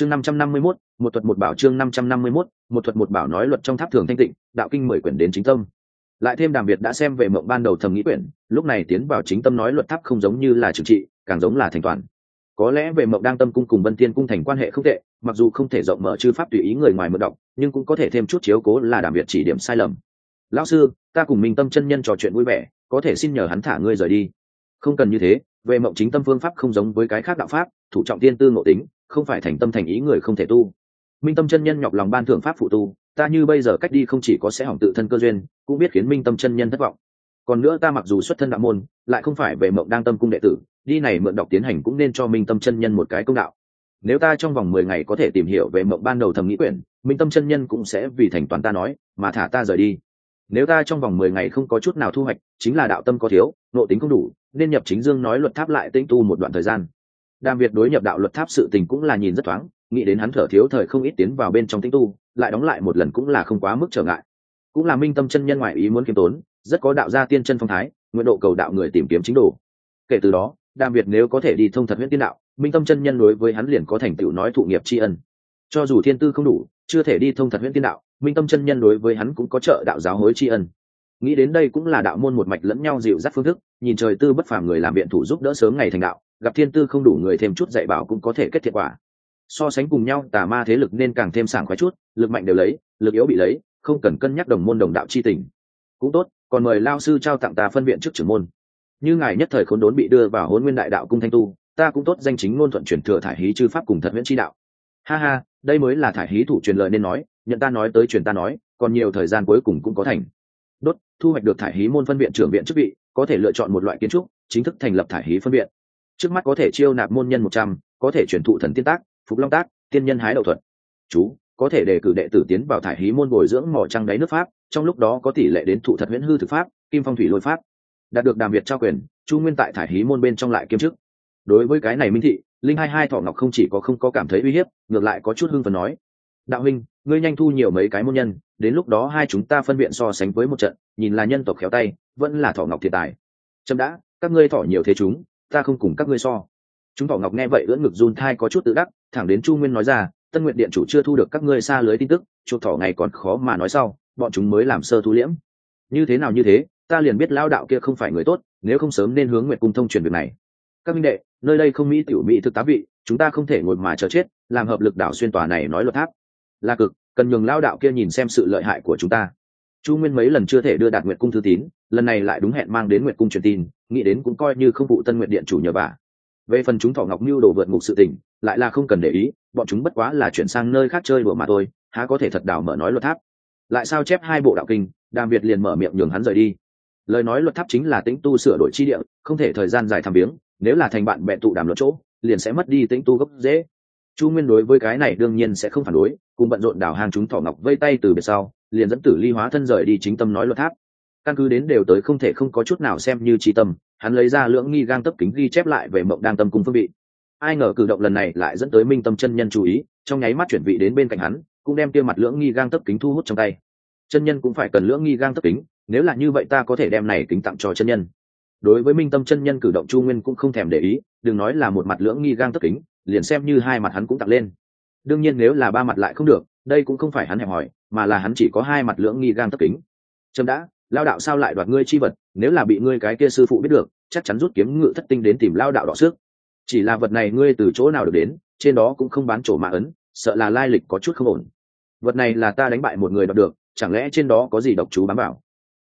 chương năm trăm năm mươi mốt, một thuật một bảo chương năm trăm năm mươi mốt, một thuật một bảo nói luật trong tháp thường thanh tịnh, đạo kinh mười quyển đến chính tâm. Lại thêm đàm việt đã xem về mộng ban đầu thầm nghĩ quyển, lúc này tiến vào chính tâm nói luật tháp không giống như là trừng trị, càng giống là thành toàn. Có lẽ về mộng đang tâm cung cùng vân tiên cung thành quan hệ không tệ, mặc dù không thể rộng mở chư pháp tùy ý người ngoài mượn đọc, nhưng cũng có thể thêm chút chiếu cố là đàm việt chỉ điểm sai lầm. Lão sư, ta cùng minh tâm chân nhân trò chuyện vui vẻ, có thể xin nhờ hắn thả ngươi rời đi. Không cần như thế, về mộng chính tâm phương pháp không giống với cái khác đạo pháp, thủ trọng tiên tư ngộ tính không phải thành tâm thành ý người không thể tu. Minh tâm chân nhân nhọc lòng ban thưởng pháp phụ tu, ta như bây giờ cách đi không chỉ có sẽ hỏng tự thân cơ duyên, cũng biết khiến minh tâm chân nhân thất vọng. Còn nữa ta mặc dù xuất thân đạo môn, lại không phải về mộng đang tâm cung đệ tử, đi này mượn đọc tiến hành cũng nên cho minh tâm chân nhân một cái công đạo. Nếu ta trong vòng mười ngày có thể tìm hiểu về mộng ban đầu thầm nghĩ quyển, minh tâm chân nhân cũng sẽ vì thành toàn ta nói, mà thả ta rời đi. Nếu ta trong vòng mười ngày không có chút nào thu hoạch, chính là đạo tâm có thiếu, nộ tính không đủ, nên nhập chính dương nói luật tháp lại tĩnh tu một đoạn thời gian đàm việt đối nhập đạo luật tháp sự tình cũng là nhìn rất thoáng, nghĩ đến hắn thở thiếu thời không ít tiến vào bên trong tinh tu, lại đóng lại một lần cũng là không quá mức trở ngại. Cũng là minh tâm chân nhân ngoại ý muốn kiếm tốn, rất có đạo gia tiên chân phong thái, nguyện độ cầu đạo người tìm kiếm chính đồ. Kể từ đó, đàm việt nếu có thể đi thông thật huyễn tiên đạo, minh tâm chân nhân đối với hắn liền có thành tựu nói thụ nghiệp tri ân. Cho dù thiên tư không đủ, chưa thể đi thông thật huyễn tiên đạo, minh tâm chân nhân đối với hắn cũng có trợ đạo giáo hối tri ân. Nghĩ đến đây cũng là đạo môn một mạch lẫn nhau dịu dắt phương thức, nhìn trời tư bất phàm người làm biện thủ giúp đỡ sớm ngày thành đạo gặp thiên tư không đủ người thêm chút dạy bảo cũng có thể kết thiệt quả. So sánh cùng nhau, tà ma thế lực nên càng thêm sảng khoái chút, lực mạnh đều lấy, lực yếu bị lấy, không cần cân nhắc đồng môn đồng đạo c h i tình. Cũng tốt, còn mời lao sư trao tặng ta phân viện trước trưởng môn. Như ngài nhất thời khốn đốn bị đưa vào hôn nguyên đại đạo cung thanh tu, ta cũng tốt danh chính ngôn thuận truyền thừa thải hí chư pháp cùng thật viễn tri đạo. Ha ha, đây mới là thải hí thủ truyền lời nên nói, nhận ta nói tới truyền ta nói, còn nhiều thời gian cuối cùng cũng có thành. Đốt, thu hoạch được thải hí môn phân viện trưởng viện chức vị, có thể lựa chọn một loại kiến trúc, chính thức thành lập thải hí phân viện trước mắt có thể chiêu nạp môn nhân một trăm, có thể chuyển thụ thần tiên tác, phục long tác, tiên nhân hái đậu thuật. Chú, có thể đề cử đệ tử tiến vào thải hí môn bồi dưỡng mỏ trăng đáy nước pháp, trong lúc đó có tỷ lệ đến thụ thật huyễn hư thực pháp, kim phong thủy lôi pháp. Đạt được đàm việt trao quyền, chu nguyên tại thải hí môn bên trong lại kiêm chức. Đối với cái này minh thị, linh hai hai thọ ngọc không chỉ có không có cảm thấy uy hiếp, ngược lại có chút hưng phần nói. Đạo huynh, ngươi nhanh thu nhiều mấy cái môn nhân, đến lúc đó hai chúng ta phân biện so sánh với một trận, nhìn là nhân tộc khéo tay, vẫn là thọ ngọc thiệt tài. Trâm đã, các ngươi thọ nhiều thế chúng ta không cùng các ngươi so. Chúng thỏ ngọc nghe vậy ưỡn ngực run thai có chút tự đắc, thẳng đến chu nguyên nói ra, tân nguyện điện chủ chưa thu được các ngươi xa lưới tin tức chuột thỏ ngày còn khó mà nói sau, bọn chúng mới làm sơ thu liễm. Như thế nào như thế, ta liền biết lao đạo kia không phải người tốt, nếu không sớm nên hướng nguyện cung thông truyền việc này. Các minh đệ, nơi đây không mỹ tiểu mỹ thực tá vị, chúng ta không thể ngồi mà chờ chết, làm hợp lực đảo xuyên tòa này nói luật tháp. Là cực, cần nhường lao đạo kia nhìn xem sự lợi hại của chúng ta. Chu nguyên mấy lần chưa thể đưa đạt nguyện cung thư tín lần này lại đúng hẹn mang đến nguyện cung truyền tin, nghĩ đến cũng coi như không vụ tân nguyện điện chủ nhờ bà. Về phần chúng thỏ ngọc mưu đồ vượt ngục sự tình, lại là không cần để ý, bọn chúng bất quá là chuyển sang nơi khác chơi đùa mà thôi, há có thể thật đào mở nói luật tháp. Lại sao chép hai bộ đạo kinh, đàm việt liền mở miệng nhường hắn rời đi. Lời nói luật tháp chính là tính tu sửa đổi chi địa, không thể thời gian dài tham biếng nếu là thành bạn bè tụ đàm luật chỗ, liền sẽ mất đi tính tu gốc dễ chu nguyên đối với cái này đương nhiên sẽ không phản đối, cùng bận rộn đào hàng chúng thỏ ngọc vây tay từ biệt sau, liền dẫn tử ly hóa thân rời đi chính tâm nói luật tháp căn cứ đến đều tới không thể không có chút nào xem như trí tâm, hắn lấy ra lưỡng nghi gang tấp kính ghi chép lại về mộng đang tâm cung phương vị. Ai ngờ cử động lần này lại dẫn tới minh tâm chân nhân chú ý, trong nháy mắt chuyển vị đến bên cạnh hắn, cũng đem kia mặt lưỡng nghi gang tấp kính thu hút trong tay. Chân nhân cũng phải cần lưỡng nghi gang tấp kính, nếu là như vậy ta có thể đem này kính tặng cho chân nhân. Đối với minh tâm chân nhân cử động chu nguyên cũng không thèm để ý, đừng nói là một mặt lưỡng nghi gang tấp kính, liền xem như hai mặt hắn cũng tặng lên. Đương nhiên nếu là ba mặt lại không được, đây cũng không phải hắn hẹp hỏi, mà là hắn chỉ có hai mặt lưỡng nghi gang tấp kính. Trâm đã lao đạo sao lại đoạt ngươi chi vật, nếu là bị ngươi cái kia sư phụ biết được, chắc chắn rút kiếm ngự thất tinh đến tìm lao đạo đọ xước chỉ là vật này ngươi từ chỗ nào được đến, trên đó cũng không bán chỗ mạ ấn, sợ là lai lịch có chút không ổn. Vật này là ta đánh bại một người đoạt được, chẳng lẽ trên đó có gì độc chú bám bảo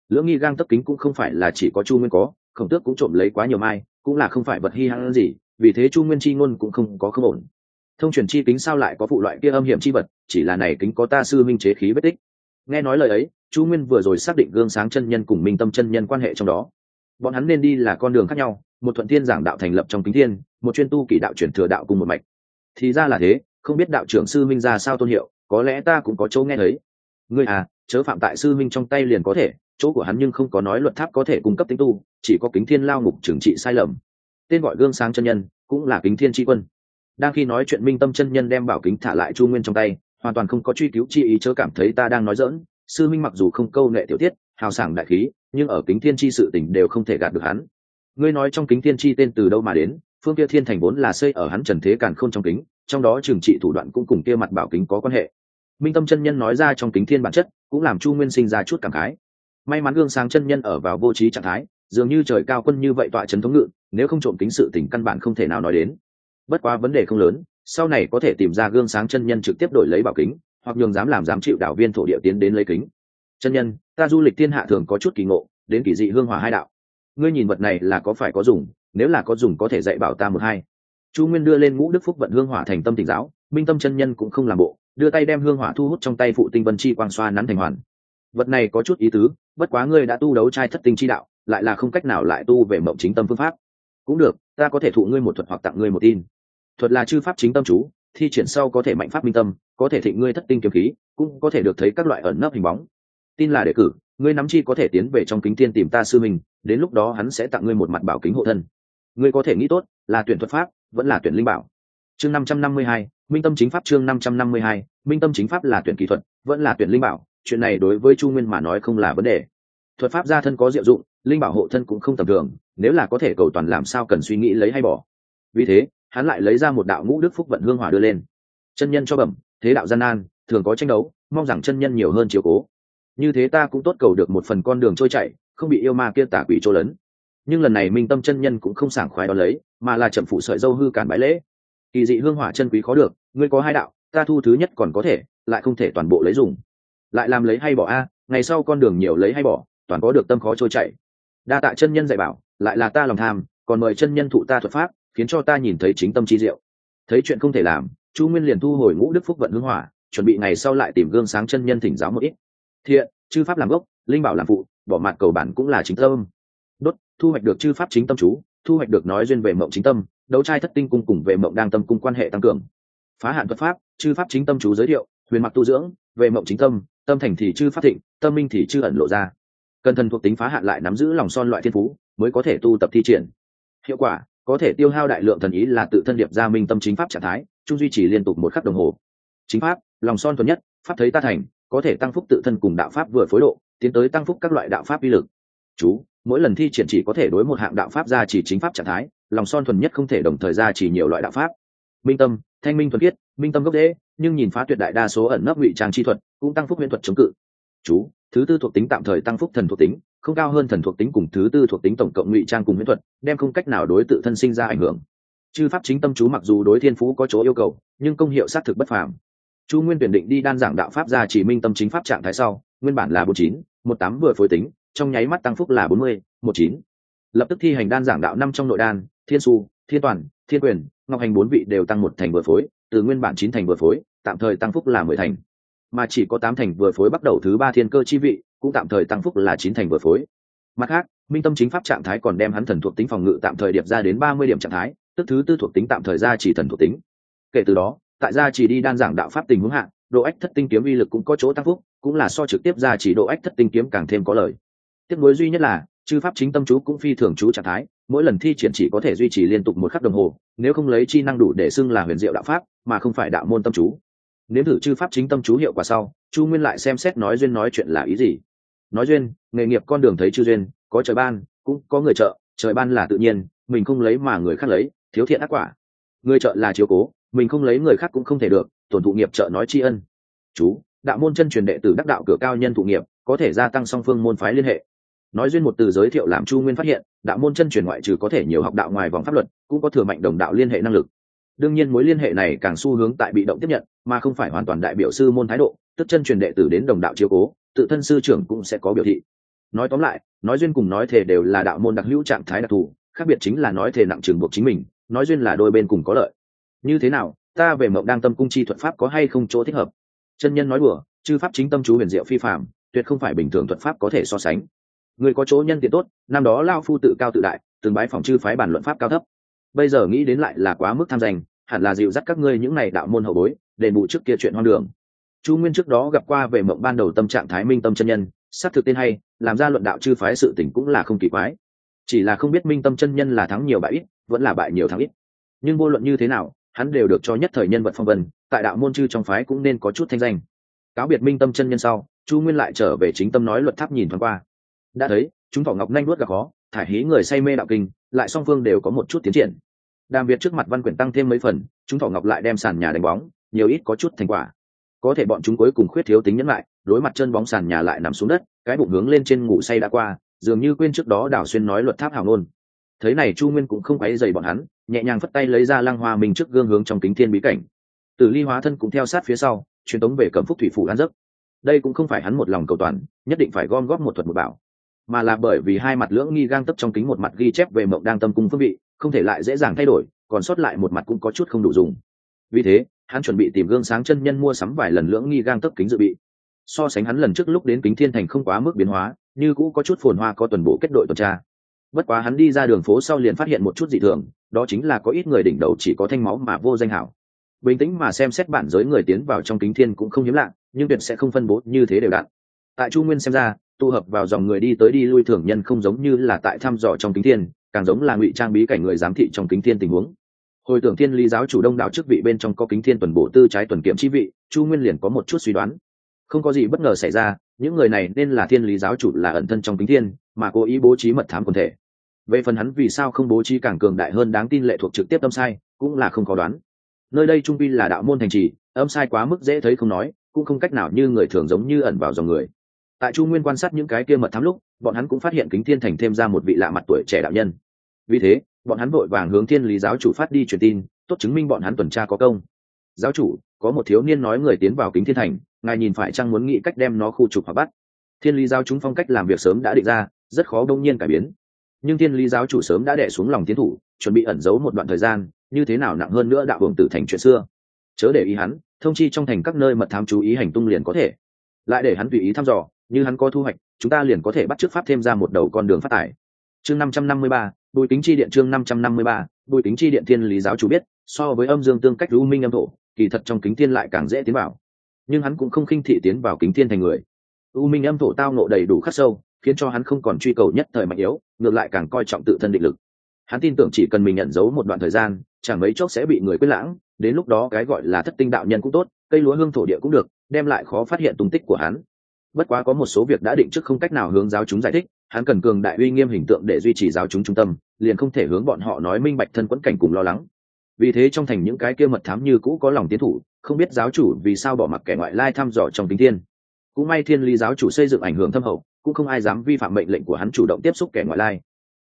lưỡng nghi gang tấp kính cũng không phải là chỉ có chu nguyên có, khổng tước cũng trộm lấy quá nhiều mai, cũng là không phải vật hi hăng gì, vì thế chu nguyên chi ngôn cũng không có không ổn. Thông truyền chi kính sao lại có phụ loại kia âm hiểm chi vật, chỉ là này kính có ta sư minh chế khí vết tích nghe nói lời ấy, chu nguyên vừa rồi xác định gương sáng chân nhân cùng minh tâm chân nhân quan hệ trong đó. Bọn hắn nên đi là con đường khác nhau, một thuận thiên giảng đạo thành lập trong kính thiên, một chuyên tu kỷ đạo chuyển thừa đạo cùng một mạch. Thì ra là thế, không biết đạo trưởng sư minh ra sao tôn hiệu, có lẽ ta cũng có chỗ nghe thấy. Ngươi à chớ phạm tại sư minh trong tay liền có thể, chỗ của hắn nhưng không có nói luật tháp có thể cung cấp tính tu, chỉ có kính thiên lao ngục trừng trị sai lầm. Tên gọi gương sáng chân nhân cũng là kính thiên tri quân. Đang khi nói chuyện minh tâm chân nhân đem bảo kính thả lại chu nguyên trong tay hoàn toàn không có truy cứu chi ý chớ cảm thấy ta đang nói dỡn. Sư minh mặc dù không câu nệ tiểu tiết, hào sảng đại khí, nhưng ở kính thiên chi sự tình đều không thể gạt được hắn. Ngươi nói trong kính thiên chi tên từ đâu mà đến? Phương kia thiên thành vốn là xây ở hắn trần thế càn không trong kính, trong đó trừng trị thủ đoạn cũng cùng kia mặt bảo kính có quan hệ. Minh tâm chân nhân nói ra trong kính thiên bản chất, cũng làm chu nguyên sinh ra chút cảm khái. May mắn gương sáng chân nhân ở vào vô trí trạng thái, dường như trời cao quân như vậy tọa trấn thống ngự, nếu không trộm kính sự tình căn bản không thể nào nói đến. Bất quá vấn đề không lớn sau này có thể tìm ra gương sáng chân nhân trực tiếp đổi lấy bảo kính, hoặc nhường dám làm dám chịu đảo viên thổ địa tiến đến lấy kính. Chân nhân, ta du lịch thiên hạ thường có chút kỳ ngộ, đến kỳ dị hương hòa hai đạo. Ngươi nhìn vật này là có phải có dùng, nếu là có dùng có thể dạy bảo ta một hai. Chu nguyên đưa lên ngũ đức phúc vận hương hỏa thành tâm tỉnh giáo, minh tâm chân nhân cũng không làm bộ, đưa tay đem hương hỏa thu hút trong tay phụ tinh vân chi quang xoa nắn thành hoàn. Vật này có chút ý tứ, bất quá ngươi đã tu đấu trai thất tinh chi đạo, lại là không cách nào lại tu về mộng chính tâm phương pháp. Cũng được, ta có thể thụ ngươi một thuật hoặc tặng ngươi một tin thuật là chư pháp chính tâm chú, thi triển sau có thể mạnh pháp minh tâm, có thể thịnh ngươi thất tinh kiếm khí, cũng có thể được thấy các loại ẩn nấp hình bóng. Tin là đề cử, ngươi nắm chi có thể tiến về trong kính tiên tìm ta sư mình đến lúc đó hắn sẽ tặng ngươi một mặt bảo kính hộ thân. Ngươi có thể nghĩ tốt, là tuyển thuật pháp, vẫn là tuyển linh bảo. Chương năm trăm năm mươi hai, minh tâm chính pháp chương năm trăm năm mươi hai, minh tâm chính pháp là tuyển kỹ thuật, vẫn là tuyển linh bảo, chuyện này đối với chu nguyên mà nói không là vấn đề. Thuật pháp gia thân có diệu dụng, linh bảo hộ thân cũng không tầm thường, nếu là có thể cầu toàn làm sao cần suy nghĩ lấy hay bỏ. Vì thế hắn lại lấy ra một đạo ngũ đức phúc vận hương hỏa đưa lên. Chân nhân cho bẩm, thế đạo gian nan, thường có tranh đấu, mong rằng chân nhân nhiều hơn chiều cố. Như thế ta cũng tốt cầu được một phần con đường trôi chạy không bị yêu ma kia tả quỷ trô lớn nhưng lần này minh tâm chân nhân cũng không sảng khoái đ ó lấy, mà là chậm phụ sợi dâu hư cản bãi lễ. Kỳ dị hương hỏa chân quý khó được, ngươi có hai đạo, ta thu thứ nhất còn có thể, lại không thể toàn bộ lấy dùng. Lại làm lấy hay bỏ a, ngày sau con đường nhiều lấy hay bỏ, toàn có được tâm khó trôi chảy. Đa tạ chân nhân dạy bảo, lại là ta lòng tham, còn mời chân nhân thụ ta thuật pháp khiến cho ta nhìn thấy chính tâm chi diệu. Thấy chuyện không thể làm, chu nguyên liền thu hồi ngũ đức phúc vận hưng hỏa, chuẩn bị ngày sau lại tìm gương sáng chân nhân thỉnh giáo một ít. Thiện, chư pháp làm gốc, linh bảo làm phụ, bỏ mặt cầu bản cũng là chính tâm. Đốt, thu hoạch được chư pháp chính tâm chú, thu hoạch được nói duyên về mộng chính tâm, đấu trai thất tinh cung cùng về mộng đang tâm cung quan hệ tăng cường. Phá hạn thuật pháp, chư pháp chính tâm chú giới thiệu, huyền mặc tu dưỡng, về mộng chính tâm tâm thành thì chư pháp thịnh, tâm minh thì chư ẩn lộ ra. Cần thần thuộc tính phá hạn lại nắm giữ lòng son loại thiên phú, mới có thể tu tập thi triển. Hiệu quả có thể tiêu hao đại lượng thần ý là tự thân điệp gia minh tâm chính pháp trạng thái, chung duy trì liên tục một khắc đồng hồ. Chính pháp, lòng son thuần nhất, pháp thấy ta thành, có thể tăng phúc tự thân cùng đạo pháp vừa phối độ, tiến tới tăng phúc các loại đạo pháp uy lực. Chú, mỗi lần thi triển chỉ có thể đối một hạng đạo pháp ra chỉ chính pháp trạng thái, lòng son thuần nhất không thể đồng thời ra chỉ nhiều loại đạo pháp. Minh tâm, thanh minh thuần khiết, minh tâm gốc đế nhưng nhìn phá tuyệt đại đa số ẩn nấp ngụy trang chi thuật, cũng tăng phúc huyễn thuật chống cự. Chú, thứ tư thuộc tính tạm thời tăng phúc thần thuộc tính không cao hơn thần thuộc tính cùng thứ tư thuộc tính tổng cộng ngụy trang cùng huyễn thuật, đem không cách nào đối tự thân sinh ra ảnh hưởng. Chư pháp chính tâm chú mặc dù đối thiên phú có chỗ yêu cầu, nhưng công hiệu xác thực bất phàm. Chu nguyên tuyển định đi đan giảng đạo pháp ra chỉ minh tâm chính pháp trạng thái sau, nguyên bản là bốn chín, một tám vừa phối tính, trong nháy mắt tăng phúc là bốn mươi, một chín. Lập tức thi hành đan giảng đạo năm trong nội đan, thiên su, thiên toàn, thiên quyền, ngọc hành bốn vị đều tăng một thành vừa phối, từ nguyên bản chín thành vừa phối, tạm thời tăng phúc là mười thành. Mà chỉ có tám thành vừa phối bắt đầu thứ ba thiên cơ chi vị cũng tạm thời tăng phúc là chín thành vừa phối. Mặt khác, minh tâm chính pháp trạng thái còn đem hắn thần thuộc tính phòng ngự tạm thời điệp ra đến ba mươi điểm trạng thái, tức thứ tư thuộc tính tạm thời ra chỉ thần thuộc tính. Kể từ đó, tại gia chỉ đi đan giảng đạo pháp tình huống hạn độ ách thất tinh kiếm uy lực cũng có chỗ tăng phúc, cũng là so trực tiếp ra chỉ độ ách thất tinh kiếm càng thêm có lời tiếp nối duy nhất là, chư pháp chính tâm chú cũng phi thường chú trạng thái, mỗi lần thi triển chỉ có thể duy trì liên tục một khắc đồng hồ, nếu không lấy chi năng đủ để xưng là huyền diệu đạo pháp, mà không phải đạo môn tâm chú. Nếu thử chư pháp chính tâm chú hiệu quả sau chu nguyên lại xem xét nói duyên nói chuyện là ý gì. Nói duyên, nghề nghiệp con đường thấy chư duyên, có trời ban, cũng có người trợ, trời ban là tự nhiên, mình không lấy mà người khác lấy, thiếu thiện ác quả. Người trợ là chiếu cố, mình không lấy người khác cũng không thể được, tổn thụ nghiệp trợ nói tri ân. Chú, đạo môn chân truyền đệ tử đắc đạo cửa cao nhân thụ nghiệp, có thể gia tăng song phương môn phái liên hệ. Nói duyên một từ giới thiệu làm chu nguyên phát hiện, đạo môn chân truyền ngoại trừ có thể nhiều học đạo ngoài vòng pháp luật, cũng có thừa mạnh đồng đạo liên hệ năng lực đương nhiên mối liên hệ này càng xu hướng tại bị động tiếp nhận, mà không phải hoàn toàn đại biểu sư môn thái độ, tức chân truyền đệ tử đến đồng đạo chiếu cố, tự thân sư trưởng cũng sẽ có biểu thị. Nói tóm lại, nói duyên cùng nói thể đều là đạo môn đặc hữu trạng thái đặc thù, khác biệt chính là nói thể nặng trường buộc chính mình, nói duyên là đôi bên cùng có lợi. Như thế nào, ta về mộng đang tâm cung chi thuật pháp có hay không chỗ thích hợp? Chân nhân nói đùa, chư pháp chính tâm chú huyền diệu phi phạm tuyệt không phải bình thường thuật pháp có thể so sánh. Người có chỗ nhân tiện tốt, năm đó lao phu tự cao tự đại, từng bái phòng chư phái bản luận pháp cao thấp bây giờ nghĩ đến lại là quá mức tham danh, hẳn là dịu dắt các ngươi những này đạo môn hậu bối, đền bù trước kia chuyện hoang đường. Chu nguyên trước đó gặp qua về mộng ban đầu tâm trạng thái minh tâm chân nhân, xác thực tên hay, làm ra luận đạo chư phái sự tỉnh cũng là không kỳ quái. Chỉ là không biết minh tâm chân nhân là thắng nhiều bại ít, vẫn là bại nhiều thắng ít. Nhưng vô luận như thế nào, hắn đều được cho nhất thời nhân vật phong vân, tại đạo môn chư trong phái cũng nên có chút thanh danh. Cáo biệt minh tâm chân nhân sau, chu nguyên lại trở về chính tâm nói luật tháp nhìn thoáng qua. Đã thấy, chúng thỏ ngọc nhanh nuốt gặp khó, thải hí người say mê đạo kinh, lại song phương đều có một chút tiến triển đàm việt trước mặt văn quyển tăng thêm mấy phần, chúng thọ ngọc lại đem sàn nhà đánh bóng, nhiều ít có chút thành quả. Có thể bọn chúng cuối cùng khuyết thiếu tính nhẫn lại, đối mặt chân bóng sàn nhà lại nằm xuống đất, cái bụng hướng lên trên ngủ say đã qua, dường như quên trước đó đào xuyên nói luật tháp hào nôn thấy này chu nguyên cũng không quấy dày bọn hắn, nhẹ nhàng phất tay lấy ra lăng hoa mình trước gương hướng trong kính thiên bí cảnh. Tử ly hóa thân cũng theo sát phía sau, truyền tống về cẩm phúc thủy phủ an giấc. Đây cũng không phải hắn một lòng cầu toàn, nhất định phải gom góp một thuật một bảo, mà là bởi vì hai mặt lưỡng nghi gang tấp trong kính một mặt ghi chép về mộng đang tâm cung phương vị không thể lại dễ dàng thay đổi, còn sót lại một mặt cũng có chút không đủ dùng. Vì thế, hắn chuẩn bị tìm gương sáng chân nhân mua sắm vài lần lưỡng nghi gang tấp kính dự bị. So sánh hắn lần trước lúc đến kính thiên thành không quá mức biến hóa, như cũ có chút phồn hoa có tuần bộ kết đội tuần tra. Bất quá hắn đi ra đường phố sau liền phát hiện một chút dị thường, đó chính là có ít người đỉnh đầu chỉ có thanh máu mà vô danh hảo. Bình tĩnh mà xem xét bản giới người tiến vào trong kính thiên cũng không hiếm lạ, nhưng tuyệt sẽ không phân bố như thế đều đặn. Tại chu nguyên xem ra, tụ hợp vào dòng người đi tới đi lui thường nhân không giống như là tại thăm dò trong kính thiên càng giống là ngụy trang bí cảnh người giám thị trong kính thiên tình huống. Hồi tưởng thiên lý giáo chủ đông đạo chức vị bên trong có kính thiên tuần bổ tư trái tuần kiểm chi vị, chu nguyên liền có một chút suy đoán. Không có gì bất ngờ xảy ra, những người này nên là thiên lý giáo chủ là ẩn thân trong kính thiên, mà cố ý bố trí mật thám quần thể. Về phần hắn vì sao không bố trí càng cường đại hơn đáng tin lệ thuộc trực tiếp tâm sai, cũng là không có đoán. Nơi đây trung pi là đạo môn thành trì, âm sai quá mức dễ thấy không nói, cũng không cách nào như người thường giống như ẩn vào dòng người. Tại chu nguyên quan sát những cái kia mật thám lúc, bọn hắn cũng phát hiện kính thiên thành thêm ra một vị lạ mặt tuổi trẻ đạo nhân vì thế, bọn hắn vội vàng hướng thiên lý giáo chủ phát đi truyền tin, tốt chứng minh bọn hắn tuần tra có công. Giáo chủ, có một thiếu niên nói người tiến vào kính thiên thành, ngài nhìn phải chăng muốn nghĩ cách đem nó khu trục hoặc bắt. Thiên lý giáo chúng phong cách làm việc sớm đã định ra, rất khó đông nhiên cải biến. Nhưng thiên lý giáo chủ sớm đã đẻ xuống lòng tiến thủ, chuẩn bị ẩn giấu một đoạn thời gian, như thế nào nặng hơn nữa đạo hưởng tử thành chuyện xưa. Chớ để ý hắn, thông chi trong thành các nơi mật thám chú ý hành tung liền có thể. Lại để hắn tùy ý thăm dò, như hắn có thu hoạch, chúng ta liền có thể bắt chước pháp thêm ra một đầu con đường phát tải. Chương năm trăm năm mươi ba bùi tính chi điện chương năm trăm năm mươi ba, bùi tính chi điện thiên lý giáo chủ biết, so với âm dương tương cách lưu minh âm thổ, kỳ thật trong kính thiên lại càng dễ tiến vào. Nhưng hắn cũng không khinh thị tiến vào kính thiên thành người. U minh âm thổ tao nộ đầy đủ khắc sâu, khiến cho hắn không còn truy cầu nhất thời mạnh yếu, ngược lại càng coi trọng tự thân định lực. Hắn tin tưởng chỉ cần mình nhận dấu một đoạn thời gian, chẳng mấy chốc sẽ bị người quên lãng, đến lúc đó cái gọi là thất tinh đạo nhân cũng tốt, cây lúa hương thổ địa cũng được, đem lại khó phát hiện tung tích của hắn. Bất quá có một số việc đã định trước không cách nào hướng giáo chúng giải thích hắn cần cường đại uy nghiêm hình tượng để duy trì giáo chúng trung tâm, liền không thể hướng bọn họ nói minh bạch thân quẫn cảnh cùng lo lắng. Vì thế trong thành những cái kia mật thám như cũ có lòng tiến thủ, không biết giáo chủ vì sao bỏ mặc kẻ ngoại lai thăm dò trong kính thiên. Cũng may thiên lý giáo chủ xây dựng ảnh hưởng thâm hậu, cũng không ai dám vi phạm mệnh lệnh của hắn chủ động tiếp xúc kẻ ngoại lai.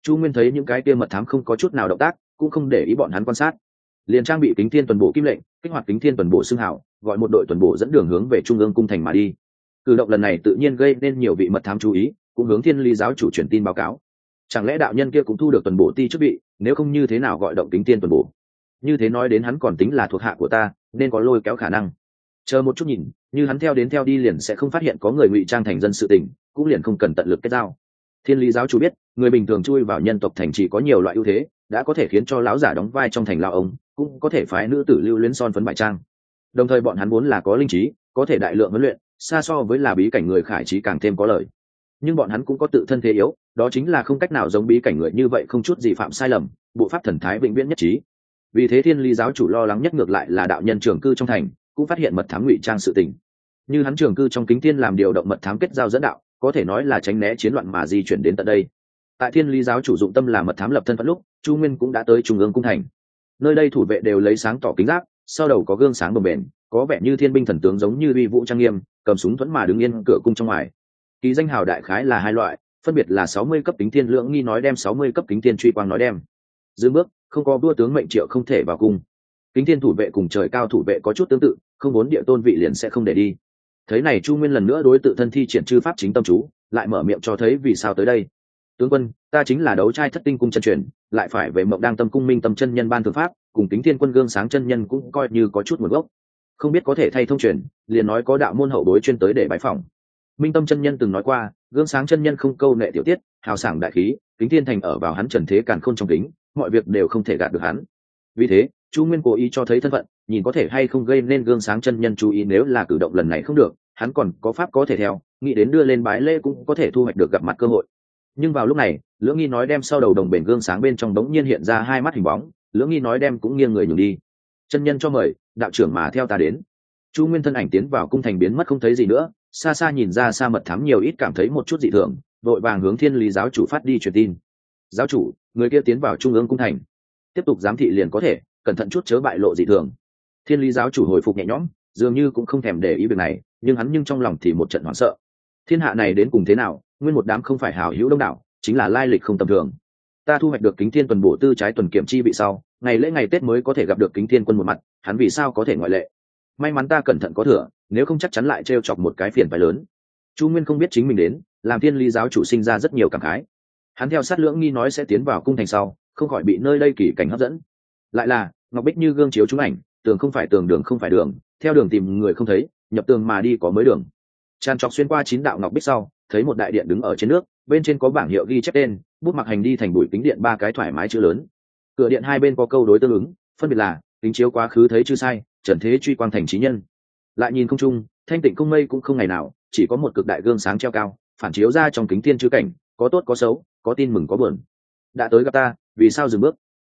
Chu nguyên thấy những cái kia mật thám không có chút nào động tác, cũng không để ý bọn hắn quan sát. Liền trang bị kính thiên tuần bộ kim lệnh, kích hoạt kính thiên tuần bộ xưng hảo gọi một đội tuần bộ dẫn đường hướng về trung ương cung thành mà đi. Cử động lần này tự nhiên gây nên nhiều vị mật thám chú ý cũng hướng thiên lý giáo chủ truyền tin báo cáo. Chẳng lẽ đạo nhân kia cũng thu được tuần bộ ti chức vị, nếu không như thế nào gọi động kính tiên tuần bộ như thế nói đến hắn còn tính là thuộc hạ của ta, nên có lôi kéo khả năng. Chờ một chút nhìn, như hắn theo đến theo đi liền sẽ không phát hiện có người ngụy trang thành dân sự tình, cũng liền không cần tận lực kết giao. Thiên lý giáo chủ biết, người bình thường chui vào nhân tộc thành chỉ có nhiều loại ưu thế, đã có thể khiến cho lão giả đóng vai trong thành lao ông, cũng có thể phái nữ tử lưu luyến son phấn bại trang. Đồng thời bọn hắn vốn là có linh trí, có thể đại lượng huấn luyện, xa so với là bí cảnh người khải trí càng thêm có lợi nhưng bọn hắn cũng có tự thân thế yếu, đó chính là không cách nào giống bí cảnh người như vậy không chút gì phạm sai lầm, bộ pháp thần thái vĩnh viễn nhất trí. Vì thế thiên lý giáo chủ lo lắng nhất ngược lại là đạo nhân trường cư trong thành, cũng phát hiện mật thám ngụy trang sự tình. Như hắn trường cư trong kính thiên làm điều động mật thám kết giao dẫn đạo, có thể nói là tránh né chiến loạn mà di chuyển đến tận đây. Tại thiên lý giáo chủ dụng tâm là mật thám lập thân phận lúc, chu nguyên cũng đã tới trung ương cung thành. Nơi đây thủ vệ đều lấy sáng tỏ kính giác sau đầu có gương sáng bồng bền có vẻ như thiên binh thần tướng giống như uy vũ trang nghiêm, cầm súng thuẫn mà đứng yên cửa cung trong ngoài ký danh hào đại khái là hai loại, phân biệt là sáu mươi cấp kính thiên lưỡng nghi nói đem, sáu mươi cấp kính thiên truy quang nói đem. Dưới bước, không có vua tướng mệnh triệu không thể vào cung. Kính thiên thủ vệ cùng trời cao thủ vệ có chút tương tự, không muốn địa tôn vị liền sẽ không để đi. Thế này chu nguyên lần nữa đối tự thân thi triển chư pháp chính tâm chú, lại mở miệng cho thấy vì sao tới đây. Tướng quân, ta chính là đấu trai thất tinh cung chân truyền, lại phải về mộng đang tâm cung minh tâm chân nhân ban thư pháp, cùng kính thiên quân gương sáng chân nhân cũng coi như có chút nguồn gốc. Không biết có thể thay thông truyền, liền nói có đạo môn hậu bối chuyên tới để bãi phòng minh tâm chân nhân từng nói qua, gương sáng chân nhân không câu nệ tiểu tiết, hào sảng đại khí, kính thiên thành ở vào hắn trần thế càn khôn trong kính, mọi việc đều không thể gạt được hắn. Vì thế, chu nguyên cố ý cho thấy thân phận, nhìn có thể hay không gây nên gương sáng chân nhân chú ý nếu là cử động lần này không được, hắn còn có pháp có thể theo, nghĩ đến đưa lên bái lễ cũng có thể thu hoạch được gặp mặt cơ hội. Nhưng vào lúc này, lưỡng nghi nói đem sau đầu đồng bền gương sáng bên trong đống nhiên hiện ra hai mắt hình bóng, lưỡng nghi nói đem cũng nghiêng người nhường đi. Chân nhân cho mời, đạo trưởng mà theo ta đến chu nguyên thân ảnh tiến vào cung thành biến mất không thấy gì nữa, xa xa nhìn ra xa mật thám nhiều ít cảm thấy một chút dị thường, vội vàng hướng thiên lý giáo chủ phát đi truyền tin. Giáo chủ, người kia tiến vào trung ương cung thành. Tiếp tục giám thị liền có thể, cẩn thận chút chớ bại lộ dị thường. Thiên lý giáo chủ hồi phục nhẹ nhõm, dường như cũng không thèm để ý việc này, nhưng hắn nhưng trong lòng thì một trận hoảng sợ. Thiên hạ này đến cùng thế nào, nguyên một đám không phải hảo hữu đông đảo, chính là lai lịch không tầm thường. Ta thu hoạch được kính thiên tuần bổ tư trái tuần kiểm chi vị sau, ngày lễ ngày tết mới có thể gặp được kính thiên quân một mặt, hắn vì sao có thể ngoại lệ? May mắn ta cẩn thận có thừa, nếu không chắc chắn lại t chọc một cái phiền phải lớn. Chu nguyên không biết chính mình đến, làm thiên lý giáo chủ sinh ra rất nhiều cảm khái. Hắn theo sát lưỡng nghi nói sẽ tiến vào cung thành sau, không khỏi bị nơi đây kỳ cảnh hấp dẫn. Lại là, ngọc bích như gương chiếu trúng ảnh, tường không phải tường, đường không phải đường, theo đường tìm người không thấy, nhập tường mà đi có mới đường. Tràn trọc xuyên qua chín đạo ngọc bích sau, thấy một đại điện đứng ở trên nước, bên trên có bảng hiệu ghi chép tên, bút mặc hành đi thành bụi kính điện ba cái thoải mái chữ lớn. Cửa điện hai bên có câu đối tương ứng, phân biệt là, kính chiếu quá khứ thấy chưa sai trần thế truy quang thành trí nhân. Lại nhìn không trung thanh tịnh công mây cũng không ngày nào, chỉ có một cực đại gương sáng treo cao, phản chiếu ra trong kính thiên chữ cảnh, có tốt có xấu, có tin mừng có buồn. Đã tới gặp ta, vì sao dừng bước?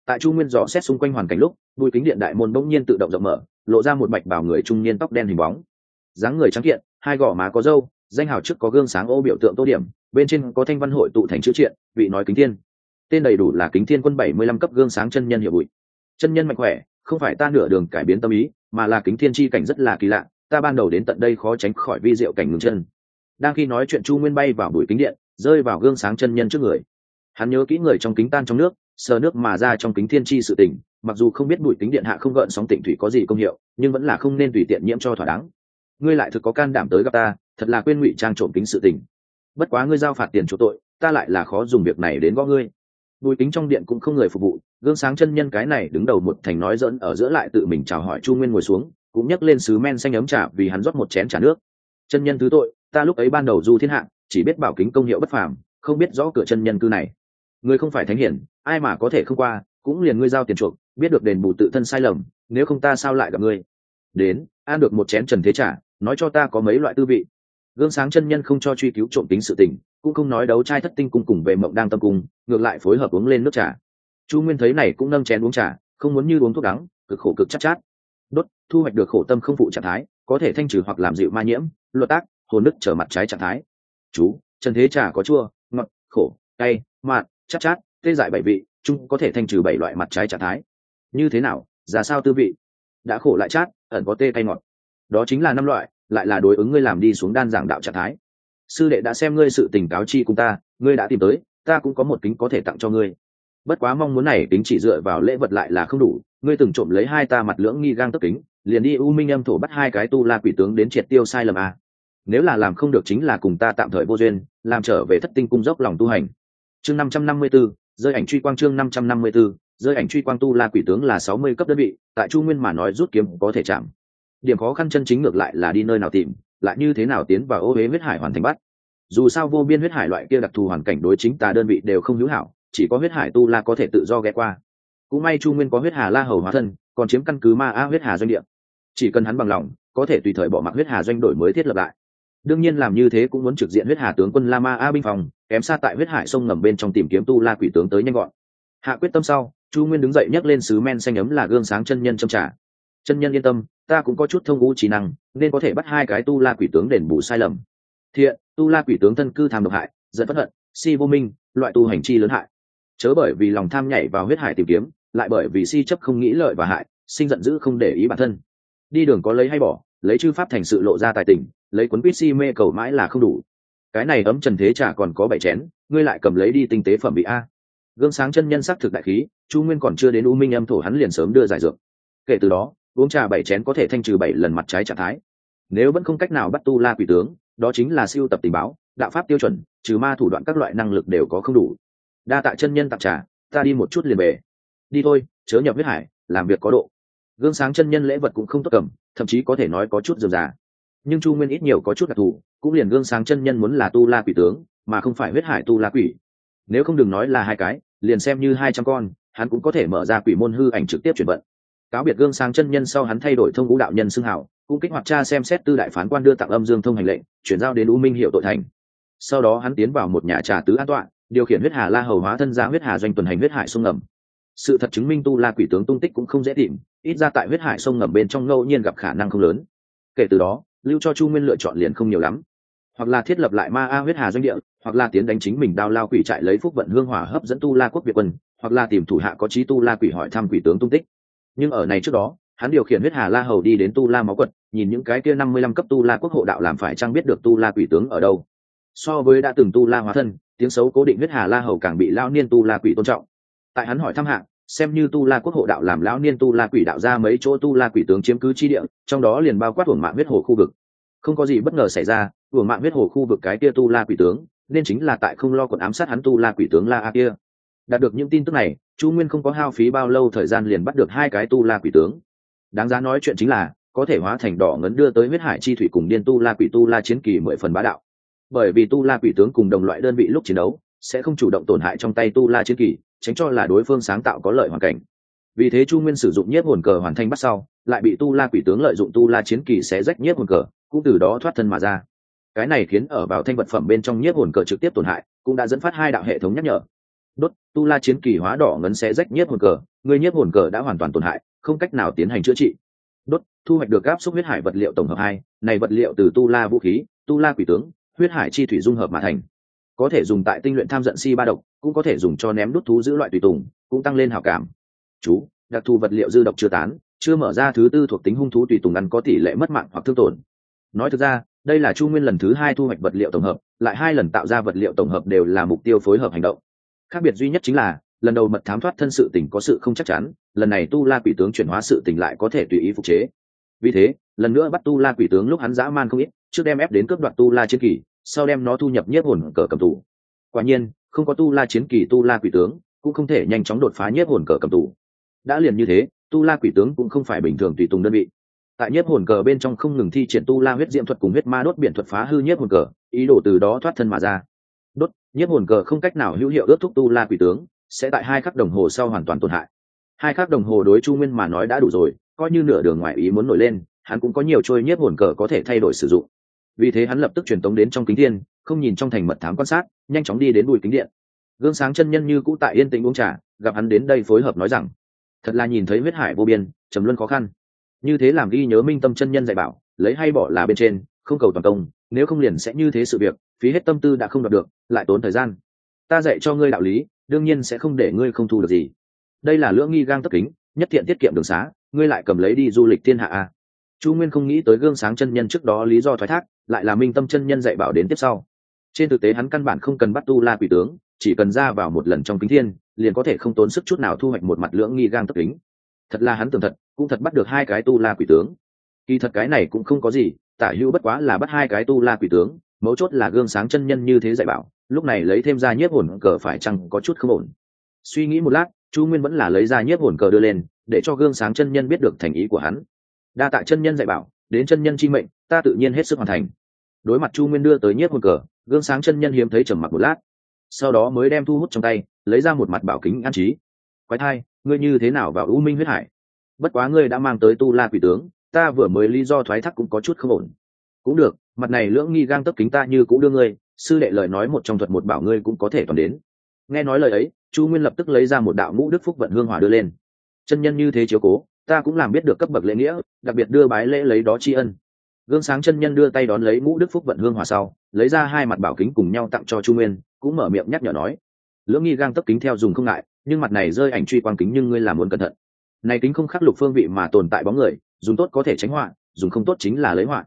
Tại chu nguyên dò xét xung quanh hoàn cảnh lúc, bùi kính điện đại môn bỗng nhiên tự động rộng mở, lộ ra một mạch bảo người trung niên tóc đen hình bóng. Dáng người trắng kiện, hai gò má có râu, danh hào trước có gương sáng ô biểu tượng tô điểm, bên trên có thanh văn hội tụ thành chữ triện, vị nói kính thiên. Tên đầy đủ là kính thiên quân bảy mươi lăm cấp gương sáng chân nhân hiệu bụi. Chân nhân mạnh khỏe, không phải ta nửa đường cải biến tâm ý mà là kính thiên chi cảnh rất là kỳ lạ, ta ban đầu đến tận đây khó tránh khỏi vi diệu cảnh ngừng chân. Đang khi nói chuyện chu nguyên bay vào bụi kính điện, rơi vào gương sáng chân nhân trước người. Hắn nhớ kỹ người trong kính tan trong nước, sờ nước mà ra trong kính thiên chi sự tình, mặc dù không biết bụi kính điện hạ không gợn sóng tịnh thủy có gì công hiệu, nhưng vẫn là không nên tùy tiện nhiễm cho thỏa đáng. Ngươi lại thực có can đảm tới gặp ta, thật là quên ngụy trang trộm kính sự tình. Bất quá ngươi giao phạt tiền chỗ tội, ta lại là khó dùng việc này đến gõ ngươi bùi kính trong điện cũng không người phục vụ, gương sáng chân nhân cái này đứng đầu một thành nói dẫn ở giữa lại tự mình chào hỏi chu nguyên ngồi xuống, cũng nhấc lên sứ men xanh ấm trà vì hắn rót một chén trà nước. Chân nhân thứ tội, ta lúc ấy ban đầu du thiên hạ, chỉ biết bảo kính công hiệu bất phàm, không biết rõ cửa chân nhân cư này. Ngươi không phải thánh hiển, ai mà có thể không qua, cũng liền ngươi giao tiền chuộc, biết được đền bù tự thân sai lầm, nếu không ta sao lại gặp ngươi? Đến, ăn được một chén trần thế trả nói cho ta có mấy loại tư vị. Gương sáng chân nhân không cho truy cứu trộm tính sự tình cũng không nói đấu trai thất tinh cung cùng về mộng đang tâm cung ngược lại phối hợp uống lên nước trà. Chu nguyên thấy này cũng nâng chén uống trà không muốn như uống thuốc đắng cực khổ cực chắc chát, chát. Đốt thu hoạch được khổ tâm không phụ trạng thái có thể thanh trừ hoặc làm dịu ma nhiễm luật tác hồn nứt trở mặt trái trạng thái. Chú trần thế trà có chua ngọt khổ cay mặn chắc chát, chát tê dại bảy vị chung có thể thanh trừ bảy loại mặt trái trạng thái. Như thế nào ra sao tư vị? Đã khổ lại chát ẩn có tê cay ngọt. Đó chính là năm loại lại là đối ứng ngươi làm đi xuống đan giảng đạo trạng thái sư đệ đã xem ngươi sự tình cáo chi cùng ta, ngươi đã tìm tới, ta cũng có một kính có thể tặng cho ngươi. Bất quá mong muốn này kính chỉ dựa vào lễ vật lại là không đủ, ngươi từng trộm lấy hai ta mặt lưỡng nghi gang tức kính, liền đi u minh âm thổ bắt hai cái tu la quỷ tướng đến triệt tiêu sai lầm à. nếu là làm không được chính là cùng ta tạm thời vô duyên, làm trở về thất tinh cung dốc lòng tu hành. Chương năm trăm năm mươi b ố rơi ảnh truy quang chương năm trăm năm mươi b ố rơi ảnh truy quang tu la quỷ tướng là sáu mươi cấp đơn vị, tại chu nguyên mà nói rút kiếm có thể chạm điểm khó khăn chân chính ngược lại là đi nơi nào tìm, lại như thế nào tiến vào ô huế huyết hải hoàn thành bắt. Dù sao vô biên huyết hải loại kia đặc thù hoàn cảnh đối chính tà đơn vị đều không hữu hảo, chỉ có huyết hải tu la có thể tự do ghé qua. Cũng may chu nguyên có huyết hà la hầu hóa thân, còn chiếm căn cứ ma a huyết hà doanh địa. Chỉ cần hắn bằng lòng, có thể tùy thời bỏ mặc huyết hà doanh đổi mới thiết lập lại. Đương nhiên làm như thế cũng muốn trực diện huyết hà tướng quân la ma a binh phòng, kém xa tại huyết hải sông ngầm bên trong tìm kiếm tu la quỷ tướng tới nhanh gọn. Hạ quyết tâm sau, chu nguyên đứng dậy nhấc lên sứ men xanh ấm là gương sáng chân nhân châm trả chân nhân yên tâm ta cũng có chút thông ngũ trí năng, nên có thể bắt hai cái tu la quỷ tướng đền bù sai lầm. Thiện, tu la quỷ tướng thân cư tham độc hại dẫn bất hận, si vô minh, loại tu hành chi lớn hại. Chớ bởi vì lòng tham nhảy vào huyết hải tìm kiếm, lại bởi vì si chấp không nghĩ lợi và hại, sinh giận dữ không để ý bản thân. Đi đường có lấy hay bỏ, lấy chư pháp thành sự lộ ra tài tình, lấy cuốn quýt si mê cầu mãi là không đủ. Cái này ấm trần thế chả còn có bảy chén, ngươi lại cầm lấy đi tinh tế phẩm bị a. Gương sáng chân nhân sắc thực đại khí, chu nguyên còn chưa đến u minh âm thổ hắn liền sớm đưa giải dược. Kể từ đó uống trà bảy chén có thể thanh trừ bảy lần mặt trái trạng thái. Nếu vẫn không cách nào bắt tu la quỷ tướng, đó chính là siêu tập tình báo, đạo pháp tiêu chuẩn, trừ ma thủ đoạn các loại năng lực đều có không đủ. Đa tạ chân nhân tặng trà, ta đi một chút liền về. Đi thôi, chớ nhập huyết hải, làm việc có độ. Gương sáng chân nhân lễ vật cũng không tốt cầm, thậm chí có thể nói có chút dườm già. Nhưng chu nguyên ít nhiều có chút đặc thù, cũng liền gương sáng chân nhân muốn là tu la quỷ tướng, mà không phải huyết hải tu la quỷ. Nếu không đừng nói là hai cái, liền xem như hai trăm con, hắn cũng có thể mở ra quỷ môn hư ảnh trực tiếp chuyển vận cáo biệt gương sáng chân nhân sau hắn thay đổi thông vũ đạo nhân xưng hảo, cũng kích hoạt cha xem xét tư đại phán quan đưa tặng âm dương thông hành lệnh, chuyển giao đến u minh hiệu tội thành. Sau đó hắn tiến vào một nhà trà tứ an toàn điều khiển huyết hà la hầu hóa thân ra huyết hà doanh tuần hành huyết hải sông ngầm. Sự thật chứng minh tu la quỷ tướng tung tích cũng không dễ tìm, ít ra tại huyết hải sông ngầm bên trong ngẫu nhiên gặp khả năng không lớn. Kể từ đó, lưu cho chu nguyên lựa chọn liền không nhiều lắm. Hoặc là thiết lập lại ma a huyết hà doanh địa, hoặc là tiến đánh chính mình đao lao quỷ trại lấy phúc vận hương hỏa hấp dẫn tu la quốc việt quân, hoặc là tìm thủ hạ có trí tu la quỷ hỏi thăm quỷ tướng tung tích nhưng ở này trước đó hắn điều khiển huyết hà la hầu đi đến tu la máu quật nhìn những cái kia năm mươi lăm cấp tu la quốc hộ đạo làm phải chăng biết được tu la quỷ tướng ở đâu so với đã từng tu la hóa thân tiếng xấu cố định huyết hà la hầu càng bị lao niên tu la quỷ tôn trọng tại hắn hỏi thăm hạng xem như tu la quốc hộ đạo làm lão niên tu la quỷ đạo ra mấy chỗ tu la quỷ tướng chiếm cứ chi địa trong đó liền bao quát hưởng mạng huyết hồ khu vực không có gì bất ngờ xảy ra hưởng mạng huyết hồ khu vực cái kia tu la quỷ tướng nên chính là tại không lo còn ám sát hắn tu la quỷ tướng la a kia đạt được những tin tức này, chu nguyên không có hao phí bao lâu thời gian liền bắt được hai cái tu la quỷ tướng. Đáng giá nói chuyện chính là, có thể hóa thành đỏ ngấn đưa tới huyết hải chi thủy cùng điên tu la quỷ tu la chiến kỳ mười phần bá đạo. Bởi vì tu la quỷ tướng cùng đồng loại đơn vị lúc chiến đấu, sẽ không chủ động tổn hại trong tay tu la chiến kỳ, tránh cho là đối phương sáng tạo có lợi hoàn cảnh. Vì thế chu nguyên sử dụng nhiếp hồn cờ hoàn thành bắt sau, lại bị tu la quỷ tướng lợi dụng tu la chiến kỳ sẽ rách nhiếp hồn cờ, cũng từ đó thoát thân mà ra. Cái này khiến ở vào thanh vật phẩm bên trong nhiếp hồn cờ trực tiếp tổn hại, cũng đã dẫn phát hai đạo hệ thống nhắc nhở đốt, tu la chiến kỳ hóa đỏ ngấn sẽ rách nhiếp hồn cờ, người nhiếp hồn cờ đã hoàn toàn tổn hại, không cách nào tiến hành chữa trị. Đốt, thu hoạch được áp xúc huyết hải vật liệu tổng hợp hai, này vật liệu từ tu la vũ khí, tu la quỷ tướng, huyết hải chi thủy dung hợp mà thành. Có thể dùng tại tinh luyện tham giận si ba độc, cũng có thể dùng cho ném đốt thú giữ loại tùy tùng, cũng tăng lên hào cảm. Chú, đặc thù vật liệu dư độc chưa tán, chưa mở ra thứ tư thuộc tính hung thú tùy tùng ăn có tỷ lệ mất mạng hoặc thương tổn. Nói thực ra, đây là chu nguyên lần thứ hai thu hoạch vật liệu tổng hợp, lại hai lần tạo ra vật liệu tổng hợp đều là mục tiêu phối hợp hành động khác biệt duy nhất chính là, lần đầu mật thám thoát thân sự tình có sự không chắc chắn, lần này tu la quỷ tướng chuyển hóa sự tình lại có thể tùy ý phục chế. Vì thế, lần nữa bắt tu la quỷ tướng lúc hắn dã man không ít, trước đem ép đến cướp đoạt tu la chiến kỳ, sau đem nó thu nhập nhiếp hồn cờ cầm tù. Quả nhiên, không có tu la chiến kỳ tu la quỷ tướng, cũng không thể nhanh chóng đột phá nhiếp hồn cờ cầm tù. Đã liền như thế, tu la quỷ tướng cũng không phải bình thường tùy tùng đơn vị. Tại nhiếp hồn cờ bên trong không ngừng thi triển tu la huyết diệm thuật cùng huyết ma đốt biển thuật phá hư nhiếp hồn cờ, ý đồ từ đó thoát thân mà ra nhiếp hồn cờ không cách nào hữu hiệu ước thúc tu la quỷ tướng, sẽ tại hai khắc đồng hồ sau hoàn toàn tổn hại. Hai khắc đồng hồ đối chu nguyên mà nói đã đủ rồi, coi như nửa đường ngoại ý muốn nổi lên, hắn cũng có nhiều trôi nhiếp hồn cờ có thể thay đổi sử dụng. Vì thế hắn lập tức truyền tống đến trong kính thiên, không nhìn trong thành mật thám quan sát, nhanh chóng đi đến bùi kính điện. Gương sáng chân nhân như cũ tại yên tĩnh uống trà, gặp hắn đến đây phối hợp nói rằng, thật là nhìn thấy huyết hải vô biên, trầm luân khó khăn. Như thế làm ghi nhớ minh tâm chân nhân dạy bảo, lấy hay bỏ là bên trên, không cầu toàn công nếu không liền sẽ như thế sự việc, phí hết tâm tư đã không đạt được, lại tốn thời gian. Ta dạy cho ngươi đạo lý, đương nhiên sẽ không để ngươi không thu được gì. Đây là lưỡng nghi gang tất kính, nhất thiện tiết kiệm đường xá, ngươi lại cầm lấy đi du lịch thiên hạ a chu nguyên không nghĩ tới gương sáng chân nhân trước đó lý do thoái thác, lại là minh tâm chân nhân dạy bảo đến tiếp sau. Trên thực tế hắn căn bản không cần bắt tu la quỷ tướng, chỉ cần ra vào một lần trong kính thiên, liền có thể không tốn sức chút nào thu hoạch một mặt lưỡng nghi gang tất kính. Thật là hắn tưởng thật, cũng thật bắt được hai cái tu la quỷ tướng. Kỳ thật cái này cũng không có gì tả hữu bất quá là bắt hai cái tu la quỷ tướng, mấu chốt là gương sáng chân nhân như thế dạy bảo, lúc này lấy thêm ra nhiếp hồn cờ phải chăng có chút không ổn. Suy nghĩ một lát, chu nguyên vẫn là lấy ra nhiếp hồn cờ đưa lên, để cho gương sáng chân nhân biết được thành ý của hắn. Đa tạ chân nhân dạy bảo, đến chân nhân chi mệnh, ta tự nhiên hết sức hoàn thành. Đối mặt chu nguyên đưa tới nhiếp hồn cờ, gương sáng chân nhân hiếm thấy trầm mặc một lát. Sau đó mới đem thu hút trong tay, lấy ra một mặt bảo kính an trí. Quái thai, ngươi như thế nào vào u minh huyết hải? Bất quá ngươi đã mang tới tu la quỷ tướng ta vừa mới lý do thoái thác cũng có chút không ổn. Cũng được, mặt này lưỡng nghi gang tấp kính ta như cũng đưa ngươi, sư đệ lời nói một trong thuật một bảo ngươi cũng có thể toàn đến. Nghe nói lời ấy, chu nguyên lập tức lấy ra một đạo ngũ đức phúc vận hương hỏa đưa lên. Chân nhân như thế chiếu cố, ta cũng làm biết được cấp bậc lễ nghĩa, đặc biệt đưa bái lễ lấy đó tri ân. Gương sáng chân nhân đưa tay đón lấy ngũ đức phúc vận hương hỏa sau, lấy ra hai mặt bảo kính cùng nhau tặng cho chu nguyên, cũng mở miệng nhắc nhở nói. Lưỡng nghi gang tấp kính theo dùng không ngại, nhưng mặt này rơi ảnh truy quang kính nhưng ngươi làm muốn cẩn thận. Này kính không khắc lục phương vị mà tồn tại bóng người dùng tốt có thể tránh họa, dùng không tốt chính là lấy họa.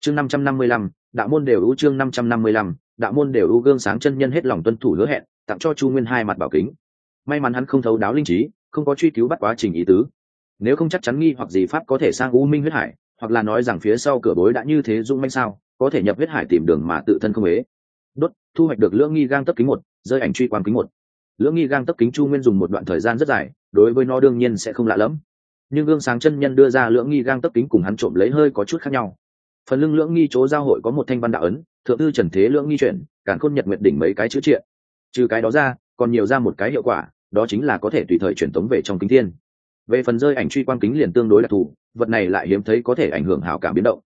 Chương năm trăm năm mươi lăm, đạo môn đều ưu chương năm trăm năm mươi lăm, đạo môn đều ưu gương sáng chân nhân hết lòng tuân thủ hứa hẹn, tặng cho chu nguyên hai mặt bảo kính. May mắn hắn không thấu đáo linh trí, không có truy cứu bắt quá trình ý tứ. Nếu không chắc chắn nghi hoặc gì pháp có thể sang u minh huyết hải, hoặc là nói rằng phía sau cửa bối đã như thế dung manh sao, có thể nhập huyết hải tìm đường mà tự thân không ế đốt, thu hoạch được lưỡng nghi gang tấp kính một, rơi ảnh truy quan kính một. Lưỡng nghi gang tấp kính chu nguyên dùng một đoạn thời gian rất dài, đối với nó đương nhiên sẽ không lạ lẫm nhưng gương sáng chân nhân đưa ra lưỡng nghi gang tấp kính cùng hắn trộm lấy hơi có chút khác nhau. Phần lưng lưỡng nghi chỗ giao hội có một thanh văn đạo ấn, thượng thư trần thế lưỡng nghi chuyển cản khôn nhật nguyện đỉnh mấy cái chữ triện. Trừ cái đó ra, còn nhiều ra một cái hiệu quả, đó chính là có thể tùy thời truyền tống về trong kính thiên. Về phần rơi ảnh truy quan kính liền tương đối đặc thù, vật này lại hiếm thấy có thể ảnh hưởng hào cảm biến động.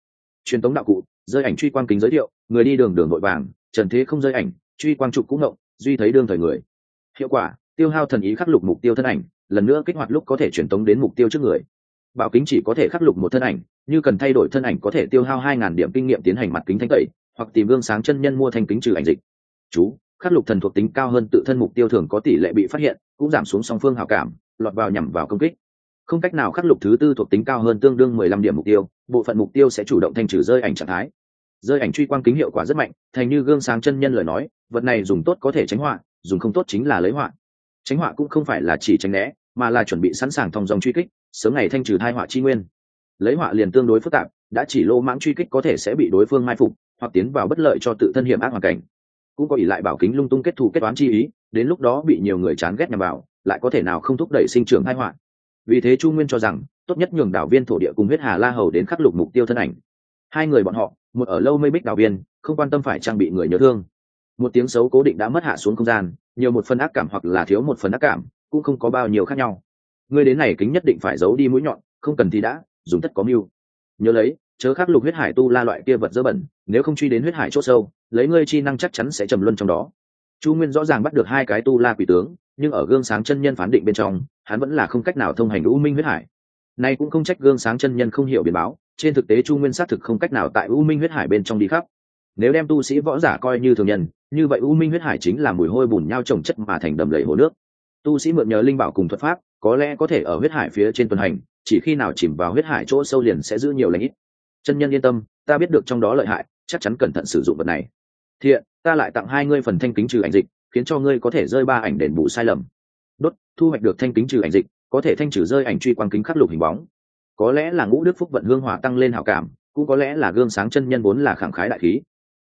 Truyền tống đạo cụ, rơi ảnh truy quan kính giới thiệu, người đi đường đường nội vàng, trần thế không rơi ảnh, truy quang trục cũng ngộng duy thấy đương thời người. Hiệu quả, tiêu hao thần ý khắc lục mục tiêu thân ảnh lần nữa kích hoạt lúc có thể truyền tống đến mục tiêu trước người. Bảo kính chỉ có thể khắc lục một thân ảnh, như cần thay đổi thân ảnh có thể tiêu hao hai ngàn điểm kinh nghiệm tiến hành mặt kính thanh tẩy, hoặc tìm gương sáng chân nhân mua thanh kính trừ ảnh dịch. Chú, khắc lục thần thuộc tính cao hơn tự thân mục tiêu thường có tỷ lệ bị phát hiện, cũng giảm xuống song phương hảo cảm, lọt vào nhằm vào công kích. Không cách nào khắc lục thứ tư thuộc tính cao hơn tương đương mười lăm điểm mục tiêu, bộ phận mục tiêu sẽ chủ động thanh trừ rơi ảnh trạng thái. Rơi ảnh truy quang kính hiệu quả rất mạnh, thành như gương sáng chân nhân lời nói, vật này dùng tốt có thể tránh họa, dùng không tốt chính là lấy họa tránh họa cũng không phải là chỉ tránh né, mà là chuẩn bị sẵn sàng thòng dòng truy kích, sớm ngày thanh trừ thai họa chi nguyên. Lấy họa liền tương đối phức tạp, đã chỉ lô mãng truy kích có thể sẽ bị đối phương mai phục, hoặc tiến vào bất lợi cho tự thân hiểm ác hoàn cảnh. Cũng có ỷ lại bảo kính lung tung kết thù kết toán chi ý, đến lúc đó bị nhiều người chán ghét nhằm vào, lại có thể nào không thúc đẩy sinh trưởng hai họa. Vì thế chu nguyên cho rằng, tốt nhất nhường đảo viên thổ địa cùng huyết hà la hầu đến khắc lục mục tiêu thân ảnh. Hai người bọn họ, một ở lâu mây bích đảo viên, không quan tâm phải trang bị người nhớ thương một tiếng xấu cố định đã mất hạ xuống không gian, nhiều một phần ác cảm hoặc là thiếu một phần ác cảm, cũng không có bao nhiêu khác nhau. Người đến này kính nhất định phải giấu đi mũi nhọn, không cần thì đã, dùng tất có mưu. Nhớ lấy, chớ khắc lục huyết hải tu la loại kia vật dơ bẩn, nếu không truy đến huyết hải c h ỗ sâu, lấy ngươi chi năng chắc chắn sẽ trầm luân trong đó. Chu nguyên rõ ràng bắt được hai cái tu la quỷ tướng, nhưng ở gương sáng chân nhân phán định bên trong, hắn vẫn là không cách nào thông hành u minh huyết hải. Nay cũng không trách gương sáng chân nhân không hiểu biến báo, trên thực tế chu nguyên xác thực không cách nào tại u minh huyết hải bên trong đi khắp. Nếu đem tu sĩ võ giả coi như thường nhân như vậy u minh huyết hải chính là mùi hôi bùn nhau trồng chất mà thành đầm lầy hồ nước. Tu sĩ mượn nhờ linh bảo cùng thuật pháp, có lẽ có thể ở huyết hải phía trên tuần hành, chỉ khi nào chìm vào huyết hải chỗ sâu liền sẽ giữ nhiều lãnh ít. Chân nhân yên tâm, ta biết được trong đó lợi hại, chắc chắn cẩn thận sử dụng vật này. Thiện, ta lại tặng hai ngươi phần thanh kính trừ ảnh dịch, khiến cho ngươi có thể rơi ba ảnh đền bù sai lầm. Đốt, thu hoạch được thanh kính trừ ảnh dịch, có thể thanh trừ rơi ảnh truy quang kính khắc lục hình bóng. Có lẽ là ngũ đức phúc vận hương hỏa tăng lên hảo cảm, cũng có lẽ là gương sáng chân nhân vốn là khẳng khái đại khí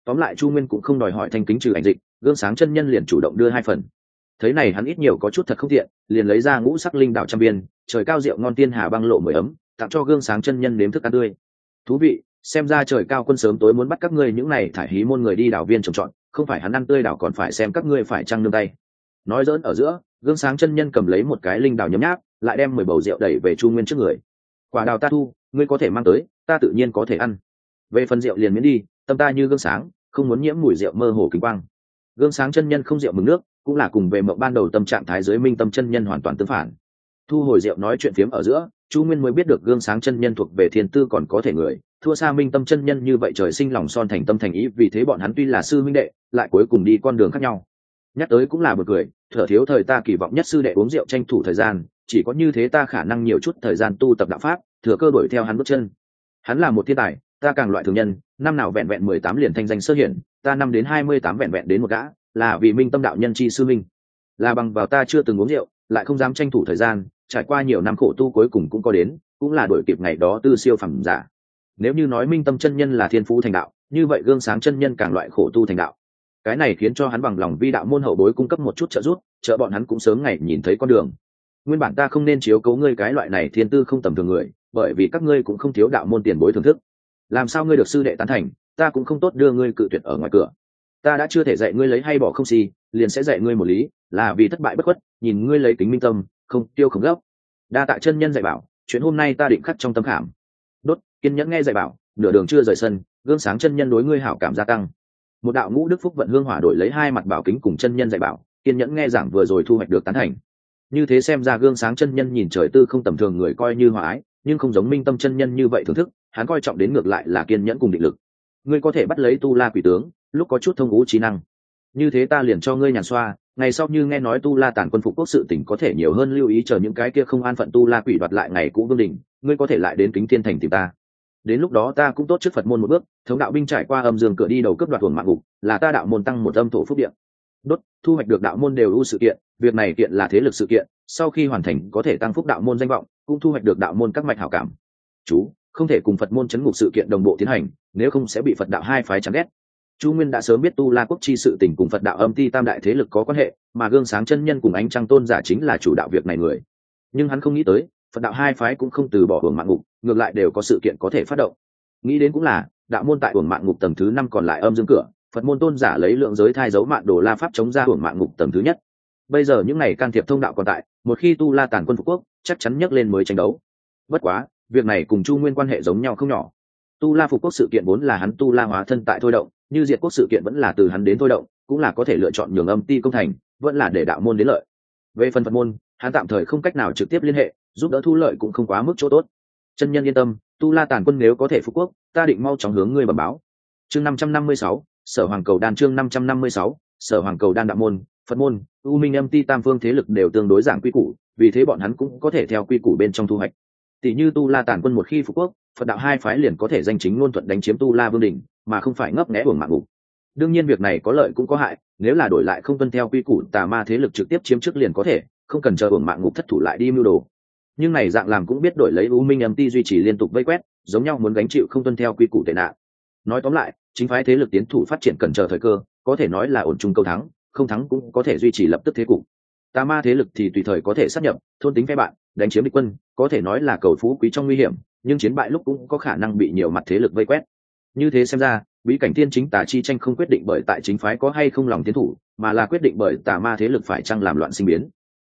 tóm lại chu nguyên cũng không đòi hỏi thanh kính trừ ảnh dịch, gương sáng chân nhân liền chủ động đưa hai phần. Thấy này hắn ít nhiều có chút thật không thiện liền lấy ra ngũ sắc linh đạo trăm viên, trời cao rượu ngon tiên hà băng lộ mười ấm, tặng cho gương sáng chân nhân nếm thức ăn tươi. Thú vị, xem ra trời cao quân sớm tối muốn bắt các ngươi những này thải hí môn người đi đảo viên trồng trọt, không phải hắn ăn tươi đảo còn phải xem các ngươi phải trăng nương tay. Nói dỡn ở giữa, gương sáng chân nhân cầm lấy một cái linh đảo nhấm nháp, lại đem mười bầu rượu đẩy về chu nguyên trước người. Quả đào ta thu, ngươi có thể mang tới, ta tự nhiên có thể ăn. Về phần rượu liền miễn đi, tâm ta như gương sáng không muốn nhiễm mùi rượu mơ hồ kính quang. Gương sáng chân nhân không rượu mừng nước, cũng là cùng về mộng ban đầu tâm trạng thái giới minh tâm chân nhân hoàn toàn tương phản. Thu hồi rượu nói chuyện phiếm ở giữa, chu nguyên mới biết được gương sáng chân nhân thuộc về thiên tư còn có thể người, thua xa minh tâm chân nhân như vậy trời sinh lòng son thành tâm thành ý, vì thế bọn hắn tuy là sư minh đệ, lại cuối cùng đi con đường khác nhau. Nhắc tới cũng là một cười, thở thiếu thời ta kỳ vọng nhất sư đệ uống rượu tranh thủ thời gian, chỉ có như thế ta khả năng nhiều chút thời gian tu tập đạo pháp, thừa cơ đuổi theo hắn bước chân. Hắn là một thiên tài, ta càng loại thường nhân năm nào vẹn vẹn mười tám liền thanh danh sơ hiển, ta năm đến hai mươi tám vẹn vẹn đến một gã, là vì minh tâm đạo nhân chi sư minh là bằng vào ta chưa từng uống rượu, lại không dám tranh thủ thời gian, trải qua nhiều năm khổ tu cuối cùng cũng có đến, cũng là đổi kịp ngày đó tư siêu phẩm giả. Nếu như nói minh tâm chân nhân là thiên phú thành đạo, như vậy gương sáng chân nhân càng loại khổ tu thành đạo. Cái này khiến cho hắn bằng lòng vi đạo môn hậu bối cung cấp một chút trợ giúp, trợ bọn hắn cũng sớm ngày nhìn thấy con đường. Nguyên bản ta không nên chiếu cấu ngươi cái loại này thiên tư không tầm thường người, bởi vì các ngươi cũng không thiếu đạo môn tiền bối thưởng thức làm sao ngươi được sư đệ tán thành, ta cũng không tốt đưa ngươi cự tuyệt ở ngoài cửa. Ta đã chưa thể dạy ngươi lấy hay bỏ không xì, liền sẽ dạy ngươi một lý, là vì thất bại bất khuất, nhìn ngươi lấy tính minh tâm, không tiêu không gấp. Đa tạ chân nhân dạy bảo, chuyện hôm nay ta định khắc trong tâm khảm. Đốt, kiên nhẫn nghe dạy bảo, nửa đường chưa rời sân, gương sáng chân nhân đối ngươi hảo cảm gia tăng. Một đạo ngũ đức phúc vận hương hỏa đổi lấy hai mặt bảo kính cùng chân nhân dạy bảo, kiên nhẫn nghe giảng vừa rồi thu hoạch được tán thành. Như thế xem ra gương sáng chân nhân nhìn trời tư không tầm thường người coi như hòa ái nhưng không giống minh tâm chân nhân như vậy thưởng thức, hắn coi trọng đến ngược lại là kiên nhẫn cùng định lực. Ngươi có thể bắt lấy tu la quỷ tướng, lúc có chút thông ngũ trí năng. Như thế ta liền cho ngươi nhàn xoa, ngày sau như nghe nói tu la tàn quân phục quốc sự tỉnh có thể nhiều hơn lưu ý chờ những cái kia không an phận tu la quỷ đoạt lại ngày cũ vương đình, ngươi có thể lại đến kính thiên thành tìm ta. Đến lúc đó ta cũng tốt trước phật môn một bước, thống đạo binh trải qua âm dương cửa đi đầu cấp đoạt hồn mạng ngục, là ta đạo môn tăng một âm thổ phúc điện. Đốt, thu hoạch được đạo môn đều ưu sự kiện, việc này kiện là thế lực sự kiện, sau khi hoàn thành có thể tăng phúc đạo môn danh vọng cũng thu hoạch được đạo môn các mạch hảo cảm. Chú, không thể cùng phật môn chấn ngục sự kiện đồng bộ tiến hành, nếu không sẽ bị phật đạo hai phái chán ghét. Chu nguyên đã sớm biết tu la quốc chi sự tình cùng phật đạo âm ti tam đại thế lực có quan hệ, mà gương sáng chân nhân cùng ánh trăng tôn giả chính là chủ đạo việc này người. Nhưng hắn không nghĩ tới, phật đạo hai phái cũng không từ bỏ hưởng mạng ngục, ngược lại đều có sự kiện có thể phát động. Nghĩ đến cũng là, đạo môn tại hưởng mạng ngục tầng thứ năm còn lại âm dương cửa, phật môn tôn giả lấy lượng giới thai dấu mạng đồ la pháp chống ra hưởng mạng ngục tầng thứ nhất. Bây giờ những ngày can thiệp thông đạo còn tại, một khi tu la tàn quân phục quốc chắc chắn nhấc lên mới tranh đấu. Bất quá, việc này cùng chu nguyên quan hệ giống nhau không nhỏ. Tu la phục quốc sự kiện vốn là hắn tu la hóa thân tại thôi động, như diệt quốc sự kiện vẫn là từ hắn đến thôi động, cũng là có thể lựa chọn nhường âm ti công thành, vẫn là để đạo môn đến lợi. Về phần phật môn, hắn tạm thời không cách nào trực tiếp liên hệ, giúp đỡ thu lợi cũng không quá mức chỗ tốt. Chân nhân yên tâm, tu la tàn quân nếu có thể phục quốc, ta định mau chóng hướng ngươi bẩm báo. Chương năm trăm năm mươi sáu, sở hoàng cầu đan chương năm trăm năm mươi sáu, sở hoàng cầu đan đạo môn, phật môn, u minh âm ti tam phương thế lực đều tương đối giảng quy củ vì thế bọn hắn cũng có thể theo quy củ bên trong thu hoạch. Tỷ như tu la tàn quân một khi phục quốc, phật đạo hai phái liền có thể danh chính ngôn thuận đánh chiếm tu la vương đình mà không phải ngấp nghẽ uổng mạng ngục. Đương nhiên việc này có lợi cũng có hại, nếu là đổi lại không tuân theo quy củ tà ma thế lực trực tiếp chiếm trước liền có thể, không cần chờ uổng mạng ngục thất thủ lại đi mưu đồ. Nhưng này dạng làm cũng biết đổi lấy u minh âm ti duy trì liên tục vây quét, giống nhau muốn gánh chịu không tuân theo quy củ tệ nạn. Nói tóm lại, chính phái thế lực tiến thủ phát triển cần chờ thời cơ, có thể nói là ổn chung câu thắng, không thắng cũng có thể duy trì lập tức thế cục tà ma thế lực thì tùy thời có thể sát nhập, thôn tính phe bạn đánh chiếm địch quân, có thể nói là cầu phú quý trong nguy hiểm, nhưng chiến bại lúc cũng có khả năng bị nhiều mặt thế lực vây quét. Như thế xem ra, bí cảnh thiên chính tà chi tranh không quyết định bởi tại chính phái có hay không lòng tiến thủ, mà là quyết định bởi tà ma thế lực phải chăng làm loạn sinh biến.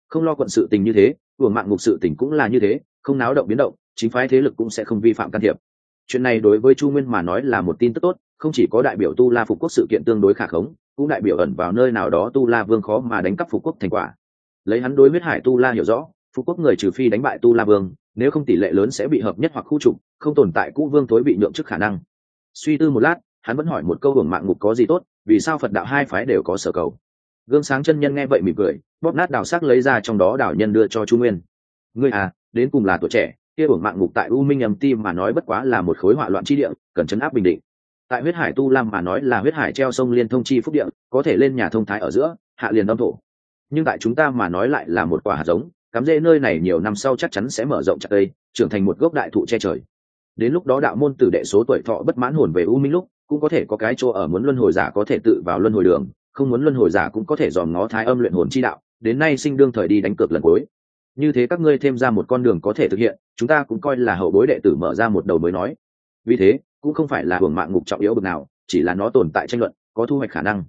Không lo quận sự tình như thế của mạng ngục sự tình cũng là như thế, không náo động biến động, chính phái thế lực cũng sẽ không vi phạm can thiệp. Chuyện này đối với chu nguyên mà nói là một tin tức tốt, không chỉ có đại biểu tu la phục quốc sự kiện tương đối khả khống, cũng đại biểu ẩn vào nơi nào đó tu la vương khó mà đánh cắp phục quốc thành quả lấy hắn đối huyết hải tu la hiểu rõ, phú quốc người trừ phi đánh bại tu la vương, nếu không tỷ lệ lớn sẽ bị hợp nhất hoặc khu trục, không tồn tại cũ vương thối bị nhượng chức khả năng. Suy tư một lát, hắn vẫn hỏi một câu hưởng mạng ngục có gì tốt, vì sao phật đạo hai phái đều có sở cầu. Gương sáng chân nhân nghe vậy mỉm cười, bóp nát đào sắc lấy ra trong đó đảo nhân đưa cho chu nguyên. Ngươi à đến cùng là tuổi trẻ, kia hưởng mạng ngục tại u minh âm tim mà nói bất quá là một khối họa loạn chi địa, cần chấn áp bình định. Tại huyết hải tu lam mà nói là huyết hải treo sông liên thông chi phúc địa, có thể lên nhà thông thái ở giữa, hạ liền âm thổ nhưng tại chúng ta mà nói lại là một quả hạt giống, cắm rễ nơi này nhiều năm sau chắc chắn sẽ mở rộng chặt cây, trưởng thành một gốc đại thụ che trời. Đến lúc đó đạo môn tử đệ số tuổi thọ bất mãn hồn về u minh lúc, cũng có thể có cái chỗ ở muốn luân hồi giả có thể tự vào luân hồi đường, không muốn luân hồi giả cũng có thể dòm ngó thái âm luyện hồn chi đạo, đến nay sinh đương thời đi đánh cược lần cuối. Như thế các ngươi thêm ra một con đường có thể thực hiện, chúng ta cũng coi là hậu bối đệ tử mở ra một đầu mới nói. Vì thế, cũng không phải là hưởng mạng ngục trọng yếu bực nào, chỉ là nó tồn tại tranh luận, có thu hoạch khả năng.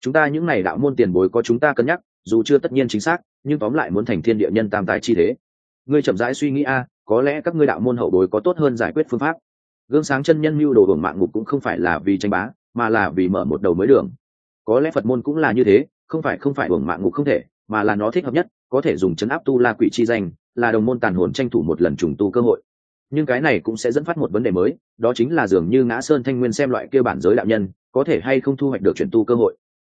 Chúng ta những này đạo môn tiền bối có chúng ta cân nhắc dù chưa tất nhiên chính xác, nhưng tóm lại muốn thành thiên địa nhân tam tài chi thế. Ngươi chậm rãi suy nghĩ a, có lẽ các ngươi đạo môn hậu bối có tốt hơn giải quyết phương pháp. Gương sáng chân nhân mưu đồ hưởng mạng ngục cũng không phải là vì tranh bá, mà là vì mở một đầu mới đường. Có lẽ phật môn cũng là như thế, không phải không phải hưởng mạng ngục không thể, mà là nó thích hợp nhất, có thể dùng chấn áp tu la quỷ chi danh, là đồng môn tàn hồn tranh thủ một lần trùng tu cơ hội. Nhưng cái này cũng sẽ dẫn phát một vấn đề mới, đó chính là dường như ngã sơn thanh nguyên xem loại kia bản giới đạo nhân, có thể hay không thu hoạch được chuyển tu cơ hội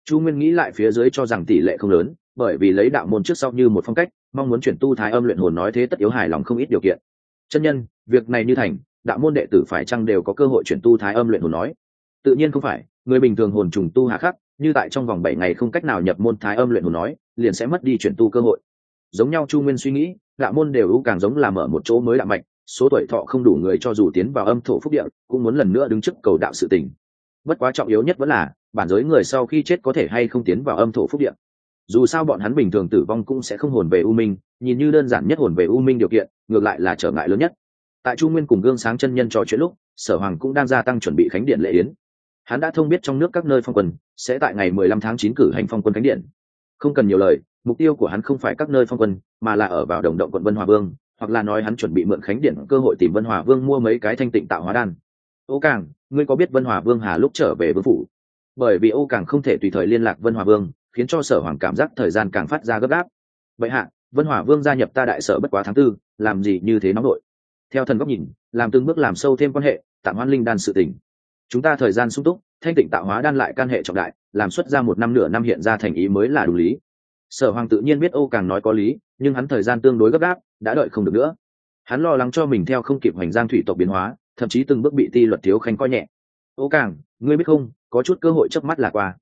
chu nguyên nghĩ lại phía dưới cho rằng tỷ lệ không lớn, bởi vì lấy đạo môn trước sau như một phong cách, mong muốn chuyển tu thái âm luyện hồn nói thế tất yếu hài lòng không ít điều kiện. Chân nhân, việc này như thành, đạo môn đệ tử phải chăng đều có cơ hội chuyển tu thái âm luyện hồn nói? Tự nhiên không phải, người bình thường hồn trùng tu hạ khắc, như tại trong vòng bảy ngày không cách nào nhập môn thái âm luyện hồn nói, liền sẽ mất đi chuyển tu cơ hội. Giống nhau chu nguyên suy nghĩ, đạo môn đều ưu càng giống là mở một chỗ mới đạo mạch, số tuổi thọ không đủ người cho dù tiến vào âm thổ phúc địa, cũng muốn lần nữa đứng trước cầu đạo sự tình. Bất quá trọng yếu nhất vẫn là bản giới người sau khi chết có thể hay không tiến vào âm thổ phúc địa. Dù sao bọn hắn bình thường tử vong cũng sẽ không hồn về u minh, nhìn như đơn giản nhất hồn về u minh điều kiện, ngược lại là trở ngại lớn nhất. Tại chu nguyên cùng gương sáng chân nhân trò chuyện lúc, sở hoàng cũng đang gia tăng chuẩn bị khánh điện lễ yến. Hắn đã thông biết trong nước các nơi phong quân sẽ tại ngày mười lăm tháng chín cử hành phong quân khánh điện. Không cần nhiều lời, mục tiêu của hắn không phải các nơi phong quân, mà là ở vào đồng động quận vân hòa vương, hoặc là nói hắn chuẩn bị mượn khánh điện cơ hội tìm vân hòa vương mua mấy cái thanh tịnh tạo hóa đan. Ô càng, ngươi có biết vân hòa vương hà lúc trở về vương phủ? Bởi vì ô càng không thể tùy thời liên lạc vân hòa vương, khiến cho sở hoàng cảm giác thời gian càng phát ra gấp gáp. Vậy hạ, vân hòa vương gia nhập ta đại sở bất quá tháng tư, làm gì như thế nóng nội? Theo thần góc nhìn, làm từng bước làm sâu thêm quan hệ, tạm hoan linh đan sự tình. Chúng ta thời gian sung túc, thanh tịnh tạo hóa đan lại can hệ trọng đại, làm xuất ra một năm nửa năm hiện ra thành ý mới là đủ lý. Sở hoàng tự nhiên biết ô càng nói có lý, nhưng hắn thời gian tương đối gấp gáp, đã đợi không được nữa. Hắn lo lắng cho mình theo không kịp hoành giang thủy tộc biến hóa, thậm chí từng bước bị ti luật thiếu khanh coi nhẹ ô càng ngươi biết không, có chút cơ hội chớp mắt là qua.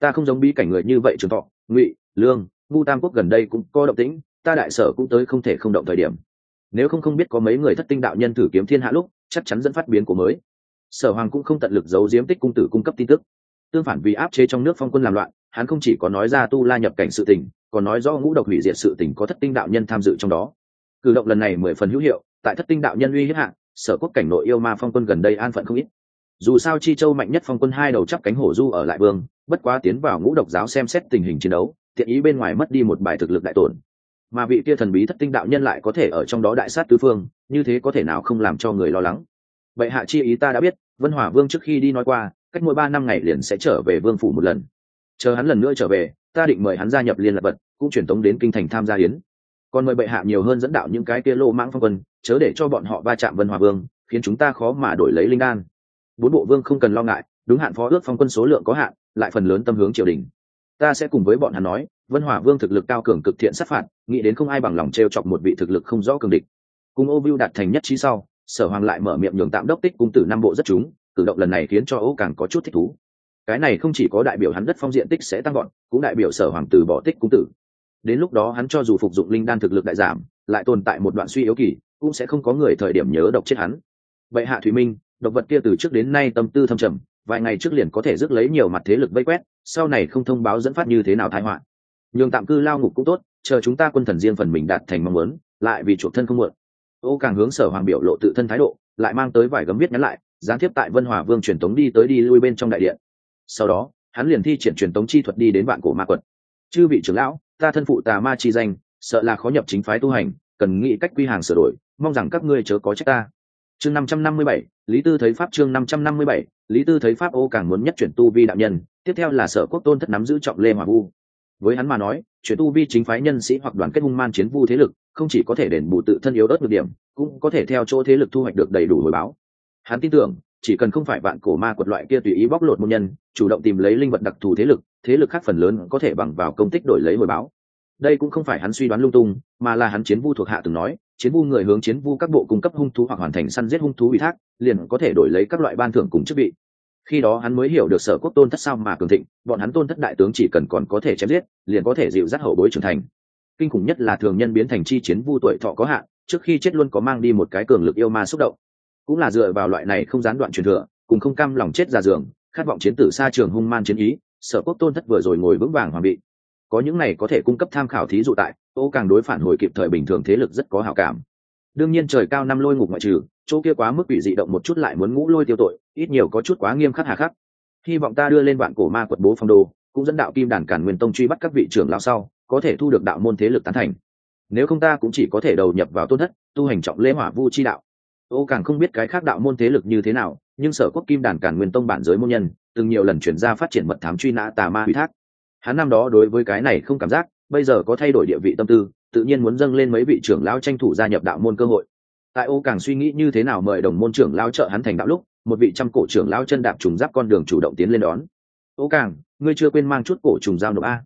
Ta không giống bi cảnh người như vậy trường thọ, ngụy, lương ngu tam quốc gần đây cũng có động tĩnh, ta đại sở cũng tới không thể không động thời điểm. Nếu không không biết có mấy người thất tinh đạo nhân thử kiếm thiên hạ lúc, chắc chắn dẫn phát biến của mới. Sở hoàng cũng không tận lực giấu diếm tích cung tử cung cấp tin tức. Tương phản vì áp chế trong nước phong quân làm loạn, hắn không chỉ có nói ra tu la nhập cảnh sự tình, còn nói do ngũ độc hủy diệt sự tình có thất tinh đạo nhân tham dự trong đó. Cử động lần này mười phần hữu hiệu, tại thất tinh đạo nhân uy hiếp hạng sở quốc cảnh nội yêu ma phong quân gần đây an phận không ít dù sao chi châu mạnh nhất phong quân hai đầu chắp cánh hổ du ở lại vương, bất quá tiến vào ngũ độc giáo xem xét tình hình chiến đấu tiện ý bên ngoài mất đi một bài thực lực đại tổn. Mà vị kia thần bí thất tinh đạo nhân lại có thể ở trong đó đại sát tứ phương, như thế có thể nào không làm cho người lo lắng? Vậy hạ chi ý ta đã biết, vân hỏa vương trước khi đi nói qua, cách mỗi ba năm ngày liền sẽ trở về vương phủ một lần. Chờ hắn lần nữa trở về, ta định mời hắn gia nhập liên lạc vật, cũng truyền tống đến kinh thành tham gia hiến còn mời bệ hạ nhiều hơn dẫn đạo những cái kia lô mãng phong quân, chớ để cho bọn họ va chạm vân hòa vương, khiến chúng ta khó mà đổi lấy linh đan bốn bộ vương không cần lo ngại, đúng hạn phó ước phong quân số lượng có hạn, lại phần lớn tâm hướng triều đình. Ta sẽ cùng với bọn hắn nói, vân hỏa vương thực lực cao cường cực thiện sát phạt, nghĩ đến không ai bằng lòng t r e o chọc một vị thực lực không rõ cường địch. Cùng ô viu đạt thành nhất trí sau, sở hoàng lại mở miệng nhường tạm đốc tích cung tử năm bộ rất chúng cử động lần này khiến cho ô càng có chút thích thú. Cái này không chỉ có đại biểu hắn đất phong diện tích sẽ tăng gọn cũng đại biểu sở hoàng từ bỏ tích cung tử. Đến lúc đó hắn cho dù phục dụng linh đan thực lực đại giảm, lại tồn tại một đoạn suy yếu kỳ, cũng sẽ không có người thời điểm nhớ độc chết hắn. Vậy hạ thủy minh độc vật kia từ trước đến nay tâm tư thâm trầm, vài ngày trước liền có thể rước lấy nhiều mặt thế lực vây quét, sau này không thông báo dẫn phát như thế nào thái họa. Nhường tạm cư lao ngục cũng tốt, chờ chúng ta quân thần riêng phần mình đạt thành mong muốn, lại vì chuộc thân không muộn. Ô càng hướng sở hoàng biểu lộ tự thân thái độ, lại mang tới vài gấm viết nhắn lại, gián tiếp tại vân hòa vương truyền tống đi tới đi lui bên trong đại điện. Sau đó, hắn liền thi triển truyền tống chi thuật đi đến vạn cổ ma quật. Chư vị trưởng lão, ta thân phụ tà ma chi danh, sợ là khó nhập chính phái tu hành, cần nghĩ cách quy hàng sửa đổi, mong rằng các ngươi chớ có trách ta chương năm trăm năm mươi bảy, lý tư thấy pháp chương năm trăm năm mươi bảy, lý tư thấy pháp ô càng muốn nhất chuyển tu vi đạo nhân, tiếp theo là sở quốc tôn thất nắm giữ trọng lê hòa vu. Với hắn mà nói, chuyển tu vi chính phái nhân sĩ hoặc đoàn kết hung man chiến vu thế lực, không chỉ có thể đền bù tự thân yếu đất được điểm, cũng có thể theo chỗ thế lực thu hoạch được đầy đủ hồi báo. Hắn tin tưởng, chỉ cần không phải vạn cổ ma quật loại kia tùy ý bóc lột môn nhân, chủ động tìm lấy linh vật đặc thù thế lực thế lực khác phần lớn có thể bằng vào công tích đổi lấy hồi báo đây cũng không phải hắn suy đoán lung tung, mà là hắn chiến vu thuộc hạ từng nói, chiến vu người hướng chiến vu các bộ cung cấp hung thú hoặc hoàn thành săn giết hung thú ủy thác, liền có thể đổi lấy các loại ban thưởng cùng chức vị. Khi đó hắn mới hiểu được sở quốc tôn thất sao mà cường thịnh, bọn hắn tôn thất đại tướng chỉ cần còn có thể chém giết, liền có thể dịu dắt hậu bối trưởng thành. Kinh khủng nhất là thường nhân biến thành chi chiến vu tuổi thọ có hạn, trước khi chết luôn có mang đi một cái cường lực yêu ma xúc động. Cũng là dựa vào loại này không gián đoạn truyền thừa, cùng không cam lòng chết ra giường khát vọng chiến tử xa trường hung man chiến ý, sở quốc tôn thất vừa rồi ngồi vững vàng hoàng bị có những này có thể cung cấp tham khảo thí dụ tại ô càng đối phản hồi kịp thời bình thường thế lực rất có hảo cảm. Đương nhiên trời cao năm lôi ngục ngoại trừ, chỗ kia quá mức bị dị động một chút lại muốn ngũ lôi tiêu tội, ít nhiều có chút quá nghiêm khắc hà khắc. Hy vọng ta đưa lên vạn cổ ma quật bố phong đồ cũng dẫn đạo kim đàn cản nguyên tông truy bắt các vị trưởng lao sau, có thể thu được đạo môn thế lực tán thành. Nếu không ta cũng chỉ có thể đầu nhập vào tôn thất, tu hành trọng lễ hỏa vu chi đạo. Ô càng không biết cái khác đạo môn thế lực như thế nào, nhưng sở quốc kim đàn cản nguyên tông bản giới môn nhân, từng nhiều lần chuyển ra phát triển mật thám truy nã tà ma ủy thác hắn năm đó đối với cái này không cảm giác, bây giờ có thay đổi địa vị tâm tư, tự nhiên muốn dâng lên mấy vị trưởng lão tranh thủ gia nhập đạo môn cơ hội. Tại ô càng suy nghĩ như thế nào mời đồng môn trưởng lão trợ hắn thành đạo lúc, một vị trăm cổ trưởng lão chân đạp trùng giáp con đường chủ động tiến lên đón. Ô càng, ngươi chưa quên mang chút cổ trùng giao nộp a?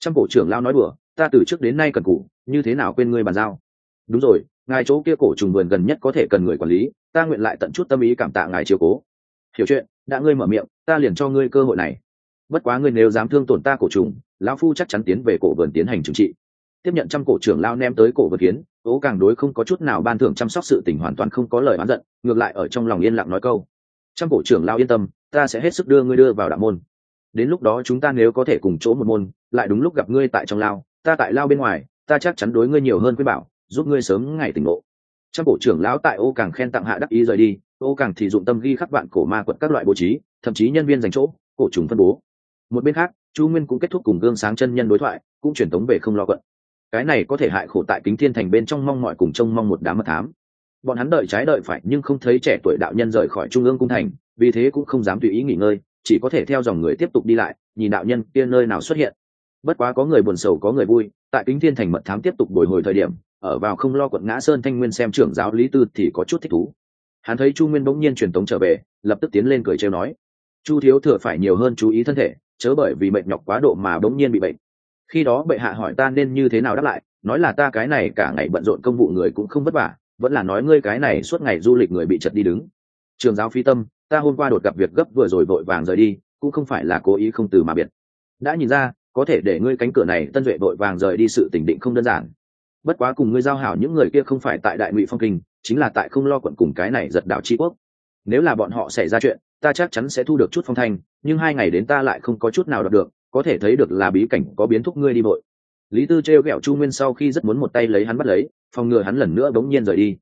Trăm cổ trưởng lão nói đùa, ta từ trước đến nay cần cụ, như thế nào quên ngươi bàn giao? Đúng rồi, ngài chỗ kia cổ trùng vườn gần nhất có thể cần người quản lý, ta nguyện lại tận chút tâm ý cảm tạ ngài chiều cố. Hiểu chuyện, đã ngươi mở miệng, ta liền cho ngươi cơ hội này bất quá ngươi nếu dám thương tổn ta cổ trùng, lão phu chắc chắn tiến về cổ vườn tiến hành trừng trị. Tiếp nhận trăm cổ trưởng lao ném tới cổ vườn kiến ố càng đối không có chút nào ban thưởng chăm sóc sự tình hoàn toàn không có lời oán giận, ngược lại ở trong lòng yên lặng nói câu. Trăm cổ trưởng lao yên tâm, ta sẽ hết sức đưa ngươi đưa vào đạo môn. Đến lúc đó chúng ta nếu có thể cùng chỗ một môn, lại đúng lúc gặp ngươi tại trong lao, ta tại lao bên ngoài, ta chắc chắn đối ngươi nhiều hơn quý bảo, giúp ngươi sớm ngày tỉnh ngộ. Trăm cổ trưởng lão tại ô càng khen tặng hạ đắc ý rời đi, ô càng thì dụng tâm ghi khắc vạn cổ ma quật các loại bố trí, thậm chí nhân viên dành chỗ, cổ trùng phân bố một bên khác, chu nguyên cũng kết thúc cùng gương sáng chân nhân đối thoại, cũng truyền tống về không lo quận. Cái này có thể hại khổ tại kính thiên thành bên trong mong mọi cùng trông mong một đám mật thám. Bọn hắn đợi trái đợi phải nhưng không thấy trẻ tuổi đạo nhân rời khỏi trung ương cung thành, vì thế cũng không dám tùy ý nghỉ ngơi, chỉ có thể theo dòng người tiếp tục đi lại, nhìn đạo nhân kia nơi nào xuất hiện. Bất quá có người buồn sầu, có người vui, tại kính thiên thành mật thám tiếp tục bồi hồi thời điểm, ở vào không lo quận ngã sơn thanh nguyên xem trưởng giáo lý tư thì có chút thích thú. Hắn thấy chu nguyên bỗng nhiên truyền tống trở về, lập tức tiến lên cười trêu nói. Chu thiếu thừa phải nhiều hơn chú ý thân thể chớ bởi vì mệt nhọc quá độ mà bỗng nhiên bị bệnh. Khi đó bệ hạ hỏi ta nên như thế nào đáp lại, nói là ta cái này cả ngày bận rộn công vụ người cũng không vất vả, vẫn là nói ngươi cái này suốt ngày du lịch người bị chật đi đứng. Trường giáo phi tâm, ta hôm qua đột gặp việc gấp vừa rồi vội vàng rời đi, cũng không phải là cố ý không từ mà biệt. Đã nhìn ra, có thể để ngươi cánh cửa này tân duệ vội vàng rời đi sự tỉnh định không đơn giản. Bất quá cùng ngươi giao hảo những người kia không phải tại đại ngụy phong kinh, chính là tại không lo quận cùng cái này giật đạo tri quốc. Nếu là bọn họ xảy ra chuyện ta chắc chắn sẽ thu được chút phong thanh, nhưng hai ngày đến ta lại không có chút nào đọc được, có thể thấy được là bí cảnh có biến thúc ngươi đi vội lý tư trêu ghẹo chu nguyên sau khi rất muốn một tay lấy hắn bắt lấy, phòng ngừa hắn lần nữa bỗng nhiên rời đi.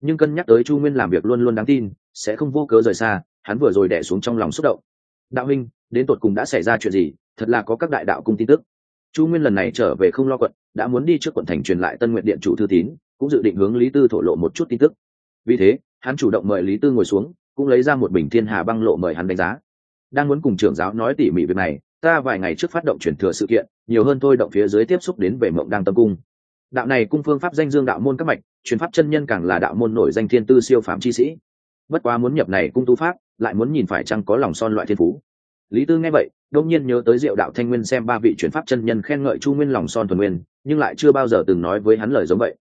Nhưng cân nhắc tới chu nguyên làm việc luôn luôn đáng tin, sẽ không vô cớ rời xa, hắn vừa rồi đẻ xuống trong lòng xúc động. Đạo huynh, đến tột cùng đã xảy ra chuyện gì? Thật là có các đại đạo cung tin tức. Chu nguyên lần này trở về không lo quận, đã muốn đi trước quận thành truyền lại tân nguyện điện chủ thư tín, cũng dự định hướng lý tư thổ lộ một chút tin tức. Vì thế, hắn chủ động mời lý tư ngồi xuống cũng lấy ra một bình thiên hà băng lộ mời hắn đánh giá. Đang muốn cùng trưởng giáo nói tỉ mỉ việc này, ta vài ngày trước phát động chuyển thừa sự kiện, nhiều hơn thôi động phía dưới tiếp xúc đến về mộng đang tâm cung. Đạo này cung phương pháp danh dương đạo môn các mạch, truyền pháp chân nhân càng là đạo môn nổi danh thiên tư siêu phạm chi sĩ. Bất quá muốn nhập này cung tu pháp, lại muốn nhìn phải chăng có lòng son loại thiên phú. Lý tư nghe vậy đông nhiên nhớ tới diệu đạo thanh nguyên xem ba vị chuyển pháp chân nhân khen ngợi chu nguyên lòng son thuần nguyên, nhưng lại chưa bao giờ từng nói với hắn lời giống vậy.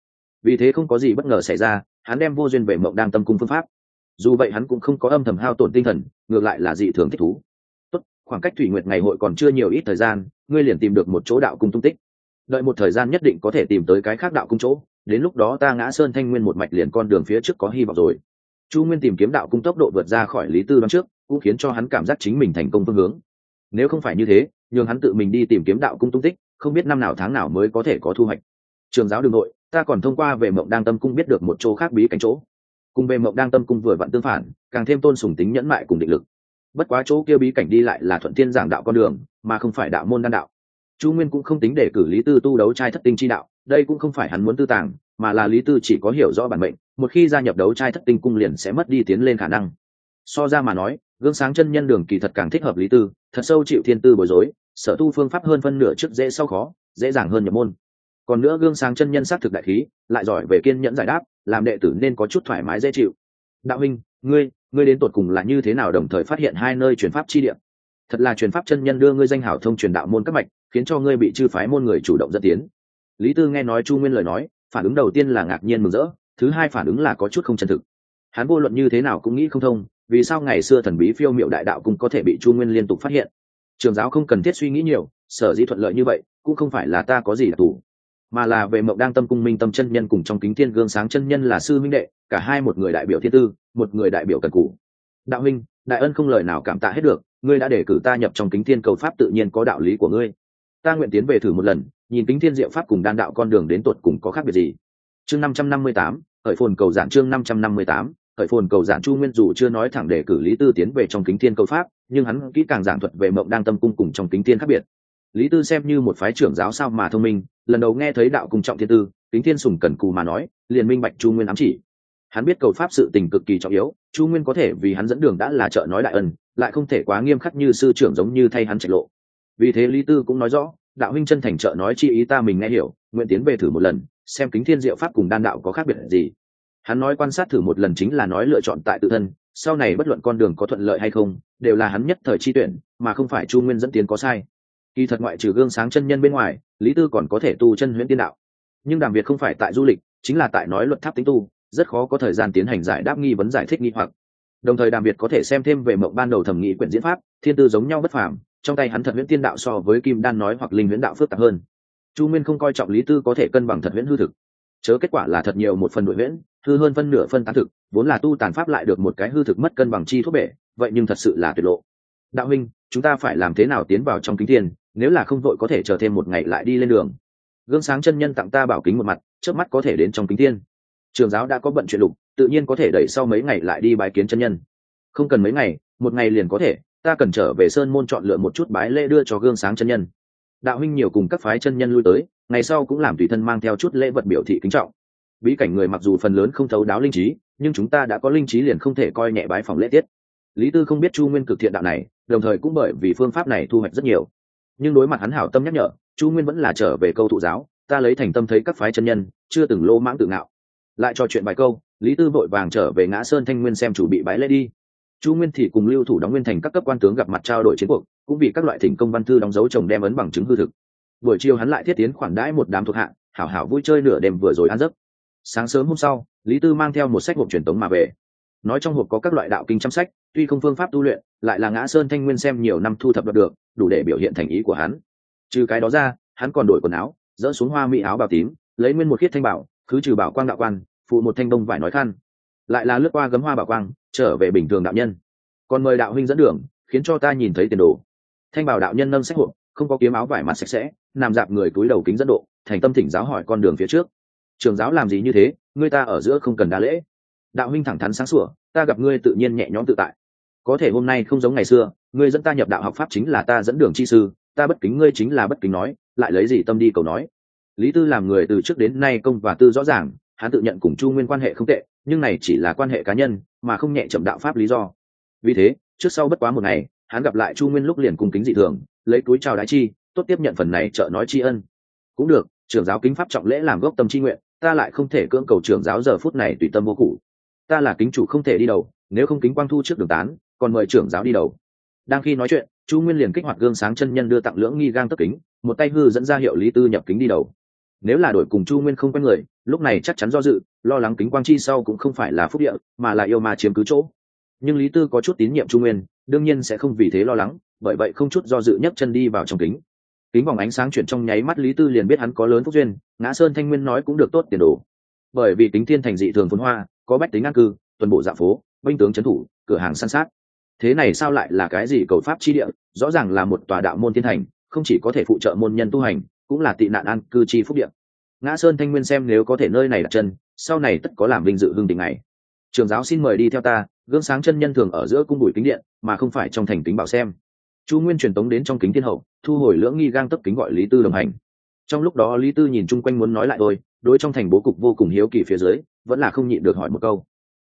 Vì thế không có gì bất ngờ xảy ra, hắn đem vô duyên về mộng đang tâm cung phương pháp dù vậy hắn cũng không có âm thầm hao tổn tinh thần, ngược lại là dị thường thích thú. Tốt, khoảng cách thủy nguyệt ngày hội còn chưa nhiều ít thời gian, ngươi liền tìm được một chỗ đạo cung tung tích. Đợi một thời gian nhất định có thể tìm tới cái khác đạo cung chỗ, đến lúc đó ta ngã sơn thanh nguyên một mạch liền con đường phía trước có hy vọng rồi. Chu nguyên tìm kiếm đạo cung tốc độ vượt ra khỏi lý tư đoán trước, cũng khiến cho hắn cảm giác chính mình thành công phương hướng. Nếu không phải như thế, nhường hắn tự mình đi tìm kiếm đạo cung tung tích, không biết năm nào tháng nào mới có thể có thu hoạch. Trường giáo đường nội, ta còn thông qua về mộng đang tâm cung biết được một chỗ khác bí cảnh chỗ cùng về mộng đang tâm cung vừa vặn tương phản, càng thêm tôn sùng tính nhẫn mại cùng định lực. Bất quá chỗ kia bí cảnh đi lại là thuận thiên giảng đạo con đường, mà không phải đạo môn đan đạo. Chu nguyên cũng không tính để cử lý tư tu đấu trai thất tinh chi đạo, đây cũng không phải hắn muốn tư tàng, mà là lý tư chỉ có hiểu rõ bản mệnh, một khi gia nhập đấu trai thất tinh cung liền sẽ mất đi tiến lên khả năng. So ra mà nói, gương sáng chân nhân đường kỳ thật càng thích hợp lý tư, thật sâu chịu thiên tư bối rối, sở tu phương pháp hơn phân nửa trước dễ sau khó, dễ dàng hơn nhập môn. Còn nữa gương sáng chân nhân xác thực đại khí, lại giỏi về kiên nhẫn giải đáp làm đệ tử nên có chút thoải mái dễ chịu. Đạo huynh, ngươi ngươi đến tột cùng là như thế nào đồng thời phát hiện hai nơi truyền pháp chi địa? Thật là truyền pháp chân nhân đưa ngươi danh hảo thông truyền đạo môn các mạch, khiến cho ngươi bị chư phái môn người chủ động dẫn tiến. Lý tư nghe nói chu nguyên lời nói, phản ứng đầu tiên là ngạc nhiên mừng rỡ, thứ hai phản ứng là có chút không chân thực. Hắn vô luận như thế nào cũng nghĩ không thông, vì sao ngày xưa thần bí phiêu miệu đại đạo cũng có thể bị chu nguyên liên tục phát hiện? Trường giáo không cần thiết suy nghĩ nhiều, sở dĩ thuận lợi như vậy, cũng không phải là ta có gì đặc thù mà là về mộng đang tâm cung minh tâm chân nhân cùng trong kính thiên gương sáng chân nhân là sư minh đệ, cả hai một người đại biểu thiên tư, một người đại biểu cần cũ đạo minh, đại ân không lời nào cảm tạ hết được, ngươi đã để cử ta nhập trong kính thiên cầu pháp tự nhiên có đạo lý của ngươi. Ta nguyện tiến về thử một lần, nhìn kính thiên diệu pháp cùng đan đạo con đường đến tuột cùng có khác biệt gì. Chương năm trăm năm mươi tám, khởi phồn cầu giản chương năm trăm năm mươi tám, khởi phồn cầu giản chu nguyên dù chưa nói thẳng để cử lý tư tiến về trong kính thiên cầu pháp, nhưng hắn kỹ càng giảng thuật về mộng đang tâm cung cùng trong kính thiên khác biệt lý tư xem như một phái trưởng giáo sao mà thông minh, lần đầu nghe thấy đạo cung trọng thiên tư, kính thiên sùng cần cù mà nói, liền minh bạch chu nguyên ám chỉ. Hắn biết cầu pháp sự tình cực kỳ trọng yếu, chu nguyên có thể vì hắn dẫn đường đã là trợ nói đại ân, lại không thể quá nghiêm khắc như sư trưởng giống như thay hắn trạch lộ. Vì thế lý tư cũng nói rõ, đạo huynh chân thành trợ nói chi ý ta mình nghe hiểu, nguyện tiến về thử một lần, xem kính thiên diệu pháp cùng đan đạo có khác biệt gì. Hắn nói quan sát thử một lần chính là nói lựa chọn tại tự thân, sau này bất luận con đường có thuận lợi hay không, đều là hắn nhất thời chi tuyển, mà không phải chu nguyên dẫn tiến có sai kỳ thật ngoại trừ gương sáng chân nhân bên ngoài, lý tư còn có thể tu chân huyễn tiên đạo. Nhưng đặc biệt không phải tại du lịch, chính là tại nói luật tháp tính tu, rất khó có thời gian tiến hành giải đáp nghi vấn giải thích nghi hoặc. Đồng thời đặc biệt có thể xem thêm về mộng ban đầu thẩm nghị quyển diễn pháp, thiên tư giống nhau bất phàm, trong tay hắn thật huyễn tiên đạo so với kim đan nói hoặc linh huyễn đạo phức tạp hơn. Chu nguyên không coi trọng lý tư có thể cân bằng thật huyễn hư thực. Chớ kết quả là thật nhiều một phần nội huyễn, hư hơn phân nửa phân tán thực, vốn là tu tàn pháp lại được một cái hư thực mất cân bằng chi thuốc bể, vậy nhưng thật sự là tuyệt lộ. Đạo huynh, chúng ta phải làm thế nào tiến vào trong kính thiên nếu là không vội có thể chờ thêm một ngày lại đi lên đường. Gương sáng chân nhân tặng ta bảo kính một mặt trước mắt có thể đến trong kính tiên. trường giáo đã có bận chuyện lục, tự nhiên có thể đẩy sau mấy ngày lại đi bái kiến chân nhân. Không cần mấy ngày, một ngày liền có thể, ta cần trở về sơn môn chọn lựa một chút bái lễ đưa cho gương sáng chân nhân. Đạo huynh nhiều cùng các phái chân nhân lui tới, ngày sau cũng làm tùy thân mang theo chút lễ vật biểu thị kính trọng. Bí cảnh người mặc dù phần lớn không thấu đáo linh trí, nhưng chúng ta đã có linh trí liền không thể coi nhẹ bái phòng lễ tiết. Lý tư không biết chu nguyên cực thiện đạo này, đồng thời cũng bởi vì phương pháp này thu hoạch rất nhiều nhưng đối mặt hắn hảo tâm nhắc nhở, chu nguyên vẫn là trở về câu thụ giáo, ta lấy thành tâm thấy các phái chân nhân, chưa từng lô mãng tự ngạo. Lại trò chuyện bài câu, lý tư vội vàng trở về ngã sơn thanh nguyên xem chủ bị bãi lễ đi. Chu nguyên thì cùng lưu thủ đóng nguyên thành các cấp quan tướng gặp mặt trao đổi chiến cuộc, cũng vì các loại thỉnh công văn thư đóng dấu chồng đem ấn bằng chứng hư thực. Buổi chiều hắn lại thiết tiến khoản đãi một đám thuộc hạ, hảo hảo vui chơi nửa đêm vừa rồi ăn giấc. Sáng sớm hôm sau, lý tư mang theo một sách hộp truyền tống mà về nói trong hộp có các loại đạo kinh chăm sách, tuy không phương pháp tu luyện, lại là ngã sơn thanh nguyên xem nhiều năm thu thập được đủ để biểu hiện thành ý của hắn. Trừ cái đó ra, hắn còn đổi quần áo, dỡ xuống hoa mỹ áo bào tím, lấy nguyên một khiết thanh bảo cứ trừ bảo quang đạo quan, phụ một thanh đông vải nói khăn lại là lướt qua gấm hoa bảo quang, trở về bình thường đạo nhân. Còn mời đạo huynh dẫn đường, khiến cho ta nhìn thấy tiền đồ. Thanh bảo đạo nhân nâng sách hộp, không có kiếm áo vải mặt sạch sẽ, nằm dạp người túi đầu kính dẫn độ, thành tâm thỉnh giáo hỏi con đường phía trước. Trường giáo làm gì như thế, người ta ở giữa không cần đa lễ đạo huynh thẳng thắn sáng sủa, ta gặp ngươi tự nhiên nhẹ nhõm tự tại. Có thể hôm nay không giống ngày xưa, ngươi dẫn ta nhập đạo học pháp chính là ta dẫn đường chi sư, ta bất kính ngươi chính là bất kính nói, lại lấy gì tâm đi cầu nói. Lý tư làm người từ trước đến nay công và tư rõ ràng, hắn tự nhận cùng chu nguyên quan hệ không tệ, nhưng này chỉ là quan hệ cá nhân, mà không nhẹ chậm đạo pháp lý do. Vì thế, trước sau bất quá một ngày, hắn gặp lại chu nguyên lúc liền cung kính dị thường, lấy túi chào đái chi, tốt tiếp nhận phần này trợ nói tri ân. Cũng được, trưởng giáo kính pháp trọng lễ làm gốc tâm tri nguyện, ta lại không thể cưỡng cầu trưởng giáo giờ phút này tùy tâm vô cụ ta là kính chủ không thể đi đầu, nếu không kính quang thu trước đường tán, còn mời trưởng giáo đi đầu. Đang khi nói chuyện, chu nguyên liền kích hoạt gương sáng chân nhân đưa tặng lưỡng nghi gang tất kính, một tay hư dẫn ra hiệu lý tư nhập kính đi đầu. Nếu là đổi cùng chu nguyên không quen người, lúc này chắc chắn do dự, lo lắng kính quang chi sau cũng không phải là phúc địa, mà là yêu mà chiếm cứ chỗ. Nhưng lý tư có chút tín nhiệm chu nguyên, đương nhiên sẽ không vì thế lo lắng, bởi vậy không chút do dự nhấc chân đi vào trong kính. Kính vòng ánh sáng chuyển trong nháy mắt lý tư liền biết hắn có lớn phúc duyên, ngã sơn thanh nguyên nói cũng được tốt tiền đồ. Bởi vì kính thiên thành dị thường phồn hoa có bách tính an cư, tuần bộ dạ phố, binh tướng trấn thủ, cửa hàng săn sát. Thế này sao lại là cái gì cầu pháp chi địa? Rõ ràng là một tòa đạo môn thiên thành, không chỉ có thể phụ trợ môn nhân tu hành, cũng là tị nạn an cư chi phúc địa. Ngã sơn thanh nguyên xem nếu có thể nơi này đặt chân, sau này tất có làm vinh dự hương đình này trường giáo xin mời đi theo ta, gương sáng chân nhân thường ở giữa cung bùi kính điện, mà không phải trong thành kính bảo xem. Chu nguyên truyền tống đến trong kính thiên hậu, thu hồi lưỡng nghi gang tấp kính gọi lý tư đồng hành. Trong lúc đó lý tư nhìn chung quanh muốn nói lại tôi đối trong thành bố cục vô cùng hiếu kỳ phía dưới vẫn là không nhịn được hỏi một câu.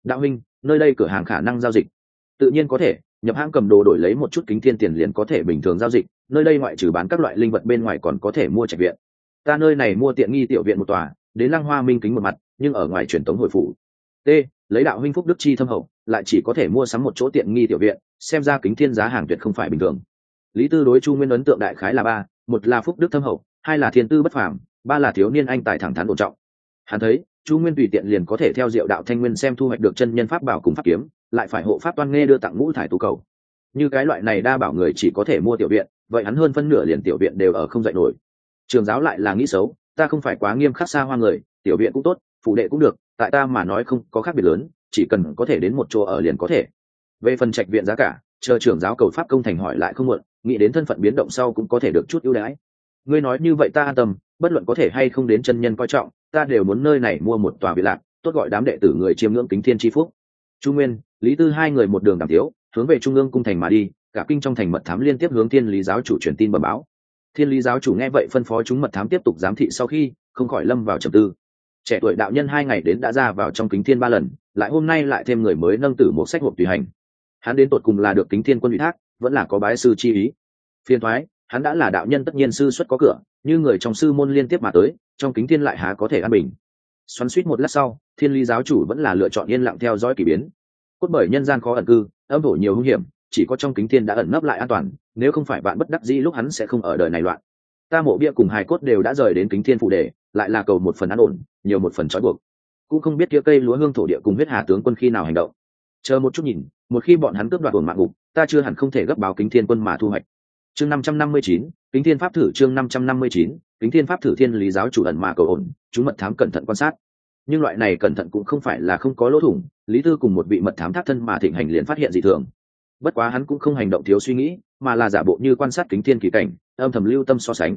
Đạo huynh, nơi đây cửa hàng khả năng giao dịch. Tự nhiên có thể, nhập hãng cầm đồ đổi lấy một chút kính thiên tiền liền có thể bình thường giao dịch, nơi đây ngoại trừ bán các loại linh vật bên ngoài còn có thể mua trạch viện. Ta nơi này mua tiện nghi tiểu viện một tòa, đến lăng hoa minh kính một mặt, nhưng ở ngoài truyền thống hồi phủ. T, lấy đạo huynh phúc đức chi thâm hậu, lại chỉ có thể mua sắm một chỗ tiện nghi tiểu viện, xem ra kính thiên giá hàng tuyệt không phải bình thường. Lý tư đối chu nguyên ấn tượng đại khái là ba, một là phúc đức thâm hậu, hai là thiên tư bất phàm, ba là thiếu niên anh tài thẳng thắn ổn trọng. Hắn thấy chu nguyên tùy tiện liền có thể theo diệu đạo thanh nguyên xem thu hoạch được chân nhân pháp bảo cùng pháp kiếm, lại phải hộ pháp toan nghe đưa tặng ngũ thải tu cầu. Như cái loại này đa bảo người chỉ có thể mua tiểu viện, vậy hắn hơn phân nửa liền tiểu viện đều ở không dạy nổi. Trường giáo lại là nghĩ xấu, ta không phải quá nghiêm khắc xa hoa người, tiểu viện cũng tốt, phụ đệ cũng được, tại ta mà nói không có khác biệt lớn, chỉ cần có thể đến một chỗ ở liền có thể. Về phần trạch viện giá cả, chờ trưởng giáo cầu pháp công thành hỏi lại không muộn, nghĩ đến thân phận biến động sau cũng có thể được chút ưu đãi. Ngươi nói như vậy ta an tâm, bất luận có thể hay không đến chân nhân coi trọng ta đều muốn nơi này mua một tòa biệt lạc, tốt gọi đám đệ tử người chiêm ngưỡng kính thiên tri phúc. Chu nguyên, lý tư hai người một đường đàm thiếu hướng về trung ương cung thành mà đi, cả kinh trong thành mật thám liên tiếp hướng thiên lý giáo chủ truyền tin bẩm báo. Thiên lý giáo chủ nghe vậy phân phó chúng mật thám tiếp tục giám thị sau khi, không khỏi lâm vào trầm tư. Trẻ tuổi đạo nhân hai ngày đến đã ra vào trong kính thiên ba lần, lại hôm nay lại thêm người mới nâng tử một sách hộp tùy hành. Hắn đến tột cùng là được kính thiên quân ủy thác, vẫn là có bái sư chi ý. Phiên thoái, hắn đã là đạo nhân tất nhiên sư xuất có cửa, như người trong sư môn liên tiếp mà tới trong kính thiên lại há có thể an bình. Xoắn suýt một lát sau, thiên lý giáo chủ vẫn là lựa chọn yên lặng theo dõi k ỳ biến. Cốt bởi nhân gian khó ẩn cư, âm thổ nhiều hung hiểm, chỉ có trong kính thiên đã ẩn nấp lại an toàn, nếu không phải bạn bất đắc dĩ lúc hắn sẽ không ở đời này loạn. Ta mộ bia cùng hài cốt đều đã rời đến kính thiên phụ đề, lại là cầu một phần an ổn, nhiều một phần trói buộc. Cũng không biết kia cây lúa hương thổ địa cùng huyết hà tướng quân khi nào hành động. Chờ một chút nhìn, một khi bọn hắn cướp đoạt ổn mạng ngục, ta chưa hẳn không thể gấp báo kính thiên quân mà thu hoạch. Chương năm trăm năm mươi chín kính thiên pháp thử chương năm trăm năm mươi chín, kính thiên pháp thử thiên lý giáo chủ ẩn mà cầu ổn, chúng mật thám cẩn thận quan sát. Nhưng loại này cẩn thận cũng không phải là không có lỗ thủng, lý tư cùng một vị mật thám thác thân mà thịnh hành liền phát hiện dị thường. Bất quá hắn cũng không hành động thiếu suy nghĩ, mà là giả bộ như quan sát kính thiên kỳ cảnh, âm thầm lưu tâm so sánh.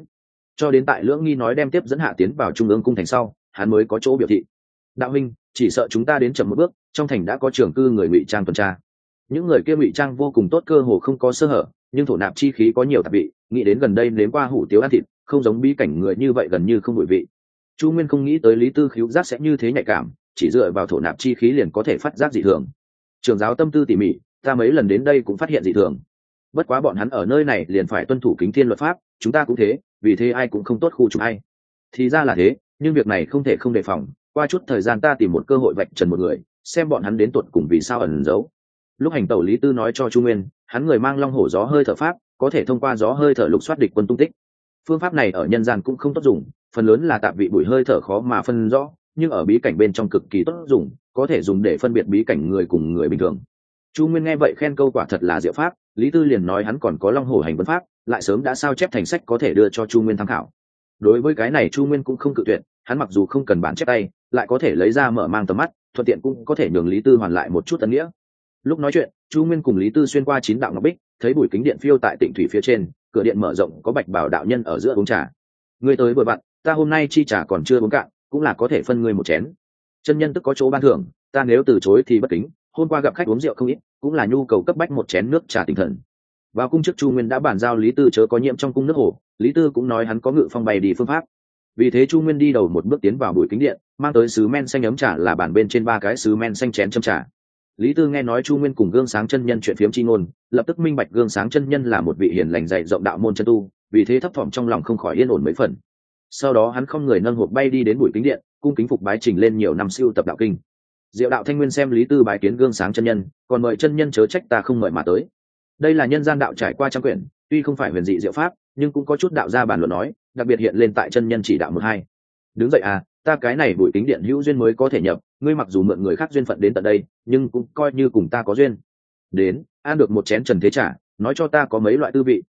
Cho đến tại lưỡng nghi nói đem tiếp dẫn hạ tiến vào trung ương cung thành sau, hắn mới có chỗ biểu thị. Đạo huynh, chỉ sợ chúng ta đến chậm một bước, trong thành đã có trường cư người ngụy trang tuần tra. Những người kia ngụy trang vô cùng tốt cơ hồ không có sơ hở, nhưng thổ nạp chi khí có nhiều tạp vị nghĩ đến gần đây nếm qua hủ tiếu ăn thịt, không giống bi cảnh người như vậy gần như không bụi vị. Chu nguyên không nghĩ tới lý tư khíu giác sẽ như thế nhạy cảm, chỉ dựa vào thổ nạp chi khí liền có thể phát giác dị thường. Trường giáo tâm tư tỉ mỉ, ta mấy lần đến đây cũng phát hiện dị thường. Bất quá bọn hắn ở nơi này liền phải tuân thủ kính thiên luật pháp, chúng ta cũng thế, vì thế ai cũng không tốt khu chúng ai. Thì ra là thế, nhưng việc này không thể không đề phòng, qua chút thời gian ta tìm một cơ hội vạch trần một người, xem bọn hắn đến tuột cùng vì sao ẩn giấu lúc hành tẩu lý tư nói cho chu nguyên, hắn người mang long hổ gió hơi thở pháp, có thể thông qua gió hơi thở lục soát địch quân tung tích. Phương pháp này ở nhân gian cũng không tốt dùng, phần lớn là tạm vị bụi hơi thở khó mà phân rõ, nhưng ở bí cảnh bên trong cực kỳ tốt dùng, có thể dùng để phân biệt bí cảnh người cùng người bình thường. Chu nguyên nghe vậy khen câu quả thật là diệu pháp, lý tư liền nói hắn còn có long hổ hành vấn pháp, lại sớm đã sao chép thành sách có thể đưa cho chu nguyên tham khảo. Đối với cái này chu nguyên cũng không cự tuyệt, hắn mặc dù không cần bản chép tay, lại có thể lấy ra mở mang tầm mắt, thuận tiện cũng có thể nhường lý tư hoàn lại một chút tân nghĩa lúc nói chuyện, chu nguyên cùng lý tư xuyên qua chín đạo ngọc bích, thấy bùi kính điện phiêu tại tỉnh thủy phía trên, cửa điện mở rộng, có bạch bảo đạo nhân ở giữa uống trà. Ngươi tới vừa bạn ta hôm nay chi trà còn chưa uống cạn, cũng là có thể phân ngươi một chén. Chân nhân tức có chỗ ban thưởng, ta nếu từ chối thì bất kính, hôm qua gặp khách uống rượu không ít, cũng là nhu cầu cấp bách một chén nước trà tinh thần. Vào cung chức chu nguyên đã bàn giao lý tư chớ có nhiễm trong cung nước hồ, lý tư cũng nói hắn có ngự phong bày đi phương pháp. Vì thế chu nguyên đi đầu một bước tiến vào bụi kính điện, mang tới sứ men xanh ấm trà là bàn bên trên ba cái sứ men xanh chén châm trà lý tư nghe nói chu nguyên cùng gương sáng chân nhân chuyện phiếm chi ngôn, lập tức minh bạch gương sáng chân nhân là một vị hiền lành dạy rộng đạo môn chân tu, vì thế thấp thỏm trong lòng không khỏi yên ổn mấy phần. Sau đó hắn không người nâng hộp bay đi đến bụi kính điện, cung kính phục bái trình lên nhiều năm siêu tập đạo kinh. Diệu đạo thanh nguyên xem lý tư bài kiến gương sáng chân nhân, còn mời chân nhân chớ trách ta không mời mà tới. Đây là nhân gian đạo trải qua trăm quyển, tuy không phải huyền dị diệu pháp, nhưng cũng có chút đạo gia bản luận nói, đặc biệt hiện lên tại chân nhân chỉ đạo một hai. Đứng dậy à ta cái này bụi kính điện hữu duyên mới có thể nhập ngươi mặc dù mượn người khác duyên phận đến tận đây, nhưng cũng coi như cùng ta có duyên. Đến, ăn được một chén trần thế trả nói cho ta có mấy loại tư vị.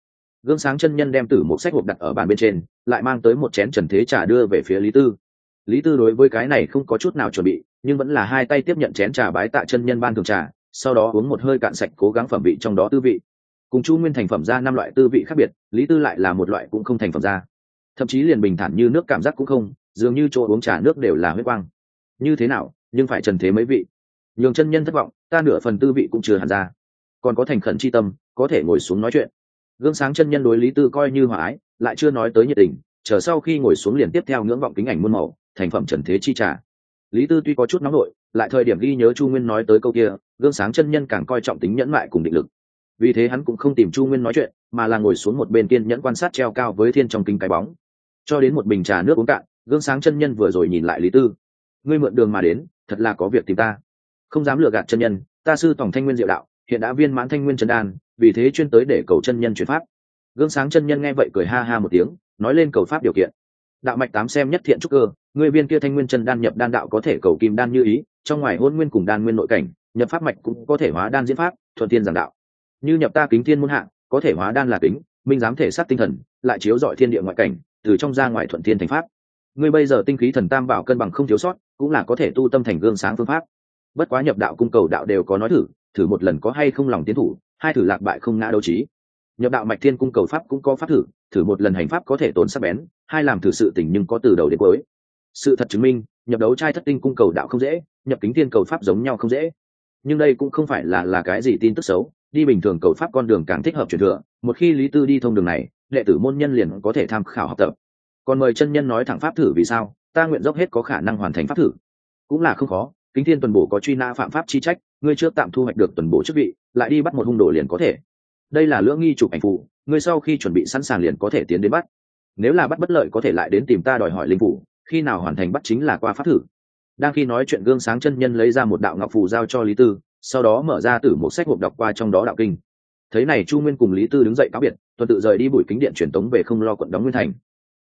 Gương sáng chân nhân đem tử một sách hộp đặt ở bàn bên trên, lại mang tới một chén trần thế trà đưa về phía lý tư. Lý tư đối với cái này không có chút nào chuẩn bị, nhưng vẫn là hai tay tiếp nhận chén trà bái tạ chân nhân ban thường trà, sau đó uống một hơi cạn sạch cố gắng phẩm vị trong đó tư vị. Cùng chu nguyên thành phẩm ra năm loại tư vị khác biệt, lý tư lại là một loại cũng không thành phẩm ra. Thậm chí liền bình thản như nước cảm giác cũng không, dường như chỗ uống trà nước đều là huyết quang. Như thế nào? Nhưng phải trần thế mấy vị. Nhường chân nhân thất vọng, ta nửa phần tư vị cũng chưa hẳn ra. Còn có thành khẩn c h i tâm, có thể ngồi xuống nói chuyện. Gương sáng chân nhân đối lý tư coi như hòa ái, lại chưa nói tới nhiệt tình, chờ sau khi ngồi xuống liền tiếp theo ngưỡng vọng kính ảnh muôn màu, thành phẩm trần thế chi trả lý tư tuy có chút nóng nổi lại thời điểm ghi nhớ chu nguyên nói tới câu kia, gương sáng chân nhân càng coi trọng tính nhẫn mại cùng định lực. Vì thế hắn cũng không tìm chu nguyên nói chuyện, mà là ngồi xuống một bên kiên nhẫn quan sát treo cao với thiên trong kinh cái bóng. Cho đến một bình trà nước uống cạn, gương sáng chân nhân vừa rồi nhìn lại lý tư. Ngươi mượn đường mà đến thật là có việc tìm ta. Không dám lừa gạt chân nhân, ta sư tổng thanh nguyên diệu đạo, hiện đã viên mãn thanh nguyên trần đan, vì thế chuyên tới để cầu chân nhân chuyển pháp. Gương sáng chân nhân nghe vậy cười ha ha một tiếng, nói lên cầu pháp điều kiện. Đạo mạch tám xem nhất thiện trúc cơ, người viên kia thanh nguyên chân đan nhập đan đạo có thể cầu kim đan như ý, trong ngoài hôn nguyên cùng đan nguyên nội cảnh, nhập pháp mạch cũng có thể hóa đan diễn pháp, thuận tiên giảng đạo. Như nhập ta kính thiên muôn hạng có thể hóa đan là kính, minh giám thể sát tinh thần, lại chiếu dọi thiên địa ngoại cảnh, từ trong ra ngoài thuận thiên thành pháp ngươi bây giờ tinh khí thần tam bảo cân bằng không thiếu sót, cũng là có thể tu tâm thành gương sáng phương pháp. Bất quá nhập đạo cung cầu đạo đều có nói thử thử một lần có hay không lòng tiến thủ, hai thử lạc bại không ngã đấu trí. Nhập đạo mạch thiên cung cầu pháp cũng có pháp thử thử một lần hành pháp có thể tốn sắc bén, hai làm thử sự tình nhưng có từ đầu đến cuối. Sự thật chứng minh, nhập đấu trai thất tinh cung cầu đạo không dễ, nhập kính thiên cầu pháp giống nhau không dễ. Nhưng đây cũng không phải là là cái gì tin tức xấu, đi bình thường cầu pháp con đường càng thích hợp truyền thừa, một khi lý tư đi thông đường này, đệ tử môn nhân liền có thể tham khảo học tập còn mời chân nhân nói thẳng pháp thử vì sao, ta nguyện dốc hết có khả năng hoàn thành pháp thử. Cũng là không khó, kính thiên tuần bổ có truy nã phạm pháp chi trách, ngươi trước tạm thu hoạch được tuần bổ chức vị, lại đi bắt một hung đồ liền có thể. Đây là lưỡng nghi chụp ảnh phụ, ngươi sau khi chuẩn bị sẵn sàng liền có thể tiến đến bắt. Nếu là bắt bất lợi có thể lại đến tìm ta đòi hỏi linh phủ khi nào hoàn thành bắt chính là qua pháp thử. Đang khi nói chuyện gương sáng chân nhân lấy ra một đạo ngọc phù giao cho lý tư, sau đó mở ra từ một sách hộp đọc qua trong đó đạo kinh. Thấy này chu nguyên cùng lý tư đứng dậy cáo biệt, tuần tự rời đi bụi kính điện truyền tống về không lo quận đóng nguyên thành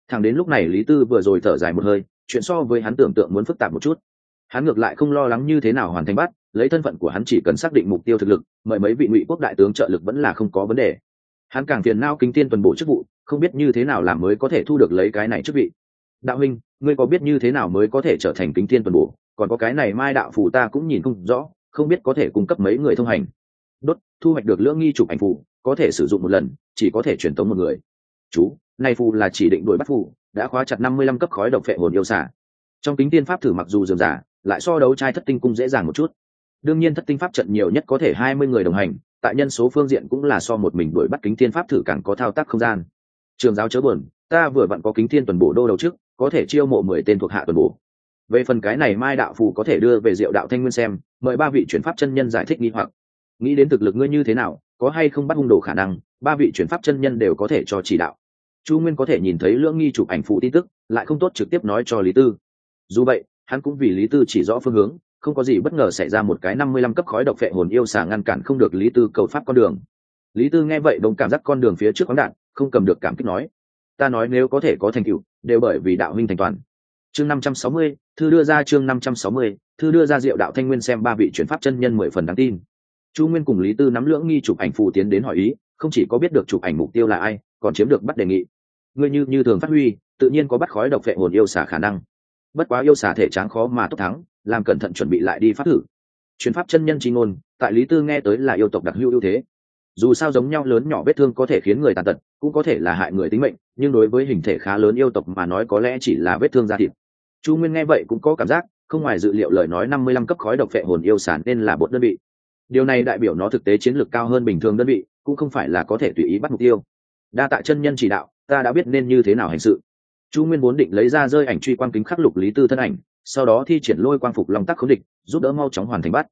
thẳng đến lúc này lý tư vừa rồi thở dài một hơi, chuyện so với hắn tưởng tượng muốn phức tạp một chút. Hắn ngược lại không lo lắng như thế nào hoàn thành bắt, lấy thân phận của hắn chỉ cần xác định mục tiêu thực lực, mời mấy vị ngụy quốc đại tướng trợ lực vẫn là không có vấn đề. Hắn càng phiền nao kính tiên tuần bộ chức vụ, không biết như thế nào làm mới có thể thu được lấy cái này chức vị. Đạo huynh, ngươi có biết như thế nào mới có thể trở thành kính tiên tuần bộ? Còn có cái này mai đạo phù ta cũng nhìn không rõ, không biết có thể cung cấp mấy người thông hành. Đốt, thu hoạch được lưỡng nghi chụp ảnh phù có thể sử dụng một lần, chỉ có thể truyền tống một người. Chú này phù là chỉ định đuổi bắt phù, đã khóa chặt năm mươi lăm cấp khói độc phệ hồn yêu xả trong kính tiên pháp thử mặc dù dườm giả lại so đấu trai thất tinh cung dễ dàng một chút. Đương nhiên thất tinh pháp trận nhiều nhất có thể hai mươi người đồng hành, tại nhân số phương diện cũng là so một mình đuổi bắt kính thiên pháp thử càng có thao tác không gian. Trường giáo chớ buồn, ta vừa vặn có kính thiên tuần bổ đô đầu trước, có thể chiêu mộ mười tên thuộc hạ tuần bổ. Về phần cái này mai đạo phù có thể đưa về diệu đạo thanh nguyên xem, mời ba vị chuyển pháp chân nhân giải thích nghi hoặc. Nghĩ đến thực lực ngươi như thế nào, có hay không bắt hung đồ khả năng, ba vị chuyển pháp chân nhân đều có thể cho chỉ đạo chu nguyên có thể nhìn thấy lưỡng nghi chụp ảnh phụ tin tức, lại không tốt trực tiếp nói cho lý tư. Dù vậy, hắn cũng vì lý tư chỉ rõ phương hướng, không có gì bất ngờ xảy ra một cái năm mươi lăm cấp khói độc phệ hồn yêu xà ngăn cản không được lý tư cầu pháp con đường. Lý tư nghe vậy đồng cảm giác con đường phía trước khoáng đạn, không cầm được cảm kích nói, ta nói nếu có thể có thành tựu, đều bởi vì đạo huynh thành toàn. Chương năm trăm sáu mươi, thư đưa ra chương năm trăm sáu mươi, thư đưa ra diệu đạo thanh nguyên xem ba vị chuyển pháp chân nhân mười phần đáng tin. Chu nguyên cùng lý tư nắm lưỡng nghi chụp ảnh phù tiến đến hỏi ý, không chỉ có biết được chụp ảnh mục tiêu là ai còn chiếm được bắt đề nghị. Ngươi như như thường phát huy, tự nhiên có bắt khói độc phệ hồn yêu xả khả năng. Bất quá yêu xả thể tráng khó mà tốt thắng, làm cẩn thận chuẩn bị lại đi phát thử. Chuyến pháp chân nhân chi ngôn, tại lý tư nghe tới là yêu tộc đặc hữu ưu thế. Dù sao giống nhau lớn nhỏ vết thương có thể khiến người tàn tật, cũng có thể là hại người tính mệnh, nhưng đối với hình thể khá lớn yêu tộc mà nói có lẽ chỉ là vết thương da thịt. Chu nguyên nghe vậy cũng có cảm giác, không ngoài dự liệu lời nói năm mươi lăm cấp khói độc phệ hồn yêu sản nên là bột đơn vị. Điều này đại biểu nó thực tế chiến lược cao hơn bình thường đơn vị, cũng không phải là có thể tùy ý bắt mục tiêu đa tạ chân nhân chỉ đạo ta đã biết nên như thế nào hành sự. Chu nguyên vốn định lấy ra rơi ảnh truy quan kính khắc lục lý tư thân ảnh sau đó thi triển lôi quang phục long tắc khống địch giúp đỡ mau chóng hoàn thành bắt.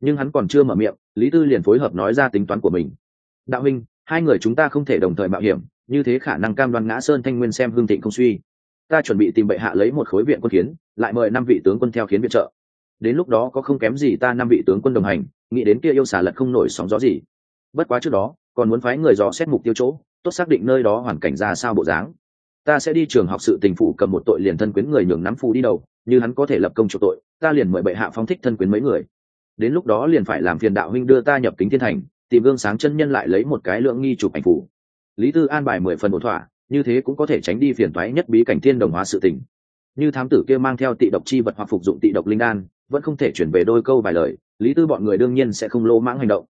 Nhưng hắn còn chưa mở miệng lý tư liền phối hợp nói ra tính toán của mình. Đạo Minh, hai người chúng ta không thể đồng thời mạo hiểm như thế khả năng cam đoan ngã sơn thanh nguyên xem hương thịnh không suy. Ta chuẩn bị tìm bệ hạ lấy một khối viện quân khiến lại mời năm vị tướng quân theo khiến viện trợ. Đến lúc đó có không kém gì ta năm vị tướng quân đồng hành nghĩ đến kia yêu xả lật không nổi sóng gió gì. Bất quá trước đó còn muốn phái người dò xét mục tiêu chỗ tốt xác định nơi đó hoàn cảnh ra sao bộ dáng. Ta sẽ đi trường học sự tình phụ cầm một tội liền thân quyến người nhường nắm phù đi đầu, như hắn có thể lập công chủ tội, ta liền mời bệ hạ phóng thích thân quyến mấy người. Đến lúc đó liền phải làm phiền đạo huynh đưa ta nhập kính thiên thành, tìm gương sáng chân nhân lại lấy một cái lượng nghi chụp ảnh phủ. Lý tư an bài mười phần ổn thỏa, như thế cũng có thể tránh đi phiền toái nhất bí cảnh thiên đồng hóa sự tình. Như thám tử kia mang theo tị độc chi vật hoặc phục dụng tị độc linh đan, vẫn không thể chuyển về đôi câu vài lời, lý tư bọn người đương nhiên sẽ không lỗ mãng hành động.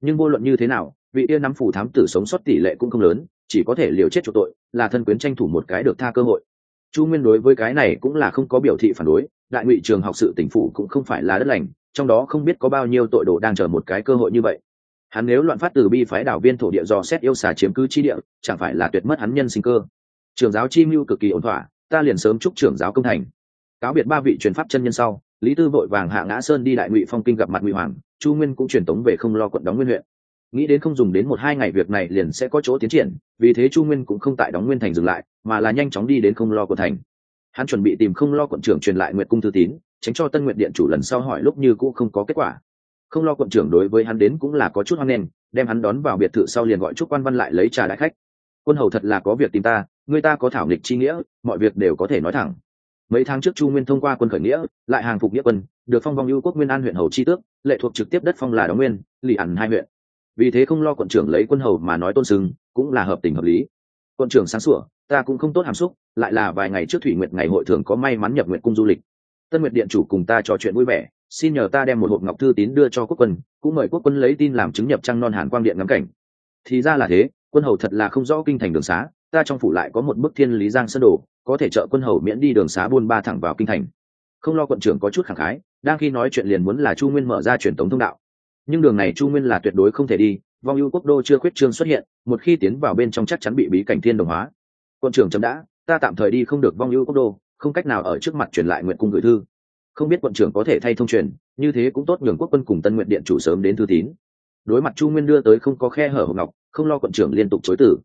Nhưng vô luận như thế nào vị yên nắm phủ thám tử sống sót tỷ lệ cũng không lớn, chỉ có thể liều chết chỗ tội, là thân quyến tranh thủ một cái được tha cơ hội. Chu nguyên đối với cái này cũng là không có biểu thị phản đối, đại ngụy trường học sự tỉnh phủ cũng không phải là đất lành, trong đó không biết có bao nhiêu tội đồ đang chờ một cái cơ hội như vậy. Hắn nếu loạn phát từ bi phái đảo viên thổ địa do xét yêu xà chiếm cứ chi địa, chẳng phải là tuyệt mất hắn nhân sinh cơ. Trường giáo chi mưu cực kỳ ổn thỏa, ta liền sớm chúc trưởng giáo công thành. Cáo biệt ba vị truyền pháp chân nhân sau, lý tư vội vàng hạ ngã sơn đi đại ngụy phong kinh gặp mặt ngụy hoàng, chu nguyên cũng truyền tống về không lo quận đóng nguyên huyện nghĩ đến không dùng đến một hai ngày việc này liền sẽ có chỗ tiến triển, vì thế chu nguyên cũng không tại đóng nguyên thành dừng lại, mà là nhanh chóng đi đến không lo của thành. Hắn chuẩn bị tìm không lo quận trưởng truyền lại nguyện cung thư tín, tránh cho tân nguyện điện chủ lần sau hỏi lúc như cũ không có kết quả. Không lo quận trưởng đối với hắn đến cũng là có chút hoang nền đem hắn đón vào biệt thự sau liền gọi chúc quan văn lại lấy trà đại khách. Quân hầu thật là có việc tìm ta, người ta có thảo nghịch chi nghĩa, mọi việc đều có thể nói thẳng. Mấy tháng trước chu nguyên thông qua quân khởi nghĩa, lại hàng phục nghĩa quân, được phong vong ưu quốc nguyên an huyện hầu chi tước, lệ thuộc trực tiếp đất phong là đóng nguyên, lì ẩn hai huyện vì thế không lo quận trưởng lấy quân hầu mà nói tôn sưng, cũng là hợp tình hợp lý. Quận trưởng sáng sủa, ta cũng không tốt hàm xúc, lại là vài ngày trước thủy nguyệt ngày hội thường có may mắn nhập nguyện cung du lịch. Tân nguyệt điện chủ cùng ta trò chuyện vui vẻ, xin nhờ ta đem một hộp ngọc thư tín đưa cho quốc quân, cũng mời quốc quân lấy tin làm chứng nhập trăng non hàn quang điện ngắm cảnh. Thì ra là thế, quân hầu thật là không rõ kinh thành đường xá, ta trong phủ lại có một bức thiên lý giang sân đồ, có thể trợ quân hầu miễn đi đường xá buôn ba thẳng vào kinh thành. Không lo quận trưởng có chút khẳng khái, đang khi nói chuyện liền muốn là chu nguyên mở ra truyền tống thông đạo nhưng đường này chu nguyên là tuyệt đối không thể đi, vong ưu quốc đô chưa khuyết trương xuất hiện, một khi tiến vào bên trong chắc chắn bị bí cảnh thiên đồng hóa. Quân trưởng chấm đã, ta tạm thời đi không được vong ưu quốc đô, không cách nào ở trước mặt truyền lại nguyện cung gửi thư. Không biết quận trưởng có thể thay thông truyền, như thế cũng tốt nhường quốc quân cùng tân nguyện điện chủ sớm đến thư tín. Đối mặt chu nguyên đưa tới không có khe hở hồng ngọc, không lo quận trưởng liên tục chối tử.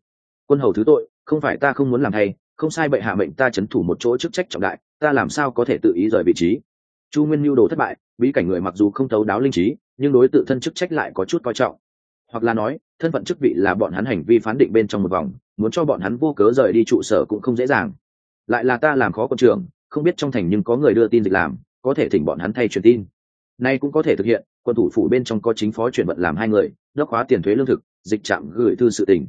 Quân hầu thứ tội, không phải ta không muốn làm thay, không sai bệ hạ mệnh ta c thủ một chỗ chức trách trọng đại, ta làm sao có thể tự ý rời vị trí? Chu nguyên mưu đồ thất bại, bí cảnh người mặc dù không thấu đáo linh trí, nhưng đối tự thân chức trách lại có chút coi trọng. Hoặc là nói, thân phận chức vị là bọn hắn hành vi phán định bên trong một vòng, muốn cho bọn hắn vô cớ rời đi trụ sở cũng không dễ dàng. Lại là ta làm khó quân trường không biết trong thành nhưng có người đưa tin dịch làm, có thể thỉnh bọn hắn thay truyền tin. Nay cũng có thể thực hiện, quân thủ phủ bên trong có chính phó chuyển vận làm hai người, đốc hóa tiền thuế lương thực, dịch trạm gửi thư sự tình.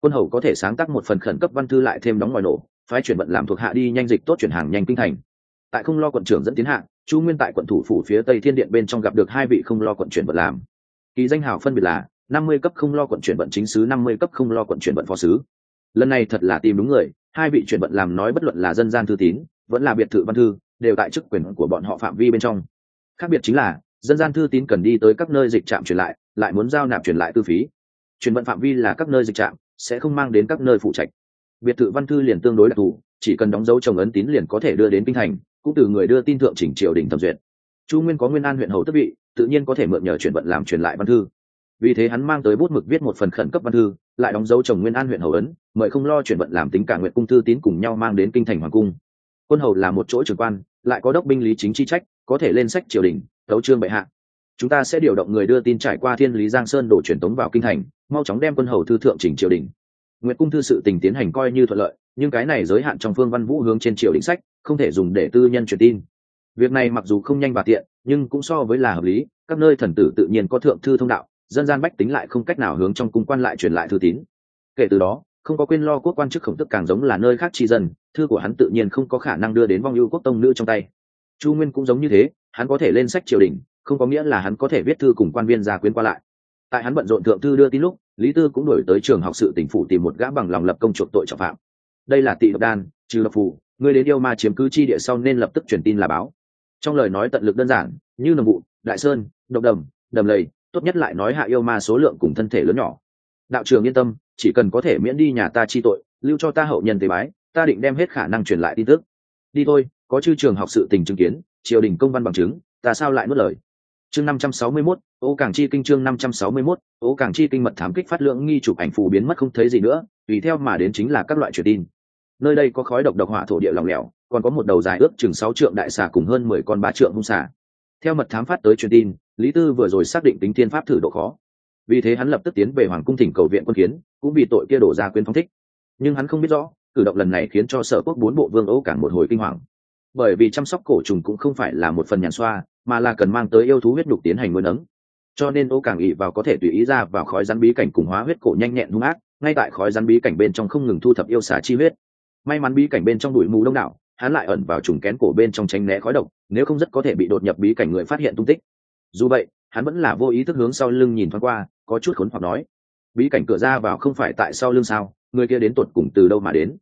Quân hầu có thể sáng tác một phần khẩn cấp văn thư lại thêm đóng ngòi nổ, phái chuyển vận làm thuộc hạ đi nhanh dịch tốt chuyển hàng nhanh kinh thành tại không lo quận trưởng dẫn tiến hạ, chu nguyên tại quận thủ phủ phía tây thiên điện bên trong gặp được hai vị không lo quận chuyển vận làm. Kỳ danh hào phân biệt là năm mươi cấp không lo quận chuyển vận chính sứ, năm mươi cấp không lo quận chuyển vận phó sứ. Lần này thật là tìm đúng người, hai vị chuyển vận làm nói bất luận là dân gian thư tín, vẫn là biệt thự văn thư, đều tại chức quyền của bọn họ phạm vi bên trong. Khác biệt chính là, dân gian thư tín cần đi tới các nơi dịch trạm truyền lại lại muốn giao nạp truyền lại tư phí. Chuyển vận phạm vi là các nơi dịch trạm, sẽ không mang đến các nơi phụ trạch biệt thự văn thư liền tương đối đặc thù, chỉ cần đóng dấu trồng ấn tín liền có thể đưa đến kinh thành cũng từ người đưa tin thượng chỉnh triều đình thẩm duyệt. Chu nguyên có nguyên an huyện hầu tức vị, tự nhiên có thể mượn nhờ chuyển vận làm truyền lại văn thư. Vì thế hắn mang tới bút mực viết một phần khẩn cấp văn thư, lại đóng dấu chồng nguyên an huyện hầu ấn, mời không lo chuyển vận làm tính cả nguyện cung thư tín cùng nhau mang đến kinh thành hoàng cung. Quân hầu là một chỗ trưởng quan, lại có đốc binh lý chính chi trách, có thể lên sách triều đình, tấu trương bệ hạ. Chúng ta sẽ điều động người đưa tin trải qua thiên lý giang sơn đổ truyền tống vào kinh thành, mau chóng đem quân hầu thư thượng chỉnh triều đình. Nguyện cung thư sự tình tiến hành coi như thuận lợi nhưng cái này giới hạn trong phương văn vũ hướng trên triều đình sách, không thể dùng để tư nhân truyền tin. Việc này mặc dù không nhanh và tiện, nhưng cũng so với là hợp lý, các nơi thần tử tự nhiên có thượng thư thông đạo, dân gian bách tính lại không cách nào hướng trong cung quan lại truyền lại thư tín. Kể từ đó, không có quên lo quốc quan chức khổng tức càng giống là nơi khác tri dân, thư của hắn tự nhiên không có khả năng đưa đến vong ưu quốc tông nữ trong tay. Chu nguyên cũng giống như thế, hắn có thể lên sách triều đình, không có nghĩa là hắn có thể viết thư cùng quan viên gia quyến qua lại. Tại hắn bận rộn thượng thư đưa tin lúc, lý tư cũng đổi tới trường học sự tỉnh phủ tìm một gã bằng lòng lập công chuộc tội trọng phạm đây là tị độc đan trừ độc phù người đến yêu ma chiếm cứ chi địa sau nên lập tức truyền tin là báo. Trong lời nói tận lực đơn giản như nồng vụ đại sơn độc đầm đầm lầy tốt nhất lại nói hạ yêu ma số lượng cùng thân thể lớn nhỏ. Đạo trường yên tâm chỉ cần có thể miễn đi nhà ta chi tội lưu cho ta hậu nhân tế bái ta định đem hết khả năng truyền lại tin tức. Đi thôi có chư trường học sự tình chứng kiến triều đình công văn bằng chứng ta sao lại nuốt lời? Chương năm trăm sáu mươi 561, ô cảng chi kinh chương năm trăm sáu mươi 561, ô cảng chi kinh mật thám kích phát lượng nghi chụp ảnh phù biến mất không thấy gì nữa tùy theo mà đến chính là các loại truyền tin nơi đây có khói độc độc hỏa thổ địa lỏng lẻo, còn có một đầu dài ước chừng sáu trượng đại xà cùng hơn mười con ba trượng hung xà. Theo mật thám phát tới truyền tin, lý tư vừa rồi xác định tính thiên pháp thử độ khó. Vì thế hắn lập tức tiến về hoàng cung thỉnh cầu viện quân kiến, cũng vì tội kia đổ ra quyến phong thích. Nhưng hắn không biết rõ, cử động lần này khiến cho sở quốc bốn bộ vương ấu càng một hồi kinh hoàng. Bởi vì chăm sóc cổ trùng cũng không phải là một phần nhàn xoa, mà là cần mang tới yêu thú huyết đục tiến hành nuôi nấng. Cho nên ô càng ỉ vào có thể tùy ý ra vào khói rắn bí cảnh cùng hóa huyết cổ nhanh nhẹn hung ác, ngay tại khói rắn bí cảnh bên trong không ngừng thu thập yêu xả chi huyết may mắn bí cảnh bên trong bụi mù đông đảo, hắn lại ẩn vào trùng kén cổ bên trong tránh né khói độc, nếu không rất có thể bị đột nhập bí cảnh người phát hiện tung tích. Dù vậy, hắn vẫn là vô ý thức hướng sau lưng nhìn thoáng qua, có chút khốn hoặc nói, bí cảnh cửa ra vào không phải tại sau lưng sao? Người kia đến tột cùng từ đâu mà đến?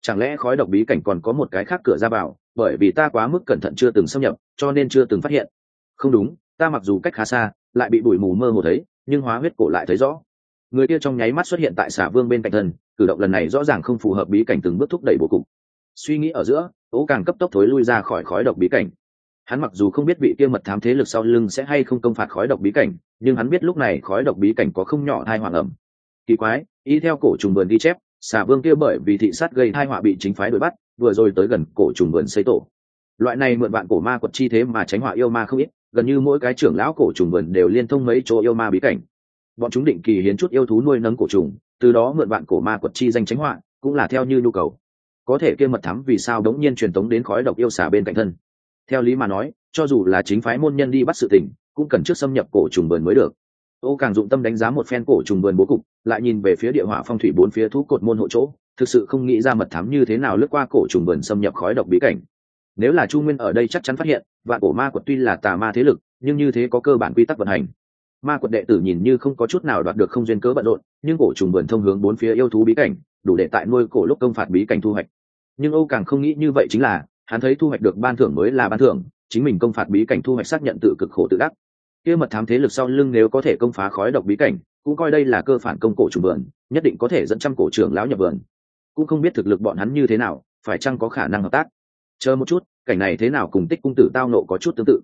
Chẳng lẽ khói độc bí cảnh còn có một cái khác cửa ra vào? Bởi vì ta quá mức cẩn thận chưa từng xâm nhập, cho nên chưa từng phát hiện. Không đúng, ta mặc dù cách khá xa, lại bị bụi mù mơ hồ thấy, nhưng hóa huyết cổ lại thấy rõ. Người kia trong nháy mắt xuất hiện tại xà vương bên cạnh thân cử động lần này rõ ràng không phù hợp bí cảnh từng bước thúc đẩy bố cục. Suy nghĩ ở giữa, ố càng cấp tốc thối lui ra khỏi khói độc bí cảnh. Hắn mặc dù không biết vị kia mật thám thế lực sau lưng sẽ hay không công phạt khói độc bí cảnh, nhưng hắn biết lúc này khói độc bí cảnh có không nhỏ thai hoàng ẩm. Kỳ quái ý theo cổ trùng vườn ghi chép, xà vương kia bởi vì thị sát gây thai họa bị chính phái đuổi bắt, vừa rồi tới gần cổ trùng vườn xây tổ. Loại này mượn bạn cổ ma quật chi thế mà tránh họa yêu ma không ít, gần như mỗi cái trưởng lão cổ trùng vườn đều liên thông mấy chỗ yêu ma bí cảnh bọn chúng định kỳ hiến chút yêu thú nuôi nấng cổ trùng, từ đó mượn bạn cổ ma quật chi danh tránh họa, cũng là theo như nhu cầu. Có thể kia mật thắm vì sao đống nhiên truyền tống đến khói độc yêu xả bên cạnh thân. Theo lý mà nói, cho dù là chính phái môn nhân đi bắt sự tình, cũng cần trước xâm nhập cổ trùng vườn mới được. Ô càng dụng tâm đánh giá một phen cổ trùng vườn bố cục, lại nhìn về phía địa hỏa phong thủy bốn phía thú cột môn hộ chỗ, thực sự không nghĩ ra mật thám như thế nào lướt qua cổ trùng vườn xâm nhập khói độc bí cảnh. Nếu là chu nguyên ở đây chắc chắn phát hiện, vạn cổ ma quật tuy là tà ma thế lực, nhưng như thế có cơ bản quy tắc vận hành ma quật đệ tử nhìn như không có chút nào đoạt được không duyên cớ bận rộn, nhưng cổ trùng vườn thông hướng bốn phía yêu thú bí cảnh, đủ để tại nuôi cổ lúc công phạt bí cảnh thu hoạch. Nhưng âu càng không nghĩ như vậy chính là, hắn thấy thu hoạch được ban thưởng mới là ban thưởng, chính mình công phạt bí cảnh thu hoạch xác nhận tự cực khổ tự đắc. Kia mật thám thế lực sau lưng nếu có thể công phá khói độc bí cảnh, cũng coi đây là cơ phản công cổ trùng vườn, nhất định có thể dẫn trăm cổ trưởng lão nhập vườn. Cũng không biết thực lực bọn hắn như thế nào, phải chăng có khả năng hợp tác? Chờ một chút, cảnh này thế nào cùng tích cung tử tao nộ có chút tương tự.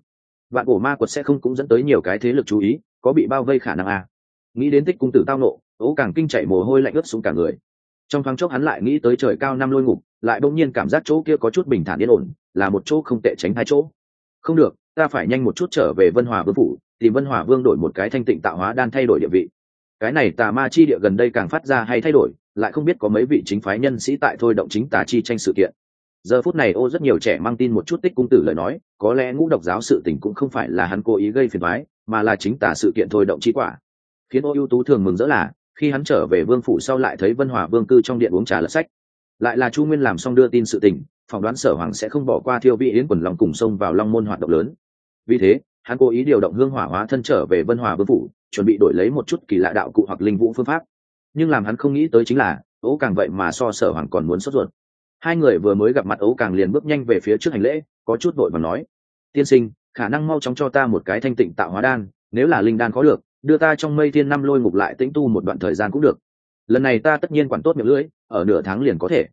Vạn cổ ma quật sẽ không cũng dẫn tới nhiều cái thế lực chú ý có bị bao vây khả năng à. nghĩ đến tích cung tử tao nộ, ố càng kinh chạy mồ hôi lạnh ướt xuống cả người. Trong thoáng chốc hắn lại nghĩ tới trời cao năm lôi ngục, lại bỗng nhiên cảm giác chỗ kia có chút bình thản yên ổn, là một chỗ không tệ tránh hai chỗ. Không được, ta phải nhanh một chút trở về vân hòa vương phủ, tìm vân hòa vương đổi một cái thanh tịnh tạo hóa đan thay đổi địa vị. Cái này tà ma chi địa gần đây càng phát ra hay thay đổi, lại không biết có mấy vị chính phái nhân sĩ tại thôi động chính tà chi tranh sự kiện. Giờ phút này ô rất nhiều trẻ mang tin một chút tích cung tử lời nói, có lẽ ngũ độc giáo sự tình cũng không phải là hắn cố ý gây phiền thoái mà là chính tả sự kiện thôi động chi quả. Khiến ô ưu tú thường mừng rỡ là, khi hắn trở về vương phủ sau lại thấy vân hòa vương cư trong điện uống trà lật sách. Lại là chu nguyên làm xong đưa tin sự tình, phỏng đoán sở hoàng sẽ không bỏ qua thiêu vị yến quần lòng cùng sông vào long môn hoạt động lớn. Vì thế, hắn cố ý điều động hương hỏa hóa thân trở về vân hòa vương phủ, chuẩn bị đổi lấy một chút kỳ lạ đạo cụ hoặc linh vũ phương pháp. Nhưng làm hắn không nghĩ tới chính là ấu càng vậy mà so sở hoàng còn muốn sốt ruột. Hai người vừa mới gặp mặt ấu càng liền bước nhanh về phía trước hành lễ, có chút vội và nói, tiên sinh khả năng mau chóng cho ta một cái thanh tịnh tạo hóa đan, nếu là linh đan có được, đưa ta trong mây thiên năm lôi ngục lại tĩnh tu một đoạn thời gian cũng được. Lần này ta tất nhiên quản tốt miệng lưỡi, ở nửa tháng liền có thể.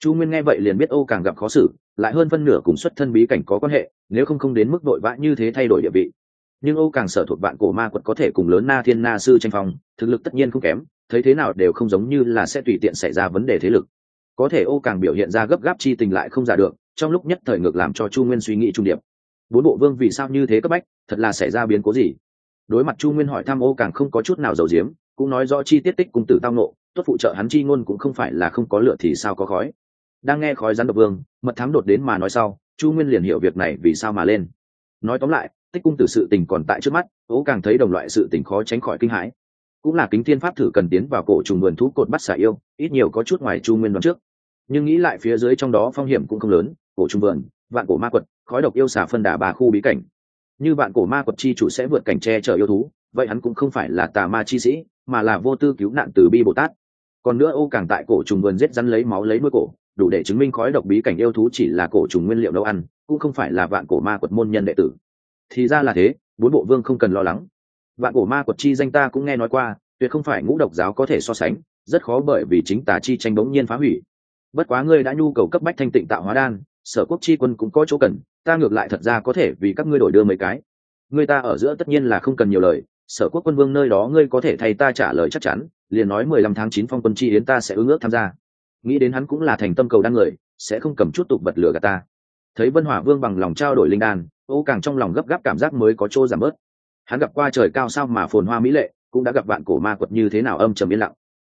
Chu nguyên nghe vậy liền biết âu càng gặp khó xử, lại hơn phân nửa cùng xuất thân bí cảnh có quan hệ, nếu không không đến mức đội vã như thế thay đổi địa vị. Nhưng âu càng sở thuộc vạn cổ ma quật có thể cùng lớn na thiên na sư tranh phong, thực lực tất nhiên không kém, thấy thế nào đều không giống như là sẽ tùy tiện xảy ra vấn đề thế lực. Có thể ô càng biểu hiện ra gấp gáp chi tình lại không giả được, trong lúc nhất thời ngược làm cho chu nguyên suy nghĩ trung điệp bốn bộ vương vì sao như thế cấp bách, thật là xảy ra biến cố gì? Đối mặt chu nguyên hỏi thăm ô càng không có chút nào giàu diếm cũng nói rõ chi tiết tích cung tử tao nộ tốt phụ trợ hắn chi ngôn cũng không phải là không có lựa thì sao có khói. Đang nghe khói rắn độc vương, mật thám đột đến mà nói sau, chu nguyên liền hiểu việc này vì sao mà lên. Nói tóm lại, tích cung tử sự tình còn tại trước mắt, ô càng thấy đồng loại sự tình khó tránh khỏi kinh hãi. Cũng là kính thiên pháp thử cần tiến vào cổ trùng vườn thú cột bắt xả yêu, ít nhiều có chút ngoài chu nguyên đoán trước. Nhưng nghĩ lại phía dưới trong đó phong hiểm cũng không lớn, cổ trùng vườn vạn cổ ma quật khói độc yêu xả phân đà bà khu bí cảnh. Như vạn cổ ma quật chi chủ sẽ vượt cảnh tre chở yêu thú, vậy hắn cũng không phải là tà ma chi sĩ, mà là vô tư cứu nạn từ bi bồ tát. Còn nữa ô càng tại cổ trùng vườn giết rắn lấy máu lấy nuôi cổ, đủ để chứng minh khói độc bí cảnh yêu thú chỉ là cổ trùng nguyên liệu nấu ăn, cũng không phải là vạn cổ ma quật môn nhân đệ tử. Thì ra là thế, bốn bộ vương không cần lo lắng. Vạn cổ ma quật chi danh ta cũng nghe nói qua, tuyệt không phải ngũ độc giáo có thể so sánh, rất khó bởi vì chính tà chi tranh bỗng nhiên phá hủy. Bất quá ngươi đã nhu cầu cấp bách thanh tịnh tạo hóa đan, sở quốc chi quân cũng có chỗ cần ta ngược lại thật ra có thể vì các ngươi đổi đưa mấy cái. Người ta ở giữa tất nhiên là không cần nhiều lời, sở quốc quân vương nơi đó ngươi có thể thay ta trả lời chắc chắn, liền nói mười lăm tháng chín phong quân chi đến ta sẽ ứng ước tham gia. Nghĩ đến hắn cũng là thành tâm cầu đan người, sẽ không cầm chút tục vật lửa gà ta. Thấy vân hỏa vương bằng lòng trao đổi linh đan, ô càng trong lòng gấp gáp cảm giác mới có chỗ giảm bớt. Hắn gặp qua trời cao sao mà phồn hoa mỹ lệ, cũng đã gặp bạn cổ ma quật như thế nào âm trầm yên lặng.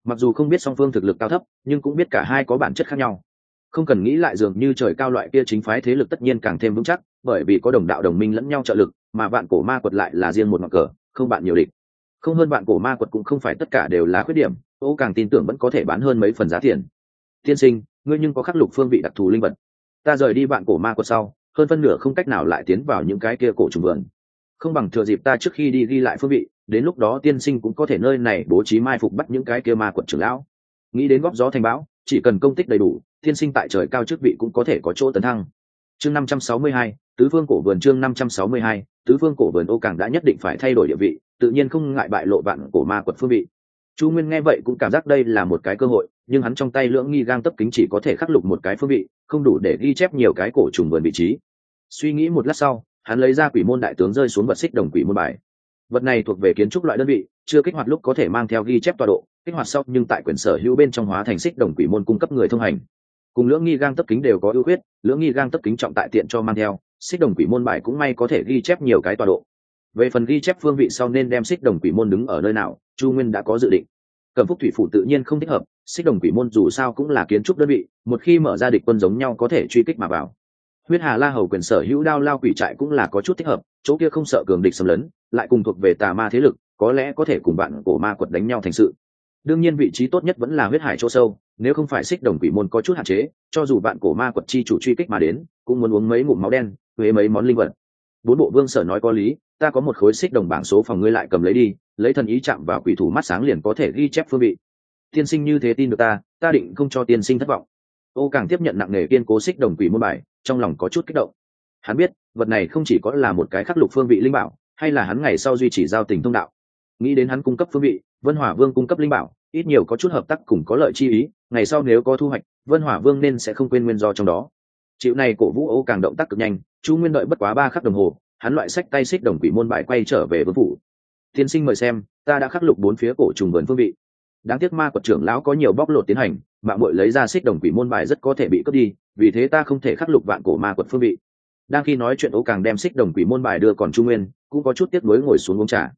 Mặc dù không biết song phương thực lực cao thấp, nhưng cũng biết cả hai có bản chất khác nhau không cần nghĩ lại dường như trời cao loại kia chính phái thế lực tất nhiên càng thêm vững chắc, bởi vì có đồng đạo đồng minh lẫn nhau trợ lực, mà vạn cổ ma quật lại là riêng một ngọn cờ, không bạn nhiều địch. Không hơn vạn cổ ma quật cũng không phải tất cả đều là khuyết điểm, ô càng tin tưởng vẫn có thể bán hơn mấy phần giá tiền. Tiên sinh, ngươi nhưng có khắc lục phương vị đặc thù linh vật. Ta rời đi vạn cổ ma quật sau, hơn phân nửa không cách nào lại tiến vào những cái kia cổ trùng vườn. Không bằng thừa dịp ta trước khi đi ghi lại phương vị, đến lúc đó tiên sinh cũng có thể nơi này bố trí mai phục bắt những cái kia ma quật trưởng lão. Nghĩ đến góp gió thành bão chỉ cần công tích đầy đủ, thiên sinh tại trời cao chức vị cũng có thể có chỗ tấn thăng. Chương năm trăm sáu mươi hai, tứ phương cổ vườn chương năm trăm sáu mươi hai, tứ phương cổ vườn ô càng đã nhất định phải thay đổi địa vị, tự nhiên không ngại bại lộ vạn cổ ma quật phương vị. Chu nguyên nghe vậy cũng cảm giác đây là một cái cơ hội, nhưng hắn trong tay lưỡng nghi gang tấp kính chỉ có thể khắc lục một cái phương vị, không đủ để ghi chép nhiều cái cổ trùng vườn vị trí. Suy nghĩ một lát sau, hắn lấy ra quỷ môn đại tướng rơi xuống vật xích đồng quỷ môn bài. Vật này thuộc về kiến trúc loại đơn vị, chưa kích hoạt lúc có thể mang theo ghi chép tọa độ kích hoạt sau, nhưng tại quyền sở hữu bên trong hóa thành xích đồng quỷ môn cung cấp người thông hành. Cùng lưỡng nghi gang tấp kính đều có ưu khuyết, lưỡng nghi gang tấp kính trọng tại tiện cho mang theo, xích đồng quỷ môn bài cũng may có thể ghi chép nhiều cái tọa độ. Về phần ghi chép phương vị sau nên đem xích đồng quỷ môn đứng ở nơi nào, chu nguyên đã có dự định. Cẩm phúc thủy phủ tự nhiên không thích hợp, xích đồng quỷ môn dù sao cũng là kiến trúc đơn vị, một khi mở ra địch quân giống nhau có thể truy kích mà vào. Huyết hà la hầu quyền sở hữu đao lao quỷ trại cũng là có chút thích hợp, chỗ kia không sợ cường địch xâm lấn, lại cùng thuộc về tà ma thế lực, có lẽ có thể cùng bạn cổ ma quật đánh nhau thành sự đương nhiên vị trí tốt nhất vẫn là huyết hải chỗ sâu, nếu không phải xích đồng quỷ môn có chút hạn chế, cho dù bạn cổ ma quật chi chủ truy kích mà đến, cũng muốn uống mấy ngụm máu đen, huế mấy món linh vật. Bốn bộ vương sở nói có lý, ta có một khối xích đồng bảng số phòng ngươi lại cầm lấy đi, lấy thần ý chạm vào quỷ thủ mắt sáng liền có thể ghi chép phương vị. Tiên sinh như thế tin được ta ta định không cho tiên sinh thất vọng. Ô càng tiếp nhận nặng nề kiên cố xích đồng quỷ môn bài, trong lòng có chút kích động. Hắn biết, vật này không chỉ có là một cái khắc lục phương vị linh bảo, hay là hắn ngày sau duy trì giao tình thông đạo nghĩ đến hắn cung cấp phương vị, vân hỏa vương cung cấp linh bảo, ít nhiều có chút hợp tác cùng có lợi chi ý, ngày sau nếu có thu hoạch, vân hỏa vương nên sẽ không quên nguyên do trong đó. Chịu này cổ vũ ô càng động tác cực nhanh, chu nguyên đợi bất quá ba khắc đồng hồ, hắn loại sách tay xích đồng quỷ môn bài quay trở về vương phủ. Tiên sinh mời xem, ta đã khắc lục bốn phía cổ trùng vườn phương vị. Đáng tiếc ma quật trưởng lão có nhiều bóc lột tiến hành mạng mội lấy ra xích đồng quỷ môn bài rất có thể bị cướp đi, vì thế ta không thể khắc lục vạn cổ ma quật phương vị. Đang khi nói chuyện ố càng đem xích đồng quỷ môn bài đưa còn chu nguyên, cũng có chút tiếc nuối ngồi xuống uống trà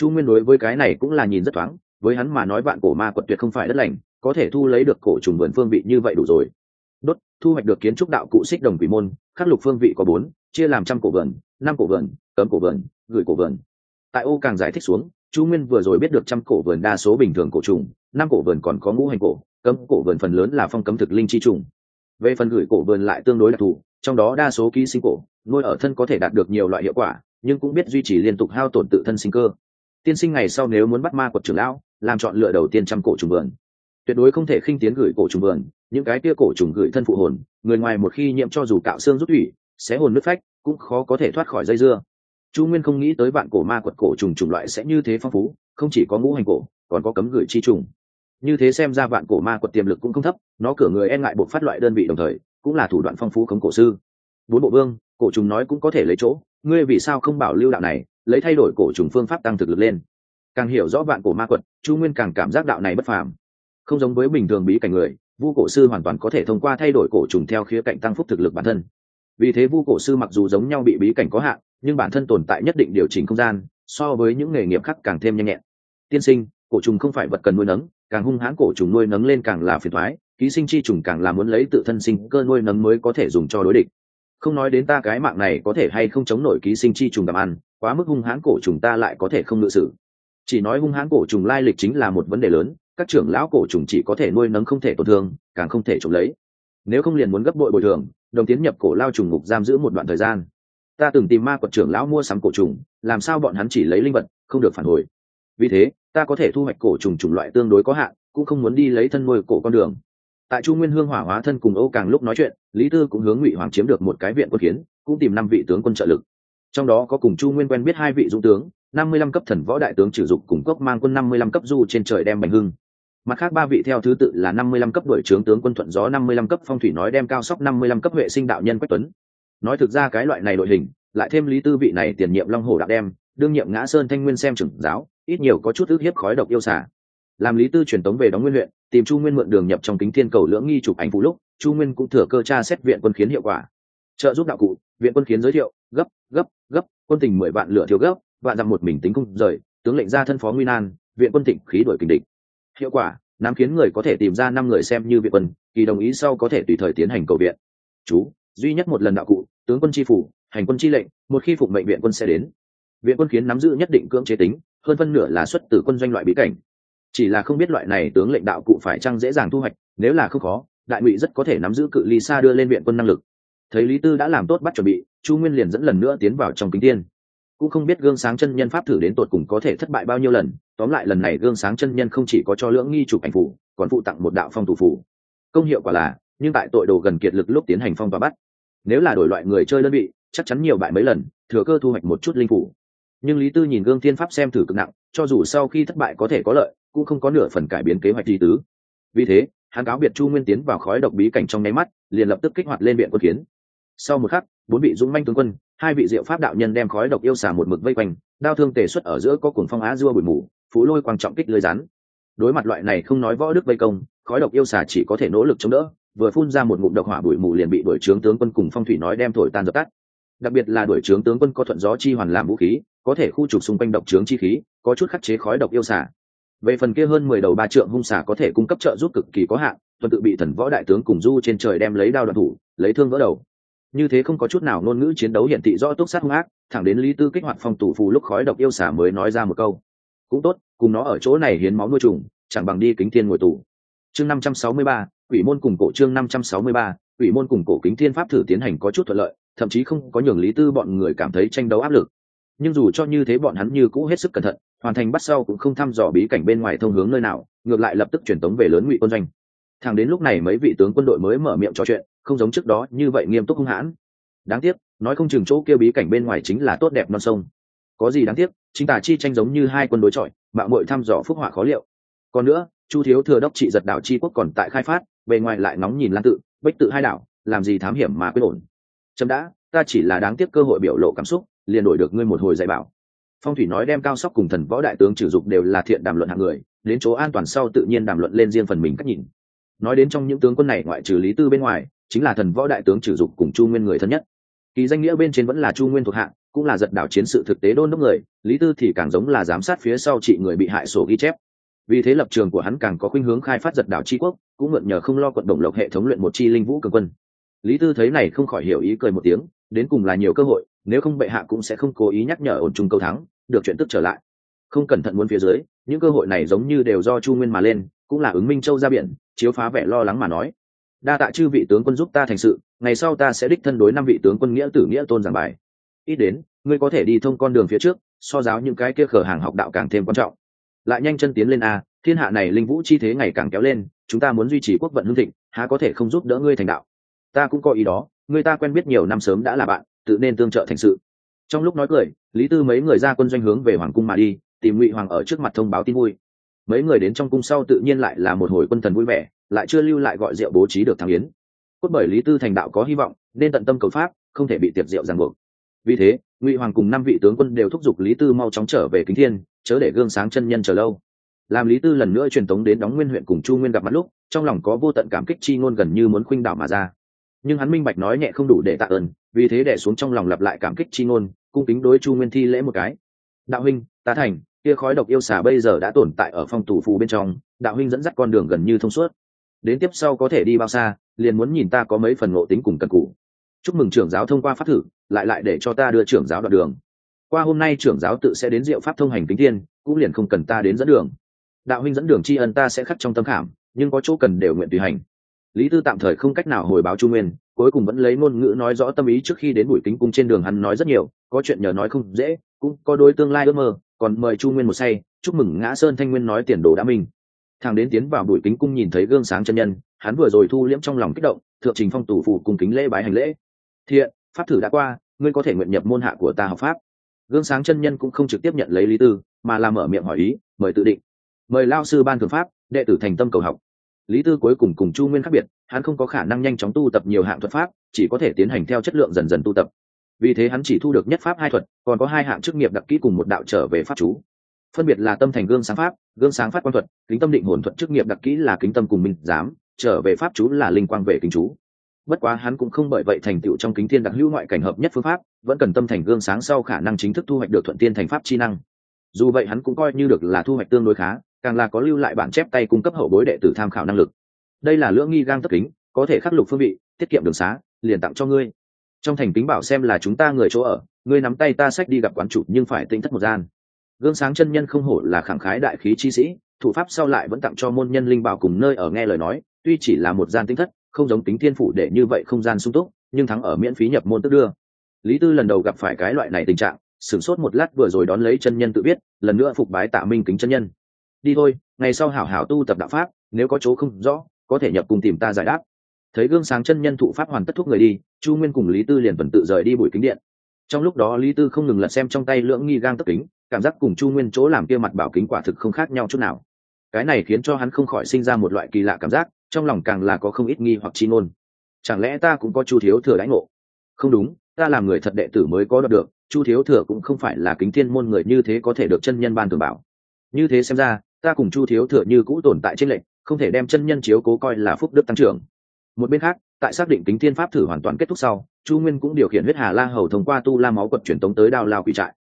chu nguyên đối với cái này cũng là nhìn rất thoáng, với hắn mà nói vạn cổ ma quật tuyệt không phải đất lành, có thể thu lấy được cổ trùng vườn phương vị như vậy đủ rồi. Đốt, thu hoạch được kiến trúc đạo cụ xích đồng quỷ môn, khắc lục phương vị có bốn, chia làm trăm cổ vườn, năm cổ vườn, cấm cổ vườn, gửi cổ vườn. Tại ô càng giải thích xuống, chu nguyên vừa rồi biết được trăm cổ vườn đa số bình thường cổ trùng, năm cổ vườn còn có ngũ hành cổ, cấm cổ vườn phần lớn là phong cấm thực linh chi trùng. Về phần gửi cổ vườn lại tương đối đặc thù, trong đó đa số ký sinh cổ, nuôi ở thân có thể đạt được nhiều loại hiệu quả, nhưng cũng biết duy trì liên tục hao tổn tự thân sinh cơ tiên sinh ngày sau nếu muốn bắt ma quật trưởng lão, làm chọn lựa đầu tiên trăm cổ trùng vườn. Tuyệt đối không thể khinh tiến gửi cổ trùng vườn, những cái kia cổ trùng gửi thân phụ hồn, người ngoài một khi nhiễm cho dù cạo xương rút thủy, sẽ hồn nước phách, cũng khó có thể thoát khỏi dây dưa. Chu nguyên không nghĩ tới bạn cổ ma quật cổ trùng chủng loại sẽ như thế phong phú, không chỉ có ngũ hành cổ, còn có cấm gửi chi trùng. Như thế xem ra vạn cổ ma quật tiềm lực cũng không thấp, nó cửa người e ngại buộc phát loại đơn vị đồng thời, cũng là thủ đoạn phong phú khống cổ sư. Bốn bộ vương, cổ trùng nói cũng có thể lấy chỗ, ngươi vì sao không bảo lưu đạo này lấy thay đổi cổ trùng phương pháp tăng thực lực lên. Càng hiểu rõ vạn cổ ma quật, chu nguyên càng cảm giác đạo này bất phàm. Không giống với bình thường bí cảnh người, vu cổ sư hoàn toàn có thể thông qua thay đổi cổ trùng theo khía cạnh tăng phúc thực lực bản thân. Vì thế vu cổ sư mặc dù giống nhau bị bí cảnh có hạn, nhưng bản thân tồn tại nhất định điều chỉnh không gian, so với những nghề nghiệp khác càng thêm nhanh nhẹn. Tiên sinh, cổ trùng không phải vật cần nuôi nấng, càng hung hãn cổ trùng nuôi nấng lên càng là phiền thoái ký sinh chi trùng càng là muốn lấy tự thân sinh cơ nuôi nấng mới có thể dùng cho đối địch không nói đến ta cái mạng này có thể hay không chống nổi ký sinh chi trùng đàm ăn, quá mức hung hãn cổ trùng ta lại có thể không ngự sử. Chỉ nói hung hãn cổ trùng lai lịch chính là một vấn đề lớn, các trưởng lão cổ trùng chỉ có thể nuôi nấng không thể tổn thương, càng không thể trộm lấy. Nếu không liền muốn gấp bội bồi thường, đồng tiến nhập cổ lao trùng ngục giam giữ một đoạn thời gian. Ta từng tìm ma quật trưởng lão mua sắm cổ trùng, làm sao bọn hắn chỉ lấy linh vật, không được phản hồi. Vì thế, ta có thể thu hoạch cổ trùng chủng loại tương đối có hạn, cũng không muốn đi lấy thân nuôi cổ con đường tại chu nguyên hương hỏa hóa thân cùng âu càng lúc nói chuyện, lý tư cũng hướng ngụy hoàng chiếm được một cái viện quân kiến, cũng tìm năm vị tướng quân trợ lực. Trong đó có cùng chu nguyên quen biết hai vị dũng tướng, năm mươi lăm cấp thần võ đại tướng trừ dục cùng cốc mang quân năm mươi lăm cấp du trên trời đem bành hưng. Mặt khác ba vị theo thứ tự là năm mươi lăm cấp đội trưởng tướng quân thuận gió, năm mươi lăm cấp phong thủy nói đem cao sóc, năm mươi lăm cấp huệ sinh đạo nhân quách tuấn. Nói thực ra cái loại này đội hình, lại thêm lý tư vị này tiền nhiệm long hồ đạo đem, đương nhiệm ngã sơn thanh nguyên xem trưởng giáo, ít nhiều có chút ước hiếp khói độc yêu xả làm lý tư truyền tống về đóng nguyên huyện tìm chu nguyên mượn đường nhập trong kính thiên cầu lưỡng nghi chụp ảnh phụ lúc, chu nguyên cũng thừa cơ tra xét viện quân khiến hiệu quả. Trợ giúp đạo cụ, viện quân khiến giới thiệu, gấp gấp gấp, quân tình mười vạn lửa thiếu gấp, vạn dặm một mình tính cung rời, tướng lệnh ra thân phó nguy nan viện quân tỉnh khí đổi kình địch. Hiệu quả nắm khiến người có thể tìm ra năm người xem như viện quân, kỳ đồng ý sau có thể tùy thời tiến hành cầu viện. Chú, duy nhất một lần đạo cụ, tướng quân chi phủ, hành quân chi lệnh, một khi phục mệnh viện quân sẽ đến. Viện quân khiến nắm giữ nhất định cưỡng chế tính, hơn phân nửa là xuất từ quân doanh loại bí cảnh chỉ là không biết loại này tướng lệnh đạo cụ phải chăng dễ dàng thu hoạch, nếu là không khó, đại ngụy rất có thể nắm giữ cự ly xa đưa lên viện quân năng lực. Thấy lý tư đã làm tốt bắt chuẩn bị, chu nguyên liền dẫn lần nữa tiến vào trong kính tiên cũng không biết gương sáng chân nhân pháp thử đến tột cùng có thể thất bại bao nhiêu lần, tóm lại lần này gương sáng chân nhân không chỉ có cho lưỡng nghi chụp ảnh phủ, còn phụ tặng một đạo phong thủ phủ. Công hiệu quả là, nhưng tại tội đồ gần kiệt lực lúc tiến hành phong và bắt. Nếu là đổi loại người chơi đơn vị, chắc chắn nhiều bại mấy lần, thừa cơ thu hoạch một chút linh phủ. Nhưng lý tư nhìn gương tiên pháp xem thử cực nặng, cho dù sau khi thất bại có thể có lợi cũng không có nửa phần cải biến kế hoạch gì tứ. Vì thế, hắn cáo biệt chu nguyên tiến vào khói độc bí cảnh trong nháy mắt, liền lập tức kích hoạt lên biện quân kiến. Sau một khắc, bốn vị dũng manh tướng quân, hai vị diệu pháp đạo nhân đem khói độc yêu xả một mực vây quanh, đao thương tề xuất ở giữa có cuồng phong á dua bụi mù, phú lôi quang trọng kích lưới rắn. Đối mặt loại này không nói võ đức vây công, khói độc yêu xả chỉ có thể nỗ lực chống đỡ, vừa phun ra một ngụm độc hỏa bụi mù liền bị đuổi trướng tướng quân cùng phong thủy nói đem thổi tan dập tắt. Đặc biệt là đuổi trướng tướng quân có thuận gió chi hoàn làm vũ khí, có thể khu trục xung quanh độc trướng chi khí, có chút khắc chế khói độc yêu xả về phần kia hơn mười đầu ba trượng hung xà có thể cung cấp trợ giúp cực kỳ có hạn, tuần tự bị thần võ đại tướng cùng du trên trời đem lấy đao đoạn thủ, lấy thương vỡ đầu. Như thế không có chút nào ngôn ngữ chiến đấu hiện thị rõ túc sát hung ác, thẳng đến lý tư kích hoạt phòng tủ phù lúc khói độc yêu xả mới nói ra một câu. Cũng tốt, cùng nó ở chỗ này hiến máu nuôi trùng, chẳng bằng đi kính thiên ngồi tù. Chương năm trăm sáu mươi ba ủy môn cùng cổ chương năm trăm sáu mươi ba ủy môn cùng cổ kính thiên pháp thử tiến hành có chút thuận lợi, thậm chí không có nhường lý tư bọn người cảm thấy tranh đấu áp lực nhưng dù cho như thế bọn hắn như cũ hết sức cẩn thận, hoàn thành bắt sau cũng không thăm dò bí cảnh bên ngoài thông hướng nơi nào, ngược lại lập tức truyền tống về lớn ngụy quân doanh. Thẳng đến lúc này mấy vị tướng quân đội mới mở miệng trò chuyện, không giống trước đó như vậy nghiêm túc hung hãn. Đáng tiếc, nói không chừng chỗ kia bí cảnh bên ngoài chính là tốt đẹp non sông. Có gì đáng tiếc, chính tả chi tranh giống như hai quân đối chọi mạng mội thăm dò phúc họa khó liệu. Còn nữa, chu thiếu thừa đốc trị giật đảo chi quốc còn tại khai phát, bề ngoài lại nóng nhìn lan tự, bách tự hai đảo, làm gì thám hiểm mà quyết ổn. Chấm đã, ta chỉ là đáng tiếc cơ hội biểu lộ cảm xúc liền đổi được ngươi một hồi dạy bảo. Phong thủy nói đem cao sóc cùng thần võ đại tướng trừ dục đều là thiện đàm luận hạng người, đến chỗ an toàn sau tự nhiên đàm luận lên riêng phần mình cách nhìn. Nói đến trong những tướng quân này ngoại trừ lý tư bên ngoài, chính là thần võ đại tướng trừ dục cùng chu nguyên người thân nhất. Kỳ danh nghĩa bên trên vẫn là chu nguyên thuộc hạng, cũng là giật đảo chiến sự thực tế đôn đốc người, lý tư thì càng giống là giám sát phía sau trị người bị hại sổ ghi chép. Vì thế lập trường của hắn càng có khuynh hướng khai phát giật đảo tri quốc, cũng mượn nhờ không lo quận đồng lộc hệ thống luyện một chi linh vũ cường quân. Lý tư thấy này không khỏi hiểu ý cười một tiếng, đến cùng là nhiều cơ hội nếu không bệ hạ cũng sẽ không cố ý nhắc nhở ổn trung câu thắng, được chuyện tức trở lại. Không cẩn thận muốn phía dưới, những cơ hội này giống như đều do chu nguyên mà lên, cũng là ứng minh châu ra biển, chiếu phá vẻ lo lắng mà nói. Đa tạ chư vị tướng quân giúp ta thành sự, ngày sau ta sẽ đích thân đối năm vị tướng quân nghĩa tử nghĩa tôn giảng bài. Ít đến, ngươi có thể đi thông con đường phía trước, so giáo những cái kia khở hàng học đạo càng thêm quan trọng. Lại nhanh chân tiến lên a, thiên hạ này linh vũ chi thế ngày càng kéo lên, chúng ta muốn duy trì quốc vận hưng thịnh, há có thể không giúp đỡ ngươi thành đạo? Ta cũng có ý đó, người ta quen biết nhiều năm sớm đã là bạn tự nên tương trợ thành sự. Trong lúc nói cười, lý tư mấy người ra quân doanh hướng về hoàng cung mà đi, tìm ngụy hoàng ở trước mặt thông báo tin vui. Mấy người đến trong cung sau tự nhiên lại là một hồi quân thần vui vẻ, lại chưa lưu lại gọi rượu bố trí được thắng yến. Cốt bởi lý tư thành đạo có hy vọng, nên tận tâm cầu pháp, không thể bị tiệc rượu ràng buộc. Vì thế, ngụy hoàng cùng năm vị tướng quân đều thúc giục lý tư mau chóng trở về kính thiên, chớ để gương sáng chân nhân chờ lâu. Làm lý tư lần nữa truyền tống đến đóng nguyên huyện cùng chu nguyên gặp mặt lúc, trong lòng có vô tận cảm kích chi ngôn gần như muốn khuynh đảo mà ra nhưng hắn minh bạch nói nhẹ không đủ để tạ ơn vì thế đẻ xuống trong lòng lặp lại cảm kích chi ngôn cung kính đối chu nguyên thi lễ một cái. Đạo huynh tá thành kia khói độc yêu xà bây giờ đã tồn tại ở phòng tủ phù bên trong đạo huynh dẫn dắt con đường gần như thông suốt. Đến tiếp sau có thể đi bao xa liền muốn nhìn ta có mấy phần ngộ tính cùng cần cụ chúc mừng trưởng giáo thông qua pháp thử lại lại để cho ta đưa trưởng giáo đoạn đường. Qua hôm nay trưởng giáo tự sẽ đến diệu pháp thông hành kính thiên, cũng liền không cần ta đến dẫn đường. Đạo huynh dẫn đường tri ân ta sẽ khắc trong tâm khảm nhưng có chỗ cần đều nguyện tùy hành lý tư tạm thời không cách nào hồi báo chu nguyên, cuối cùng vẫn lấy ngôn ngữ nói rõ tâm ý trước khi đến buổi kính cung trên đường hắn nói rất nhiều, có chuyện nhờ nói không dễ, cũng có đôi tương lai ước mơ, còn mời chu nguyên một say, chúc mừng ngã sơn thanh nguyên nói tiền đồ đã minh. Thằng đến tiến vào buổi kính cung nhìn thấy gương sáng chân nhân, hắn vừa rồi thu liễm trong lòng kích động, thượng trình phong tủ phụ cùng kính lễ bái hành lễ. Thiện, pháp thử đã qua, ngươi có thể nguyện nhập môn hạ của ta học pháp. Gương sáng chân nhân cũng không trực tiếp nhận lấy lý tư, mà làm mở miệng hỏi ý, mời tự định. Mời lao sư ban thường pháp, đệ tử thành tâm cầu học lý tư cuối cùng cùng chu nguyên khác biệt, hắn không có khả năng nhanh chóng tu tập nhiều hạng thuật pháp, chỉ có thể tiến hành theo chất lượng dần dần tu tập. Vì thế hắn chỉ thu được nhất pháp hai thuật, còn có hai hạng chức nghiệp đặc kỹ cùng một đạo trở về pháp chú. Phân biệt là tâm thành gương sáng pháp, gương sáng phát quan thuật, kính tâm định hồn thuật chức nghiệp đặc kỹ là kính tâm cùng minh giám, trở về pháp chú là linh quang về kính chú. Bất quá hắn cũng không bởi vậy thành tựu trong kính thiên đặc hữu ngoại cảnh hợp nhất phương pháp, vẫn cần tâm thành gương sáng sau khả năng chính thức thu hoạch được thuận tiên thành pháp chi năng. Dù vậy hắn cũng coi như được là thu hoạch tương đối khá càng là có lưu lại bản chép tay cung cấp hậu bối đệ tử tham khảo năng lực. Đây là lưỡng nghi gang tất kính, có thể khắc lục phương vị, tiết kiệm đường xá, liền tặng cho ngươi. Trong thành kính bảo xem là chúng ta người chỗ ở, ngươi nắm tay ta sách đi gặp quán chủ nhưng phải tinh thất một gian. Gương sáng chân nhân không hổ là khẳng khái đại khí chi sĩ, thủ pháp sau lại vẫn tặng cho môn nhân linh bảo cùng nơi ở nghe lời nói, tuy chỉ là một gian tinh thất, không giống tính thiên phủ để như vậy không gian sung túc, nhưng thắng ở miễn phí nhập môn tức đưa. Lý tư lần đầu gặp phải cái loại này tình trạng, sửng sốt một lát vừa rồi đón lấy chân nhân tự biết, lần nữa phục bái tạ minh kính chân nhân đi thôi, ngày sau hảo hảo tu tập đạo pháp, nếu có chỗ không rõ, có thể nhập cùng tìm ta giải đáp. Thấy gương sáng chân nhân thụ pháp hoàn tất thuốc người đi, chu nguyên cùng lý tư liền tuần tự rời đi bụi kính điện. Trong lúc đó lý tư không ngừng lật xem trong tay lưỡng nghi gang tất kính, cảm giác cùng chu nguyên chỗ làm kia mặt bảo kính quả thực không khác nhau chút nào. Cái này khiến cho hắn không khỏi sinh ra một loại kỳ lạ cảm giác, trong lòng càng là có không ít nghi hoặc chi ngôn. Chẳng lẽ ta cũng có chu thiếu thừa đánh ngộ? Không đúng, ta làm người thật đệ tử mới có đọc được, chu thiếu thừa cũng không phải là kính thiên môn người như thế có thể được chân nhân ban thường bảo. Như thế xem ra ta cùng chu thiếu thừa như cũ tồn tại trên lệnh, không thể đem chân nhân chiếu cố coi là phúc đức tăng trưởng. Một bên khác, tại xác định kính thiên pháp thử hoàn toàn kết thúc sau, chu nguyên cũng điều khiển huyết hà la hầu thông qua tu la máu quật truyền tống tới đao lao quỷ trại.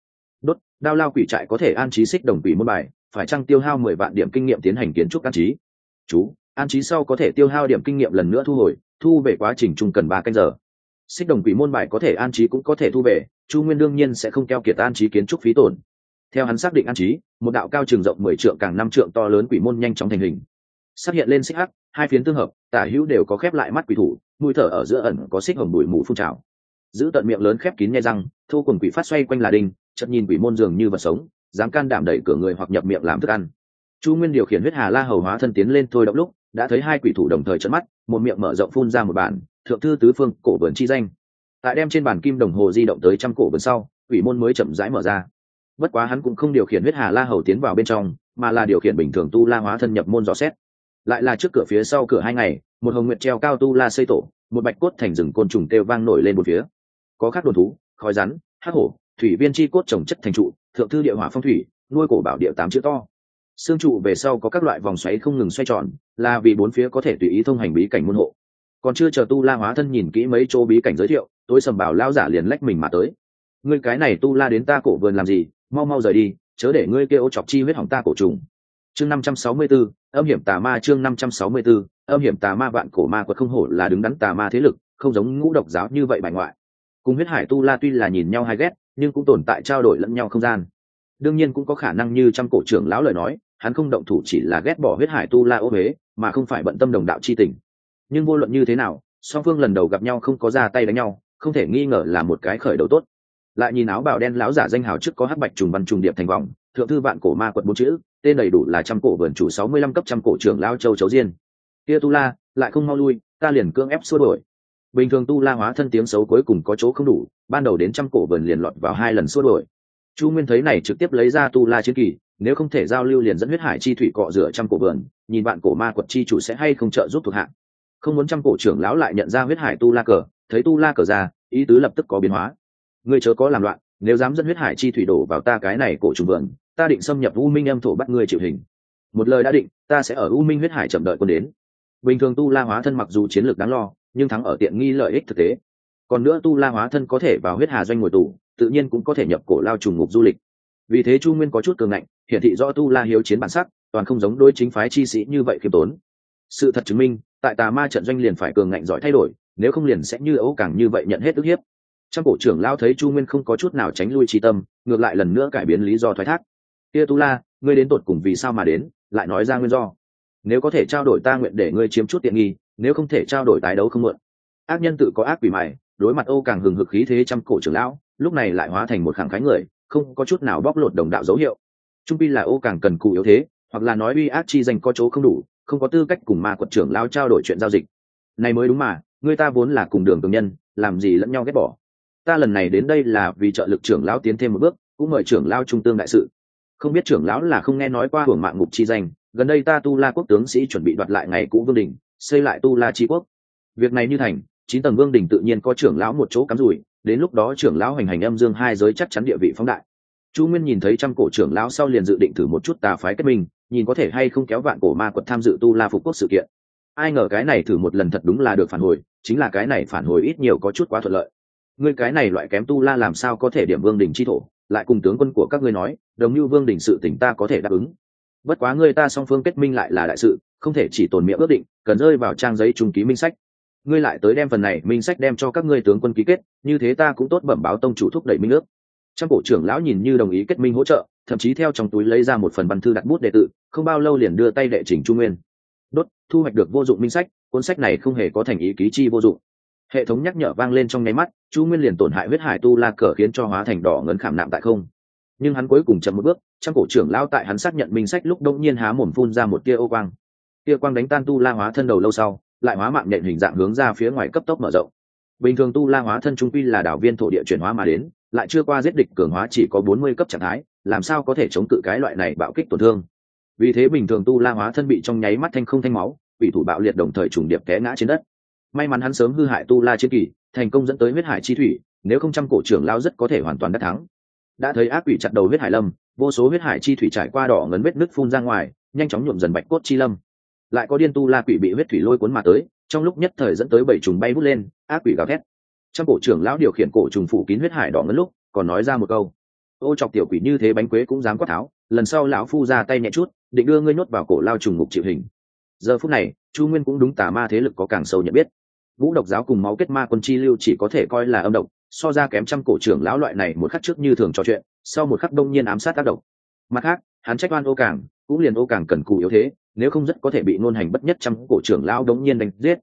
Đốt, đao lao quỷ trại có thể an trí xích đồng quỷ môn bài, phải chăng tiêu hao mười vạn điểm kinh nghiệm tiến hành kiến trúc an trí? Chú, an trí sau có thể tiêu hao điểm kinh nghiệm lần nữa thu hồi, thu về quá trình chung cần ba canh giờ. Xích đồng quỷ môn bài có thể an trí cũng có thể thu về, chu nguyên đương nhiên sẽ không keo kiệt an trí kiến trúc phí tổn theo hắn xác định an trí, một đạo cao trường rộng mười trượng càng năm trượng to lớn quỷ môn nhanh chóng thành hình. Xác hiện lên xích hắc, hai phiến tương hợp, tả hữu đều có khép lại mắt quỷ thủ, mũi thở ở giữa ẩn có xích hồng bụi mù phun trào. Giữ tận miệng lớn khép kín nghe răng thu quần quỷ phát xoay quanh là đinh chật nhìn quỷ môn dường như vật sống, dám can đảm đẩy cửa người hoặc nhập miệng làm thức ăn. Chu nguyên điều khiển huyết hà la hầu hóa thân tiến lên thôi động lúc, đã thấy hai quỷ thủ đồng thời trận mắt, một miệng mở rộng phun ra một bản, thượng thư tứ phương, cổ vườn chi danh. Tại đem trên bàn kim đồng hồ di động tới trăm cổ vườn sau, quỷ môn mới chậm rãi mở ra bất quá hắn cũng không điều khiển huyết hà la hầu tiến vào bên trong, mà là điều khiển bình thường tu la hóa thân nhập môn rõ xét. Lại là trước cửa phía sau cửa hai ngày, một hồng nguyệt treo cao tu la xây tổ, một bạch cốt thành rừng côn trùng kêu vang nổi lên một phía. Có khác đồn thú, khói rắn, hắc hổ, thủy viên chi cốt trồng chất thành trụ, thượng thư địa hỏa phong thủy, nuôi cổ bảo địa tám chữ to. Xương trụ về sau có các loại vòng xoáy không ngừng xoay tròn, là vì bốn phía có thể tùy ý thông hành bí cảnh môn hộ. Còn chưa chờ tu la hóa thân nhìn kỹ mấy chỗ bí cảnh giới thiệu, tối sầm bảo lao giả liền lách mình mà tới. Ngươi cái này tu la đến ta cổ vườn làm gì mau mau rời đi chớ để ngươi kêu chọc chi huyết hỏng ta cổ trùng. Chương 564, âm hiểm tà ma chương 564, âm hiểm tà ma vạn cổ ma quật không hổ là đứng đắn tà ma thế lực không giống ngũ độc giáo như vậy bài ngoại. Cùng huyết hải tu la tuy là nhìn nhau hay ghét nhưng cũng tồn tại trao đổi lẫn nhau không gian. Đương nhiên cũng có khả năng như trăm cổ trưởng lão lời nói hắn không động thủ chỉ là ghét bỏ huyết hải tu la ô huế mà không phải bận tâm đồng đạo c h i tình. Nhưng vô luận như thế nào song phương lần đầu gặp nhau không có ra tay đánh nhau không thể nghi ngờ là một cái khởi đầu tốt lại nhìn áo bào đen lão giả danh hào trước có hắc bạch trùng văn trùng điệp thành vòng, thượng thư vạn cổ ma quật bốn chữ, tên đầy đủ là trăm cổ vườn chủ sáu mươi lăm cấp trăm cổ trưởng lao châu chấu diên. Kia tu la, lại không mau lui, ta liền cưỡng ép xua đổi bình thường tu la hóa thân tiếng xấu cuối cùng có chỗ không đủ, ban đầu đến trăm cổ vườn liền lọt vào hai lần xua đổi chu nguyên thấy này trực tiếp lấy ra tu la chiến kỳ, nếu không thể giao lưu liền dẫn huyết hải chi thủy cọ rửa trăm cổ vườn, nhìn bạn cổ ma quật chi chủ sẽ hay không trợ giúp thuộc hạng không muốn trăm cổ trưởng lão lại nhận ra huyết hải tu la cờ, thấy tu la cờ ra, ý tứ lập tức có biến hóa ngươi chớ có làm loạn, nếu dám dẫn huyết hải chi thủy đổ vào ta cái này cổ trùng vườn, ta định xâm nhập u minh âm thổ bắt ngươi chịu hình. Một lời đã định, ta sẽ ở u minh huyết hải chậm đợi quân đến. Bình thường tu la hóa thân mặc dù chiến lược đáng lo, nhưng thắng ở tiện nghi lợi ích thực tế. Còn nữa tu la hóa thân có thể vào huyết hà doanh ngồi tù, tự nhiên cũng có thể nhập cổ lao trùng ngục du lịch. Vì thế chu nguyên có chút cường ngạnh, hiển thị do tu la hiếu chiến bản sắc, toàn không giống đôi chính phái chi sĩ như vậy khiêm tốn. Sự thật chứng minh, tại tà ma trận doanh liền phải cường ngạnh giỏi thay đổi, nếu không liền sẽ như ấu càng như vậy nhận hết ức hiếp trong cổ trưởng lao thấy chu nguyên không có chút nào tránh lui tri tâm, ngược lại lần nữa cải biến lý do thoái thác. Kia tu la, ngươi đến tột cùng vì sao mà đến, lại nói ra nguyên do. Nếu có thể trao đổi ta nguyện để ngươi chiếm chút tiện nghi, nếu không thể trao đổi tái đấu không mượn. Ác nhân tự có ác quỷ mày đối mặt ô càng hừng hực khí thế trăm cổ trưởng lão, lúc này lại hóa thành một khẳng khái người, không có chút nào bóc lột đồng đạo dấu hiệu. Trung pi là ô càng cần cụ yếu thế, hoặc là nói uy ác chi danh có chỗ không đủ, không có tư cách cùng ma quật trưởng lao trao đổi chuyện giao dịch. Này mới đúng mà người ta vốn là cùng đường cường nhân, làm gì lẫn nhau ghét bỏ? Ta lần này đến đây là vì trợ lực trưởng lão tiến thêm một bước, cũng mời trưởng lão trung tương đại sự. Không biết trưởng lão là không nghe nói qua hưởng mạng ngục chi danh, gần đây ta tu la quốc tướng sĩ chuẩn bị đoạt lại ngày cũ vương đình, xây lại tu la chi quốc. Việc này như thành, chín tầng vương đình tự nhiên có trưởng lão một chỗ cắm rủi, đến lúc đó trưởng lão hành hành âm dương hai giới chắc chắn địa vị phóng đại. Chu nguyên nhìn thấy trăm cổ trưởng lão sau liền dự định thử một chút tà phái kết minh, nhìn có thể hay không kéo vạn cổ ma quật tham dự tu la phục quốc sự kiện. Ai ngờ cái này thử một lần thật đúng là được phản hồi, chính là cái này phản hồi ít nhiều có chút quá thuận lợi ngươi cái này loại kém tu la làm sao có thể điểm vương đình chi thổ? Lại cùng tướng quân của các ngươi nói, đồng như vương đình sự tỉnh ta có thể đáp ứng. Bất quá ngươi ta song phương kết minh lại là đại sự, không thể chỉ tồn miệng ước định, cần rơi vào trang giấy trung ký minh sách. Ngươi lại tới đem phần này minh sách đem cho các ngươi tướng quân ký kết, như thế ta cũng tốt bẩm báo tông chủ thúc đẩy minh ước. Trăm bộ trưởng lão nhìn như đồng ý kết minh hỗ trợ, thậm chí theo trong túi lấy ra một phần văn thư đặt bút đệ tự không bao lâu liền đưa tay đệ trình trung nguyên. Đốt, thu hoạch được vô dụng minh sách, cuốn sách này không hề có thành ý ký chi vô dụng hệ thống nhắc nhở vang lên trong nháy mắt, chu nguyên liền tổn hại huyết hải tu la cờ khiến cho hóa thành đỏ ngấn khảm nạm tại không. Nhưng hắn cuối cùng chậm một bước trong cổ trưởng lao tại hắn xác nhận minh sách lúc đông nhiên há mồm phun ra một tia ô quang. Tia quang đánh tan tu la hóa thân đầu lâu sau, lại hóa mạng nhện hình dạng hướng ra phía ngoài cấp tốc mở rộng. Bình thường tu la hóa thân trung quy là đảo viên thổ địa chuyển hóa mà đến, lại chưa qua giết địch cường hóa chỉ có bốn mươi cấp trạng thái, làm sao có thể chống cự cái loại này bạo kích tổn thương? Vì thế bình thường tu la hóa thân bị trong nháy mắt thanh không thanh máu bị thủ bạo liệt đồng thời trùng điệp té ngã trên đất may mắn hắn sớm hư hại tu la chiến kỳ, thành công dẫn tới huyết hải chi thủy, nếu không trăm cổ trưởng lao rất có thể hoàn toàn đắc thắng. Đã thấy ác quỷ chặt đầu huyết hải lâm, vô số huyết hải chi thủy trải qua đỏ ngấn vết nước phun ra ngoài, nhanh chóng nhuộm dần bạch cốt chi lâm. Lại có điên tu la quỷ bị huyết thủy lôi cuốn mà tới, trong lúc nhất thời dẫn tới bảy trùng bay vút lên, ác quỷ gào thét. Trăm cổ trưởng lão điều khiển cổ trùng phủ kín huyết hải đỏ ngấn lúc, còn nói ra một câu. Ô chọc tiểu quỷ như thế bánh quế cũng dám quát tháo, lần sau lão phu ra tay nhẹ chút, định đưa ngươi nhốt vào cổ lao trùng ngục chịu hình. Giờ phút này, chu nguyên cũng đúng tà ma thế lực có càng sâu nhận biết vũ độc giáo cùng máu kết ma quân chi lưu chỉ có thể coi là âm độc, so ra kém trăm cổ trưởng lão loại này một khắc trước như thường trò chuyện, sau một khắc đông nhiên ám sát tác động mặt khác, hắn trách oan ô càng, cũng liền ô càng cần cù yếu thế, nếu không rất có thể bị nôn hành bất nhất trăm cổ trưởng lão đống nhiên đánh giết.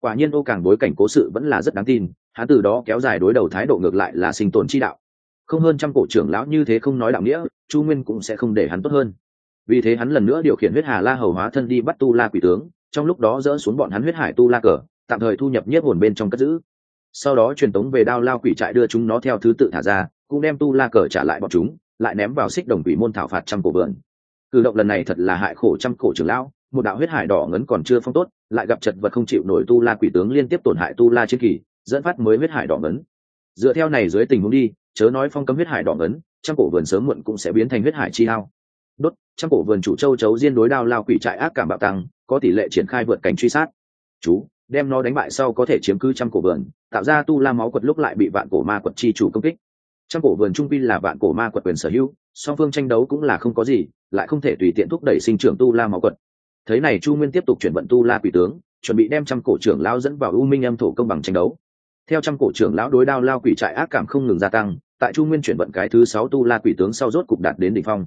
Quả nhiên ô càng bối cảnh cố sự vẫn là rất đáng tin, hắn từ đó kéo dài đối đầu thái độ ngược lại là sinh tồn chi đạo. Không hơn trăm cổ trưởng lão như thế không nói đạo nghĩa, chu nguyên cũng sẽ không để hắn tốt hơn. Vì thế hắn lần nữa điều khiển huyết hà la hầu hóa thân đi bắt tu la quỷ tướng, trong lúc đó dỡ xuống bọn hắn huyết hải tu la cờ tạm thời thu nhập nhiếp hồn bên trong cất giữ. Sau đó truyền tống về đao lao quỷ trại đưa chúng nó theo thứ tự thả ra, cũng đem tu la cờ trả lại bọn chúng, lại ném vào xích đồng quỷ môn thảo phạt trăm cổ vườn. Cử động lần này thật là hại khổ trăm cổ trưởng lão, một đạo huyết hải đỏ ngấn còn chưa phong tốt, lại gặp chật vật không chịu nổi tu la quỷ tướng liên tiếp tổn hại tu la chiến kỳ, dẫn phát mới huyết hải đỏ ngấn. Dựa theo này dưới tình huống đi, chớ nói phong cấm huyết hải đỏ ngấn, trăm cổ vườn sớm muộn cũng sẽ biến thành huyết hải chi hao. Đốt, trăm cổ vườn chủ châu chấu diên đối đao lao quỷ trại ác cảm bạo tăng, có tỷ lệ triển khai vượt cảnh truy sát. Chú đem nó đánh bại sau có thể chiếm cứ trăm cổ vườn, tạo ra tu la máu quật lúc lại bị vạn cổ ma quật chi chủ công kích. Trăm cổ vườn trung pin là vạn cổ ma quật quyền sở hữu, song phương tranh đấu cũng là không có gì, lại không thể tùy tiện thúc đẩy sinh trưởng tu la máu quật. Thế này chu nguyên tiếp tục chuyển vận tu la quỷ tướng, chuẩn bị đem trăm cổ trưởng lão dẫn vào u minh âm thổ công bằng tranh đấu. Theo trăm cổ trưởng lão đối đao lao quỷ trại ác cảm không ngừng gia tăng, tại chu nguyên chuyển vận cái thứ sáu tu la quỷ tướng sau rốt cục đạt đến đỉnh phong.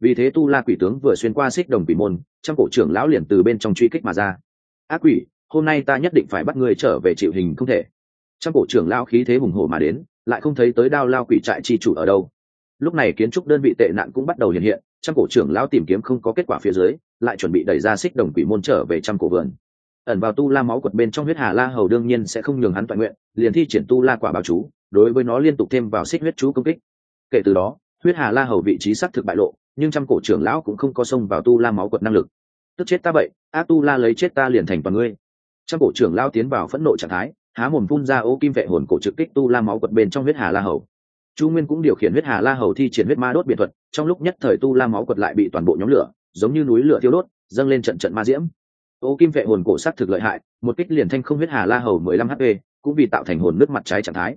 Vì thế tu la quỷ tướng vừa xuyên qua xích đồng quỷ môn, trăm cổ trưởng lão liền từ bên trong truy kích mà ra. Ác quỷ hôm nay ta nhất định phải bắt người trở về chịu hình không thể. Trong cổ trưởng lão khí thế hùng hổ mà đến, lại không thấy tới đao lao quỷ trại chi chủ ở đâu. Lúc này kiến trúc đơn vị tệ nạn cũng bắt đầu hiện hiện, trong cổ trưởng lão tìm kiếm không có kết quả phía dưới, lại chuẩn bị đẩy ra xích đồng quỷ môn trở về trăm cổ vườn. Ẩn vào tu la máu quật bên trong huyết hà la hầu đương nhiên sẽ không nhường hắn toàn nguyện, liền thi triển tu la quả báo chú, đối với nó liên tục thêm vào xích huyết chú công kích. Kể từ đó, huyết hà la hầu vị trí xác thực bại lộ, nhưng trăm cổ trưởng lão cũng không có xông vào tu la máu quật năng lực. Tức chết ta vậy a tu la lấy chết ta liền thành toàn ngươi trong cổ trưởng lao tiến vào phẫn nộ trạng thái, há mồm phun ra ô kim vệ hồn cổ trực kích tu la máu quật bên trong huyết hà la hầu. Chu nguyên cũng điều khiển huyết hà la hầu thi triển huyết ma đốt biện thuật, trong lúc nhất thời tu la máu quật lại bị toàn bộ nhóm lửa, giống như núi lửa thiêu đốt, dâng lên trận trận ma diễm. Ô kim vệ hồn cổ sắc thực lợi hại, một kích liền thanh không huyết hà la hầu mười lăm hp, cũng vì tạo thành hồn nước mặt trái trạng thái.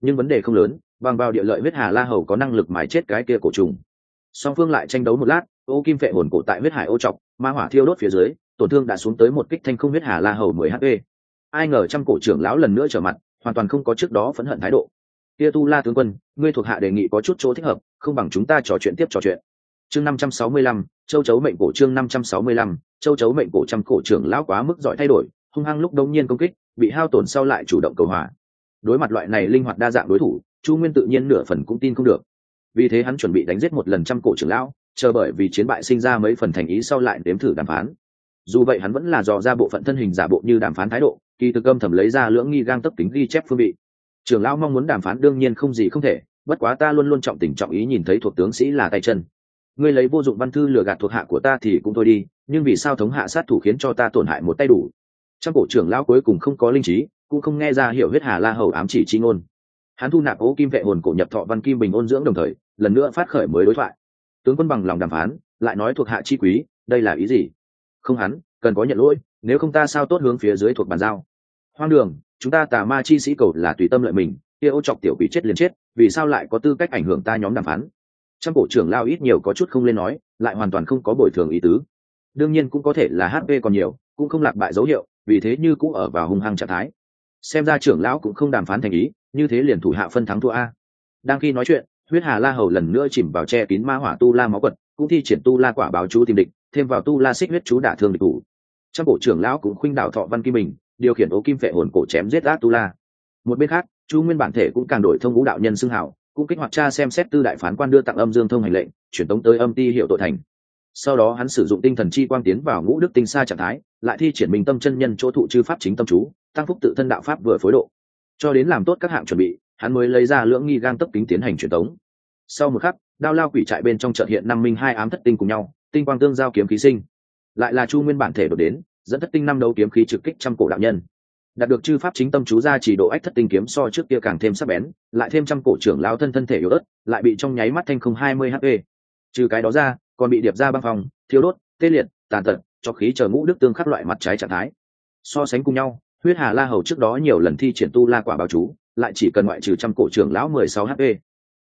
Nhưng vấn đề không lớn, bằng vào địa lợi huyết hà la hầu có năng lực mài chết cái kia cổ trùng. Song phương lại tranh đấu một lát, ô kim vệ hồn cổ tại huyết hải ô trọc, ma hỏa thiêu đốt phía dưới tổn thương đã xuống tới một kích thanh không huyết hà la hầu mười hp ai ngờ trăm cổ trưởng lão lần nữa trở mặt, hoàn toàn không có trước đó phẫn hận thái độ. Tia tu la tướng quân, ngươi thuộc hạ đề nghị có chút chỗ thích hợp, không bằng chúng ta trò chuyện tiếp trò chuyện. Chương năm trăm sáu mươi lăm, châu chấu mệnh cổ chương năm trăm sáu mươi lăm, châu chấu mệnh cổ trăm cổ trưởng lão quá mức giỏi thay đổi, hung hăng lúc đông nhiên công kích, bị hao tổn sau lại chủ động cầu hòa. Đối mặt loại này linh hoạt đa dạng đối thủ, chu nguyên tự nhiên nửa phần cũng tin không được. Vì thế hắn chuẩn bị đánh giết một lần trăm cổ trưởng lão, chờ bởi vì chiến bại sinh ra mấy phần thành ý sau lại đếm thử đàm phán dù vậy hắn vẫn là dò ra bộ phận thân hình giả bộ như đàm phán thái độ, kỳ thực âm thầm lấy ra lưỡng nghi gang tấp tính ghi chép phương vị. Trưởng lão mong muốn đàm phán đương nhiên không gì không thể, bất quá ta luôn luôn trọng tình trọng ý nhìn thấy thuộc tướng sĩ là tay chân. Ngươi lấy vô dụng văn thư lừa gạt thuộc hạ của ta thì cũng thôi đi, nhưng vì sao thống hạ sát thủ khiến cho ta tổn hại một tay đủ? Trong cổ trưởng lão cuối cùng không có linh trí, cũng không nghe ra hiểu huyết hà la hầu ám chỉ chi ngôn. Hắn thu nạp ố kim vệ hồn cổ nhập thọ văn kim bình ôn dưỡng đồng thời, lần nữa phát khởi mới đối thoại. Tướng quân bằng lòng đàm phán, lại nói thuộc hạ chi quý, đây là ý gì? Không hắn, cần có nhận lỗi, nếu không ta sao tốt hướng phía dưới thuộc bàn giao. Hoang đường, chúng ta tà ma chi sĩ cầu là tùy tâm lợi mình, kia ô chọc tiểu quỷ chết liền chết, vì sao lại có tư cách ảnh hưởng ta nhóm đàm phán? Trăm cổ trưởng lao ít nhiều có chút không lên nói, lại hoàn toàn không có bồi thường ý tứ. Đương nhiên cũng có thể là hp còn nhiều, cũng không lạc bại dấu hiệu, vì thế như cũng ở vào hung hăng trạng thái. Xem ra trưởng lão cũng không đàm phán thành ý, như thế liền thủ hạ phân thắng thua a. Đang khi nói chuyện, huyết hà la hầu lần nữa chìm vào che kín ma hỏa tu la máu quật, cũng thi triển tu la quả báo chú tìm địch thêm vào tu la xích huyết chú đả thương địch thủ. Trong cổ trưởng lão cũng khuynh đảo thọ văn kim mình điều khiển ố kim phệ hồn cổ chém giết ác tu la một bên khác, chu nguyên bản thể cũng càng đổi thông ngũ đạo nhân xưng hảo, cũng kích hoạt tra xem xét tư đại phán quan đưa tặng âm dương thông hành lệnh, chuyển tống tới âm ti hiệu tội thành. Sau đó hắn sử dụng tinh thần chi quang tiến vào ngũ đức tinh xa trạng thái, lại thi triển minh tâm chân nhân chỗ thụ chư pháp chính tâm chú, tăng phúc tự thân đạo pháp vừa phối độ. Cho đến làm tốt các hạng chuẩn bị, hắn mới lấy ra lưỡng nghi gang tấp kính tiến hành truyền tống. Sau một khắc, đao lao quỷ trại bên trong chợt hiện năm minh hai ám thất tinh cùng nhau tinh quang tương giao kiếm khí sinh. Lại là chu nguyên bản thể đột đến, dẫn thất tinh năm đấu kiếm khí trực kích trăm cổ đạo nhân. Đạt được chư pháp chính tâm chú ra chỉ độ ách thất tinh kiếm so trước kia càng thêm sắc bén, lại thêm trăm cổ trưởng lao thân thân thể yếu ớt, lại bị trong nháy mắt thanh không hai mươi hp. Trừ cái đó ra, còn bị điệp ra băng phòng thiếu đốt, tê liệt, tàn tật, cho khí chờ ngũ đức tương khắc loại mặt trái trạng thái. So sánh cùng nhau, huyết hà la hầu trước đó nhiều lần thi triển tu la quả báo chú, lại chỉ cần ngoại trừ trăm cổ trưởng lão mười sáu hp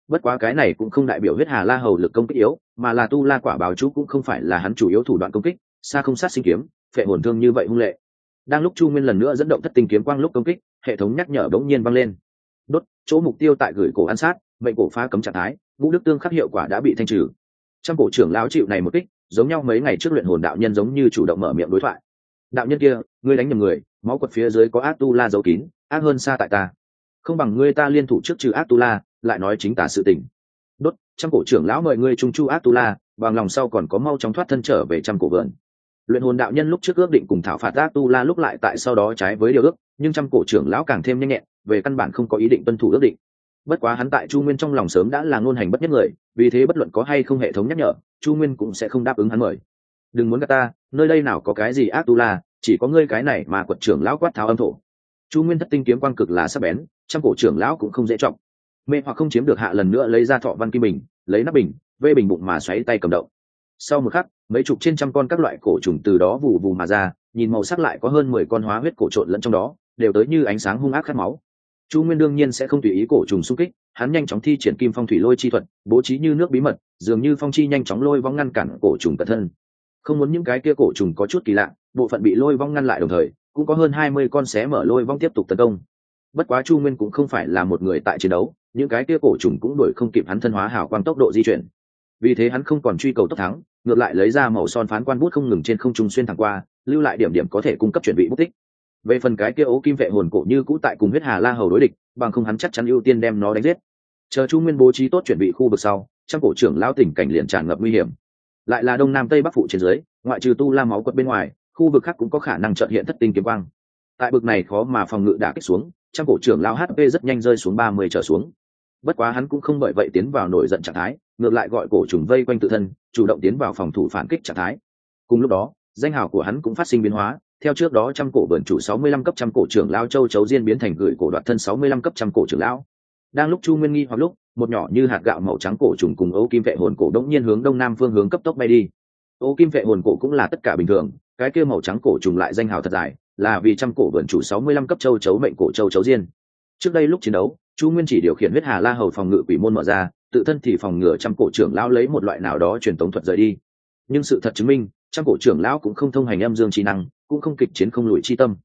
bất quá cái này cũng không đại biểu huyết hà la hầu lực công kích yếu, mà là tu la quả báo chú cũng không phải là hắn chủ yếu thủ đoạn công kích, xa không sát sinh kiếm, phệ hồn thương như vậy hung lệ. Đang lúc chu nguyên lần nữa dẫn động thất tinh kiếm quang lúc công kích, hệ thống nhắc nhở bỗng nhiên vang lên. Đốt, chỗ mục tiêu tại gửi cổ ăn sát, mệnh cổ phá cấm trạng thái vũ đức tương khắc hiệu quả đã bị thanh trừ. Trăm cổ trưởng lão chịu này một kích, giống nhau mấy ngày trước luyện hồn đạo nhân giống như chủ động mở miệng đối thoại. Đạo nhân kia, ngươi đánh nhầm người, máu quật phía dưới có ác tu la giấu kín, ác hơn xa tại ta. Không bằng ngươi ta liên thủ trước trừ ác tu la lại nói chính tả sự tình. Đốt, trăm cổ trưởng lão mời ngươi trung chu ác tu la bằng lòng sau còn có mau chóng thoát thân trở về trăm cổ vườn. Luyện hồn đạo nhân lúc trước ước định cùng thảo phạt ác tu la lúc lại tại sau đó trái với điều ước, nhưng trăm cổ trưởng lão càng thêm nhanh nhẹn, về căn bản không có ý định tuân thủ ước định. Bất quá hắn tại chu nguyên trong lòng sớm đã là ngôn hành bất nhất người, vì thế bất luận có hay không hệ thống nhắc nhở, chu nguyên cũng sẽ không đáp ứng hắn mời. Đừng muốn gạt ta, nơi đây nào có cái gì ác tu la chỉ có ngươi cái này mà quật trưởng lão quát tháo âm thổ. Chu nguyên thất tinh kiếm quang cực là sắc bén, trăm cổ trưởng lão cũng không dễ trọng mê hoặc không chiếm được hạ lần nữa lấy ra thọ văn kim bình, lấy nắp bình, vê bình bụng mà xoáy tay cầm động. Sau một khắc, mấy chục trên trăm con các loại cổ trùng từ đó vù vù mà ra, nhìn màu sắc lại có hơn mười con hóa huyết cổ trộn lẫn trong đó, đều tới như ánh sáng hung ác khát máu. Chu nguyên đương nhiên sẽ không tùy ý cổ trùng xung kích, hắn nhanh chóng thi triển kim phong thủy lôi chi thuật, bố trí như nước bí mật, dường như phong chi nhanh chóng lôi vong ngăn cản cổ trùng cẩn thân. Không muốn những cái kia cổ trùng có chút kỳ lạ, bộ phận bị lôi vong ngăn lại đồng thời, cũng có hơn hai mươi con xé mở lôi vong tiếp tục tấn công. Bất quá chu nguyên cũng không phải là một người tại chiến đấu những cái kia cổ trùng cũng đuổi không kịp hắn thân hóa hào quang tốc độ di chuyển. Vì thế hắn không còn truy cầu tốc thắng, ngược lại lấy ra màu son phán quan bút không ngừng trên không trung xuyên thẳng qua, lưu lại điểm điểm có thể cung cấp chuẩn bị bút tích. Về phần cái kia ố kim vệ hồn cổ như cũ tại cùng huyết hà la hầu đối địch, bằng không hắn chắc chắn ưu tiên đem nó đánh giết. Chờ chu nguyên bố trí tốt chuẩn bị khu vực sau trong cổ trưởng lao tỉnh cảnh liền tràn ngập nguy hiểm. Lại là đông nam tây bắc phụ trên dưới, ngoại trừ tu la máu quật bên ngoài, khu vực khác cũng có khả năng trợt hiện thất tinh kiếm quang. Tại bực này khó mà phòng ngự đả kích xuống trong cổ trưởng lao hp rất nhanh rơi xuống ba mươi trở xuống. Bất quá hắn cũng không bởi vậy tiến vào nổi giận trạng thái, ngược lại gọi cổ trùng vây quanh tự thân, chủ động tiến vào phòng thủ phản kích trạng thái. Cùng lúc đó, danh hào của hắn cũng phát sinh biến hóa, theo trước đó trăm cổ vườn chủ sáu mươi lăm cấp trăm cổ trưởng lao châu chấu diên biến thành gửi cổ đoạt thân sáu mươi lăm cấp trăm cổ trưởng lão. Đang lúc chu nguyên nghi hoặc lúc, một nhỏ như hạt gạo màu trắng cổ trùng cùng ấu kim vệ hồn cổ đống nhiên hướng đông nam phương hướng cấp tốc bay đi. Ấu kim vệ hồn cổ cũng là tất cả bình thường, cái kia màu trắng cổ trùng lại danh hào thật dài là vì trăm cổ vườn chủ sáu mươi lăm cấp châu chấu mệnh cổ châu chấu diên. Trước đây lúc chiến đấu, chu nguyên chỉ điều khiển huyết hà la hầu phòng ngự quỷ môn mở ra, tự thân thì phòng ngừa trăm cổ trưởng lão lấy một loại nào đó truyền tống thuật rời đi. Nhưng sự thật chứng minh, trăm cổ trưởng lão cũng không thông hành âm dương trí năng, cũng không kịch chiến không lùi chi tâm.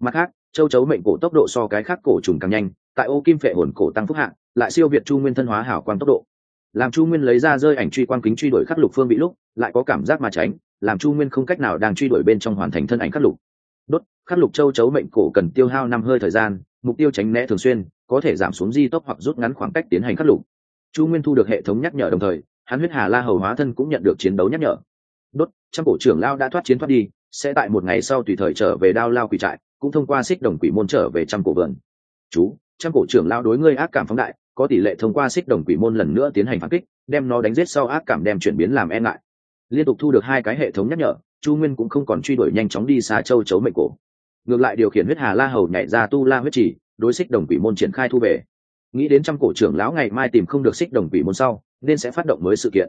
Mặt khác, châu chấu mệnh cổ tốc độ so cái khác cổ trùng càng nhanh, tại ô kim phệ hồn cổ tăng phúc hạng lại siêu việt chu nguyên thân hóa hảo quang tốc độ. Làm chu nguyên lấy ra rơi ảnh truy quang kính truy đuổi khắc lục phương bị lúc, lại có cảm giác mà tránh, làm chu nguyên không cách nào đang truy đuổi bên trong hoàn thành thân ảnh khắc lục khắc lục châu chấu mệnh cổ cần tiêu hao năm hơi thời gian, mục tiêu tránh né thường xuyên, có thể giảm xuống di tốc hoặc rút ngắn khoảng cách tiến hành khắc lục. Chu nguyên thu được hệ thống nhắc nhở đồng thời, hắn huyết hà la hầu hóa thân cũng nhận được chiến đấu nhắc nhở. Đốt, trăm cổ trưởng lao đã thoát chiến thoát đi, sẽ tại một ngày sau tùy thời trở về đao lao quỷ trại, cũng thông qua xích đồng quỷ môn trở về trăm cổ vườn. Chú, trăm cổ trưởng lao đối ngươi ác cảm phóng đại, có tỷ lệ thông qua xích đồng quỷ môn lần nữa tiến hành phản kích, đem nó đánh giết sau ác cảm đem chuyển biến làm e ngại. Liên tục thu được hai cái hệ thống nhắc nhở, chu nguyên cũng không còn truy đuổi nhanh chóng đi xa châu chấu mệnh cổ ngược lại điều khiển huyết hà la hầu nhảy ra tu la huyết chỉ, đối xích đồng quỷ môn triển khai thu về. Nghĩ đến trăm cổ trưởng lão ngày mai tìm không được xích đồng quỷ môn sau, nên sẽ phát động mới sự kiện.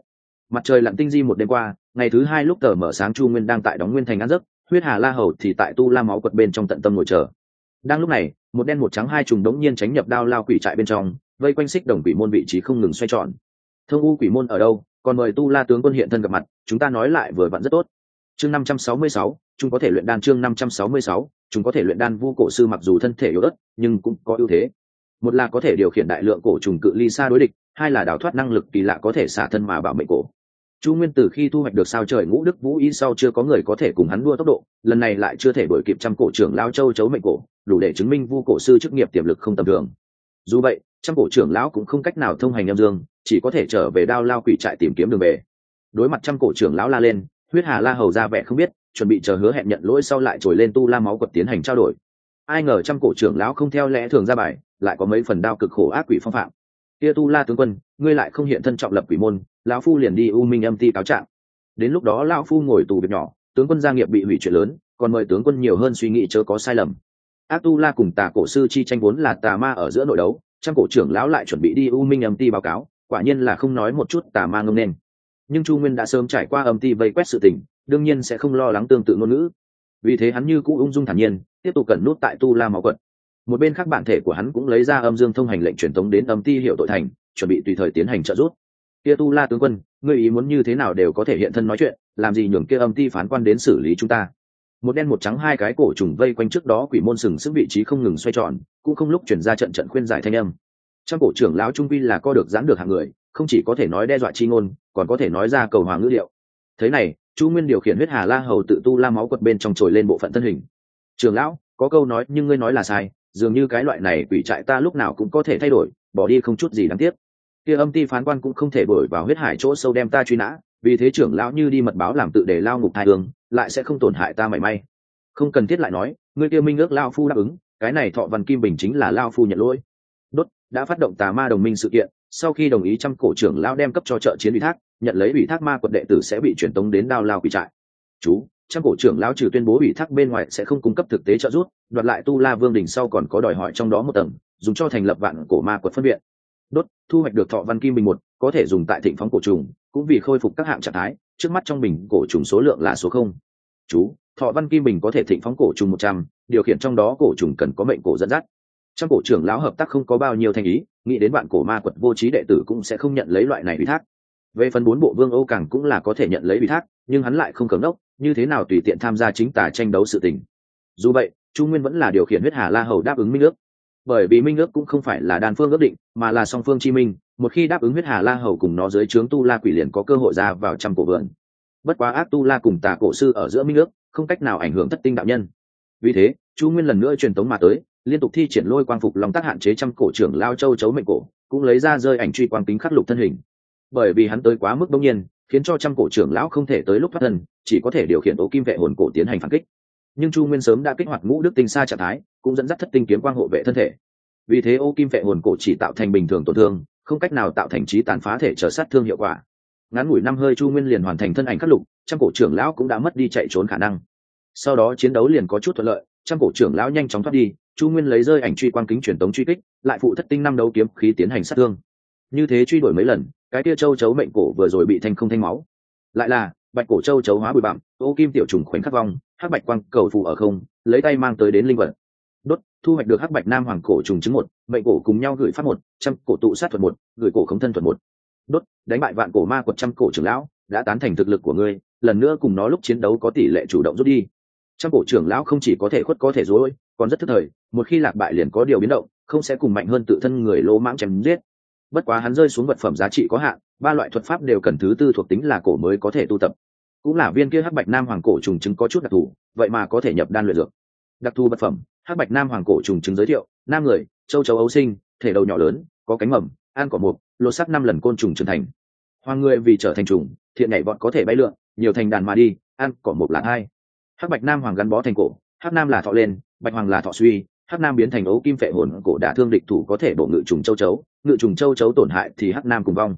Mặt trời lặn tinh di một đêm qua, ngày thứ hai lúc tờ mở sáng chu nguyên đang tại đóng nguyên thành ăn giấc, huyết hà la hầu thì tại tu la máu quật bên trong tận tâm ngồi chờ. Đang lúc này, một đen một trắng hai trùng đống nhiên tránh nhập đao lao quỷ trại bên trong, vây quanh xích đồng quỷ môn vị trí không ngừng xoay tròn. Thương u quỷ môn ở đâu? Còn mời tu la tướng quân hiện thân gặp mặt, chúng ta nói lại vừa vặn rất tốt. Chương năm trăm sáu mươi sáu, chúng có thể luyện đan chương năm trăm sáu mươi sáu chúng có thể luyện đan vu cổ sư mặc dù thân thể yếu ớt, nhưng cũng có ưu thế. Một là có thể điều khiển đại lượng cổ trùng cự ly xa đối địch, hai là đào thoát năng lực kỳ lạ có thể xả thân mà bảo mệnh cổ. Chu nguyên từ khi thu hoạch được sao trời ngũ đức vũ y sau chưa có người có thể cùng hắn đua tốc độ, lần này lại chưa thể đổi kịp trăm cổ trưởng lao châu chấu mệnh cổ, đủ để chứng minh vu cổ sư chức nghiệp tiềm lực không tầm thường. Dù vậy, trăm cổ trưởng lão cũng không cách nào thông hành âm dương, chỉ có thể trở về đao lao quỷ trại tìm kiếm đường về. Đối mặt trăm cổ trưởng lão la lên, huyết hà la hầu ra vẻ không biết chuẩn bị chờ hứa hẹn nhận lỗi sau lại trồi lên tu la máu quật tiến hành trao đổi. Ai ngờ trăm cổ trưởng lão không theo lẽ thường ra bài, lại có mấy phần đao cực khổ ác quỷ phong phạm. Kia tu la tướng quân, ngươi lại không hiện thân trọng lập quỷ môn, lão phu liền đi u minh âm ti cáo trạng. Đến lúc đó lão phu ngồi tù việc nhỏ, tướng quân gia nghiệp bị hủy chuyện lớn, còn mời tướng quân nhiều hơn suy nghĩ chớ có sai lầm. Ác tu la cùng tà cổ sư chi tranh vốn là tà ma ở giữa nội đấu, trăm cổ trưởng lão lại chuẩn bị đi u minh âm ti báo cáo, quả nhiên là không nói một chút tà ma ngâm nên. Nhưng chu nguyên đã sớm trải qua âm ti vây quét sự tình đương nhiên sẽ không lo lắng tương tự ngôn ngữ. Vì thế hắn như cũ ung dung thản nhiên, tiếp tục cẩn nút tại tu la máu quận. Một bên khác bản thể của hắn cũng lấy ra âm dương thông hành lệnh truyền tống đến âm ti hiệu tội thành, chuẩn bị tùy thời tiến hành trợ giúp. Kia tu la tướng quân, ngươi ý muốn như thế nào đều có thể hiện thân nói chuyện, làm gì nhường kia âm ti phán quan đến xử lý chúng ta. Một đen một trắng hai cái cổ trùng vây quanh trước đó quỷ môn sừng sức vị trí không ngừng xoay tròn, cũng không lúc chuyển ra trận trận khuyên giải thanh âm. Trong cổ trưởng lão trung vi là co được giãn được hạng người, không chỉ có thể nói đe dọa chi ngôn, còn có thể nói ra cầu hòa ngữ liệu. Thế này chu nguyên điều khiển huyết hà la hầu tự tu la máu quật bên trong trồi lên bộ phận thân hình. Trường lão, có câu nói, nhưng ngươi nói là sai, dường như cái loại này quỷ trại ta lúc nào cũng có thể thay đổi, bỏ đi không chút gì đáng tiếc. Kia âm ti phán quan cũng không thể đổi vào huyết hải chỗ sâu đem ta truy nã, vì thế trưởng lão như đi mật báo làm tự để lao ngục thai hương, lại sẽ không tổn hại ta mảy may. Không cần thiết lại nói, ngươi kia minh ước lao phu đáp ứng, cái này thọ văn kim bình chính là lao phu nhận lỗi. Đốt, đã phát động tà ma đồng minh sự kiện sau khi đồng ý trăm cổ trưởng lao đem cấp cho trợ chiến ủy thác, nhận lấy ủy thác ma quật đệ tử sẽ bị truyền tống đến đao lao quỷ trại. Chú, trăm cổ trưởng lão trừ tuyên bố ủy thác bên ngoài sẽ không cung cấp thực tế trợ giúp, đoạt lại tu la vương đình sau còn có đòi hỏi trong đó một tầng, dùng cho thành lập vạn cổ ma quật phân viện. Đốt, thu hoạch được thọ văn kim bình một, có thể dùng tại thịnh phóng cổ trùng, cũng vì khôi phục các hạng trạng thái, trước mắt trong bình cổ trùng số lượng là số không. Chú, thọ văn kim bình có thể thịnh phóng cổ trùng một trăm, điều khiển trong đó cổ trùng cần có mệnh cổ dẫn dắt trong cổ trưởng lão hợp tác không có bao nhiêu thành ý, nghĩ đến bạn cổ ma quật vô trí đệ tử cũng sẽ không nhận lấy loại này ủy thác. Về phần bốn bộ vương âu càng cũng là có thể nhận lấy ủy thác, nhưng hắn lại không cấm đốc, như thế nào tùy tiện tham gia chính tả tranh đấu sự tình. Dù vậy, chu nguyên vẫn là điều khiển huyết hà la hầu đáp ứng minh ước. Bởi vì minh ước cũng không phải là đan phương ước định, mà là song phương chi minh, một khi đáp ứng huyết hà la hầu cùng nó dưới trướng tu la quỷ liền có cơ hội ra vào trăm cổ vườn. Bất quá ác tu la cùng tà cổ sư ở giữa minh ước, không cách nào ảnh hưởng thất tinh đạo nhân. Vì thế, chu nguyên lần nữa truyền tống mà tới liên tục thi triển lôi quang phục lòng tác hạn chế trăm cổ trưởng lao châu chấu mệnh cổ, cũng lấy ra rơi ảnh truy quang tính khắc lục thân hình. Bởi vì hắn tới quá mức bỗng nhiên, khiến cho trăm cổ trưởng lão không thể tới lúc thoát thân, chỉ có thể điều khiển ố kim vệ hồn cổ tiến hành phản kích. Nhưng chu nguyên sớm đã kích hoạt ngũ đức tinh xa trạng thái, cũng dẫn dắt thất tinh kiếm quang hộ vệ thân thể. Vì thế ô kim vệ hồn cổ chỉ tạo thành bình thường tổn thương, không cách nào tạo thành trí tàn phá thể trở sát thương hiệu quả. Ngắn ngủi năm hơi chu nguyên liền hoàn thành thân ảnh khắc lục, trăm cổ trưởng lão cũng đã mất đi chạy trốn khả năng. Sau đó chiến đấu liền có chút thuận lợi, trăm cổ trưởng lão nhanh chóng thoát đi chu nguyên lấy rơi ảnh truy quang kính truyền tống truy kích, lại phụ thất tinh năm đấu kiếm khí tiến hành sát thương. Như thế truy đuổi mấy lần, cái tia châu chấu mệnh cổ vừa rồi bị thanh không thanh máu. Lại là, bạch cổ châu chấu hóa bụi bặm, ô kim tiểu trùng khoảnh khắc vong, hắc bạch quang cầu phù ở không, lấy tay mang tới đến linh vật. Đốt, thu hoạch được hắc bạch nam hoàng cổ trùng chứng một, mệnh cổ cùng nhau gửi phát một, trăm cổ tụ sát thuật một, gửi cổ khống thân thuật một. Đốt, đánh bại vạn cổ ma quật trăm cổ trưởng lão, đã tán thành thực lực của ngươi, lần nữa cùng nó lúc chiến đấu có tỷ lệ chủ động rút đi. Trăm cổ trưởng lão không chỉ có thể khuất có thể dối còn rất thức thời, một khi lạc bại liền có điều biến động, không sẽ cùng mạnh hơn tự thân người lỗ mãng chém giết. Bất quá hắn rơi xuống vật phẩm giá trị có hạn, ba loại thuật pháp đều cần thứ tư thuộc tính là cổ mới có thể tu tập. Cũng là viên kia hắc bạch nam hoàng cổ trùng chứng có chút đặc thù, vậy mà có thể nhập đan luyện dược. Đặc thù vật phẩm, hắc bạch nam hoàng cổ trùng chứng giới thiệu, nam người, châu chấu ấu sinh, thể đầu nhỏ lớn, có cánh mầm ăn cỏ mục, lột sắc năm lần côn trùng trưởng thành. Hoàng người vì trở thành trùng, thiện nhảy bọn có thể bay lượn, nhiều thành đàn mà đi ăn cỏ mục là hai hắc bạch nam hoàng gắn bó thành cổ, hắc nam là thọ lên bạch hoàng là thọ suy, hắc nam biến thành ấu kim phệ hồn, cổ đả thương địch thủ có thể bổ ngự trùng châu chấu, ngự trùng châu chấu tổn hại thì hắc nam cùng vong.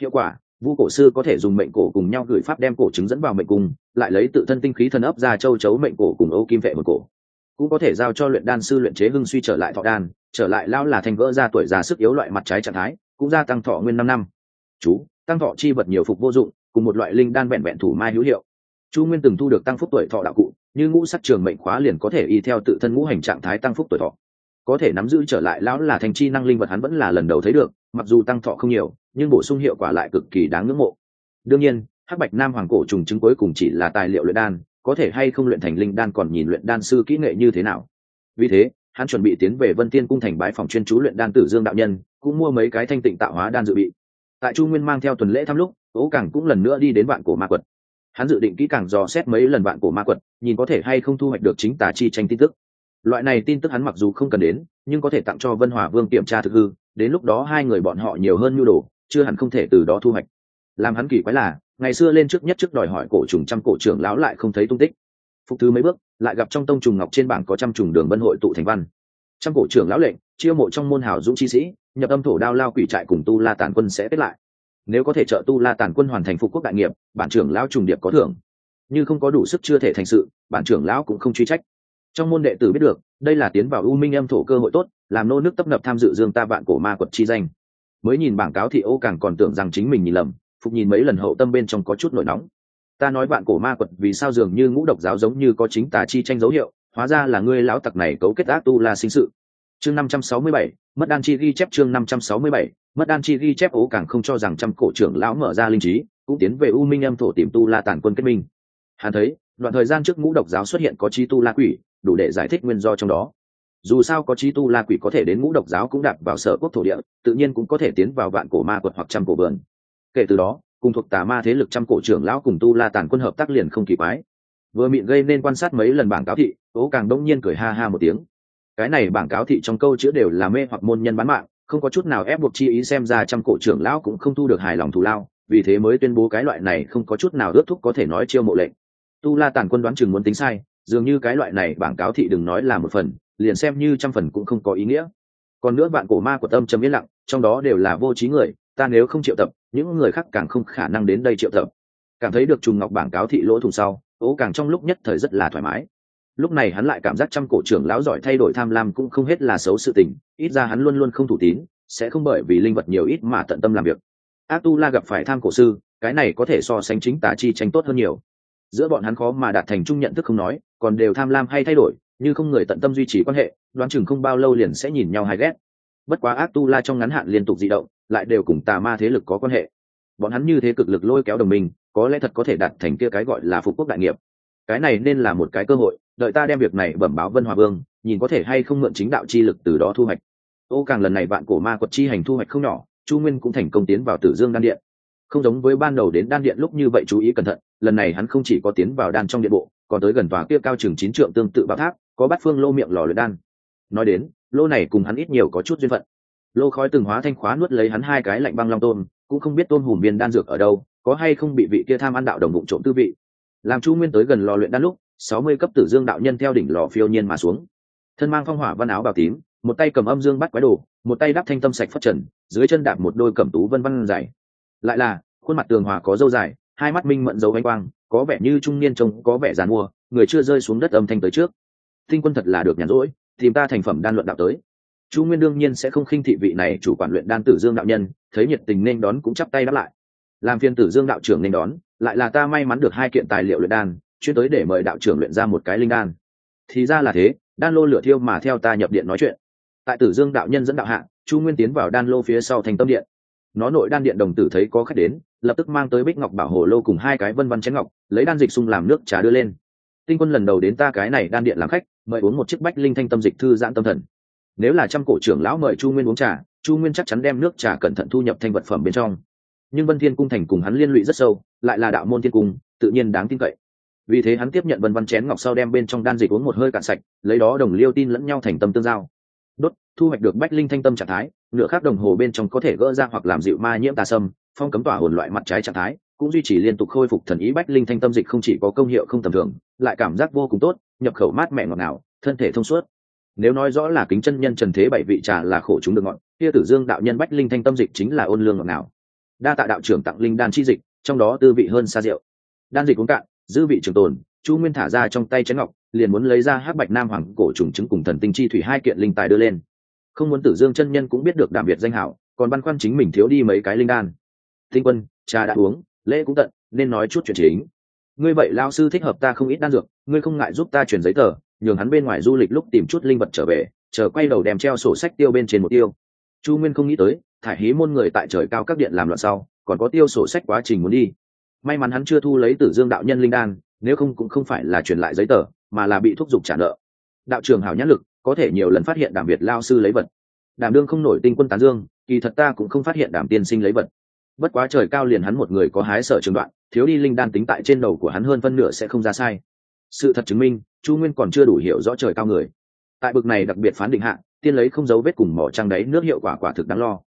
Hiệu quả, vu cổ sư có thể dùng mệnh cổ cùng nhau gửi pháp đem cổ trứng dẫn vào mệnh cung, lại lấy tự thân tinh khí thần ấp ra châu chấu mệnh cổ cùng ấu kim vệ một cổ. Cũng có thể giao cho luyện đan sư luyện chế hưng suy trở lại thọ đan, trở lại lao là thành vỡ ra tuổi già sức yếu loại mặt trái trạng thái, cũng gia tăng thọ nguyên năm năm. Chú, tăng thọ chi vật nhiều phục vô dụng, cùng một loại linh đan vẹn vẹn thủ mai hữu hiệu. Chu nguyên từng thu được tăng phúc tuổi thọ đạo cụ như ngũ sắc trường mệnh khóa liền có thể y theo tự thân ngũ hành trạng thái tăng phúc tuổi thọ. Có thể nắm giữ trở lại lão là thành chi năng linh vật hắn vẫn là lần đầu thấy được, mặc dù tăng thọ không nhiều, nhưng bổ sung hiệu quả lại cực kỳ đáng ngưỡng mộ. Đương nhiên, hắc bạch nam hoàng cổ trùng chứng cuối cùng chỉ là tài liệu luyện đan, có thể hay không luyện thành linh đan còn nhìn luyện đan sư kỹ nghệ như thế nào. Vì thế, hắn chuẩn bị tiến về vân tiên cung thành bái phòng chuyên chú luyện đan tử dương đạo nhân, cũng mua mấy cái thanh tịnh tạo hóa đan dự bị. Tại chu nguyên mang theo tuần lễ thăm lúc, ố càng cũng lần nữa đi đến vạn cổ ma quật hắn dự định kỹ càng dò xét mấy lần bạn cổ ma quật, nhìn có thể hay không thu hoạch được chính tà chi tranh tin tức. Loại này tin tức hắn mặc dù không cần đến, nhưng có thể tặng cho vân hòa vương kiểm tra thực hư, đến lúc đó hai người bọn họ nhiều hơn nhu đồ, chưa hẳn không thể từ đó thu hoạch. Làm hắn kỳ quái là, ngày xưa lên trước nhất trước đòi hỏi cổ trùng trăm cổ trưởng lão lại không thấy tung tích. Phục thứ mấy bước, lại gặp trong tông trùng ngọc trên bảng có trăm trùng đường vân hội tụ thành văn. Trăm cổ trưởng lão lệnh, chiêu mộ trong môn hào dũng chi sĩ, nhập âm thổ đao lao quỷ trại cùng tu la tàn quân sẽ kết lại nếu có thể trợ tu la tàn quân hoàn thành phục quốc đại nghiệp, bản trưởng lão trùng điệp có thưởng. Như không có đủ sức chưa thể thành sự, bản trưởng lão cũng không truy trách. Trong môn đệ tử biết được, đây là tiến vào u minh âm thổ cơ hội tốt, làm nô nước tấp nập tham dự dương ta vạn cổ ma quật chi danh. Mới nhìn bảng cáo thì ô càng còn tưởng rằng chính mình nhìn lầm, phục nhìn mấy lần hậu tâm bên trong có chút nổi nóng. Ta nói vạn cổ ma quật vì sao dường như ngũ độc giáo giống như có chính tà chi tranh dấu hiệu, hóa ra là ngươi lão tặc này cấu kết ác tu la sinh sự. Chương năm trăm sáu mươi bảy, mất đan chi ghi chép chương năm trăm sáu mươi bảy mất đan chi ghi chép ố càng không cho rằng trăm cổ trưởng lão mở ra linh trí, cũng tiến về u minh âm thổ tìm tu la tàn quân kết minh. Hắn thấy, đoạn thời gian trước ngũ độc giáo xuất hiện có chi tu la quỷ, đủ để giải thích nguyên do trong đó. Dù sao có chi tu la quỷ có thể đến ngũ độc giáo cũng đạp vào sở quốc thổ địa, tự nhiên cũng có thể tiến vào vạn cổ ma quật hoặc trăm cổ vườn. Kể từ đó, cùng thuộc tà ma thế lực trăm cổ trưởng lão cùng tu la tàn quân hợp tác liền không kỳ quái. Vừa miệng gây nên quan sát mấy lần bảng cáo thị, ố càng đông nhiên cười ha ha một tiếng. Cái này bảng cáo thị trong câu chữ đều là mê hoặc môn nhân bán mạng không có chút nào ép buộc chi ý xem ra trăm cổ trưởng lão cũng không thu được hài lòng thù lao, vì thế mới tuyên bố cái loại này không có chút nào ước thúc có thể nói chiêu mộ lệnh. Tu la tàn quân đoán chừng muốn tính sai, dường như cái loại này bảng cáo thị đừng nói là một phần, liền xem như trăm phần cũng không có ý nghĩa. Còn nữa bạn cổ ma của tâm trầm yên lặng, trong đó đều là vô trí người, ta nếu không triệu tập, những người khác càng không khả năng đến đây triệu tập. Cảm thấy được trùng ngọc bảng cáo thị lỗ thùng sau, ố càng trong lúc nhất thời rất là thoải mái lúc này hắn lại cảm giác trăm cổ trưởng lão giỏi thay đổi tham lam cũng không hết là xấu sự tình, ít ra hắn luôn luôn không thủ tín, sẽ không bởi vì linh vật nhiều ít mà tận tâm làm việc. Ác tu la gặp phải tham cổ sư, cái này có thể so sánh chính tà chi tranh tốt hơn nhiều. Giữa bọn hắn khó mà đạt thành chung nhận thức không nói, còn đều tham lam hay thay đổi, như không người tận tâm duy trì quan hệ, đoán chừng không bao lâu liền sẽ nhìn nhau hay ghét. Bất quá ác tu la trong ngắn hạn liên tục di động, lại đều cùng tà ma thế lực có quan hệ. Bọn hắn như thế cực lực lôi kéo đồng minh, có lẽ thật có thể đạt thành kia cái gọi là phục quốc đại nghiệp. Cái này nên là một cái cơ hội đợi ta đem việc này bẩm báo vân hòa vương, nhìn có thể hay không mượn chính đạo chi lực từ đó thu hoạch. Ô càng lần này vạn cổ ma quật chi hành thu hoạch không nhỏ, chu nguyên cũng thành công tiến vào tử dương đan điện. Không giống với ban đầu đến đan điện lúc như vậy chú ý cẩn thận, lần này hắn không chỉ có tiến vào đan trong điện bộ, còn tới gần tòa kia cao chừng chín trượng tương tự bảo tháp, có bát phương lô miệng lò luyện đan. Nói đến, lô này cùng hắn ít nhiều có chút duyên phận. Lô khói từng hóa thanh khóa nuốt lấy hắn hai cái lạnh băng long tôm cũng không biết tôm hùm viên đan dược ở đâu, có hay không bị vị kia tham ăn đạo đồng bụng trộm tư vị. Làm chu nguyên tới gần lò luyện đan lúc sáu mươi cấp tử dương đạo nhân theo đỉnh lò phiêu nhiên mà xuống. Thân mang phong hỏa văn áo bào tím, một tay cầm âm dương bắt quái đồ, một tay đắp thanh tâm sạch phất trần, dưới chân đạp một đôi cẩm tú vân văn dài lại là, khuôn mặt tường hòa có dâu dài, hai mắt minh mận dấu ánh quang, có vẻ như trung niên trông có vẻ dàn mua người chưa rơi xuống đất âm thanh tới trước. Tinh quân thật là được nhàn rỗi, tìm ta thành phẩm đan luận đạo tới. Chu nguyên đương nhiên sẽ không khinh thị vị này chủ quản luyện đan tử dương đạo nhân, thấy nhiệt tình nên đón cũng chắp tay đáp lại. Làm phiên tử dương đạo trưởng nên đón, lại là ta may mắn được hai kiện tài liệu luyện đan chuyên tới để mời đạo trưởng luyện ra một cái linh đan. Thì ra là thế, đan lô lửa thiêu mà theo ta nhập điện nói chuyện. Tại tử dương đạo nhân dẫn đạo hạ, chu nguyên tiến vào đan lô phía sau thành tâm điện. Nó nội đan điện đồng tử thấy có khách đến, lập tức mang tới bích ngọc bảo hồ lô cùng hai cái vân văn chén ngọc, lấy đan dịch sung làm nước trà đưa lên. Tinh quân lần đầu đến ta cái này đan điện làm khách, mời uống một chiếc bách linh thanh tâm dịch thư giãn tâm thần. Nếu là trăm cổ trưởng lão mời chu nguyên uống trà, chu nguyên chắc chắn đem nước trà cẩn thận thu nhập thành vật phẩm bên trong. Nhưng vân thiên cung thành cùng hắn liên lụy rất sâu, lại là đạo môn thiên cung, tự nhiên đáng tin cậy vì thế hắn tiếp nhận vân văn chén ngọc sau đem bên trong đan dịch uống một hơi cạn sạch, lấy đó đồng liêu tin lẫn nhau thành tâm tương giao. Đốt, thu hoạch được bách linh thanh tâm trạng thái, nửa khác đồng hồ bên trong có thể gỡ ra hoặc làm dịu ma nhiễm tà sâm, phong cấm tỏa hồn loại mặt trái trạng thái, cũng duy trì liên tục khôi phục thần ý bách linh thanh tâm dịch không chỉ có công hiệu không tầm thường, lại cảm giác vô cùng tốt, nhập khẩu mát mẻ ngọt ngào, thân thể thông suốt. Nếu nói rõ là kính chân nhân trần thế bảy vị trà là khổ chúng được ngọn, kia tử dương đạo nhân bách linh thanh tâm dịch chính là ôn lương ngọt ngào. Đa tạ đạo trưởng tặng linh đan chi dịch, trong đó tư vị hơn xa rượu đan dịch uống cạn dư vị trường tồn, chu nguyên thả ra trong tay chén ngọc, liền muốn lấy ra hát bạch nam hoàng cổ trùng chứng cùng thần tinh chi thủy hai kiện linh tài đưa lên. Không muốn tử dương chân nhân cũng biết được đảm biệt danh hảo, còn băn khoăn chính mình thiếu đi mấy cái linh đan. Tinh quân, cha đã uống, lễ cũng tận, nên nói chút chuyện chính. Ngươi vậy lao sư thích hợp ta không ít đan dược, ngươi không ngại giúp ta chuyển giấy tờ, nhường hắn bên ngoài du lịch lúc tìm chút linh vật trở về, chờ quay đầu đem treo sổ sách tiêu bên trên một tiêu. Chu nguyên không nghĩ tới, thải hí môn người tại trời cao các điện làm loạn sau, còn có tiêu sổ sách quá trình muốn đi may mắn hắn chưa thu lấy tử dương đạo nhân linh đan, nếu không cũng không phải là truyền lại giấy tờ, mà là bị thúc giục trả nợ. Đạo trường hảo nhãn lực, có thể nhiều lần phát hiện đàm việt lao sư lấy vật. Đàm đương không nổi tinh quân tán dương, kỳ thật ta cũng không phát hiện đàm tiên sinh lấy vật. Bất quá trời cao liền hắn một người có hái sở trường đoạn, thiếu đi linh đan tính tại trên đầu của hắn hơn phân nửa sẽ không ra sai. Sự thật chứng minh, chu nguyên còn chưa đủ hiểu rõ trời cao người. Tại bực này đặc biệt phán định hạ, tiên lấy không dấu vết cùng mỏ trăng đấy nước hiệu quả quả thực đáng lo.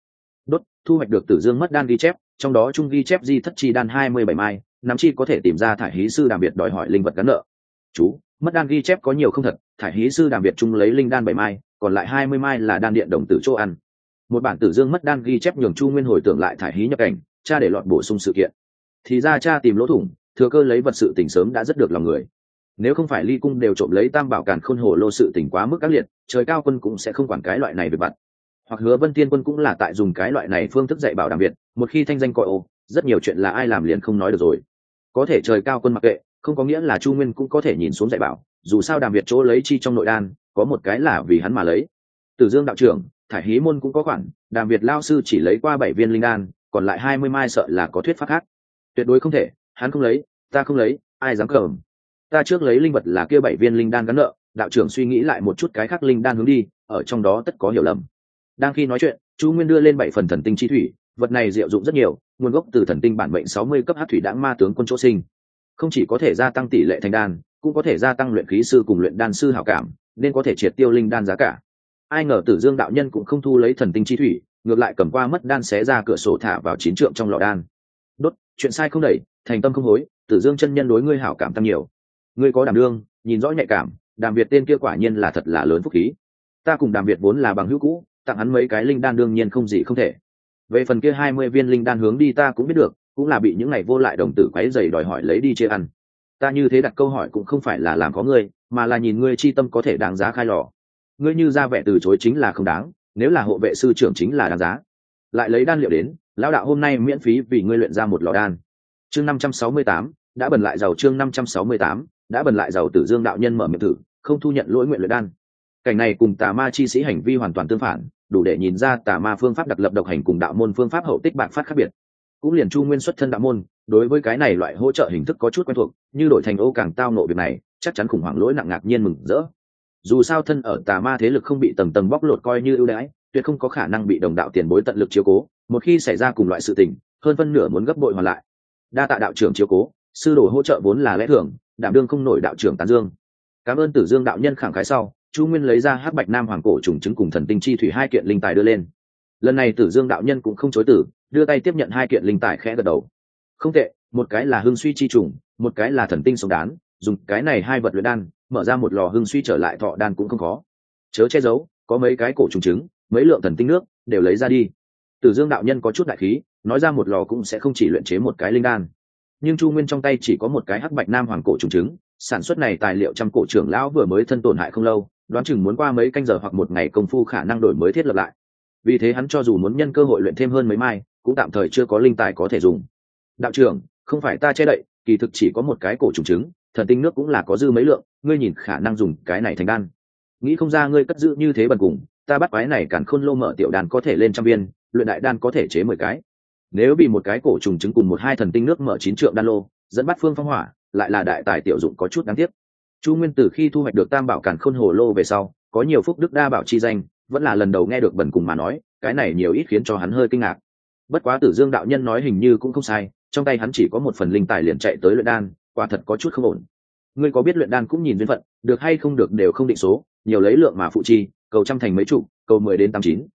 Đốt, thu hoạch được tử dương mất đan ghi chép trong đó trung ghi chép di thất chi đan hai mươi bảy mai, nắm chi có thể tìm ra thải hí sư đàm biệt đòi hỏi linh vật gắn nợ. Chú, mất đan ghi chép có nhiều không thật, thải hí sư đàm biệt trung lấy linh đan bảy mai, còn lại hai mươi mai là đan điện đồng tử chỗ ăn. Một bản tử dương mất đan ghi chép nhường chu nguyên hồi tưởng lại thải hí nhập cảnh, cha để lọt bổ sung sự kiện. Thì ra cha tìm lỗ thủng, thừa cơ lấy vật sự tỉnh sớm đã rất được lòng người. Nếu không phải ly cung đều trộm lấy tam bảo càn khôn hồ lô sự tỉnh quá mức các liệt, trời cao quân cũng sẽ không quản cái loại này về bạn hoặc hứa vân tiên quân cũng là tại dùng cái loại này phương thức dạy bảo đặc biệt một khi thanh danh coi ô, rất nhiều chuyện là ai làm liền không nói được rồi. Có thể trời cao quân mặc kệ, không có nghĩa là chu nguyên cũng có thể nhìn xuống dạy bảo, dù sao đàm việt chỗ lấy chi trong nội đan, có một cái là vì hắn mà lấy. Từ dương đạo trưởng, thải hí môn cũng có khoản, đàm việt lao sư chỉ lấy qua bảy viên linh đan, còn lại hai mươi mai sợ là có thuyết pháp khác. Tuyệt đối không thể, hắn không lấy, ta không lấy, ai dám cờm ta trước lấy linh vật là kia bảy viên linh đan gắn nợ, đạo trưởng suy nghĩ lại một chút cái khác linh đan hướng đi, ở trong đó tất có hiểu lầm đang khi nói chuyện chu nguyên đưa lên bảy phần thần tinh chi thủy, vật này diệu dụng rất nhiều, nguồn gốc từ thần tinh bản mệnh sáu mươi cấp hát thủy đãng ma tướng quân chỗ sinh. Không chỉ có thể gia tăng tỷ lệ thành đan, cũng có thể gia tăng luyện khí sư cùng luyện đan sư hảo cảm, nên có thể triệt tiêu linh đan giá cả. Ai ngờ tử dương đạo nhân cũng không thu lấy thần tinh chi thủy, ngược lại cầm qua mất đan xé ra cửa sổ thả vào chín trượng trong lò đan. Đốt, chuyện sai không đẩy, thành tâm không hối, tử dương chân nhân đối ngươi hảo cảm tăng nhiều. Ngươi có đảm đương, nhìn rõ nhạy cảm, đàm việt tên kia quả nhiên là thật là lớn phúc khí. Ta cùng đàm việt vốn là bằng hữu cũ tặng hắn mấy cái linh đan đương nhiên không gì không thể. Về phần kia hai mươi viên linh đan hướng đi ta cũng biết được, cũng là bị những ngày vô lại đồng tử quấy dày đòi hỏi lấy đi chia ăn. Ta như thế đặt câu hỏi cũng không phải là làm có ngươi, mà là nhìn ngươi chi tâm có thể đáng giá khai lò. Ngươi như ra vẻ từ chối chính là không đáng, nếu là hộ vệ sư trưởng chính là đáng giá. Lại lấy đan liệu đến, lão đạo hôm nay miễn phí vì ngươi luyện ra một lò đan. Chương năm trăm sáu mươi tám, đã bần lại giàu chương năm trăm sáu mươi tám, đã bần lại giàu tử dương đạo nhân mở miệng thử, không thu nhận lỗi nguyện luyện đan. Cảnh này cùng tà ma chi sĩ hành vi hoàn toàn tương phản đủ để nhìn ra tà ma phương pháp đặc lập độc hành cùng đạo môn phương pháp hậu tích bạc phát khác biệt. Cũng liền chu nguyên xuất thân đạo môn, đối với cái này loại hỗ trợ hình thức có chút quen thuộc, như đổi thành ô càng tao nộ việc này, chắc chắn khủng hoảng lỗi nặng ngạc nhiên mừng rỡ. Dù sao thân ở tà ma thế lực không bị tầng tầng bóc lột coi như ưu đãi, tuyệt không có khả năng bị đồng đạo tiền bối tận lực chiếu cố, một khi xảy ra cùng loại sự tình, hơn phân nửa muốn gấp bội hoàn lại. Đa tạ đạo trưởng chiếu cố, sư đồ hỗ trợ vốn là lẽ thường, đảm đương không nổi đạo trưởng tán dương. Cảm ơn tử dương đạo nhân khẳng khái sau chu nguyên lấy ra hắc bạch nam hoàng cổ trùng chứng cùng thần tinh chi thủy hai kiện linh tài đưa lên. Lần này tử dương đạo nhân cũng không chối tử đưa tay tiếp nhận hai kiện linh tài khẽ gật đầu. Không tệ, một cái là Hương suy chi trùng, một cái là thần tinh sống đán, dùng cái này hai vật luyện đan, mở ra một lò Hương suy trở lại thọ đan cũng không khó. Chớ che giấu, có mấy cái cổ trùng trứng mấy lượng thần tinh nước, đều lấy ra đi. Tử dương đạo nhân có chút đại khí, nói ra một lò cũng sẽ không chỉ luyện chế một cái linh đan. Nhưng chu nguyên trong tay chỉ có một cái hắc bạch nam hoàng cổ trùng trứng sản xuất này tài liệu trăm cổ trưởng lão vừa mới thân tổn hại không lâu đoán chừng muốn qua mấy canh giờ hoặc một ngày công phu khả năng đổi mới thiết lập lại. Vì thế hắn cho dù muốn nhân cơ hội luyện thêm hơn mấy mai, cũng tạm thời chưa có linh tài có thể dùng. Đạo trưởng, không phải ta che đậy, kỳ thực chỉ có một cái cổ trùng trứng, thần tinh nước cũng là có dư mấy lượng, ngươi nhìn khả năng dùng cái này thành đan. Nghĩ không ra ngươi cất giữ như thế bần cùng, ta bắt quái này càn khôn lô mở tiểu đàn có thể lên trăm viên, luyện đại đan có thể chế mười cái. Nếu bị một cái cổ trùng trứng cùng một hai thần tinh nước mở chín trượng đan lô, dẫn bắt phương phong hỏa, lại là đại tài tiểu dụng có chút đáng tiếc chu nguyên tử khi thu hoạch được tam bảo càn khôn hồ lô về sau, có nhiều phúc đức đa bảo chi danh, vẫn là lần đầu nghe được bần cùng mà nói, cái này nhiều ít khiến cho hắn hơi kinh ngạc. Bất quá tử dương đạo nhân nói hình như cũng không sai, trong tay hắn chỉ có một phần linh tài liền chạy tới luyện đan, quả thật có chút không ổn. Ngươi có biết luyện đan cũng nhìn duyên phận, được hay không được đều không định số, nhiều lấy lượng mà phụ chi, cầu trăm thành mấy chục cầu mười đến tám chín.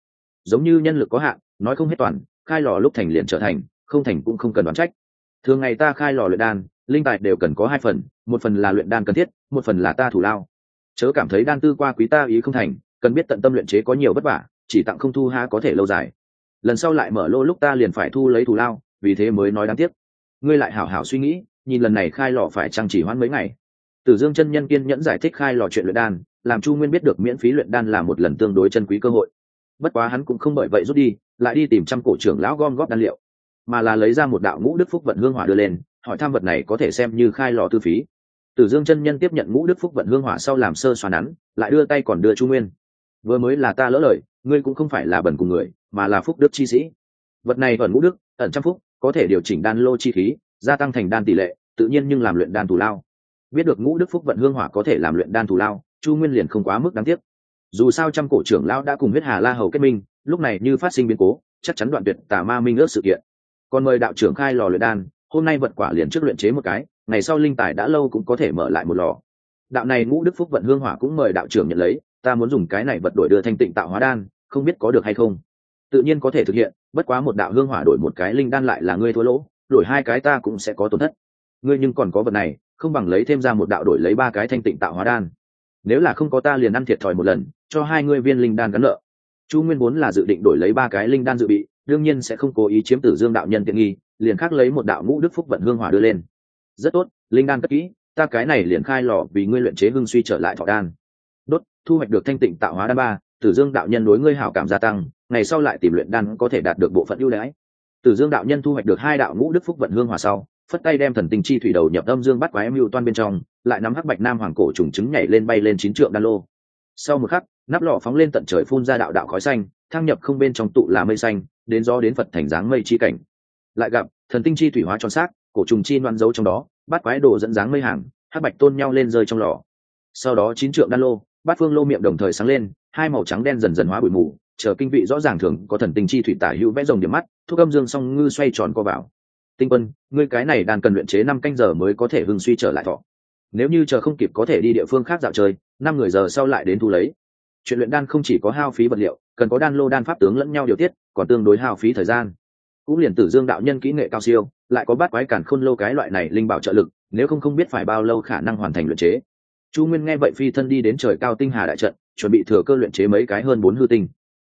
Giống như nhân lực có hạn, nói không hết toàn, khai lò lúc thành liền trở thành, không thành cũng không cần đoán trách. Thường ngày ta khai lò luyện đan linh tài đều cần có hai phần, một phần là luyện đan cần thiết, một phần là ta thủ lao. Chớ cảm thấy đan tư qua quý ta ý không thành, cần biết tận tâm luyện chế có nhiều vất vả, chỉ tặng không thu ha có thể lâu dài. Lần sau lại mở lô lúc ta liền phải thu lấy thủ lao, vì thế mới nói đáng tiếc. Ngươi lại hảo hảo suy nghĩ, nhìn lần này khai lò phải chăng chỉ hoãn mấy ngày. Tử dương chân nhân kiên nhẫn giải thích khai lò chuyện luyện đan, làm chu nguyên biết được miễn phí luyện đan là một lần tương đối chân quý cơ hội. Bất quá hắn cũng không bởi vậy rút đi, lại đi tìm trăm cổ trưởng lão gom góp đan liệu, mà là lấy ra một đạo ngũ đức phúc vận hương hỏa đưa lên hỏi tham vật này có thể xem như khai lò tư phí. Tử dương chân nhân tiếp nhận ngũ đức phúc vận hương hỏa sau làm sơ xoa nắn, lại đưa tay còn đưa chu nguyên. Vừa mới là ta lỡ lời, ngươi cũng không phải là bẩn cùng người, mà là phúc đức chi sĩ. Vật này ẩn ngũ đức, ẩn trăm phúc, có thể điều chỉnh đan lô chi khí, gia tăng thành đan tỷ lệ, tự nhiên nhưng làm luyện đan tù lao. Biết được ngũ đức phúc vận hương hỏa có thể làm luyện đan tù lao, chu nguyên liền không quá mức đáng tiếc. Dù sao trăm cổ trưởng lão đã cùng huyết hà la hầu kết minh, lúc này như phát sinh biến cố, chắc chắn đoạn tuyệt tà ma minh ước sự kiện. Còn mời đạo trưởng khai lò luyện đan hôm nay vật quả liền trước luyện chế một cái, ngày sau linh tài đã lâu cũng có thể mở lại một lò. Đạo này ngũ đức phúc vận hương hỏa cũng mời đạo trưởng nhận lấy, ta muốn dùng cái này vật đổi đưa thanh tịnh tạo hóa đan, không biết có được hay không? Tự nhiên có thể thực hiện, bất quá một đạo hương hỏa đổi một cái linh đan lại là ngươi thua lỗ, đổi hai cái ta cũng sẽ có tổn thất. Ngươi nhưng còn có vật này, không bằng lấy thêm ra một đạo đổi lấy ba cái thanh tịnh tạo hóa đan. Nếu là không có ta liền ăn thiệt thòi một lần, cho hai ngươi viên linh đan gắn nợ chu nguyên vốn là dự định đổi lấy ba cái linh đan dự bị, đương nhiên sẽ không cố ý chiếm tử dương đạo nhân tiện nghi liền khác lấy một đạo ngũ đức phúc vận hương hỏa đưa lên. Rất tốt, linh đan cất kỹ, ta cái này liền khai lò vì ngươi luyện chế hưng suy trở lại thọ đan. Đốt, thu hoạch được thanh tịnh tạo hóa đan ba, tử dương đạo nhân đối ngươi hảo cảm gia tăng, ngày sau lại tìm luyện đan có thể đạt được bộ phận ưu đãi. Tử dương đạo nhân thu hoạch được hai đạo ngũ đức phúc vận hương hòa sau, phất tay đem thần tinh chi thủy đầu nhập âm dương bắt quái mưu toan bên trong, lại nắm hắc bạch nam hoàng cổ trùng trứng nhảy lên bay lên chín trượng đan lô. Sau một khắc, nắp lò phóng lên tận trời phun ra đạo đạo khói xanh, thăng nhập không bên trong tụ là mây xanh, đến do đến phật thành dáng mây chi cảnh lại gặp, thần tinh chi thủy hóa tròn xác, cổ trùng chi loan dấu trong đó bắt quái đồ dẫn dáng mây hàng hát bạch tôn nhau lên rơi trong lò. Sau đó chín trượng đan lô, bát phương lô miệng đồng thời sáng lên, hai màu trắng đen dần dần hóa bụi mù, chờ kinh vị rõ ràng thường có thần tinh chi thủy tả hữu vẽ rồng điểm mắt, thuốc âm dương song ngư xoay tròn co vào. Tinh quân, ngươi cái này đàn cần luyện chế năm canh giờ mới có thể hưng suy trở lại thọ. Nếu như chờ không kịp có thể đi địa phương khác dạo chơi, năm người giờ sau lại đến thu lấy. Chuyện luyện đan không chỉ có hao phí vật liệu, cần có đan lô đan pháp tướng lẫn nhau điều tiết, còn tương đối hao phí thời gian cũng liền tử dương đạo nhân kỹ nghệ cao siêu, lại có bát quái cản khôn lâu cái loại này linh bảo trợ lực, nếu không không biết phải bao lâu khả năng hoàn thành luyện chế. Chu nguyên nghe vậy phi thân đi đến trời cao tinh hà đại trận, chuẩn bị thừa cơ luyện chế mấy cái hơn bốn hư tinh.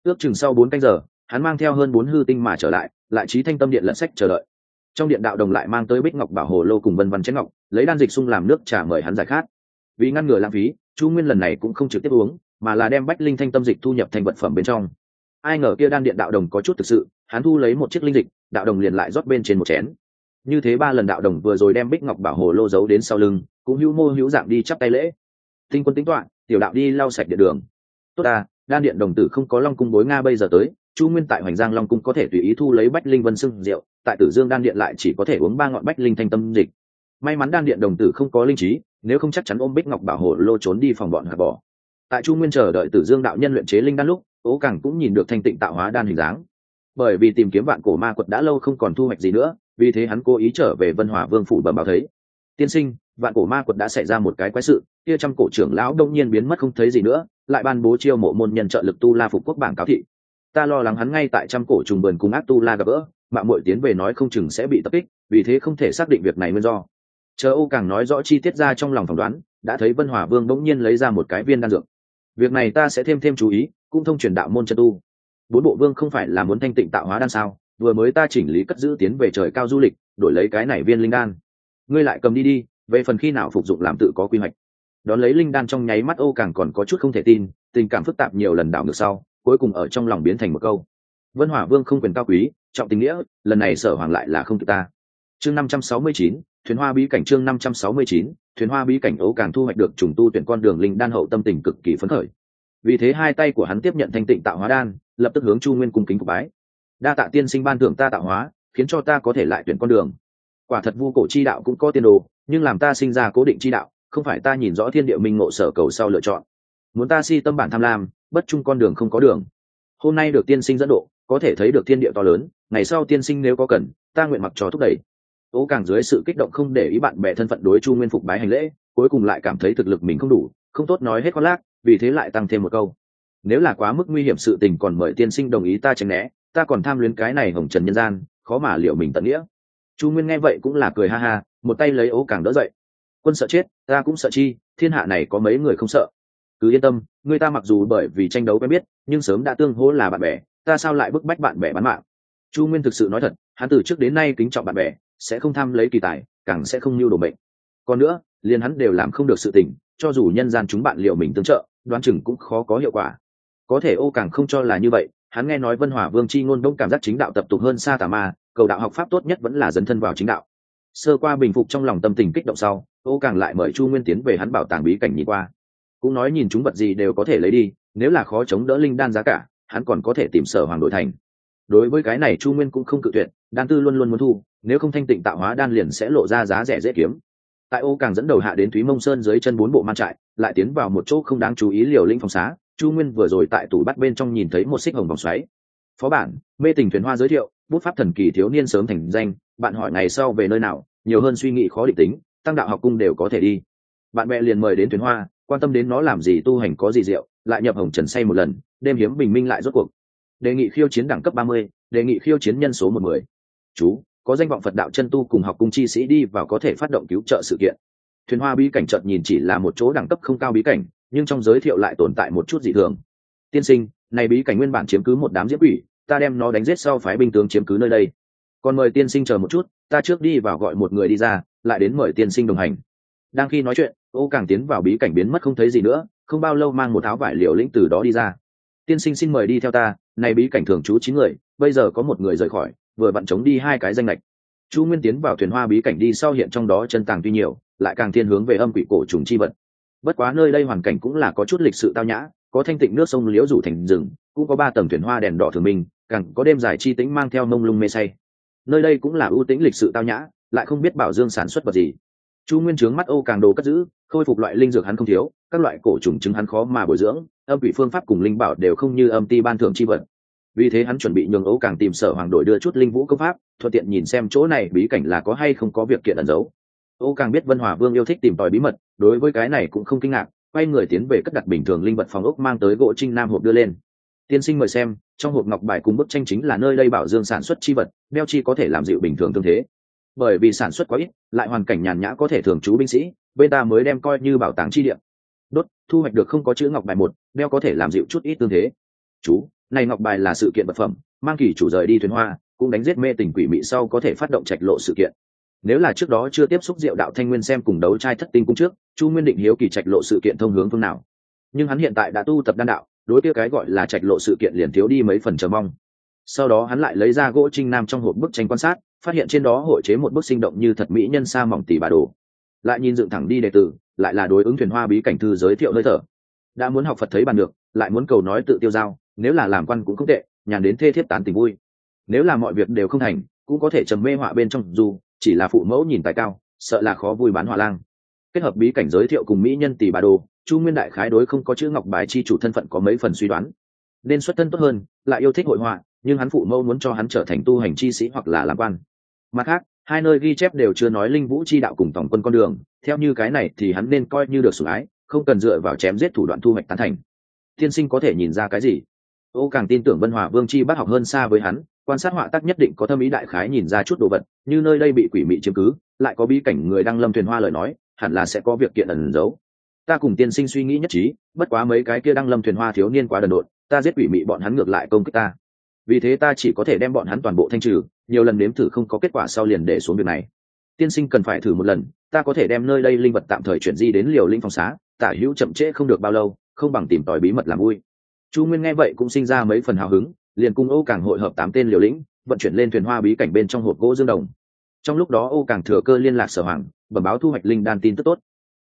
Ước chừng sau bốn canh giờ, hắn mang theo hơn bốn hư tinh mà trở lại lại trí thanh tâm điện lẫn sách chờ đợi. Trong điện đạo đồng lại mang tới bích ngọc bảo hồ lô cùng vân văn chén ngọc, lấy đan dịch sung làm nước trà mời hắn giải khát. Vì ngăn ngừa lãng phí, chu nguyên lần này cũng không trực tiếp uống, mà là đem bách linh thanh tâm dịch thu nhập thành vật phẩm bên trong ai ngờ kia đan điện đạo đồng có chút thực sự, hắn thu lấy một chiếc linh dịch, đạo đồng liền lại rót bên trên một chén. Như thế ba lần đạo đồng vừa rồi đem bích ngọc bảo hồ lô giấu đến sau lưng, cũng hữu mô hữu dạng đi chắp tay lễ. Tinh quân tính toạ tiểu đạo đi lau sạch điện đường. Tốt ta, đan điện đồng tử không có long cung bối nga bây giờ tới, chu nguyên tại hoành giang long cung có thể tùy ý thu lấy bách linh vân sưng rượu, tại tử dương đan điện lại chỉ có thể uống ba ngọn bách linh thanh tâm dịch. May mắn đan điện đồng tử không có linh trí, nếu không chắc chắn ôm bích ngọc bảo hộ lô trốn đi phòng bọn hạ bỏ. Tại chu nguyên chờ đợi tử dương đạo nhân luyện chế linh đan lúc ố càng cũng nhìn được thanh tịnh tạo hóa đan hình dáng. Bởi vì tìm kiếm vạn cổ ma quật đã lâu không còn thu hoạch gì nữa, vì thế hắn cố ý trở về vân hòa vương phủ bẩm báo thấy. Tiên sinh, vạn cổ ma quật đã xảy ra một cái quái sự, kia trăm cổ trưởng lão đông nhiên biến mất không thấy gì nữa, lại ban bố chiêu mộ môn nhân trợ lực tu la phục quốc bảng cáo thị. Ta lo lắng hắn ngay tại trăm cổ trùng bờn cùng ác tu la gặp gỡ mạng muội tiến về nói không chừng sẽ bị tập kích, vì thế không thể xác định việc này nguyên do. Chờ ô càng nói rõ chi tiết ra trong lòng phỏng đoán, đã thấy vân hòa vương bỗng nhiên lấy ra một cái viên đan dược. Việc này ta sẽ thêm thêm chú ý cũng thông truyền đạo môn chân tu. Bốn bộ vương không phải là muốn thanh tịnh tạo hóa đan sao? Vừa mới ta chỉnh lý cất giữ tiến về trời cao du lịch, đổi lấy cái này viên linh đan. Ngươi lại cầm đi đi, về phần khi nào phục dụng làm tự có quy hoạch. Đón lấy linh đan trong nháy mắt ô càng còn có chút không thể tin, tình cảm phức tạp nhiều lần đảo ngược sau, cuối cùng ở trong lòng biến thành một câu. Vân hỏa vương không quyền cao quý, trọng tình nghĩa, lần này sở hoàng lại là không kịp ta. Chương năm trăm sáu mươi chín, thuyền hoa bí cảnh chương năm trăm sáu mươi chín, thuyền hoa bí cảnh ấu càng thu hoạch được trùng tu tuyển con đường linh đan hậu tâm tình cực kỳ phấn khởi vì thế hai tay của hắn tiếp nhận thanh tịnh tạo hóa đan, lập tức hướng chu nguyên cung kính của bái. Đa tạ tiên sinh ban thưởng ta tạo hóa, khiến cho ta có thể lại tuyển con đường. Quả thật vu cổ chi đạo cũng có tiên đồ, nhưng làm ta sinh ra cố định chi đạo, không phải ta nhìn rõ thiên địa minh ngộ sở cầu sau lựa chọn. Muốn ta si tâm bản tham lam, bất chung con đường không có đường. Hôm nay được tiên sinh dẫn độ, có thể thấy được thiên địa to lớn, ngày sau tiên sinh nếu có cần, ta nguyện mặc trò thúc đẩy. Tố càng dưới sự kích động không để ý bạn bè thân phận đối chu nguyên phục bái hành lễ, cuối cùng lại cảm thấy thực lực mình không đủ, không tốt nói hết con lác vì thế lại tăng thêm một câu. Nếu là quá mức nguy hiểm sự tình còn mời tiên sinh đồng ý ta tránh né, ta còn tham luyến cái này hồng trần nhân gian, khó mà liệu mình tận nghĩa. Chu nguyên nghe vậy cũng là cười ha ha, một tay lấy ố càng đỡ dậy. Quân sợ chết, ta cũng sợ chi, thiên hạ này có mấy người không sợ. Cứ yên tâm, người ta mặc dù bởi vì tranh đấu quen biết, nhưng sớm đã tương hỗ là bạn bè, ta sao lại bức bách bạn bè bán mạng? Chu nguyên thực sự nói thật, hắn từ trước đến nay kính trọng bạn bè, sẽ không tham lấy kỳ tài, càng sẽ không nhu đồ bệnh còn nữa, liền hắn đều làm không được sự tình cho dù nhân gian chúng bạn liệu mình tương trợ, đoán chừng cũng khó có hiệu quả. Có thể ô càng không cho là như vậy, hắn nghe nói vân Hòa vương c h i ngôn đông cảm giác chính đạo tập tục hơn xa tà ma, cầu đạo học pháp tốt nhất vẫn là dấn thân vào chính đạo. Sơ qua bình phục trong lòng tâm tình kích động sau, ô càng lại mời chu nguyên tiến về hắn bảo tàng bí cảnh nhìn qua. Cũng nói nhìn chúng vật gì đều có thể lấy đi, nếu là khó chống đỡ linh đan giá cả, hắn còn có thể tìm sở hoàng đội thành. Đối với cái này chu nguyên cũng không cự tuyệt, đan tư luôn luôn muốn thu, nếu không thanh tịnh tạo hóa đan liền sẽ lộ ra giá rẻ dễ kiếm tại ô càng dẫn đầu hạ đến thúy mông sơn dưới chân bốn bộ man trại, lại tiến vào một chỗ không đáng chú ý liều linh phòng xá, chu nguyên vừa rồi tại tủ bắt bên trong nhìn thấy một xích hồng vòng xoáy. Phó bản, mê tình thuyền hoa giới thiệu, bút pháp thần kỳ thiếu niên sớm thành danh, bạn hỏi ngày sau về nơi nào, nhiều hơn suy nghĩ khó định tính, tăng đạo học cung đều có thể đi. Bạn bè liền mời đến thuyền hoa, quan tâm đến nó làm gì tu hành có gì diệu, lại nhập hồng trần say một lần, đêm hiếm bình minh lại rốt cuộc. Đề nghị khiêu chiến đẳng cấp ba mươi, đề nghị khiêu chiến nhân số một mười. Chú có danh vọng phật đạo chân tu cùng học cung chi sĩ đi vào có thể phát động cứu trợ sự kiện. Thuyền hoa bí cảnh chợt nhìn chỉ là một chỗ đẳng cấp không cao bí cảnh, nhưng trong giới thiệu lại tồn tại một chút dị thường. Tiên sinh, này bí cảnh nguyên bản chiếm cứ một đám diễm quỷ, ta đem nó đánh giết sau phái binh tướng chiếm cứ nơi đây. Còn mời tiên sinh chờ một chút, ta trước đi vào gọi một người đi ra, lại đến mời tiên sinh đồng hành. Đang khi nói chuyện, ô càng tiến vào bí cảnh biến mất không thấy gì nữa, không bao lâu mang một tháo vải liều lĩnh từ đó đi ra. Tiên sinh xin mời đi theo ta, này bí cảnh thường trú chín người, bây giờ có một người rời khỏi vừa vặn chống đi hai cái danh lệch. Chu nguyên tiến vào thuyền hoa bí cảnh đi sau hiện trong đó chân tàng tuy nhiều lại càng thiên hướng về âm quỷ cổ trùng chi vật. Bất quá nơi đây hoàn cảnh cũng là có chút lịch sự tao nhã có thanh tịnh nước sông liễu rủ thành rừng cũng có ba tầng thuyền hoa đèn đỏ thường mình, càng có đêm dài chi tĩnh mang theo mông lung mê say. Nơi đây cũng là ưu tĩnh lịch sự tao nhã lại không biết bảo dương sản xuất vật gì. Chu nguyên trướng mắt ô càng đồ cất giữ khôi phục loại linh dược hắn không thiếu các loại cổ trùng chứng hắn khó mà bồi dưỡng âm quỷ phương pháp cùng linh bảo đều không như âm ti ban thưởng chi vật vì thế hắn chuẩn bị nhường ấu càng tìm sở hoàng đội đưa chút linh vũ công pháp, thuận tiện nhìn xem chỗ này bí cảnh là có hay không có việc kiện ẩn giấu. Ấu càng biết vân hòa vương yêu thích tìm tòi bí mật, đối với cái này cũng không kinh ngạc, quay người tiến về cất đặt bình thường linh vật phòng ốc mang tới gỗ trinh nam hộp đưa lên. Tiên sinh mời xem, trong hộp ngọc bài cùng bức tranh chính là nơi đây bảo dương sản xuất chi vật, đeo chi có thể làm dịu bình thường tương thế. Bởi vì sản xuất quá ít, lại hoàn cảnh nhàn nhã có thể thường trú binh sĩ, bên ta mới đem coi như bảo tàng chi điện đốt, thu hoạch được không có chữ ngọc bài một, đeo có thể làm dịu chút ít tương thế. Chú này ngọc bài là sự kiện vật phẩm, mang kỳ chủ rời đi thuyền hoa, cũng đánh giết mê tình quỷ mị sau có thể phát động trạch lộ sự kiện. Nếu là trước đó chưa tiếp xúc diệu đạo thanh nguyên xem cùng đấu trai thất tinh cung trước, chu nguyên định hiếu kỳ trạch lộ sự kiện thông hướng phương nào. Nhưng hắn hiện tại đã tu tập đan đạo, đối kia cái gọi là trạch lộ sự kiện liền thiếu đi mấy phần chờ mong. Sau đó hắn lại lấy ra gỗ trinh nam trong hộp bức tranh quan sát, phát hiện trên đó hội chế một bức sinh động như thật mỹ nhân sa mỏng tỷ bà đồ. Lại nhìn dựng thẳng đi đệ tử, lại là đối ứng thuyền hoa bí cảnh thư giới thiệu hơi thở. Đã muốn học phật thấy bàn được, lại muốn cầu nói tự tiêu giao nếu là làm quan cũng không tệ, nhàn đến thê thiếp tán tình vui. Nếu là mọi việc đều không thành, cũng có thể trầm mê họa bên trong, dù chỉ là phụ mẫu nhìn tài cao, sợ là khó vui bán họa lang. Kết hợp bí cảnh giới thiệu cùng mỹ nhân tỷ bà đồ, chu nguyên đại khái đối không có chữ ngọc bài chi chủ thân phận có mấy phần suy đoán. Nên xuất thân tốt hơn, lại yêu thích hội họa, nhưng hắn phụ mẫu muốn cho hắn trở thành tu hành chi sĩ hoặc là làm quan. Mặt khác, hai nơi ghi chép đều chưa nói linh vũ chi đạo cùng tổng quân con đường, theo như cái này thì hắn nên coi như được sủng ái, không cần dựa vào chém giết thủ đoạn thu hoạch tán thành. Tiên sinh có thể nhìn ra cái gì? Ô, càng tin tưởng vân hòa vương chi bắt học hơn xa với hắn, quan sát họa tác nhất định có thâm ý đại khái nhìn ra chút đồ vật, như nơi đây bị quỷ mị chiếm cứ, lại có bí cảnh người đang lâm thuyền hoa lời nói, hẳn là sẽ có việc kiện ẩn giấu. Ta cùng tiên sinh suy nghĩ nhất trí, bất quá mấy cái kia đang lâm thuyền hoa thiếu niên quá đần độn, ta giết quỷ mị bọn hắn ngược lại công kích ta. Vì thế ta chỉ có thể đem bọn hắn toàn bộ thanh trừ, nhiều lần nếm thử không có kết quả sau liền để xuống việc này. Tiên sinh cần phải thử một lần, ta có thể đem nơi đây linh vật tạm thời chuyển di đến liều linh phòng xá, tả hữu chậm trễ không được bao lâu, không bằng tìm tòi bí mật làm vui chu nguyên nghe vậy cũng sinh ra mấy phần hào hứng, liền cung ô càng hội hợp tám tên liều lĩnh, vận chuyển lên thuyền hoa bí cảnh bên trong hộp gỗ dương đồng. Trong lúc đó ô càng thừa cơ liên lạc sở hoàng, bẩm báo thu hoạch linh đan tin tức tốt.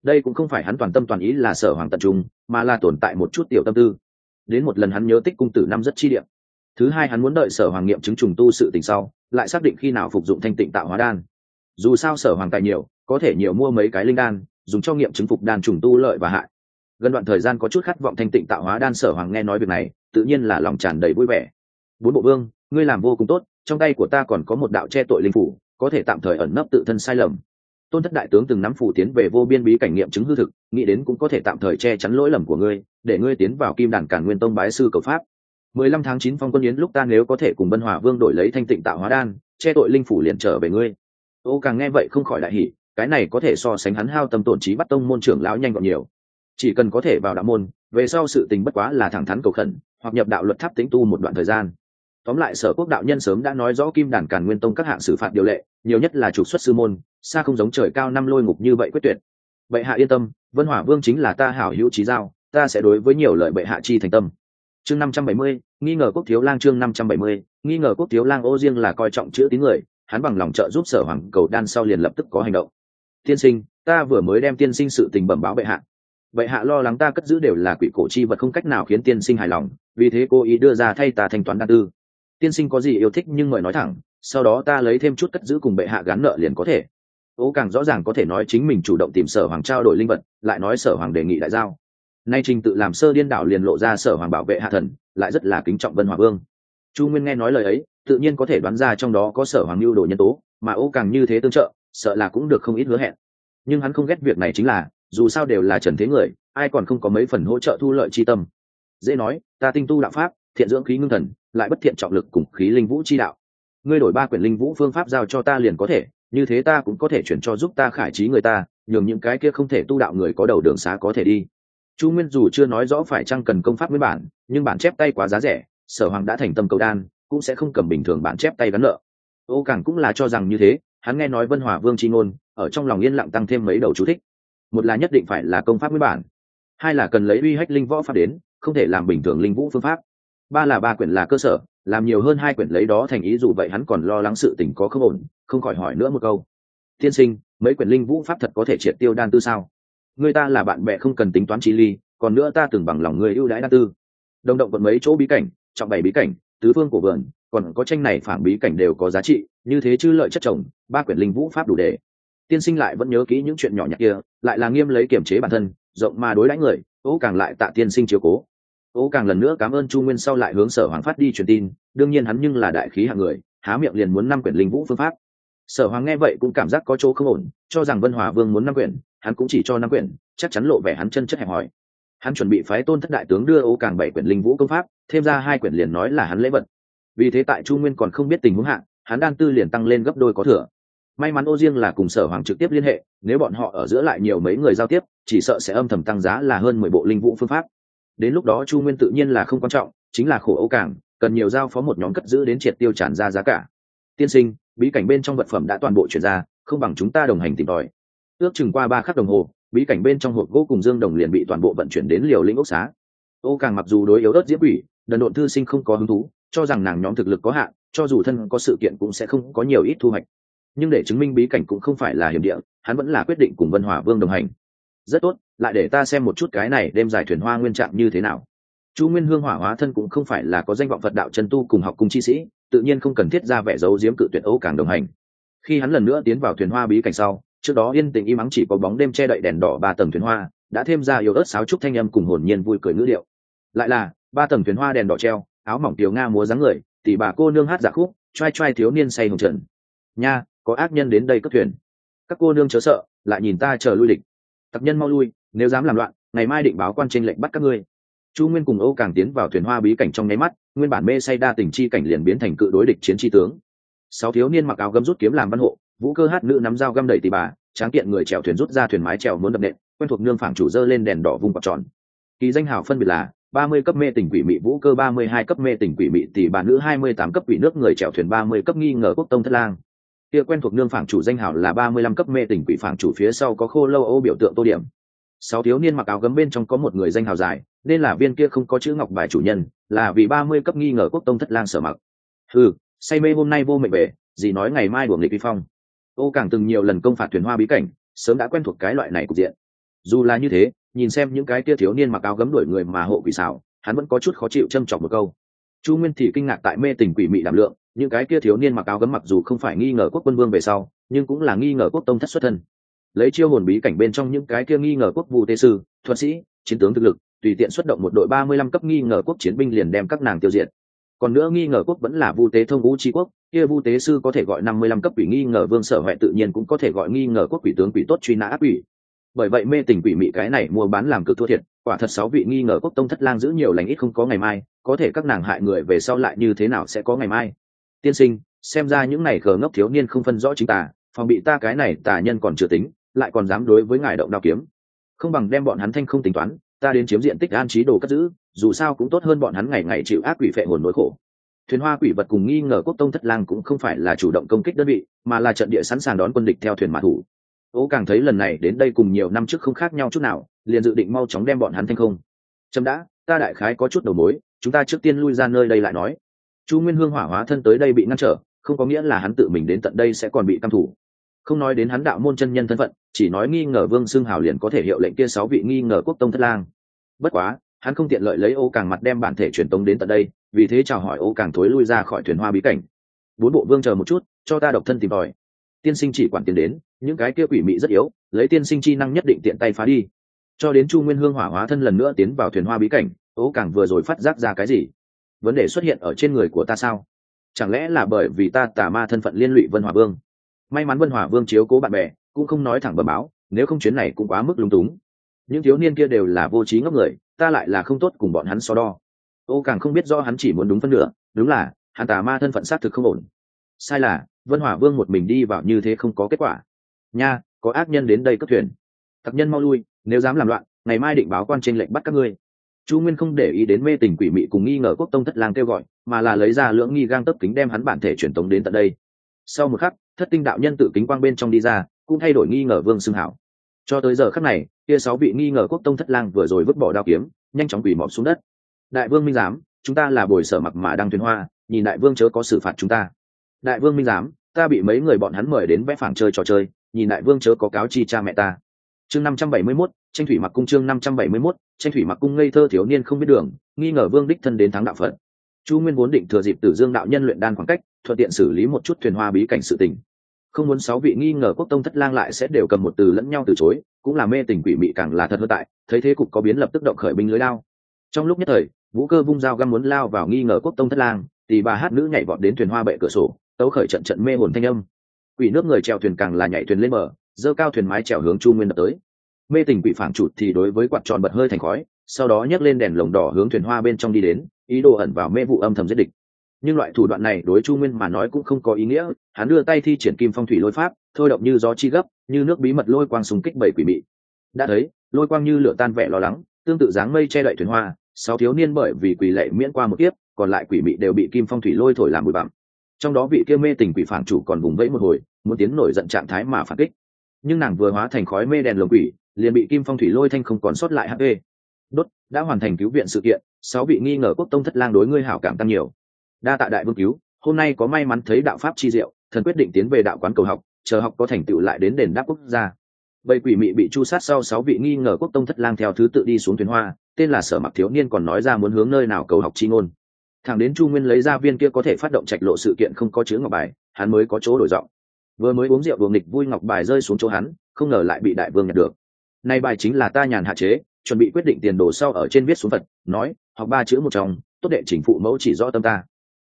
Đây cũng không phải hắn toàn tâm toàn ý là sở hoàng tận trung, mà là tồn tại một chút tiểu tâm tư. Đến một lần hắn nhớ tích cung tử năm rất chi điểm thứ hai hắn muốn đợi sở hoàng nghiệm chứng trùng tu sự tình sau, lại xác định khi nào phục dụng thanh tịnh tạo hóa đan. Dù sao sở hoàng tài nhiều, có thể nhiều mua mấy cái linh đan, dùng cho nghiệm chứng phục đan trùng tu lợi và hại gần đoạn thời gian có chút khát vọng thanh tịnh tạo hóa đan sở hoàng nghe nói việc này, tự nhiên là lòng tràn đầy vui vẻ. Bốn bộ vương, ngươi làm vô cùng tốt, trong tay của ta còn có một đạo che tội linh phủ, có thể tạm thời ẩn nấp tự thân sai lầm. Tôn thất đại tướng từng nắm phủ tiến về vô biên bí cảnh nghiệm chứng hư thực, nghĩ đến cũng có thể tạm thời che chắn lỗi lầm của ngươi, để ngươi tiến vào kim đàn cản nguyên tông bái sư cầu pháp. Mười lăm tháng chín phong quân yến lúc ta nếu có thể cùng vân hòa vương đổi lấy thanh tịnh tạo hóa đan, che tội linh phủ liền trở về ngươi. Ô, càng nghe vậy không khỏi đại hỉ, cái này có thể so sánh hắn hao tâm tổn trí bắt tông môn trưởng lão nhanh gọn nhiều chỉ cần có thể vào đạo môn, về sau sự tình bất quá là thẳng thắn cầu khẩn, hoặc nhập đạo luật tháp tính tu một đoạn thời gian. Tóm lại sở quốc đạo nhân sớm đã nói rõ kim đàn càn nguyên tông các hạng xử phạt điều lệ, nhiều nhất là trục xuất sư môn, xa không giống trời cao năm lôi ngục như vậy quyết tuyệt. Bệ hạ yên tâm, vân hỏa vương chính là ta hảo hữu trí giao, ta sẽ đối với nhiều lợi bệ hạ chi thành tâm. Chương năm trăm bảy mươi, nghi ngờ quốc thiếu lang chương năm trăm bảy mươi, nghi ngờ quốc thiếu lang ô riêng là coi trọng chữ tín người, hắn bằng lòng trợ giúp sở hoàng cầu đan sau liền lập tức có hành động. Tiên sinh, ta vừa mới đem tiên sinh sự tình bẩm báo bệ hạ bệ hạ lo lắng ta cất giữ đều là quỷ cổ chi vật không cách nào khiến tiên sinh hài lòng, vì thế cô ý đưa ra thay ta thanh toán đan tư. Tiên sinh có gì yêu thích nhưng mời nói thẳng, sau đó ta lấy thêm chút cất giữ cùng bệ hạ gán nợ liền có thể. Ô càng rõ ràng có thể nói chính mình chủ động tìm sở hoàng trao đổi linh vật, lại nói sở hoàng đề nghị đại giao. Nay trình tự làm sơ điên đảo liền lộ ra sở hoàng bảo vệ hạ thần, lại rất là kính trọng vân hòa vương. Chu nguyên nghe nói lời ấy, tự nhiên có thể đoán ra trong đó có sở hoàng lưu đồ nhân tố, mà ô càng như thế tương trợ, sợ là cũng được không ít hứa hẹn. Nhưng hắn không ghét việc này chính là dù sao đều là trần thế người, ai còn không có mấy phần hỗ trợ thu lợi chi tâm. Dễ nói, ta tinh tu đạo pháp, thiện dưỡng khí ngưng thần, lại bất thiện trọng lực cùng khí linh vũ chi đạo. Ngươi đổi ba quyển linh vũ phương pháp giao cho ta liền có thể, như thế ta cũng có thể chuyển cho giúp ta khải trí người ta, nhường những cái kia không thể tu đạo người có đầu đường xá có thể đi. Chu nguyên dù chưa nói rõ phải chăng cần công pháp nguyên bản, nhưng bản chép tay quá giá rẻ, sở hoàng đã thành tâm cầu đan, cũng sẽ không cầm bình thường bản chép tay gắn nợ. Ô càng cũng là cho rằng như thế, hắn nghe nói vân hòa vương c h i ngôn, ở trong lòng yên lặng tăng thêm mấy đầu chú thích một là nhất định phải là công pháp nguyên bản. Hai là cần lấy uy hách linh võ pháp đến, không thể làm bình thường linh vũ phương pháp. Ba là ba quyển là cơ sở, làm nhiều hơn hai quyển lấy đó thành ý dù vậy hắn còn lo lắng sự tình có không ổn, không khỏi hỏi nữa một câu. Tiên sinh, mấy quyển linh vũ pháp thật có thể triệt tiêu đan tư sao? Người ta là bạn bè không cần tính toán chi ly, còn nữa ta từng bằng lòng người ưu đãi đan tư. Đồng động còn mấy chỗ bí cảnh, trọng bảy bí cảnh, tứ phương của vườn, còn có tranh này phản bí cảnh đều có giá trị, như thế chứ lợi chất chồng, ba quyển linh vũ pháp đủ để tiên sinh lại vẫn nhớ kỹ những chuyện nhỏ nhặt kia, lại là nghiêm lấy kiểm chế bản thân, rộng mà đối đãi người ố càng lại tạ tiên sinh chiếu cố. Ố càng lần nữa cảm ơn chu nguyên sau lại hướng sở hoàng phát đi truyền tin, đương nhiên hắn nhưng là đại khí hạng người, há miệng liền muốn năm quyển linh vũ phương pháp. Sở hoàng nghe vậy cũng cảm giác có chỗ không ổn, cho rằng vân hòa vương muốn năm quyển, hắn cũng chỉ cho năm quyển, chắc chắn lộ vẻ hắn chân chất hẹp hòi. Hắn chuẩn bị phái tôn thất đại tướng đưa ô càng bảy quyển linh vũ công pháp, thêm ra hai quyển liền nói là hắn lễ vật. Vì thế tại chu nguyên còn không biết tình huống hạng hắn đan tư liền tăng lên gấp đôi có thừa may mắn ô riêng là cùng sở hoàng trực tiếp liên hệ, nếu bọn họ ở giữa lại nhiều mấy người giao tiếp, chỉ sợ sẽ âm thầm tăng giá là hơn mười bộ linh vũ phương pháp. Đến lúc đó chu nguyên tự nhiên là không quan trọng, chính là khổ ấu cảng cần nhiều giao phó một nhóm cất giữ đến triệt tiêu tràn ra giá cả. Tiên sinh, bí cảnh bên trong vật phẩm đã toàn bộ chuyển ra, không bằng chúng ta đồng hành tìm tòi. Ước chừng qua ba khắc đồng hồ, bí cảnh bên trong hộp gỗ cùng dương đồng liền bị toàn bộ vận chuyển đến liều lĩnh ốc xá. Ô càng mặc dù đối yếu đất diễm quỷ, đần độn thư sinh không có hứng thú, cho rằng nàng nhóm thực lực có hạn, cho dù thân có sự kiện cũng sẽ không có nhiều ít thu hoạch nhưng để chứng minh bí cảnh cũng không phải là hiểm địa, hắn vẫn là quyết định cùng vân Hòa vương đồng hành. Rất tốt, lại để ta xem một chút cái này đêm giải thuyền hoa nguyên trạng như thế nào. Chu nguyên hương hỏa hóa thân cũng không phải là có danh vọng phật đạo chân tu cùng học cùng chi sĩ, tự nhiên không cần thiết ra vẻ giấu giếm cự tuyệt ấu càng đồng hành. Khi hắn lần nữa tiến vào thuyền hoa bí cảnh sau, trước đó yên tĩnh im ắng chỉ có bóng đêm che đậy đèn đỏ ba tầng thuyền hoa, đã thêm ra yếu ớt sáo trúc thanh âm cùng hồn nhiên vui cười ngữ điệu. Lại là, ba tầng thuyền hoa đèn đỏ treo, áo mỏng tiều nga múa dáng người, tỷ bà cô nương hát giả khúc, trai trai thiếu niên say hồng trần. Nha có ác nhân đến đây cất thuyền. Các cô nương chớ sợ, lại nhìn ta chờ lui địch tập nhân mau lui, nếu dám làm loạn, ngày mai định báo quan trên lệnh bắt các ngươi. Chu nguyên cùng âu càng tiến vào thuyền hoa bí cảnh trong nháy mắt, nguyên bản mê say đa tình chi cảnh liền biến thành cự đối địch chiến tri tướng. Sáu thiếu niên mặc áo gấm rút kiếm làm văn hộ, vũ cơ hát nữ nắm dao găm đầy tì bà, tráng kiện người trèo thuyền rút ra thuyền mái trèo muốn đập nện, quen thuộc nương phảng chủ dơ lên đèn đỏ vùng quạt tròn. Kỳ danh hào phân biệt là ba mươi cấp mê tỉnh quỷ mị vũ cơ ba mươi hai cấp mê tỉnh quỷ mị tỷ bà nữ hai mươi tám cấp quỷ nước người trèo thuyền ba mươi cấp nghi ngờ quốc tông thất lang kia quen thuộc nương phảng chủ danh hào là ba mươi lăm cấp mê tỉnh quỷ phảng chủ phía sau có khô lâu ô biểu tượng tô điểm. Sáu thiếu niên mặc áo gấm bên trong có một người danh hào dài, nên là viên kia không có chữ ngọc bài chủ nhân, là vì ba mươi cấp nghi ngờ quốc tông thất lang sở mặc. Ừ say mê hôm nay vô mệnh về, gì nói ngày mai đuổi nghịch vi phong. Ô càng từng nhiều lần công phạt thuyền hoa bí cảnh, sớm đã quen thuộc cái loại này cục diện. Dù là như thế, nhìn xem những cái kia thiếu niên mặc áo gấm đuổi người mà hộ quỷ xảo, hắn vẫn có chút khó chịu châm chọc một câu chu nguyên thì kinh ngạc tại mê tình quỷ mị đảm lượng, những cái kia thiếu niên mặc áo gấm mặc dù không phải nghi ngờ quốc quân vương về sau, nhưng cũng là nghi ngờ quốc tông thất xuất thân. Lấy chiêu hồn bí cảnh bên trong những cái kia nghi ngờ quốc vụ tê sư, thuật sĩ, chiến tướng thực lực, tùy tiện xuất động một đội ba mươi lăm cấp nghi ngờ quốc chiến binh liền đem các nàng tiêu diệt. Còn nữa nghi ngờ quốc vẫn là vu tế thông vũ tri quốc, kia vu tế sư có thể gọi năm mươi lăm cấp quỷ nghi ngờ vương sở huệ tự nhiên cũng có thể gọi nghi ngờ quốc quỷ tướng quỷ tốt truy nã ác quỷ bởi vậy mê tình quỷ mị cái này mua bán làm cực thua thiệt, quả thật sáu vị nghi ngờ quốc tông thất lang giữ nhiều lành ít không có ngày mai, có thể các nàng hại người về sau lại như thế nào sẽ có ngày mai? Tiên sinh, xem ra những này cờ ngốc thiếu niên không phân rõ chính tà, phòng bị ta cái này tà nhân còn chưa tính, lại còn dám đối với ngài động đao kiếm. Không bằng đem bọn hắn thanh không tính toán, ta đến chiếm diện tích an trí đồ cất giữ, dù sao cũng tốt hơn bọn hắn ngày ngày chịu ác quỷ phệ hồn nỗi khổ. Thuyền hoa quỷ vật cùng nghi ngờ quốc tông thất lang cũng không phải là chủ động công kích đơn vị, mà là trận địa sẵn sàng đón quân địch theo thuyền mã thủ ố càng thấy lần này đến đây cùng nhiều năm trước không khác nhau chút nào, liền dự định mau chóng đem bọn hắn thanh không. Trâm đã, ta đại khái có chút đầu mối, chúng ta trước tiên lui ra nơi đây lại nói. Chu nguyên hương hỏa hóa thân tới đây bị ngăn trở, không có nghĩa là hắn tự mình đến tận đây sẽ còn bị căm thủ. Không nói đến hắn đạo môn chân nhân thân phận, chỉ nói nghi ngờ vương xưng hào liền có thể hiệu lệnh kia sáu vị nghi ngờ quốc tông thất lang. Bất quá, hắn không tiện lợi lấy ô càng mặt đem bản thể truyền tống đến tận đây, vì thế chào hỏi ô càng thối lui ra khỏi thuyền hoa bí cảnh. Bốn bộ vương chờ một chút, cho ta độc thân tìm tòi. Tiên sinh chỉ quản tiền đến những cái kia quỷ mị rất yếu, lấy tiên sinh chi năng nhất định tiện tay phá đi. Cho đến chu nguyên hương hỏa hóa thân lần nữa tiến vào thuyền hoa bí cảnh ô càng vừa rồi phát giác ra cái gì? Vấn đề xuất hiện ở trên người của ta sao? Chẳng lẽ là bởi vì ta tà ma thân phận liên lụy vân hòa vương? May mắn vân hòa vương chiếu cố bạn bè, cũng không nói thẳng bờ báo, nếu không chuyến này cũng quá mức lúng túng. Những thiếu niên kia đều là vô trí ngốc người, ta lại là không tốt cùng bọn hắn so đo. Ô càng không biết do hắn chỉ muốn đúng phân nửa, đúng là, hắn tà ma thân phận xác thực không ổn. Sai là, vân Hòa vương một mình đi vào như thế không có kết quả nha, có ác nhân đến đây cất thuyền. Tặc nhân mau lui, nếu dám làm loạn, ngày mai định báo quan trên lệnh bắt các ngươi. Chu nguyên không để ý đến mê tình quỷ mị cùng nghi ngờ quốc tông thất lang kêu gọi, mà là lấy ra lưỡng nghi gang tấp kính đem hắn bản thể truyền tống đến tận đây. Sau một khắc, thất tinh đạo nhân tự kính quang bên trong đi ra, cũng thay đổi nghi ngờ vương xưng hảo. Cho tới giờ khắc này, kia sáu vị nghi ngờ quốc tông thất lang vừa rồi vứt bỏ đao kiếm, nhanh chóng quỷ mọp xuống đất. Đại vương minh giám, chúng ta là bồi sở mặc mà đang thuyền hoa, nhìn đại vương chớ có xử phạt chúng ta. Đại vương minh giám, ta bị mấy người bọn hắn mời đến vẽ phảng chơi trò chơi nhìn đại vương chớ có cáo chi cha mẹ ta. Chương năm trăm bảy mươi 571, tranh thủy mặc cung chương năm trăm bảy mươi 571, tranh thủy mặc cung ngây thơ thiếu niên không biết đường nghi ngờ vương đích thân đến thắng đạo phật. chu nguyên vốn định thừa dịp tử dương đạo nhân luyện đan khoảng cách thuận tiện xử lý một chút thuyền hoa bí cảnh sự tình. Không muốn sáu vị nghi ngờ quốc tông thất lang lại sẽ đều cầm một từ lẫn nhau từ chối cũng là mê tình quỷ mị càng là thật hơn tại thấy thế cục có biến lập tức động khởi binh lưới lao. Trong lúc nhất thời vũ cơ vung dao găm muốn lao vào nghi ngờ quốc tông thất lang thì bà hát nữ nhảy vọt đến thuyền hoa bệ cửa sổ tấu khởi trận trận mê hồn thanh âm quỷ nước người trèo thuyền càng là nhảy thuyền lên mở dơ cao thuyền mái trèo hướng chu nguyên đập tới. Mê tình quỷ phản trụt thì đối với quạt tròn bật hơi thành khói, sau đó nhấc lên đèn lồng đỏ hướng thuyền hoa bên trong đi đến, ý đồ ẩn vào mê vụ âm thầm giết địch. Nhưng loại thủ đoạn này đối chu nguyên mà nói cũng không có ý nghĩa, hắn đưa tay thi triển kim phong thủy lôi pháp, thôi động như gió chi gấp, như nước bí mật lôi quang súng kích bảy quỷ mị. Đã thấy, lôi quang như lửa tan vẻ lo lắng, tương tự dáng mây che đậy thuyền hoa, sáu thiếu niên bởi vì quỷ lệ miễn qua một kiếp, còn lại quỷ mị đều bị kim phong thủy lôi thổi làm bụi bặm trong đó vị kia mê tình quỷ phản chủ còn vùng vẫy một hồi, muốn tiến nổi giận trạng thái mà phản kích. Nhưng nàng vừa hóa thành khói mê đèn lồng quỷ, liền bị kim phong thủy lôi thanh không còn sót lại hp đốt, đã hoàn thành cứu viện sự kiện, sáu vị nghi ngờ quốc tông thất lang đối ngươi hảo cảm tăng nhiều. Đa tạ đại vương cứu, hôm nay có may mắn thấy đạo pháp chi diệu, thần quyết định tiến về đạo quán cầu học, chờ học có thành tựu lại đến đền đáp quốc gia. Bầy quỷ mị bị chu sát sau sáu vị nghi ngờ quốc tông thất lang theo thứ tự đi xuống thuyền hoa, tên là sở mặc thiếu niên còn nói ra muốn hướng nơi nào cầu học chi ngôn thẳng đến chu nguyên lấy ra viên kia có thể phát động trạch lộ sự kiện không có chữ ngọc bài, hắn mới có chỗ đổi giọng. Vừa mới uống rượu đùa nghịch vui ngọc bài rơi xuống chỗ hắn, không ngờ lại bị đại vương nhận được. Nay bài chính là ta nhàn hạ chế, chuẩn bị quyết định tiền đồ sau ở trên viết xuống phật, nói, học ba chữ một trong, tốt đệ chính phụ mẫu chỉ rõ tâm ta.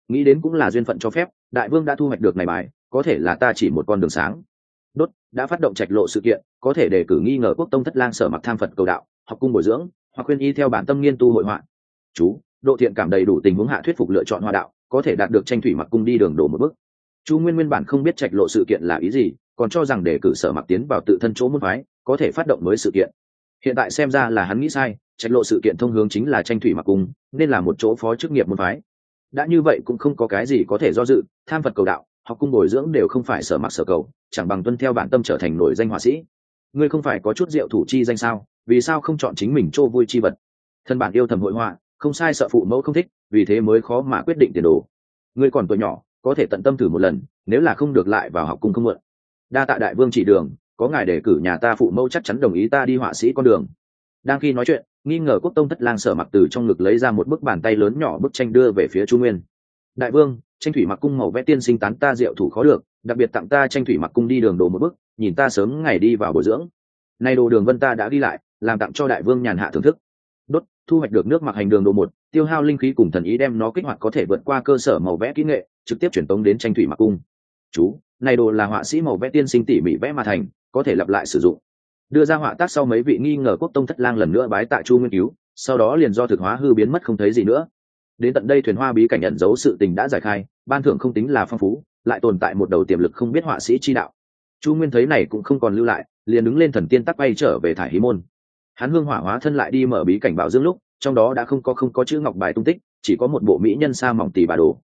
Nghĩ đến cũng là duyên phận cho phép, đại vương đã thu hoạch được này bài, có thể là ta chỉ một con đường sáng. Đốt, đã phát động trạch lộ sự kiện, có thể đề cử nghi ngờ quốc tông thất lang sở mặc tham phật cầu đạo, học cung bồi dưỡng, hoặc khuyên y theo bản tâm nghiên tu hội họa. Chú độ thiện cảm đầy đủ tình huống hạ thuyết phục lựa chọn hoa đạo, có thể đạt được tranh thủy mặc cung đi đường đổ một bước. Chu nguyên nguyên bản không biết trạch lộ sự kiện là ý gì, còn cho rằng để cử sở mặc tiến vào tự thân chỗ môn phái, có thể phát động mới sự kiện. Hiện tại xem ra là hắn nghĩ sai, trạch lộ sự kiện thông hướng chính là tranh thủy mặc cung, nên là một chỗ phó chức nghiệp môn phái. Đã như vậy cũng không có cái gì có thể do dự, tham phật cầu đạo, học cung bồi dưỡng đều không phải sở mặc sở cầu, chẳng bằng tuân theo bản tâm trở thành nổi danh họa sĩ. Ngươi không phải có chút rượu thủ chi danh sao, vì sao không chọn chính mình chỗ vui chi vật? Thân bản yêu thầm hội họa không sai sợ phụ mẫu không thích, vì thế mới khó mà quyết định tiền đồ. Ngươi còn tuổi nhỏ, có thể tận tâm thử một lần, nếu là không được lại vào học cung không mượn. Đa tạ đại vương chỉ đường, có ngài đề cử nhà ta phụ mẫu chắc chắn đồng ý ta đi họa sĩ con đường. Đang khi nói chuyện, nghi ngờ quốc tông thất lang sở mặc từ trong ngực lấy ra một bức bàn tay lớn nhỏ bức tranh đưa về phía chu nguyên. Đại vương, tranh thủy mặc cung màu vẽ tiên sinh tán ta diệu thủ khó được, đặc biệt tặng ta tranh thủy mặc cung đi đường đồ một bức, nhìn ta sớm ngày đi vào bồi dưỡng. Nay đồ đường vân ta đã đi lại, làm tặng cho đại vương nhàn hạ thưởng thức. Đốt thu hoạch được nước mặc hành đường đồ một, tiêu hao linh khí cùng thần ý đem nó kích hoạt có thể vượt qua cơ sở màu vẽ kỹ nghệ, trực tiếp truyền tống đến tranh thủy mặc cung. Chú, này đồ là họa sĩ màu vẽ tiên sinh tỉ mỉ vẽ mà thành, có thể lặp lại sử dụng. Đưa ra họa tác sau mấy vị nghi ngờ quốc tông thất lang lần nữa bái tại chu nguyên cứu, sau đó liền do thực hóa hư biến mất không thấy gì nữa. Đến tận đây thuyền hoa bí cảnh nhận dấu sự tình đã giải khai, ban thưởng không tính là phong phú, lại tồn tại một đầu tiềm lực không biết họa sĩ chi đạo. Chu nguyên thấy này cũng không còn lưu lại, liền đứng lên thần tiên tắc bay trở về thải hí môn hắn hương hỏa hóa thân lại đi mở bí cảnh bảo dương lúc, trong đó đã không có không có chữ ngọc bài tung tích, chỉ có một bộ mỹ nhân sa mỏng tỷ bà đồ.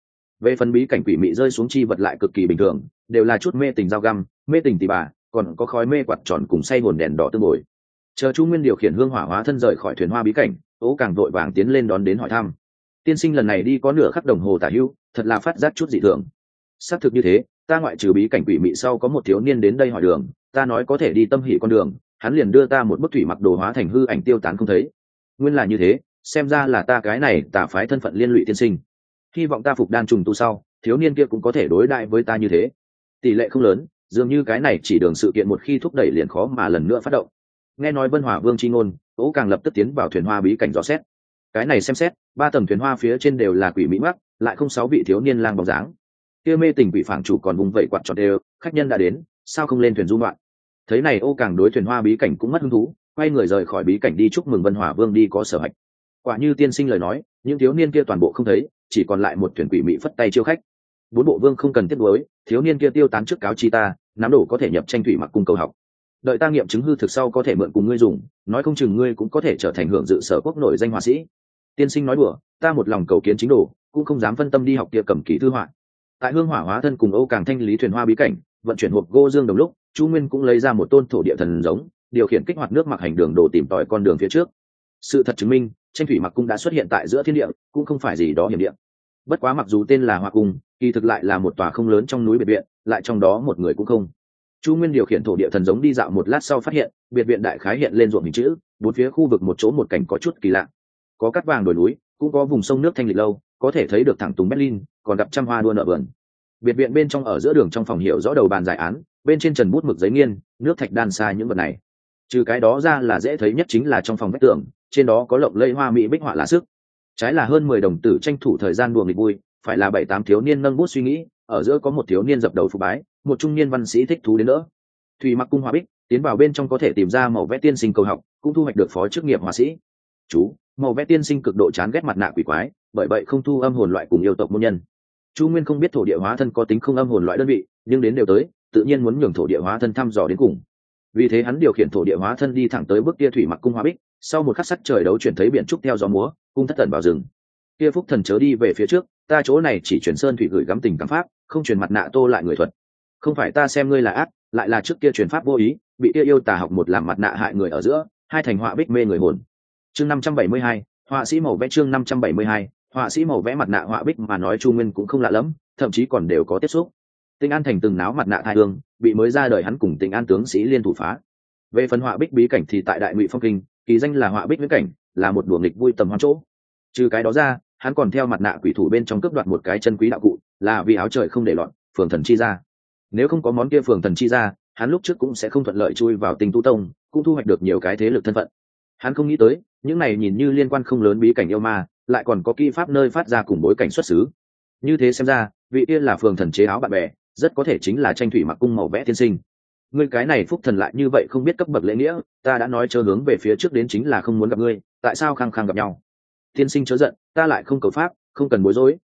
Về phần bí cảnh quỷ mị rơi xuống chi vật lại cực kỳ bình thường, đều là chút mê tình dao găm, mê tình tỷ bà, còn có khói mê quạt tròn cùng say hồn đèn đỏ tương bồi. Chờ chu nguyên điều khiển hương hỏa hóa thân rời khỏi thuyền hoa bí cảnh ố càng vội vàng tiến lên đón đến hỏi thăm. Tiên sinh lần này đi có nửa khắc đồng hồ tả hưu, thật là phát giác chút dị thường. Xác thực như thế, ta ngoại trừ bí cảnh quỷ mị sau có một thiếu niên đến đây hỏi đường, ta nói có thể đi tâm hỉ con đường hắn liền đưa ta một bức thủy mặc đồ hóa thành hư ảnh tiêu tán không thấy. Nguyên là như thế, xem ra là ta cái này tà phái thân phận liên lụy tiên sinh. Hy vọng ta phục đan trùng tu sau, thiếu niên kia cũng có thể đối đại với ta như thế. Tỷ lệ không lớn, dường như cái này chỉ đường sự kiện một khi thúc đẩy liền khó mà lần nữa phát động. Nghe nói vân hòa vương c h i ngôn ố càng lập tức tiến vào thuyền hoa bí cảnh rõ xét. Cái này xem xét, ba tầng thuyền hoa phía trên đều là quỷ mỹ mắc lại không sáu vị thiếu niên lang bóng dáng. Kia mê tình quỷ phảng chủ còn vùng vẫy quạt trọt đều, khách nhân đã đến, sao không lên thuyền dung đoạn thấy này ô càng đối thuyền hoa bí cảnh cũng mất hứng thú, quay người rời khỏi bí cảnh đi chúc mừng vân hỏa vương đi có sở hạch. Quả như tiên sinh lời nói, những thiếu niên kia toàn bộ không thấy, chỉ còn lại một thuyền quỷ mị phất tay chiêu khách. Bốn bộ vương không cần tiếp đối thiếu niên kia tiêu tán trước cáo chi ta nắm đổ có thể nhập tranh thủy mặc cung cầu học. Đợi ta nghiệm chứng hư thực sau có thể mượn cùng ngươi dùng, nói không chừng ngươi cũng có thể trở thành hưởng dự sở quốc nội danh họa sĩ. Tiên sinh nói đùa, ta một lòng cầu kiến chính đồ, cũng không dám phân tâm đi học kia cầm kỹ thư họa. Tại hương hỏa hóa thân cùng âu càng thanh lý thuyền hoa bí cảnh vận chuyển hộp gỗ dương đồng lúc, chu nguyên cũng lấy ra một tôn thổ địa thần giống, điều khiển kích hoạt nước mặc hành đường đồ tìm tòi con đường phía trước. Sự thật chứng minh, tranh thủy mặc cung đã xuất hiện tại giữa thiên địa, cũng không phải gì đó hiểm địa. Bất quá mặc dù tên là hoa cung, kỳ thực lại là một tòa không lớn trong núi biệt viện, lại trong đó một người cũng không. Chu nguyên điều khiển thổ địa thần giống đi dạo một lát sau phát hiện, biệt viện đại khái hiện lên ruộng hình chữ, bốn phía khu vực một chỗ một cảnh có chút kỳ lạ. Có cắt vàng đồi núi, cũng có vùng sông nước thanh lịch lâu, có thể thấy được thẳng tùng berlin, còn gặp trăm hoa đua nợ vườn biệt viện bên trong ở giữa đường trong phòng hiểu rõ đầu bàn giải án, bên trên trần bút mực giấy nghiên, nước thạch đan xa những vật này. Trừ cái đó ra là dễ thấy nhất chính là trong phòng vách tường, trên đó có lộng lây hoa mỹ bích họa lá sức. Trái là hơn mười đồng tử tranh thủ thời gian buồng nghịch vui, phải là bảy tám thiếu niên nâng bút suy nghĩ, ở giữa có một thiếu niên dập đầu phục bái, một trung niên văn sĩ thích thú đến nữa thùy mặc cung hoa bích, tiến vào bên trong có thể tìm ra màu vẽ tiên sinh cầu học, cũng thu hoạch được phó chức nghiệp họa sĩ. Chú, màu vẽ tiên sinh cực độ chán ghét mặt nạ quỷ quái, bởi vậy không thu âm hồn loại cùng yêu tộc môn nhân chu nguyên không biết thổ địa hóa thân có tính không âm hồn loại đơn vị, nhưng đến đều tới, tự nhiên muốn nhường thổ địa hóa thân thăm dò đến cùng. Vì thế hắn điều khiển thổ địa hóa thân đi thẳng tới bước kia thủy mặc cung hóa bích, sau một khắc sắc trời đấu chuyển thấy biển trúc theo gió múa, cung thất tần vào rừng. Kia phúc thần chớ đi về phía trước, ta chỗ này chỉ chuyển sơn thủy gửi gắm tình cảm pháp, không truyền mặt nạ tô lại người thuật. Không phải ta xem ngươi là ác, lại là trước kia truyền pháp vô ý, bị kia yêu tà học một làm mặt nạ hại người ở giữa, hai thành họa bích mê người hồn. Chương năm trăm bảy mươi hai, họa sĩ màu vẽ chương năm trăm bảy mươi hai họa sĩ màu vẽ mặt nạ họa bích mà nói chu nguyên cũng không lạ lẫm, thậm chí còn đều có tiếp xúc. Tinh an thành từng náo mặt nạ thai hương, bị mới ra đời hắn cùng tinh an tướng sĩ liên thủ phá. Về phần họa bích bí cảnh thì tại đại ngụy phong kinh, kỳ danh là họa bích viễn cảnh, là một đùa nghịch vui tầm hoang chỗ. Trừ cái đó ra, hắn còn theo mặt nạ quỷ thủ bên trong cướp đoạt một cái chân quý đạo cụ, là vì áo trời không để loạn, phường thần chi ra nếu không có món kia phường thần chi ra hắn lúc trước cũng sẽ không thuận lợi chui vào tinh tu tông, cũng thu hoạch được nhiều cái thế lực thân phận. Hắn không nghĩ tới, những này nhìn như liên quan không lớn bí cảnh yêu ma lại còn có kỹ pháp nơi phát ra cùng bối cảnh xuất xứ. Như thế xem ra, vị tiên là phường thần chế áo bạn bè, rất có thể chính là tranh thủy mặc cung màu vẽ tiên sinh. Ngươi cái này phúc thần lại như vậy không biết cấp bậc lễ nghĩa, ta đã nói chớ hướng về phía trước đến chính là không muốn gặp ngươi, tại sao khăng khăng gặp nhau? Tiên sinh chớ giận, ta lại không cầu pháp, không cần bối rối.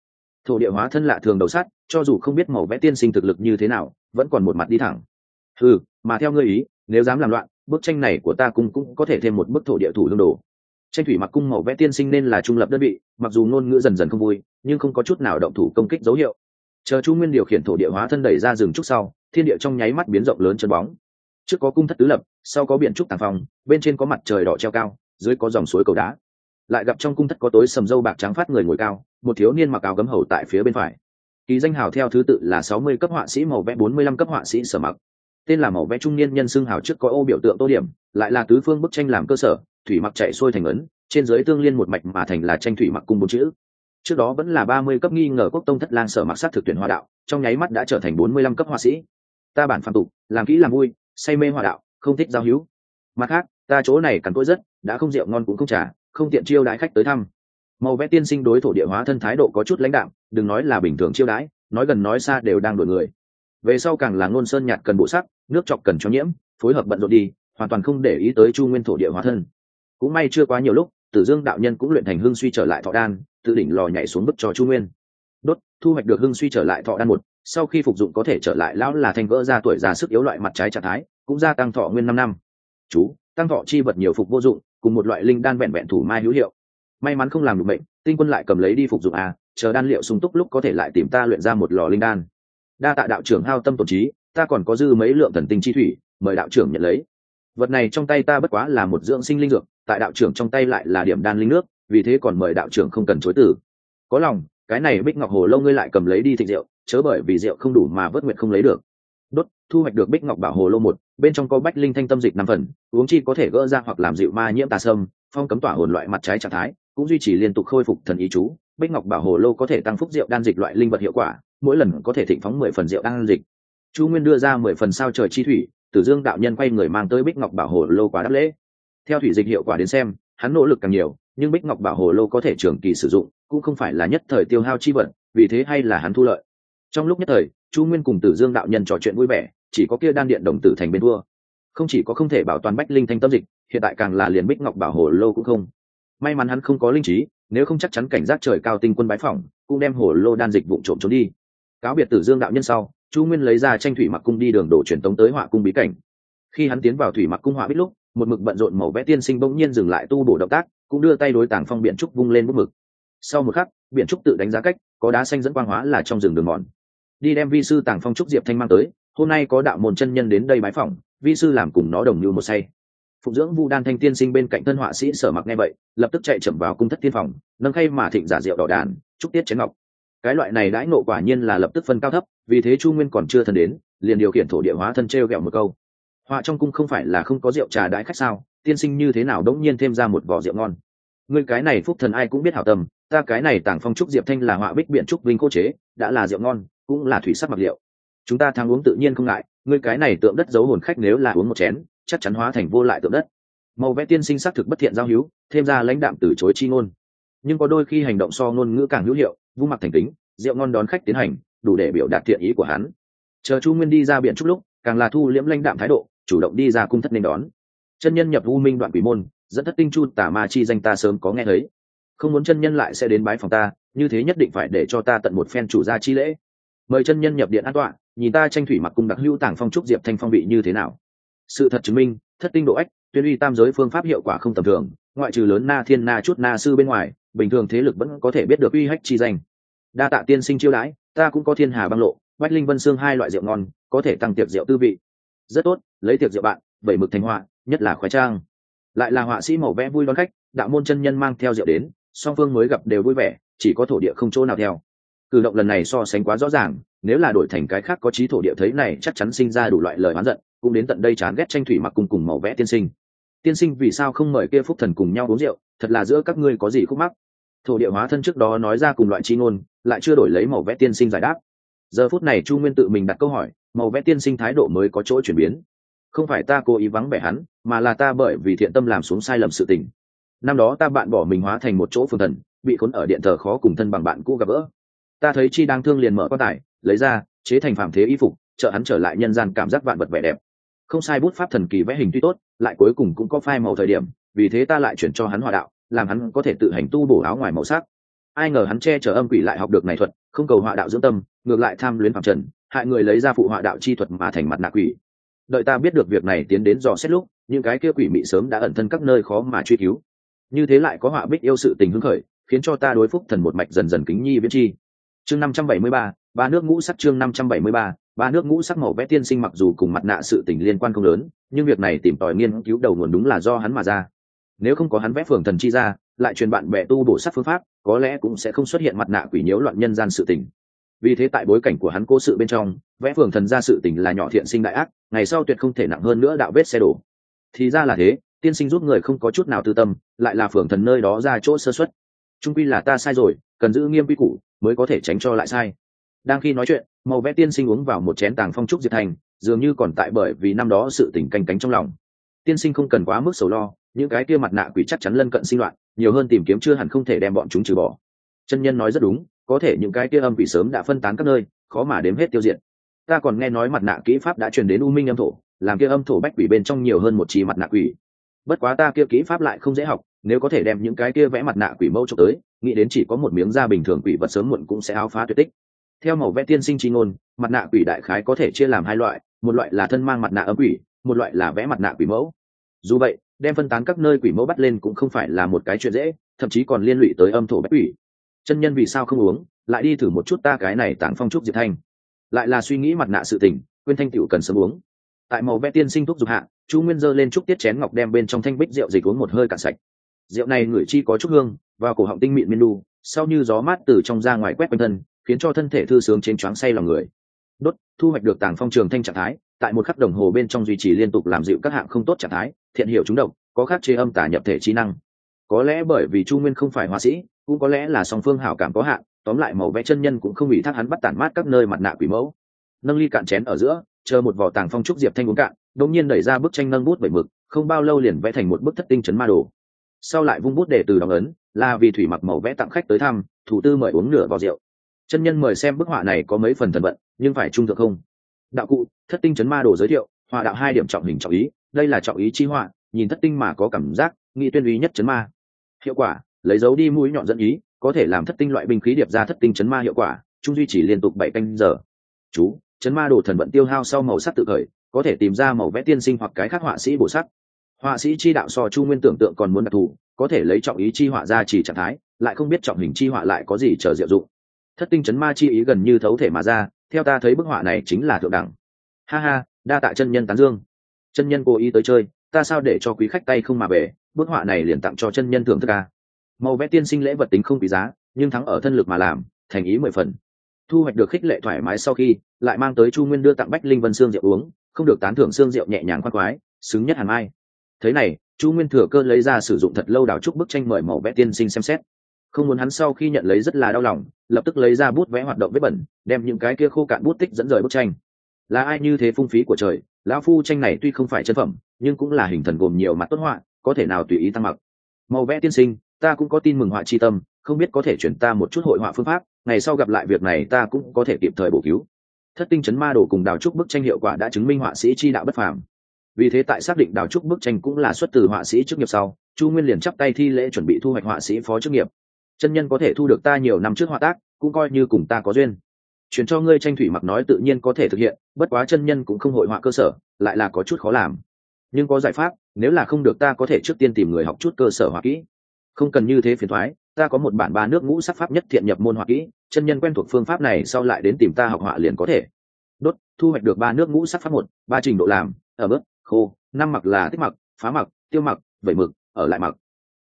Thổ địa hóa thân lạ thường đầu sắt, cho dù không biết màu vẽ tiên sinh thực lực như thế nào, vẫn còn một mặt đi thẳng. Ừ mà theo ngươi ý, nếu dám làm loạn, bức tranh này của ta cũng cũng có thể thêm một bức thổ địa thủ lương đồ tranh thủy mặc cung màu vẽ tiên sinh nên là trung lập đơn vị, mặc dù ngôn ngữ dần dần không vui, nhưng không có chút nào động thủ công kích dấu hiệu. Chờ chu nguyên điều khiển thổ địa hóa thân đẩy ra rừng trúc sau, thiên địa trong nháy mắt biến rộng lớn chân bóng. Trước có cung thất tứ lập, sau có biển trúc tàng phòng bên trên có mặt trời đỏ treo cao, dưới có dòng suối cầu đá. Lại gặp trong cung thất có tối sầm dâu bạc trắng phát người ngồi cao, một thiếu niên mặc áo gấm hầu tại phía bên phải. Ký danh hào theo thứ tự là sáu mươi cấp họa sĩ màu vẽ, bốn mươi lăm cấp họa sĩ sở mặc. Tên là màu vẽ trung niên nhân xưng hào trước có ô biểu tượng tô điểm, lại là tứ phương bức tranh làm cơ sở thủy mặc chạy xuôi thành ấn, trên dưới tương liên một mạch mà thành là tranh thủy mặc cung bốn chữ. Trước đó vẫn là ba mươi cấp nghi ngờ quốc tông thất lang sở mặc sát thực tuyển hoa đạo, trong nháy mắt đã trở thành bốn mươi lăm cấp họa sĩ. Ta bản phạm tục, làm kỹ làm vui, say mê hoa đạo, không thích giao hữu. Mặt khác, ta chỗ này cắn cỗi rất, đã không rượu ngon cũng không trả không tiện chiêu đãi khách tới thăm. Màu vẽ tiên sinh đối thổ địa hóa thân thái độ có chút lãnh đạm, đừng nói là bình thường chiêu đãi, nói gần nói xa đều đang đổi người. Về sau càng là ngôn sơn nhạt cần bộ sắc, nước chọc cần cho nhiễm, phối hợp bận rộn đi, hoàn toàn không để ý tới chu nguyên thổ địa hóa thân cũng may chưa quá nhiều lúc, tử dương đạo nhân cũng luyện thành hưng suy trở lại thọ đan, tự đỉnh lò nhảy xuống bức cho chu nguyên. Đốt, thu hoạch được hưng suy trở lại thọ đan một, sau khi phục dụng có thể trở lại lão là thành vỡ ra tuổi già sức yếu loại mặt trái trạng thái, cũng gia tăng thọ nguyên năm năm. Chú, tăng thọ chi vật nhiều phục vô dụng, cùng một loại linh đan vẹn vẹn thủ mai hữu hiệu. May mắn không làm được bệnh, tinh quân lại cầm lấy đi phục dụng à chờ đan liệu sung túc lúc có thể lại tìm ta luyện ra một lò linh đan. Đa tạ đạo trưởng hao tâm tổn trí, ta còn có dư mấy lượng thần tinh chi thủy, mời đạo trưởng nhận lấy. Vật này trong tay ta bất quá là một dưỡng sinh linh dược tại đạo trưởng trong tay lại là điểm đan linh nước, vì thế còn mời đạo trưởng không cần chối tử. có lòng, cái này bích ngọc hồ lâu ngươi lại cầm lấy đi thịt rượu, chớ bởi vì rượu không đủ mà vớt nguyện không lấy được. Đốt, thu hoạch được bích ngọc bảo hồ lô một, bên trong có bách linh thanh tâm dịch năm phần, uống chi có thể gỡ ra hoặc làm dịu ma nhiễm tà sâm, phong cấm tỏa hồn loại mặt trái trạng thái, cũng duy trì liên tục khôi phục thần ý chú. Bích ngọc bảo hồ lô có thể tăng phúc rượu đan dịch loại linh vật hiệu quả, mỗi lần có thể thịnh phóng mười phần rượu đan dịch. Chu nguyên đưa ra mười phần sao trời chi thủy, tử dương đạo nhân quay người mang tới bích ngọc bảo hồ lô quá đáp lễ theo thủy dịch hiệu quả đến xem hắn nỗ lực càng nhiều nhưng bích ngọc bảo hồ lô có thể trường kỳ sử dụng cũng không phải là nhất thời tiêu hao chi vật vì thế hay là hắn thu lợi. Trong lúc nhất thời chu nguyên cùng tử dương đạo nhân trò chuyện vui vẻ chỉ có kia đan điện đồng tử thành bên vua, không chỉ có không thể bảo toàn bách linh thanh tâm dịch hiện tại càng là liền bích ngọc bảo hồ lô cũng không. May mắn hắn không có linh trí nếu không chắc chắn cảnh giác trời cao tinh quân bái phỏng cũng đem hồ lô đan dịch vụ trộm trốn đi. Cáo biệt tử dương đạo nhân sau chu nguyên lấy ra tranh thủy mặc cung đi đường đổ truyền tống tới họa cung bí cảnh. Khi hắn tiến vào thủy mặc cung họa bích lúc một mực bận rộn màu vẽ tiên sinh bỗng nhiên dừng lại tu bổ động tác, cũng đưa tay đối tàng phong biện trúc vung lên bút mực. Sau một khắc biện trúc tự đánh giá cách, có đá xanh dẫn quang hóa là trong rừng đường mòn. Đi đem vi sư tàng phong trúc diệp thanh mang tới, hôm nay có đạo môn chân nhân đến đây bái phỏng, vi sư làm cùng nó đồng như một say. Phụng dưỡng vu đan thanh tiên sinh bên cạnh thân họa sĩ sở mặc nghe vậy, lập tức chạy chậm vào cung thất tiên phòng, nâng khay mà thịnh giả rượu đỏ đàn, trúc tiết chén ngọc. Cái loại này đãi nộ quả nhiên là lập tức phân cao thấp, vì thế chu nguyên còn chưa thân đến, liền điều khiển thổ địa hóa thân t r ghẹo một câu họa trong cung không phải là không có rượu trà đãi khách sao? Tiên sinh như thế nào đống nhiên thêm ra một vỏ rượu ngon? Người cái này phúc thần ai cũng biết hảo tâm, ta cái này tàng phong trúc diệp thanh là họa bích biện trúc vinh cô chế, đã là rượu ngon, cũng là thủy sắc mặc liệu. Chúng ta thắng uống tự nhiên không ngại người cái này tượng đất giấu hồn khách nếu là uống một chén, chắc chắn hóa thành vô lại tượng đất. Màu vẽ tiên sinh xác thực bất thiện giao hữu, thêm ra lãnh đạm từ chối chi ngôn. Nhưng có đôi khi hành động so ngôn ngữ càng hữu hiệu, vu mặc thành tính rượu ngon đón khách tiến hành, đủ để biểu đạt thiện ý của hắn. Chờ chu nguyên đi ra biển chút lúc, càng là thu liễm lãnh đạm thái độ chủ động đi ra cung thất nên đón. Chân nhân nhập u minh đoạn quỷ môn, dẫn thất tinh chu tả ma chi danh ta sớm có nghe thấy. Không muốn chân nhân lại sẽ đến bái phòng ta, như thế nhất định phải để cho ta tận một phen chủ gia chi lễ. Mời chân nhân nhập điện an tọa, nhìn ta tranh thủy mặc cung đặc hữu tàng phong trúc diệp thanh phong vị như thế nào. Sự thật chứng minh, thất tinh độ ách, tuyên uy tam giới phương pháp hiệu quả không tầm thường, ngoại trừ lớn na thiên na chút na sư bên ngoài, bình thường thế lực vẫn có thể biết được uy hách chi danh. Đa tạ tiên sinh chiêu đãi, ta cũng có thiên hà băng lộ, bách linh vân xương hai loại rượu ngon, có thể tăng tiệc rượu tư vị. Rất tốt lấy tiệc rượu bạn, bảy mực thành họa, nhất là khoái trang. Lại là họa sĩ màu vẽ vui đón khách, đạo môn chân nhân mang theo rượu đến, song phương mới gặp đều vui vẻ, chỉ có thổ địa không chỗ nào theo. Cử động lần này so sánh quá rõ ràng, nếu là đổi thành cái khác có trí thổ địa thấy này chắc chắn sinh ra đủ loại lời oán giận, cũng đến tận đây chán ghét tranh thủy mặc cùng cùng màu vẽ tiên sinh. Tiên sinh vì sao không mời kia phúc thần cùng nhau uống rượu, thật là giữa các ngươi có gì khúc mắc? Thổ địa hóa thân trước đó nói ra cùng loại chi ngôn, lại chưa đổi lấy màu vẽ tiên sinh giải đáp. Giờ phút này chu nguyên tự mình đặt câu hỏi, màu vẽ tiên sinh thái độ mới có chỗ chuyển biến không phải ta cố ý vắng vẻ hắn, mà là ta bởi vì thiện tâm làm xuống sai lầm sự tình. Năm đó ta bạn bỏ mình hóa thành một chỗ phương thần, bị khốn ở điện thờ khó cùng thân bằng bạn cũ gặp gỡ. Ta thấy chi đang thương liền mở quan tài, lấy ra, chế thành phạm thế y phục, trợ hắn trở lại nhân gian cảm giác vạn vật vẻ đẹp. Không sai bút pháp thần kỳ vẽ hình tuy tốt, lại cuối cùng cũng có phai màu thời điểm, vì thế ta lại chuyển cho hắn hòa đạo, làm hắn có thể tự hành tu bổ áo ngoài màu sắc. Ai ngờ hắn che chở âm quỷ lại học được này thuật, không cầu họa đạo dưỡng tâm, ngược lại tham luyến phạm trần, hại người lấy ra phụ họa đạo chi thuật mà thành mặt nạ quỷ đợi ta biết được việc này tiến đến dò xét lúc, những cái kia quỷ mị sớm đã ẩn thân các nơi khó mà truy cứu. Như thế lại có họa bích yêu sự tình hứng khởi, khiến cho ta đối phúc thần một mạch dần dần kính nhi viễn chi. Chương năm trăm bảy mươi ba ba nước ngũ sắc chương năm trăm bảy mươi ba ba nước ngũ sắc màu vẽ tiên sinh mặc dù cùng mặt nạ sự tình liên quan không lớn, nhưng việc này tìm tòi nghiên cứu đầu nguồn đúng là do hắn mà ra. Nếu không có hắn vẽ phường thần chi ra, lại truyền bạn bè tu bổ sắc phương pháp, có lẽ cũng sẽ không xuất hiện mặt nạ quỷ nhiễu loạn nhân gian sự tình vì thế tại bối cảnh của hắn cố sự bên trong, vẽ phường thần ra sự tình là nhỏ thiện sinh đại ác, ngày sau tuyệt không thể nặng hơn nữa đạo vết xe đổ. Thì ra là thế, tiên sinh giúp người không có chút nào tư tâm, lại là phường thần nơi đó ra chỗ sơ xuất trung quy là ta sai rồi, cần giữ nghiêm quy củ, mới có thể tránh cho lại sai. Đang khi nói chuyện, màu vẽ tiên sinh uống vào một chén tàng phong trúc diệt thành, dường như còn tại bởi vì năm đó sự tình canh cánh trong lòng. Tiên sinh không cần quá mức sầu lo, những cái kia mặt nạ quỷ chắc chắn lân cận sinh loạn, nhiều hơn tìm kiếm chưa hẳn không thể đem bọn chúng trừ bỏ chân nhân nói rất đúng, có thể những cái kia âm quỷ sớm đã phân tán các nơi, khó mà đếm hết tiêu diệt. Ta còn nghe nói mặt nạ kỹ pháp đã truyền đến u minh âm thổ, làm kia âm thổ bách quỷ bên trong nhiều hơn một chi mặt nạ quỷ. Bất quá ta kia kỹ pháp lại không dễ học, nếu có thể đem những cái kia vẽ mặt nạ quỷ mẫu trộm tới, nghĩ đến chỉ có một miếng da bình thường quỷ vật sớm muộn cũng sẽ áo phá tuyệt tích. Theo màu vẽ tiên sinh chi ngôn, mặt nạ quỷ đại khái có thể chia làm hai loại, một loại là thân mang mặt nạ âm quỷ, một loại là vẽ mặt nạ quỷ mẫu. Dù vậy, đem phân tán các nơi quỷ mẫu bắt lên cũng không phải là một cái chuyện dễ, thậm chí còn liên lụy tới âm thổ bách quỷ chân nhân vì sao không uống, lại đi thử một chút ta cái này tảng phong trúc diệp thanh. Lại là suy nghĩ mặt nạ sự tình, quên thanh tiểu cần sớm uống. Tại màu vẽ tiên sinh thuốc dục hạ, chu nguyên dơ lên trúc tiết chén ngọc đem bên trong thanh bích rượu dịch uống một hơi cạn sạch. Rượu này ngửi chi có chút hương, vào cổ họng tinh mịn miên đu sau như gió mát từ trong ra ngoài quét quanh thân, khiến cho thân thể thư sướng trên choáng say lòng người. Đốt, thu hoạch được tàng phong trường thanh trạng thái, tại một khắc đồng hồ bên trong duy trì liên tục làm dịu các hạng không tốt trạng thái, thiện hiệu chúng độc, có khắc chế âm tả nhập thể trí năng. Có lẽ bởi vì chu nguyên không phải họa sĩ cũng có lẽ là song phương hảo cảm có hạn, tóm lại màu vẽ chân nhân cũng không bị thác hắn bắt tản mát các nơi mặt nạ quỷ mẫu. Nâng ly cạn chén ở giữa, chờ một vỏ tàng phong trúc diệp thanh uống cạn, đột nhiên đẩy ra bức tranh nâng bút bảy mực, không bao lâu liền vẽ thành một bức thất tinh chấn ma đồ. Sau lại vung bút để từ đóng ấn, là vì thủy mặc màu vẽ tặng khách tới thăm, thủ tư mời uống nửa vào rượu. Chân nhân mời xem bức họa này có mấy phần thần vận, nhưng phải trung thượng không? Đạo cụ, thất tinh chấn ma đồ giới thiệu, họa đạo hai điểm trọng hình trọng ý, đây là trọng ý chi họa, nhìn thất tinh mà có cảm giác, nghĩ tuyên ý nhất chấn ma. Hiệu quả lấy dấu đi mũi nhọn dẫn ý, có thể làm thất tinh loại binh khí điệp ra thất tinh chấn ma hiệu quả, trung duy chỉ liên tục bảy canh giờ. Chú, chấn ma đồ thần vận tiêu hao sau màu sắc tự khởi, có thể tìm ra màu vẽ tiên sinh hoặc cái khác họa sĩ bổ sắc. Họa sĩ chi đạo so chu nguyên tưởng tượng còn muốn đặc thù, có thể lấy trọng ý chi họa ra chỉ trạng thái, lại không biết trọng hình chi họa lại có gì chờ diệu dụng. Thất tinh chấn ma chi ý gần như thấu thể mà ra, theo ta thấy bức họa này chính là thượng đẳng. Ha ha, đa tạ chân nhân tán dương. Chân nhân cố ý tới chơi, ta sao để cho quý khách tay không mà về, bức họa này liền tặng cho chân nhân thưởng thức ca màu vẽ tiên sinh lễ vật tính không quý giá, nhưng thắng ở thân lực mà làm, thành ý mười phần. Thu hoạch được khích lệ thoải mái sau khi, lại mang tới chu nguyên đưa tặng bách linh vân xương rượu uống, không được tán thưởng xương rượu nhẹ nhàng khoan khoái, xứng nhất hàn mai thế này, chu nguyên thừa cơ lấy ra sử dụng thật lâu đào trúc bức tranh mời màu vẽ tiên sinh xem xét. Không muốn hắn sau khi nhận lấy rất là đau lòng, lập tức lấy ra bút vẽ hoạt động vết bẩn, đem những cái kia khô cạn bút tích dẫn rời bức tranh. Là ai như thế phung phí của trời, lão phu tranh này tuy không phải chân phẩm, nhưng cũng là hình thần gồm nhiều mặt tốt họa, có thể nào tùy ý tăng mặc. Màu vẽ tiên sinh ta cũng có tin mừng họa chi tâm, không biết có thể chuyển ta một chút hội họa phương pháp, ngày sau gặp lại việc này ta cũng có thể kịp thời bổ cứu. Thất tinh chấn ma đồ cùng đào trúc bức tranh hiệu quả đã chứng minh họa sĩ chi đạo bất phàm. Vì thế tại xác định đào trúc bức tranh cũng là xuất từ họa sĩ chức nghiệp sau, chu nguyên liền chắp tay thi lễ chuẩn bị thu hoạch họa sĩ phó chức nghiệp. Chân nhân có thể thu được ta nhiều năm trước họa tác, cũng coi như cùng ta có duyên. Chuyển cho ngươi tranh thủy mặc nói tự nhiên có thể thực hiện, bất quá chân nhân cũng không hội họa cơ sở, lại là có chút khó làm. Nhưng có giải pháp, nếu là không được ta có thể trước tiên tìm người học chút cơ sở họa kỹ không cần như thế phiền thoái, ta có một bản ba nước ngũ sắc pháp nhất thiện nhập môn họa kỹ, chân nhân quen thuộc phương pháp này sau lại đến tìm ta học họa liền có thể. Đốt, thu hoạch được ba nước ngũ sắc pháp một, ba trình độ làm, ở bước khô, năm mặc là tích mặc, phá mặc, tiêu mặc, vẩy mực, ở lại mặc.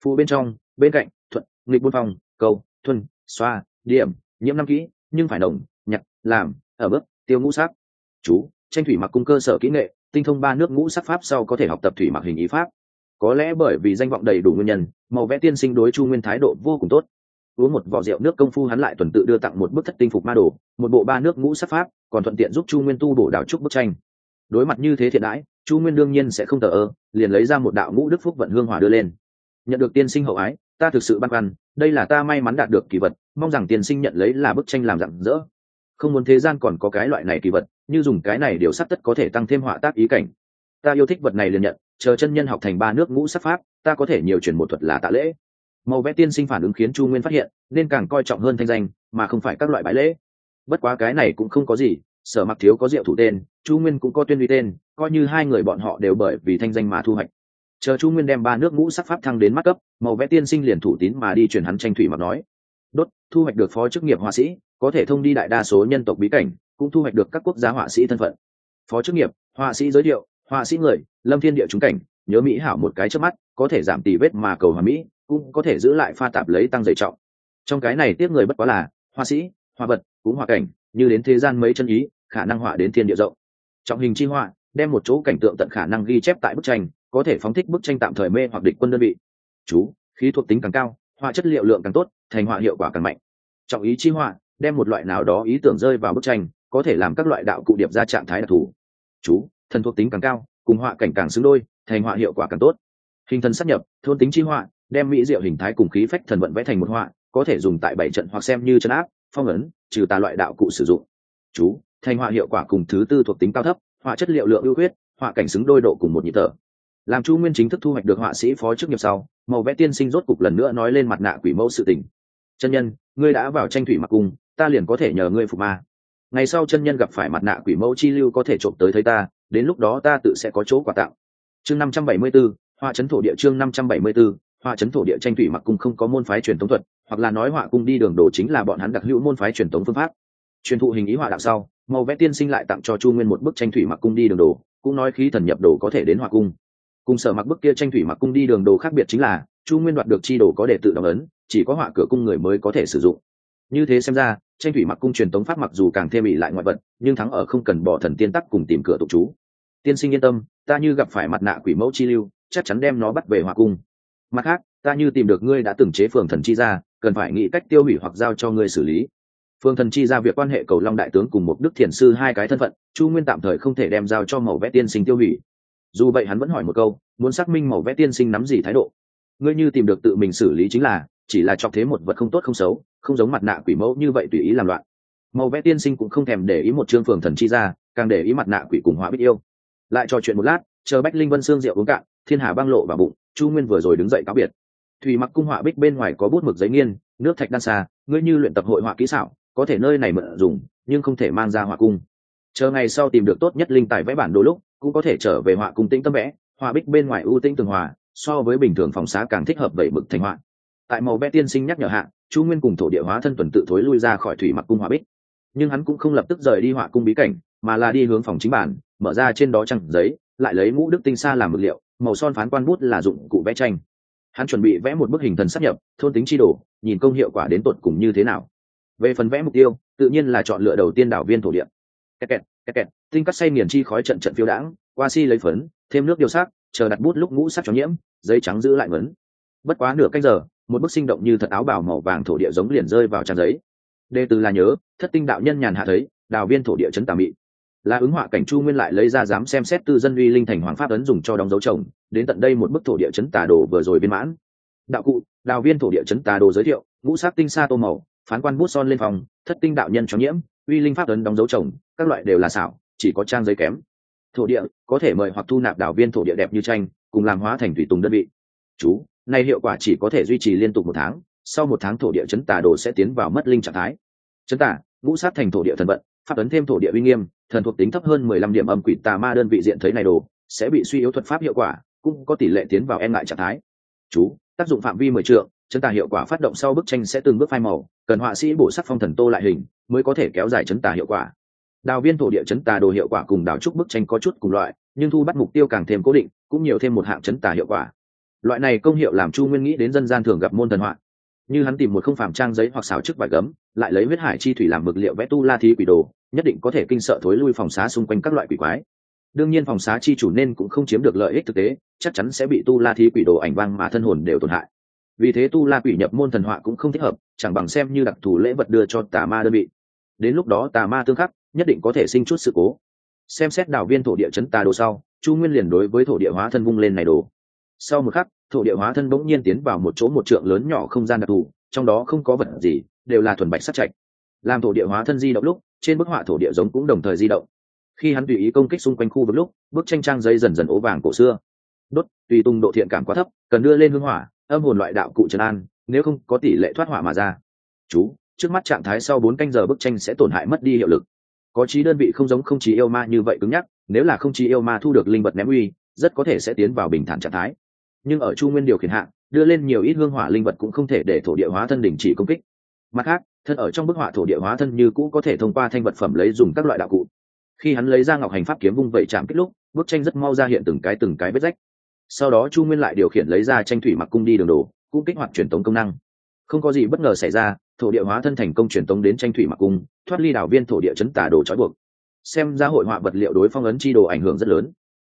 Phụ bên trong, bên cạnh, thuận, nghịch buôn phong, câu, thuần, xoa, điểm, nhiễm năm kỹ, nhưng phải đồng nhặt, làm, ở bước tiêu ngũ sắc. Chú, tranh thủy mặc cung cơ sở kỹ nghệ, tinh thông ba nước ngũ sắc pháp sau có thể học tập thủy mặc hình ý pháp có lẽ bởi vì danh vọng đầy đủ nguyên nhân, màu vẽ tiên sinh đối chu nguyên thái độ vô cùng tốt. Uống một vỏ rượu nước công phu hắn lại tuần tự đưa tặng một bức thất tinh phục ma đồ, một bộ ba nước ngũ sắc pháp, còn thuận tiện giúp chu nguyên tu bổ đảo trúc bức tranh. Đối mặt như thế thiện đãi, chu nguyên đương nhiên sẽ không thờ ơ, liền lấy ra một đạo ngũ đức phúc vận hương hòa đưa lên. Nhận được tiên sinh hậu ái, ta thực sự băn khoăn, đây là ta may mắn đạt được kỳ vật, mong rằng tiên sinh nhận lấy là bức tranh làm rạng rỡ không muốn thế gian còn có cái loại này kỳ vật, như dùng cái này điều sắc tất có thể tăng thêm họa tác ý cảnh. Ta yêu thích vật này liền nhận chờ chân nhân học thành ba nước ngũ sắc pháp, ta có thể nhiều chuyển một thuật là tạ lễ. Màu vẽ tiên sinh phản ứng khiến chu nguyên phát hiện, nên càng coi trọng hơn thanh danh, mà không phải các loại bãi lễ. Bất quá cái này cũng không có gì, sở mặc thiếu có diệu thủ tên, chu nguyên cũng có tuyên uy tên, coi như hai người bọn họ đều bởi vì thanh danh mà thu hoạch. Chờ chu nguyên đem ba nước ngũ sắc pháp thăng đến mắt cấp, màu vẽ tiên sinh liền thủ tín mà đi chuyển hắn tranh thủy mặc nói. Đốt, thu hoạch được phó chức nghiệp họa sĩ, có thể thông đi đại đa số nhân tộc bí cảnh, cũng thu hoạch được các quốc gia họa sĩ thân phận. Phó chức nghiệp, họa sĩ giới thiệu họa sĩ người, lâm thiên địa trúng cảnh, nhớ mỹ hảo một cái trước mắt, có thể giảm tỷ vết mà cầu hòa mỹ, cũng có thể giữ lại pha tạp lấy tăng dày trọng. Trong cái này tiếp người bất quá là, họa sĩ, họa vật, cũng họa cảnh, như đến thế gian mấy chân ý, khả năng họa đến thiên địa rộng. Trọng hình chi họa, đem một chỗ cảnh tượng tận khả năng ghi chép tại bức tranh, có thể phóng thích bức tranh tạm thời mê hoặc địch quân đơn vị. Chú, khí thuộc tính càng cao, họa chất liệu lượng càng tốt, thành họa hiệu quả càng mạnh. Trọng ý chi họa, đem một loại nào đó ý tưởng rơi vào bức tranh, có thể làm các loại đạo cụ điệp ra trạng thái đặc thù. Chú thần thuộc tính càng cao, cùng họa cảnh càng xứng đôi, thành họa hiệu quả càng tốt. Hình thần sát nhập, thôn tính chi họa, đem mỹ diệu hình thái cùng khí phách thần vận vẽ thành một họa, có thể dùng tại bảy trận hoặc xem như chân áp, phong ấn, trừ tà loại đạo cụ sử dụng. Chú, thành họa hiệu quả cùng thứ tư thuộc tính cao thấp, họa chất liệu lượng ưu huyết họa cảnh xứng đôi độ cùng một nhịp thở. Làm chu nguyên chính thức thu hoạch được họa sĩ phó chức nghiệp sau, màu vẽ tiên sinh rốt cục lần nữa nói lên mặt nạ quỷ mẫu sự tình. Chân nhân, ngươi đã vào tranh thủy mặc cung, ta liền có thể nhờ ngươi phục ma. Ngày sau chân nhân gặp phải mặt nạ quỷ mẫu chi lưu có thể trộm tới thấy ta đến lúc đó ta tự sẽ có chỗ quà tặng. Chương năm trăm bảy mươi 574, họa chấn thổ địa chương năm trăm bảy mươi 574, họa chấn thổ địa tranh thủy mặc cung không có môn phái truyền thống thuật hoặc là nói họa cung đi đường đồ chính là bọn hắn đặc hữu môn phái truyền thống phương pháp. Truyền thụ hình ý họa đạo sau màu vẽ tiên sinh lại tặng cho chu nguyên một bức tranh thủy mặc cung đi đường đồ cũng nói khí thần nhập đồ có thể đến họa cung. Cùng sở mặc bức kia tranh thủy mặc cung đi đường đồ khác biệt chính là chu nguyên đoạt được chi đồ có để tự đóng ấn chỉ có họa cửa cung người mới có thể sử dụng. Như thế xem ra tranh thủy mặc cung truyền tống pháp mặc dù càng thêm bị lại ngoại vật nhưng thắng ở không cần bỏ thần tiên tắc cùng tìm cửa tục chú tiên sinh yên tâm, ta như gặp phải mặt nạ quỷ mẫu chi lưu, chắc chắn đem nó bắt về hòa cung. Mặt khác, ta như tìm được ngươi đã từng chế phường thần chi ra cần phải nghĩ cách tiêu hủy hoặc giao cho ngươi xử lý. Phương thần chi ra việc quan hệ cầu long đại tướng cùng một đức thiền sư hai cái thân phận, chu nguyên tạm thời không thể đem giao cho màu vẽ tiên sinh tiêu hủy. Dù vậy hắn vẫn hỏi một câu, muốn xác minh màu vẽ tiên sinh nắm gì thái độ? Ngươi như tìm được tự mình xử lý chính là, chỉ là chọc thế một vật không tốt không xấu, không giống mặt nạ quỷ mẫu như vậy tùy ý làm loạn. Màu vẽ tiên sinh cũng không thèm để ý một chương phường thần chi ra càng để ý mặt nạ quỷ cùng hóa biết yêu lại trò chuyện một lát, chờ bách linh vân xương rượu uống cạn, thiên hà băng lộ vào bụng, chu nguyên vừa rồi đứng dậy cáo biệt. Thủy mặc cung họa bích bên ngoài có bút mực giấy nghiên, nước thạch đan xa, ngươi như luyện tập hội họa kỹ xảo, có thể nơi này mượn dùng, nhưng không thể mang ra họa cung. Chờ ngày sau tìm được tốt nhất linh tài vẽ bản đồ lúc, cũng có thể trở về họa cung tĩnh tâm vẽ, họa bích bên ngoài ưu tĩnh tường hòa, so với bình thường phòng xá càng thích hợp vậy mực thành họa. Tại màu vẽ tiên sinh nhắc nhở hạ, chu nguyên cùng thổ địa hóa thân tuần tự thối lui ra khỏi thủy mặc cung họa bích. Nhưng hắn cũng không lập tức rời đi họa cung bí cảnh, mà là đi hướng phòng chính bản mở ra trên đó trăng giấy, lại lấy mũ đức tinh xa làm mực liệu, màu son phán quan bút là dụng cụ vẽ tranh. Hắn chuẩn bị vẽ một bức hình thần sắp nhập, thôn tính chi đồ, nhìn công hiệu quả đến tột cùng như thế nào. Về phần vẽ mục tiêu, tự nhiên là chọn lựa đầu tiên đảo viên thổ địa. Kẹt kẹt kẹt kẹt, tinh cắt say nghiền chi khói trận trận phiêu đãng, qua si lấy phấn, thêm nước điều sắc, chờ đặt bút lúc ngũ sắc cho nhiễm, giấy trắng giữ lại ngấn. Bất quá nửa cách giờ, một bức sinh động như thật áo bào màu vàng thổ địa giống liền rơi vào trang giấy. Đề từ là nhớ, thất tinh đạo nhân nhàn hạ thấy, đào viên thổ địa chấn tà mị là ứng họa cảnh chu nguyên lại lấy ra dám xem xét tư dân uy linh thành hoàng pháp ấn dùng cho đóng dấu chồng, đến tận đây một bức thổ địa chấn tà đồ vừa rồi viên mãn. Đạo cụ, đào viên thổ địa chấn tà đồ giới thiệu, ngũ sắc tinh sa tô màu, phán quan bút son lên phòng, thất tinh đạo nhân cho nhiễm, uy linh pháp ấn đóng dấu chồng, các loại đều là xảo, chỉ có trang giấy kém. Thổ địa, có thể mời hoặc thu nạp đảo viên thổ địa đẹp như tranh, cùng làm hóa thành thủy tùng đơn vị. Chú, này hiệu quả chỉ có thể duy trì liên tục một tháng, sau một tháng thổ địa chấn tà đồ sẽ tiến vào mất linh trạng thái. Chấn tà, ngũ sát thành thổ địa thần vận, pháp ấn thêm thổ địa uy nghiêm thần thuộc tính thấp hơn mười lăm điểm âm quỷ tà ma đơn vị diện thấy này đồ, sẽ bị suy yếu thuật pháp hiệu quả, cũng có tỷ lệ tiến vào e ngại trạng thái. Chú, tác dụng phạm vi mười trượng, chấn tà hiệu quả phát động sau bức tranh sẽ từng bước phai màu, cần họa sĩ bổ sắc phong thần tô lại hình, mới có thể kéo dài chấn tà hiệu quả. Đào viên thổ địa chấn tà đồ hiệu quả cùng đào trúc bức tranh có chút cùng loại, nhưng thu bắt mục tiêu càng thêm cố định, cũng nhiều thêm một hạng chấn tà hiệu quả. Loại này công hiệu làm chu nguyên nghĩ đến dân gian thường gặp môn thần họa. Như hắn tìm một không phàm trang giấy hoặc xào chức vải gấm, lại lấy huyết hải chi thủy làm mực liệu vẽ tu la thí quỷ đồ nhất định có thể kinh sợ thối lui phòng xá xung quanh các loại quỷ quái. Đương nhiên phòng xá chi chủ nên cũng không chiếm được lợi ích thực tế, chắc chắn sẽ bị tu la thí quỷ đồ ảnh vang mà thân hồn đều tổn hại. Vì thế tu la quỷ nhập môn thần họa cũng không thích hợp, chẳng bằng xem như đặc thù lễ vật đưa cho tà ma đơn vị. Đến lúc đó tà ma tương khắc, nhất định có thể sinh chút sự cố. Xem xét đảo viên thổ địa chấn tà đồ sau, chu nguyên liền đối với thổ địa hóa thân vung lên này đồ. Sau một khắc, thổ địa hóa thân bỗng nhiên tiến vào một chỗ một trượng lớn nhỏ không gian đặc thù, trong đó không có vật gì, đều là thuần bạch sắt chạch. Làm thổ địa hóa thân di động lúc trên bức họa thổ địa giống cũng đồng thời di động. Khi hắn tùy ý công kích xung quanh khu vực lúc, bức tranh trang giấy dần dần ố vàng cổ xưa. Đốt, tùy tung độ thiện cảm quá thấp, cần đưa lên hương hỏa, âm hồn loại đạo cụ trần an, nếu không có tỷ lệ thoát hỏa mà ra. Chú, trước mắt trạng thái sau bốn canh giờ bức tranh sẽ tổn hại mất đi hiệu lực. Có trí đơn vị không giống không trí yêu ma như vậy cứng nhắc, nếu là không trí yêu ma thu được linh vật ném uy, rất có thể sẽ tiến vào bình thản trạng thái. Nhưng ở chu nguyên điều khiển hạng đưa lên nhiều ít hương hỏa linh vật cũng không thể để thổ địa hóa thân đình chỉ công kích. Mặt khác thân ở trong bức họa thổ địa hóa thân như cũ có thể thông qua thanh vật phẩm lấy dùng các loại đạo cụ. Khi hắn lấy ra ngọc hành pháp kiếm vung vẩy chạm kích lúc, bức tranh rất mau ra hiện từng cái từng cái vết rách. Sau đó chu nguyên lại điều khiển lấy ra tranh thủy mặc cung đi đường đồ, cũng kích hoạt truyền tống công năng. Không có gì bất ngờ xảy ra, thổ địa hóa thân thành công truyền tống đến tranh thủy mặc cung, thoát ly đảo viên thổ địa chấn tả đồ trói buộc. Xem ra hội họa vật liệu đối phong ấn chi đồ ảnh hưởng rất lớn.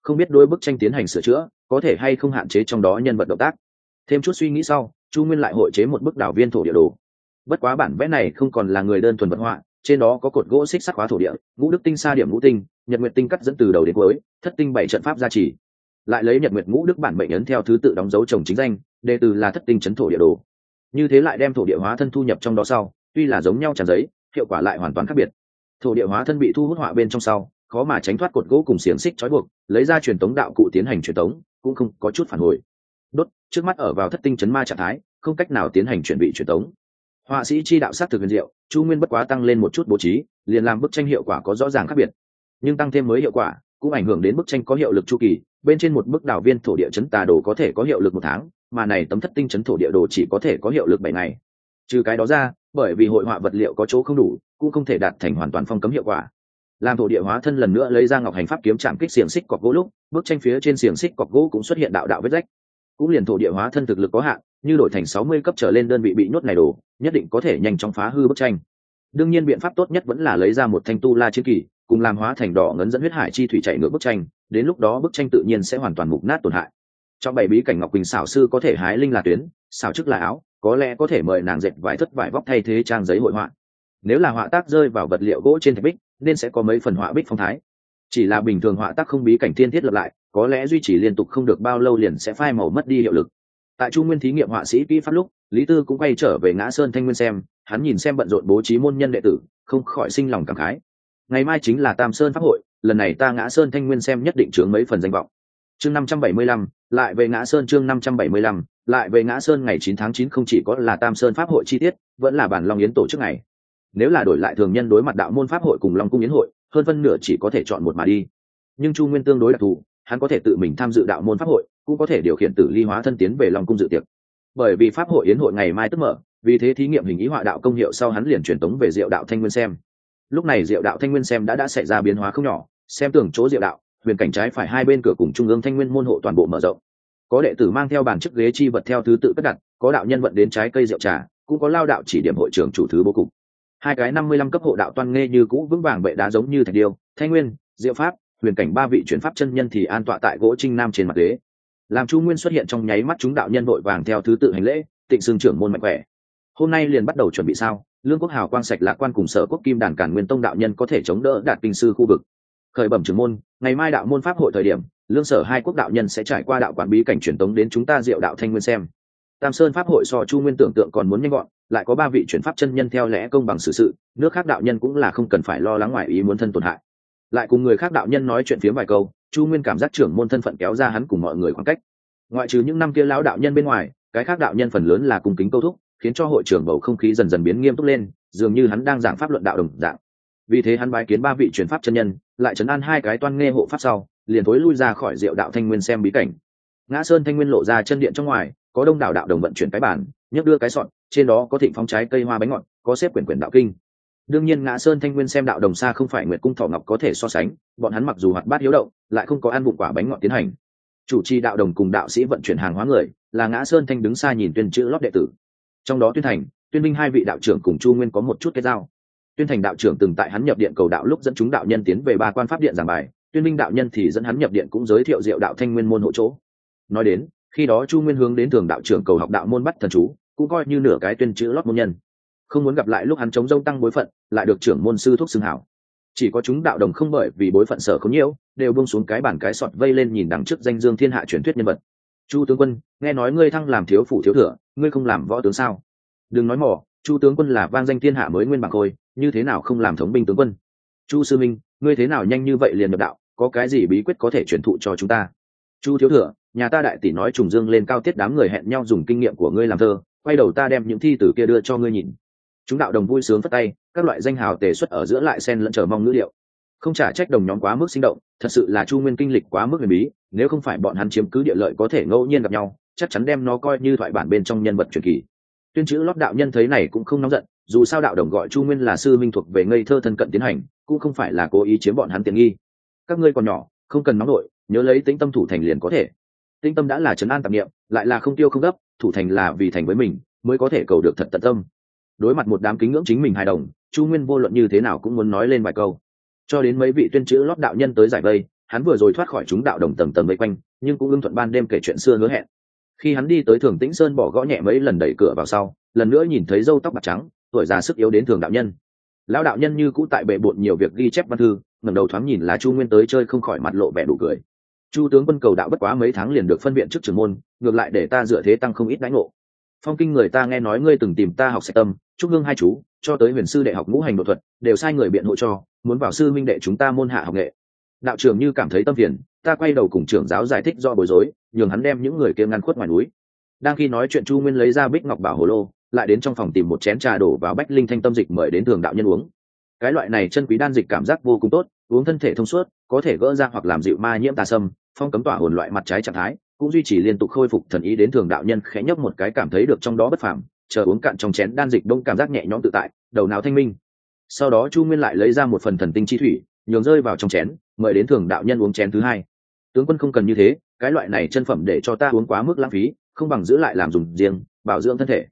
Không biết đối bức tranh tiến hành sửa chữa, có thể hay không hạn chế trong đó nhân vật động tác. Thêm chút suy nghĩ sau, chu nguyên lại hội chế một bức đảo viên thổ địa đồ bất quá bản vẽ này không còn là người đơn thuần vật họa, trên đó có cột gỗ xích sắc hóa thổ địa, ngũ đức tinh sa điểm ngũ tinh, nhật nguyệt tinh cắt dẫn từ đầu đến cuối, thất tinh bảy trận pháp gia trì. Lại lấy nhật nguyệt ngũ đức bản mệnh ấn theo thứ tự đóng dấu trồng chính danh, đề từ là thất tinh chấn thổ địa đồ. Như thế lại đem thổ địa hóa thân thu nhập trong đó sau, tuy là giống nhau tràn giấy, hiệu quả lại hoàn toàn khác biệt. Thổ địa hóa thân bị thu hút họa bên trong sau, khó mà tránh thoát cột gỗ cùng xiềng xích trói buộc, lấy ra truyền tống đạo cụ tiến hành truyền tống, cũng không có chút phản hồi. Đốt, trước mắt ở vào thất tinh chấn ma trạng thái, không cách nào tiến hành chuẩn bị truyền tống họa sĩ chi đạo sát thực huyền diệu, chu nguyên bất quá tăng lên một chút bố trí, liền làm bức tranh hiệu quả có rõ ràng khác biệt. Nhưng tăng thêm mới hiệu quả, cũng ảnh hưởng đến bức tranh có hiệu lực chu kỳ, bên trên một bức đảo viên thổ địa chấn tà đồ có thể có hiệu lực một tháng, mà này tấm thất tinh chấn thổ địa đồ chỉ có thể có hiệu lực bảy ngày. Trừ cái đó ra, bởi vì hội họa vật liệu có chỗ không đủ, cũng không thể đạt thành hoàn toàn phong cấm hiệu quả. Làm thổ địa hóa thân lần nữa lấy ra ngọc hành pháp kiếm chạm kích xiềng xích cọc gỗ lúc, bức tranh phía trên xiềng xích cọc gỗ cũng xuất hiện đạo đạo vết rách. Cũng liền thổ địa hóa thân thực lực có hạn như đổi thành sáu mươi cấp trở lên đơn vị bị nhốt này đồ, nhất định có thể nhanh chóng phá hư bức tranh. Đương nhiên biện pháp tốt nhất vẫn là lấy ra một thanh tu la chiến kỳ, cùng làm hóa thành đỏ ngấn dẫn huyết hải chi thủy chạy ngược bức tranh, đến lúc đó bức tranh tự nhiên sẽ hoàn toàn mục nát tổn hại. Trong bảy bí cảnh ngọc quỳnh xảo sư có thể hái linh là tuyến, xảo chức là áo, có lẽ có thể mời nàng dệt vải thất vải vóc thay thế trang giấy hội họa. Nếu là họa tác rơi vào vật liệu gỗ trên thạch bích, nên sẽ có mấy phần họa bích phong thái. Chỉ là bình thường họa tác không bí cảnh thiên thiết lập lại, có lẽ duy trì liên tục không được bao lâu liền sẽ phai màu mất đi hiệu lực tại trung nguyên thí nghiệm họa sĩ kỹ pháp lúc, lý tư cũng quay trở về ngã sơn thanh nguyên xem, hắn nhìn xem bận rộn bố trí môn nhân đệ tử, không khỏi sinh lòng cảm khái. Ngày mai chính là tam sơn pháp hội, lần này ta ngã sơn thanh nguyên xem nhất định chướng mấy phần danh vọng. Chương năm trăm bảy mươi lăm, lại về ngã sơn chương năm trăm bảy mươi lăm, lại về ngã sơn ngày chín tháng chín không chỉ có là tam sơn pháp hội chi tiết, vẫn là bản long yến tổ chức ngày. Nếu là đổi lại thường nhân đối mặt đạo môn pháp hội cùng long cung yến hội, hơn phân nửa chỉ có thể chọn một mà đi. Nhưng chu nguyên tương đối đặc thù, hắn có thể tự mình tham dự đạo môn pháp hội cũng có thể điều khiển tử ly hóa thân tiến về long cung dự tiệc. Bởi vì pháp hội yến hội ngày mai tức mở, vì thế thí nghiệm hình ý họa đạo công hiệu sau hắn liền truyền tống về diệu đạo thanh nguyên xem. Lúc này diệu đạo thanh nguyên xem đã đã xảy ra biến hóa không nhỏ, xem tưởng chỗ diệu đạo, huyền cảnh trái phải hai bên cửa cùng trung ương thanh nguyên môn hộ toàn bộ mở rộng. Có đệ tử mang theo bàn chức ghế chi vật theo thứ tự cất đặt, có đạo nhân vận đến trái cây rượu trà, cũng có lao đạo chỉ điểm hội trưởng chủ thứ bố cục. Hai cái năm mươi lăm cấp hộ đạo toan nghe như cũ vững vàng bệ đá giống như thạch điêu, thanh nguyên, diệu pháp, huyền cảnh ba vị chuyển pháp chân nhân thì an tọa tại gỗ trinh nam trên mặt ghế làm chu nguyên xuất hiện trong nháy mắt chúng đạo nhân vội vàng theo thứ tự hành lễ, tịnh xương trưởng môn mạnh khỏe. Hôm nay liền bắt đầu chuẩn bị sao? Lương quốc hào quang sạch lạc quan cùng sở quốc kim đàn cản nguyên tông đạo nhân có thể chống đỡ đạt kinh sư khu vực. Khởi bẩm trưởng môn, ngày mai đạo môn pháp hội thời điểm, lương sở hai quốc đạo nhân sẽ trải qua đạo quản bí cảnh truyền tống đến chúng ta diệu đạo thanh nguyên xem. Tam sơn pháp hội so chu nguyên tưởng tượng còn muốn nhanh gọn, lại có ba vị chuyển pháp chân nhân theo lẽ công bằng xử sự, nước khác đạo nhân cũng là không cần phải lo lắng ngoài ý muốn thân tổn hại. Lại cùng người khác đạo nhân nói chuyện phía vài câu chu nguyên cảm giác trưởng môn thân phận kéo ra hắn cùng mọi người khoảng cách. Ngoại trừ những năm kia lão đạo nhân bên ngoài, cái khác đạo nhân phần lớn là cung kính câu thúc, khiến cho hội trưởng bầu không khí dần dần biến nghiêm túc lên, dường như hắn đang giảng pháp luận đạo đồng dạng. Vì thế hắn bái kiến ba vị truyền pháp chân nhân, lại trấn an hai cái toan nghe hộ pháp sau, liền thối lui ra khỏi diệu đạo thanh nguyên xem bí cảnh. Ngã sơn thanh nguyên lộ ra chân điện trong ngoài, có đông đảo đạo đồng vận chuyển cái bản nhấc đưa cái sọn trên đó có thịnh phong trái cây hoa bánh ngọt, có xếp quyển quyển đạo kinh. Đương nhiên ngã sơn thanh nguyên xem đạo đồng xa không phải nguyệt cung thọ ngọc có thể so sánh, bọn hắn mặc dù hoạt bát hiếu động lại không có ăn bụng quả bánh ngọt tiến hành. Chủ trì đạo đồng cùng đạo sĩ vận chuyển hàng hóa người là ngã sơn thanh đứng xa nhìn tuyên chữ lót đệ tử. Trong đó tuyên thành, tuyên minh hai vị đạo trưởng cùng chu nguyên có một chút kết giao. Tuyên thành đạo trưởng từng tại hắn nhập điện cầu đạo lúc dẫn chúng đạo nhân tiến về ba quan pháp điện giảng bài, tuyên minh đạo nhân thì dẫn hắn nhập điện cũng giới thiệu diệu đạo thanh nguyên môn hộ chỗ. Nói đến, khi đó chu nguyên hướng đến thường đạo trưởng cầu học đạo môn bắt thần chú, cũng coi như nửa cái tuyên chữ lót môn nhân. Không muốn gặp lại lúc hắn chống dông tăng bối phận, lại được trưởng môn sư thuốc xưng hảo chỉ có chúng đạo đồng không bởi vì bối phận sở không nhiễu, đều bông xuống cái bản cái sọt vây lên nhìn đằng trước danh dương thiên hạ truyền thuyết nhân vật. Chu tướng quân, nghe nói ngươi thăng làm thiếu phủ thiếu thừa ngươi không làm võ tướng sao? Đừng nói mỏ chu tướng quân là vang danh thiên hạ mới nguyên bằng khôi, như thế nào không làm thống binh tướng quân? Chu sư minh, ngươi thế nào nhanh như vậy liền nhập đạo, có cái gì bí quyết có thể truyền thụ cho chúng ta? Chu thiếu thừa nhà ta đại tỷ nói trùng dương lên cao tiết đám người hẹn nhau dùng kinh nghiệm của ngươi làm thơ, quay đầu ta đem những thi từ kia đưa cho ngươi nhìn. Chúng đạo đồng vui sướng phất tay các loại danh hào tề xuất ở giữa lại sen lẫn chờ mong ngữ liệu. Không trả trách đồng nhóm quá mức sinh động, thật sự là chu nguyên kinh lịch quá mức huyền bí, nếu không phải bọn hắn chiếm cứ địa lợi có thể ngẫu nhiên gặp nhau, chắc chắn đem nó coi như thoại bản bên trong nhân vật truyền kỳ. Tuyên chữ lót đạo nhân thấy này cũng không nóng giận, dù sao đạo đồng gọi chu nguyên là sư minh thuộc về ngây thơ thân cận tiến hành, cũng không phải là cố ý chiếm bọn hắn tiện nghi. Các ngươi còn nhỏ, không cần nóng nổi, nhớ lấy tĩnh tâm thủ thành liền có thể. Tĩnh tâm đã là trấn an tạp nghiệm lại là không tiêu không gấp, thủ thành là vì thành với mình, mới có thể cầu được thật tận tâm đối mặt một đám kính ngưỡng chính mình hài đồng, chu nguyên vô luận như thế nào cũng muốn nói lên vài câu. Cho đến mấy vị tuyên chữ lót đạo nhân tới giải vây, hắn vừa rồi thoát khỏi chúng đạo đồng tầng tầng vây quanh, nhưng cũng ưng thuận ban đêm kể chuyện xưa hứa hẹn. Khi hắn đi tới thường tĩnh sơn bỏ gõ nhẹ mấy lần đẩy cửa vào sau, lần nữa nhìn thấy râu tóc bạc trắng, tuổi già sức yếu đến thường đạo nhân. Lão đạo nhân như cũ tại bệ bộn nhiều việc ghi chép văn thư, ngẩng đầu thoáng nhìn là chu nguyên tới chơi không khỏi mặt lộ vẻ đủ cười. Chu tướng quân cầu đạo bất quá mấy tháng liền được phân viện trước trưởng môn, ngược lại để ta dựa thế tăng không ít đánh ngộ. Phong kinh người ta nghe nói ngươi từng tìm ta học sách tâm chúc hương hai chú, cho tới huyền sư đệ học ngũ hành đột thuật, đều sai người biện hộ cho, muốn vào sư minh đệ chúng ta môn hạ học nghệ. Đạo trưởng như cảm thấy tâm phiền, ta quay đầu cùng trưởng giáo giải thích do bối rối, nhường hắn đem những người kia ngăn khuất ngoài núi. Đang khi nói chuyện chu nguyên lấy ra bích ngọc bảo hồ lô, lại đến trong phòng tìm một chén trà đổ vào bách linh thanh tâm dịch mời đến thường đạo nhân uống. Cái loại này chân quý đan dịch cảm giác vô cùng tốt, uống thân thể thông suốt, có thể gỡ ra hoặc làm dịu ma nhiễm tà sâm, phong cấm tỏa hồn loại mặt trái trạng thái, cũng duy trì liên tục khôi phục thần ý đến thường đạo nhân khẽ nhấp một cái cảm thấy được trong đó bất phàm chờ uống cạn trong chén đan dịch đông cảm giác nhẹ nhõm tự tại, đầu não thanh minh. Sau đó chu nguyên lại lấy ra một phần thần tinh chi thủy, nhường rơi vào trong chén, mời đến thường đạo nhân uống chén thứ hai. Tướng quân không cần như thế, cái loại này chân phẩm để cho ta uống quá mức lãng phí, không bằng giữ lại làm dùng riêng, bảo dưỡng thân thể.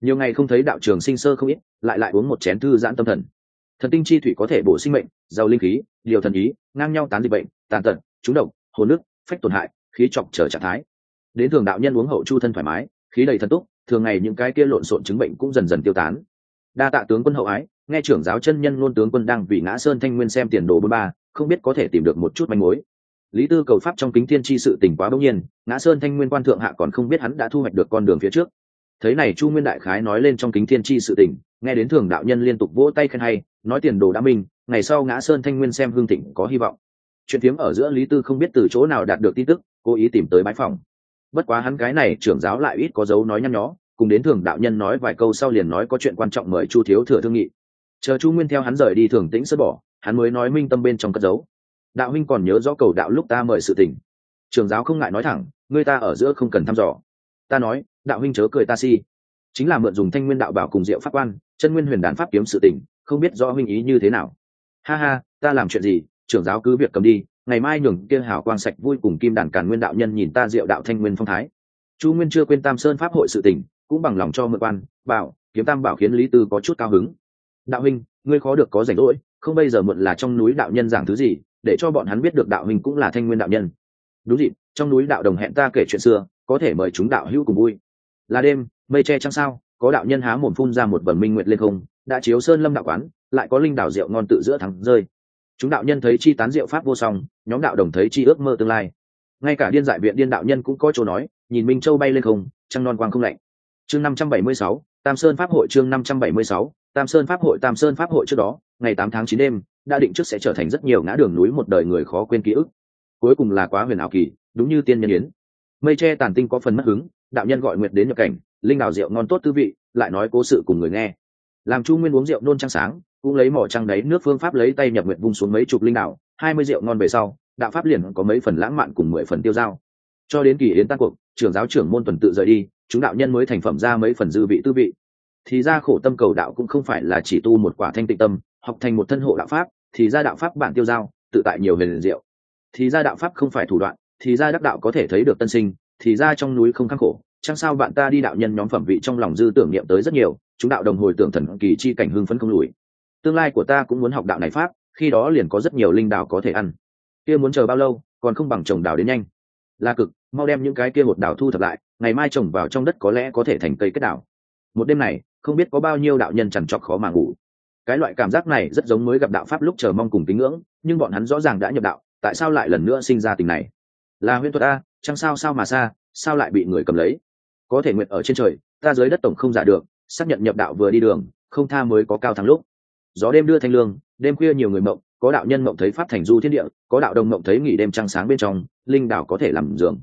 Nhiều ngày không thấy đạo trường sinh sơ không ít, lại lại uống một chén thư giãn tâm thần. Thần tinh chi thủy có thể bổ sinh mệnh, giàu linh khí, điều thần ý, ngang nhau tán dịch bệnh, tàn tật, trúng độc, hồn nước, phách tổn hại, khí chọc trở trạng thái. Đến thường đạo nhân uống hậu chu thân thoải mái, khí đầy thần túc thường ngày những cái kia lộn xộn chứng bệnh cũng dần dần tiêu tán. Đa tạ tướng quân hậu ái, nghe trưởng giáo chân nhân luôn tướng quân đang vì ngã sơn thanh nguyên xem tiền đồ bốn ba, không biết có thể tìm được một chút manh mối. Lý tư cầu pháp trong kính thiên tri sự tình quá bỗng nhiên, ngã sơn thanh nguyên quan thượng hạ còn không biết hắn đã thu hoạch được con đường phía trước. Thấy này chu nguyên đại khái nói lên trong kính thiên tri sự tình, nghe đến thường đạo nhân liên tục vỗ tay khen hay, nói tiền đồ đã minh, ngày sau ngã sơn thanh nguyên xem hương thịnh có hy vọng. Chuyện tiếng ở giữa lý tư không biết từ chỗ nào đạt được tin tức, cố ý tìm tới bãi phòng. Bất quá hắn cái này trưởng giáo lại ít có dấu nói nhăn nhó cùng đến thường đạo nhân nói vài câu sau liền nói có chuyện quan trọng mời chu thiếu thừa thương nghị. Chờ chu nguyên theo hắn rời đi thường tĩnh sớt bỏ, hắn mới nói minh tâm bên trong cất giấu. Đạo huynh còn nhớ rõ cầu đạo lúc ta mời sự tình. Trường giáo không ngại nói thẳng người ta ở giữa không cần thăm dò. Ta nói, đạo huynh chớ cười ta si. Chính là mượn dùng thanh nguyên đạo bảo cùng diệu pháp quan, chân nguyên huyền đán pháp kiếm sự tình, không biết rõ huynh ý như thế nào. Ha ha, ta làm chuyện gì? Trưởng giáo cứ việc cầm đi, ngày mai nhường kia hảo quang sạch vui cùng kim đàn càn nguyên đạo nhân nhìn ta diệu đạo thanh nguyên phong thái. Chu nguyên chưa quên tam sơn pháp hội sự tình cũng bằng lòng cho mượn quan, bảo, kiếm tam bảo khiến lý tư có chút cao hứng. Đạo huynh, ngươi khó được có rảnh rỗi, không bây giờ mượn là trong núi đạo nhân giảng thứ gì, để cho bọn hắn biết được đạo huynh cũng là thanh nguyên đạo nhân. Đúng dịp, trong núi đạo đồng hẹn ta kể chuyện xưa, có thể mời chúng đạo hữu cùng vui. Là đêm, mây che trăng sao, có đạo nhân há mồm phun ra một vần minh nguyệt lên không, đã chiếu sơn lâm đạo quán, lại có linh đảo rượu ngon tự giữa thắng rơi. Chúng đạo nhân thấy chi tán rượu pháp vô song, nhóm đạo đồng thấy chi ước mơ tương lai. Ngay cả điên dại viện điên đạo nhân cũng có chỗ nói, nhìn minh châu bay lên không, trăng non quang không lạnh chương năm trăm bảy mươi sáu, tam sơn pháp hội chương năm trăm bảy mươi sáu, tam sơn pháp hội, tam sơn pháp hội trước đó, ngày tám tháng chín đêm, đã định trước sẽ trở thành rất nhiều ngã đường núi một đời người khó quên ký ức. Cuối cùng là quá huyền ảo kỳ, đúng như tiên nhân yến. Mây tre tàn tinh có phần mất hứng, đạo nhân gọi nguyệt đến nhập cảnh, linh đào rượu ngon tốt tư vị, lại nói cố sự cùng người nghe. Làm chu nguyên uống rượu nôn trăng sáng, cũng lấy mỏ trăng đấy nước phương pháp lấy tay nhập nguyệt vung xuống mấy chục linh đảo hai mươi rượu ngon về sau, đạo pháp liền có mấy phần lãng mạn cùng mười phần tiêu dao. Cho đến kỳ yến tan cuộc, trưởng giáo trưởng môn tuần tự rời đi chúng đạo nhân mới thành phẩm ra mấy phần dư vị tư vị. Thì ra khổ tâm cầu đạo cũng không phải là chỉ tu một quả thanh tịnh tâm, học thành một thân hộ đạo pháp, thì ra đạo pháp bản tiêu giao, tự tại nhiều huyền diệu. Thì ra đạo pháp không phải thủ đoạn, thì ra đắc đạo có thể thấy được tân sinh, thì ra trong núi không khắc khổ chẳng sao bạn ta đi đạo nhân nhóm phẩm vị trong lòng dư tưởng niệm tới rất nhiều, chúng đạo đồng hồi tưởng thần kỳ chi cảnh hưng phấn không lùi. Tương lai của ta cũng muốn học đạo này pháp, khi đó liền có rất nhiều linh đạo có thể ăn. Kia muốn chờ bao lâu, còn không bằng trồng đào đến nhanh là cực, mau đem những cái kia một đảo thu thập lại, ngày mai trồng vào trong đất có lẽ có thể thành cây kết đảo. một đêm này, không biết có bao nhiêu đạo nhân chằn trọc khó mà ngủ. Cái loại cảm giác này rất giống mới gặp đạo pháp lúc chờ mong cùng tín ngưỡng, nhưng bọn hắn rõ ràng đã nhập đạo, tại sao lại lần nữa sinh ra tình này? Là huyễn thuật a chẳng sao sao mà xa, sao lại bị người cầm lấy? Có thể nguyện ở trên trời, ta dưới đất tổng không giả được, xác nhận nhập đạo vừa đi đường, không tha mới có cao thắng lúc. Gió đêm đưa thanh lương, đêm khuya nhiều người mộng có đạo nhân mộng thấy pháp thành du thiên địa, có đạo đồng mộng thấy nghỉ đêm trăng sáng bên trong, linh đảo có thể làm giường.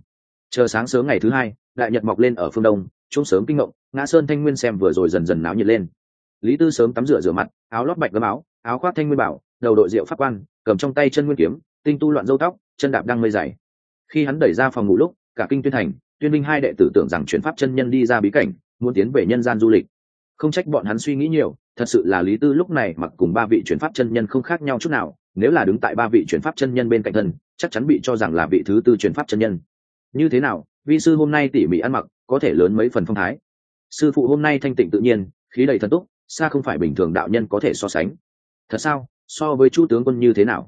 Chờ sáng sớm ngày thứ hai, đại nhật mọc lên ở phương đông, chung sớm kinh ngộng, ngã sơn thanh nguyên xem vừa rồi dần dần náo nhiệt lên. Lý tư sớm tắm rửa rửa mặt, áo lót bạch gấm áo áo khoác thanh nguyên bảo, đầu đội rượu pháp quan, cầm trong tay chân nguyên kiếm, tinh tu loạn dâu tóc, chân đạp đang mây dày. Khi hắn đẩy ra phòng ngủ lúc, cả kinh tuyên thành, tuyên minh hai đệ tử tưởng rằng chuyển pháp chân nhân đi ra bí cảnh, muốn tiến về nhân gian du lịch không trách bọn hắn suy nghĩ nhiều, thật sự là lý tư lúc này mặc cùng ba vị chuyển pháp chân nhân không khác nhau chút nào, nếu là đứng tại ba vị chuyển pháp chân nhân bên cạnh thân, chắc chắn bị cho rằng là vị thứ tư chuyển pháp chân nhân. Như thế nào, vi sư hôm nay tỉ mỉ ăn mặc, có thể lớn mấy phần phong thái? Sư phụ hôm nay thanh tịnh tự nhiên, khí đầy thần túc, xa không phải bình thường đạo nhân có thể so sánh. Thật sao, so với chu tướng quân như thế nào?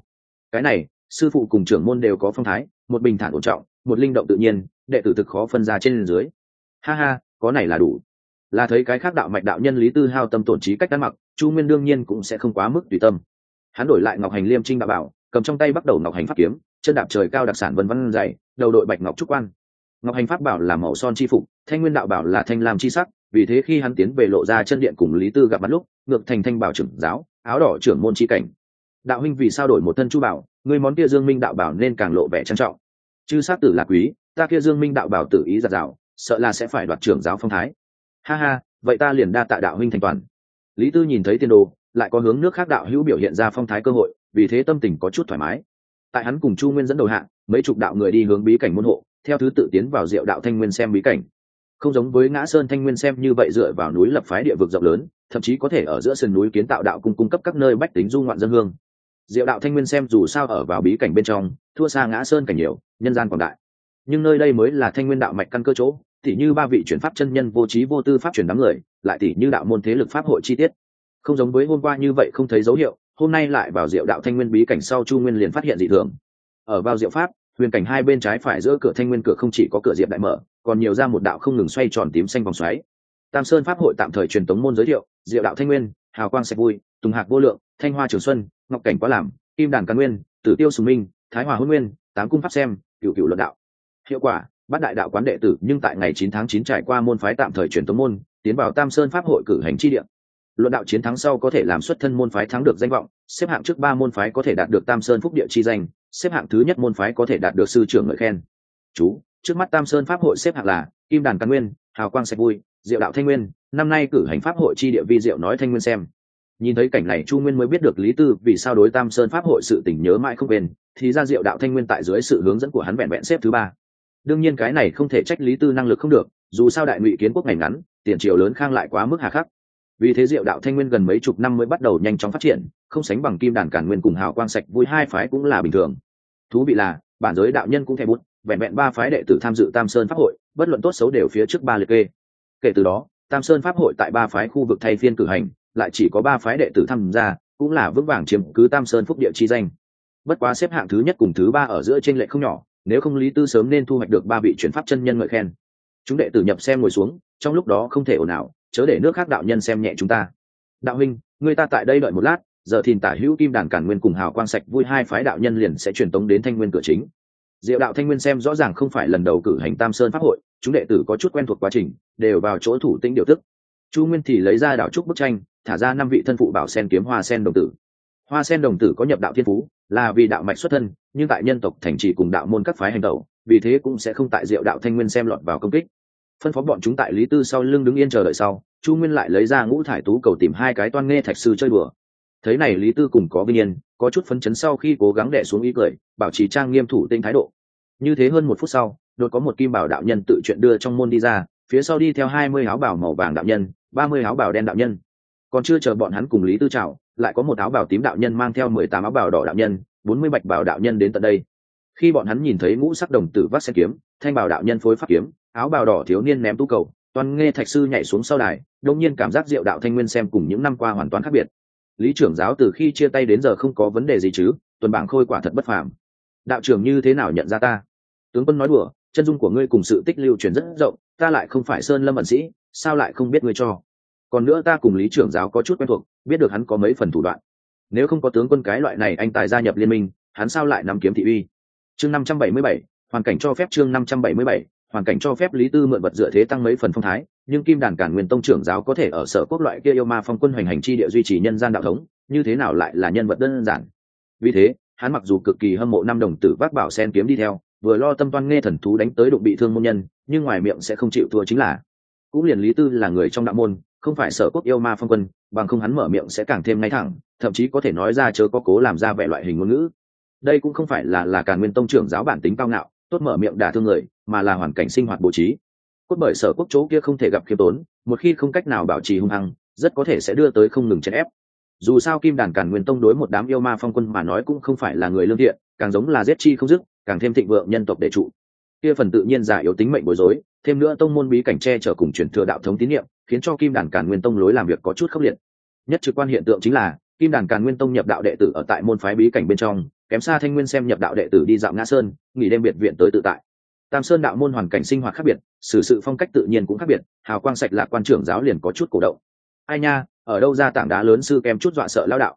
Cái này, sư phụ cùng trưởng môn đều có phong thái, một bình thản ổn trọng, một linh động tự nhiên, đệ tử thực khó phân ra trên dưới. Ha ha, có này là đủ là thấy cái khác đạo mạch đạo nhân lý tư hao tâm tổn trí cách ăn mặc, chu nguyên đương nhiên cũng sẽ không quá mức tùy tâm. Hắn đổi lại ngọc hành liêm trinh đạo bảo, cầm trong tay bắt đầu ngọc hành pháp kiếm, chân đạp trời cao đặc sản vân văn dày, đầu đội bạch ngọc trúc quan. Ngọc hành pháp bảo là màu son chi phục, thanh nguyên đạo bảo là thanh lam chi sắc, vì thế khi hắn tiến về lộ ra chân điện cùng lý tư gặp mặt lúc, ngược thành thanh bảo trưởng giáo, áo đỏ trưởng môn chi cảnh. Đạo huynh vì sao đổi một thân chu bảo, người món kia dương minh đạo bảo nên càng lộ vẻ trang trọng. Chư sát tử là quý, ta kia dương minh đạo bảo tự ý giặt rào sợ là sẽ phải đoạt trưởng giáo phong thái ha ha, vậy ta liền đa tạ đạo huynh thành toàn. Lý tư nhìn thấy tiên đồ, lại có hướng nước khác đạo hữu biểu hiện ra phong thái cơ hội, vì thế tâm tình có chút thoải mái. Tại hắn cùng chu nguyên dẫn đầu hạng mấy chục đạo người đi hướng bí cảnh môn hộ, theo thứ tự tiến vào diệu đạo thanh nguyên xem bí cảnh. Không giống với ngã sơn thanh nguyên xem như vậy dựa vào núi lập phái địa vực rộng lớn, thậm chí có thể ở giữa sườn núi kiến tạo đạo cung cung cấp các nơi bách tính du ngoạn dân hương. Diệu đạo thanh nguyên xem dù sao ở vào bí cảnh bên trong, thua xa ngã sơn cảnh nhiều, nhân gian quảng đại. Nhưng nơi đây mới là thanh nguyên đạo mạch căn cơ chỗ tỉ như ba vị chuyển pháp chân nhân vô trí vô tư pháp chuyển đám người, lại tỉ như đạo môn thế lực pháp hội chi tiết. Không giống với hôm qua như vậy không thấy dấu hiệu, hôm nay lại vào diệu đạo thanh nguyên bí cảnh sau chu nguyên liền phát hiện dị thường. Ở vào diệu pháp, huyền cảnh hai bên trái phải giữa cửa thanh nguyên cửa không chỉ có cửa diệp đại mở, còn nhiều ra một đạo không ngừng xoay tròn tím xanh vòng xoáy. Tam sơn pháp hội tạm thời truyền tống môn giới thiệu, diệu đạo thanh nguyên, hào quang sạch vui, tùng hạc vô lượng, thanh hoa trường xuân, ngọc cảnh quá làm, kim đàn căn nguyên, tử tiêu sùng minh, thái hòa hôn nguyên, tám cung pháp xem cựu cựu luận đạo. Hiệu quả bát đại đạo quán đệ tử, nhưng tại ngày chín tháng chín trải qua môn phái tạm thời truyền tống môn, tiến vào tam sơn pháp hội cử hành chi địa. Luận đạo chiến thắng sau có thể làm xuất thân môn phái thắng được danh vọng, xếp hạng trước ba môn phái có thể đạt được tam sơn phúc địa chi danh, xếp hạng thứ nhất môn phái có thể đạt được sư trưởng ngợi khen. Chú, trước mắt tam sơn pháp hội xếp hạng là kim đàn căn nguyên, hào quang sạch vui, diệu đạo thanh nguyên, năm nay cử hành pháp hội chi địa vi diệu nói thanh nguyên xem. Nhìn thấy cảnh này chu nguyên mới biết được lý tư vì sao đối tam sơn pháp hội sự tình nhớ mãi không quên, thì ra diệu đạo thanh nguyên tại dưới sự hướng dẫn của hắn vẹn vẹn xếp thứ ba đương nhiên cái này không thể trách lý tư năng lực không được, dù sao đại ngụy kiến quốc ngày ngắn, tiền triều lớn khang lại quá mức hà khắc. Vì thế diệu đạo thanh nguyên gần mấy chục năm mới bắt đầu nhanh chóng phát triển, không sánh bằng kim đàn cản nguyên cùng hào quang sạch vui hai phái cũng là bình thường. Thú vị là, bản giới đạo nhân cũng thèm bút vẹn vẹn ba phái đệ tử tham dự tam sơn pháp hội, bất luận tốt xấu đều phía trước ba liệt kê. Kể từ đó, tam sơn pháp hội tại ba phái khu vực thay phiên cử hành, lại chỉ có ba phái đệ tử tham gia, cũng là vững vàng chiếm cứ tam sơn phúc địa chi danh. Bất quá xếp hạng thứ nhất cùng thứ ba ở giữa t r ê n lệ không nhỏ nếu không lý tư sớm nên thu hoạch được ba vị chuyển pháp chân nhân ngợi khen. Chúng đệ tử nhập xem ngồi xuống, trong lúc đó không thể ồn ào, chớ để nước khác đạo nhân xem nhẹ chúng ta. Đạo huynh, người ta tại đây đợi một lát, giờ thìn tả hữu kim đàn cản nguyên cùng hào quang sạch vui hai phái đạo nhân liền sẽ truyền tống đến thanh nguyên cửa chính. Diệu đạo thanh nguyên xem rõ ràng không phải lần đầu cử hành tam sơn pháp hội, chúng đệ tử có chút quen thuộc quá trình, đều vào chỗ thủ tĩnh điều tức. Chu nguyên thì lấy ra đạo trúc bức tranh, thả ra năm vị thân phụ bảo sen kiếm hoa sen đồng tử. Hoa sen đồng tử có nhập đạo thiên phú là vì đạo mạch xuất thân, nhưng tại nhân tộc thành trì cùng đạo môn các phái hành tẩu, vì thế cũng sẽ không tại diệu đạo thanh nguyên xem lọt vào công kích. Phân phó bọn chúng tại lý tư sau lưng đứng yên chờ đợi sau, chu nguyên lại lấy ra ngũ thải tú cầu tìm hai cái toan nghe thạch sư chơi đùa. Thấy này lý tư cùng có vinh yên, có chút phấn chấn sau khi cố gắng đẻ xuống ý cười, bảo trì trang nghiêm thủ tinh thái độ. Như thế hơn một phút sau, đột có một kim bảo đạo nhân tự chuyện đưa trong môn đi ra, phía sau đi theo hai mươi áo bảo màu vàng đạo nhân, ba mươi áo bảo đen đạo nhân còn chưa chờ bọn hắn cùng lý tư trào lại có một áo bảo tím đạo nhân mang theo mười tám áo bảo đỏ đạo nhân, bốn mươi bạch bảo đạo nhân đến tận đây. Khi bọn hắn nhìn thấy ngũ sắc đồng tử vác xe kiếm, thanh bảo đạo nhân phối pháp kiếm, áo bào đỏ thiếu niên ném tú cầu, toàn nghe thạch sư nhảy xuống sau đài, đông nhiên cảm giác diệu đạo thanh nguyên xem cùng những năm qua hoàn toàn khác biệt. Lý trưởng giáo từ khi chia tay đến giờ không có vấn đề gì chứ, tuần bảng khôi quả thật bất phàm. Đạo trưởng như thế nào nhận ra ta? Tướng quân nói đùa, chân dung của ngươi cùng sự tích lưu truyền rất rộng, ta lại không phải sơn lâm ẩn sĩ, sao lại không biết ngươi cho? Còn nữa ta cùng lý trưởng giáo có chút quen thuộc, biết được hắn có mấy phần thủ đoạn. Nếu không có tướng quân cái loại này anh tài gia nhập liên minh, hắn sao lại nắm kiếm thị uy? Chương năm trăm bảy mươi bảy, hoàn cảnh cho phép chương năm trăm bảy mươi bảy, hoàn cảnh cho phép lý tư mượn vật dựa thế tăng mấy phần phong thái, nhưng kim đàn cản nguyên tông trưởng giáo có thể ở sở quốc loại kia yêu ma phong quân hoành hành chi địa duy trì nhân gian đạo thống, như thế nào lại là nhân vật đơn giản? Vì thế, hắn mặc dù cực kỳ hâm mộ năm đồng tử vác bảo sen kiếm đi theo, vừa lo tâm toan nghe thần thú đánh tới đụng bị thương môn nhân, nhưng ngoài miệng sẽ không chịu thua chính là. Cũng liền lý tư là người trong đạo môn không phải sở quốc yêu ma phong quân, bằng không hắn mở miệng sẽ càng thêm ngay thẳng, thậm chí có thể nói ra chớ có cố làm ra vẻ loại hình ngôn ngữ. Đây cũng không phải là là càn nguyên tông trưởng giáo bản tính cao ngạo, tốt mở miệng đả thương người, mà là hoàn cảnh sinh hoạt bố trí. Cốt bởi sở quốc chỗ kia không thể gặp khiêm tốn, một khi không cách nào bảo trì hung hăng, rất có thể sẽ đưa tới không ngừng chèn ép. Dù sao kim đàn càn nguyên tông đối một đám yêu ma phong quân mà nói cũng không phải là người lương thiện, càng giống là giết chi không dứt, càng thêm thịnh vượng nhân tộc để trụ kia phần tự nhiên giả yếu tính mệnh bối rối, thêm nữa tông môn bí cảnh tre chở cùng truyền thừa đạo thống tín niệm, khiến cho kim đàn càn nguyên tông lối làm việc có chút khốc liệt. Nhất trực quan hiện tượng chính là, kim đàn càn nguyên tông nhập đạo đệ tử ở tại môn phái bí cảnh bên trong, kém xa thanh nguyên xem nhập đạo đệ tử đi dạo ngã sơn, nghỉ đêm biệt viện tới tự tại. Tam sơn đạo môn hoàn cảnh sinh hoạt khác biệt, xử sự phong cách tự nhiên cũng khác biệt, hào quang sạch lạc quan trưởng giáo liền có chút cổ động. Ai nha, ở đâu ra tảng đá lớn sư kém chút dọa sợ lao đạo.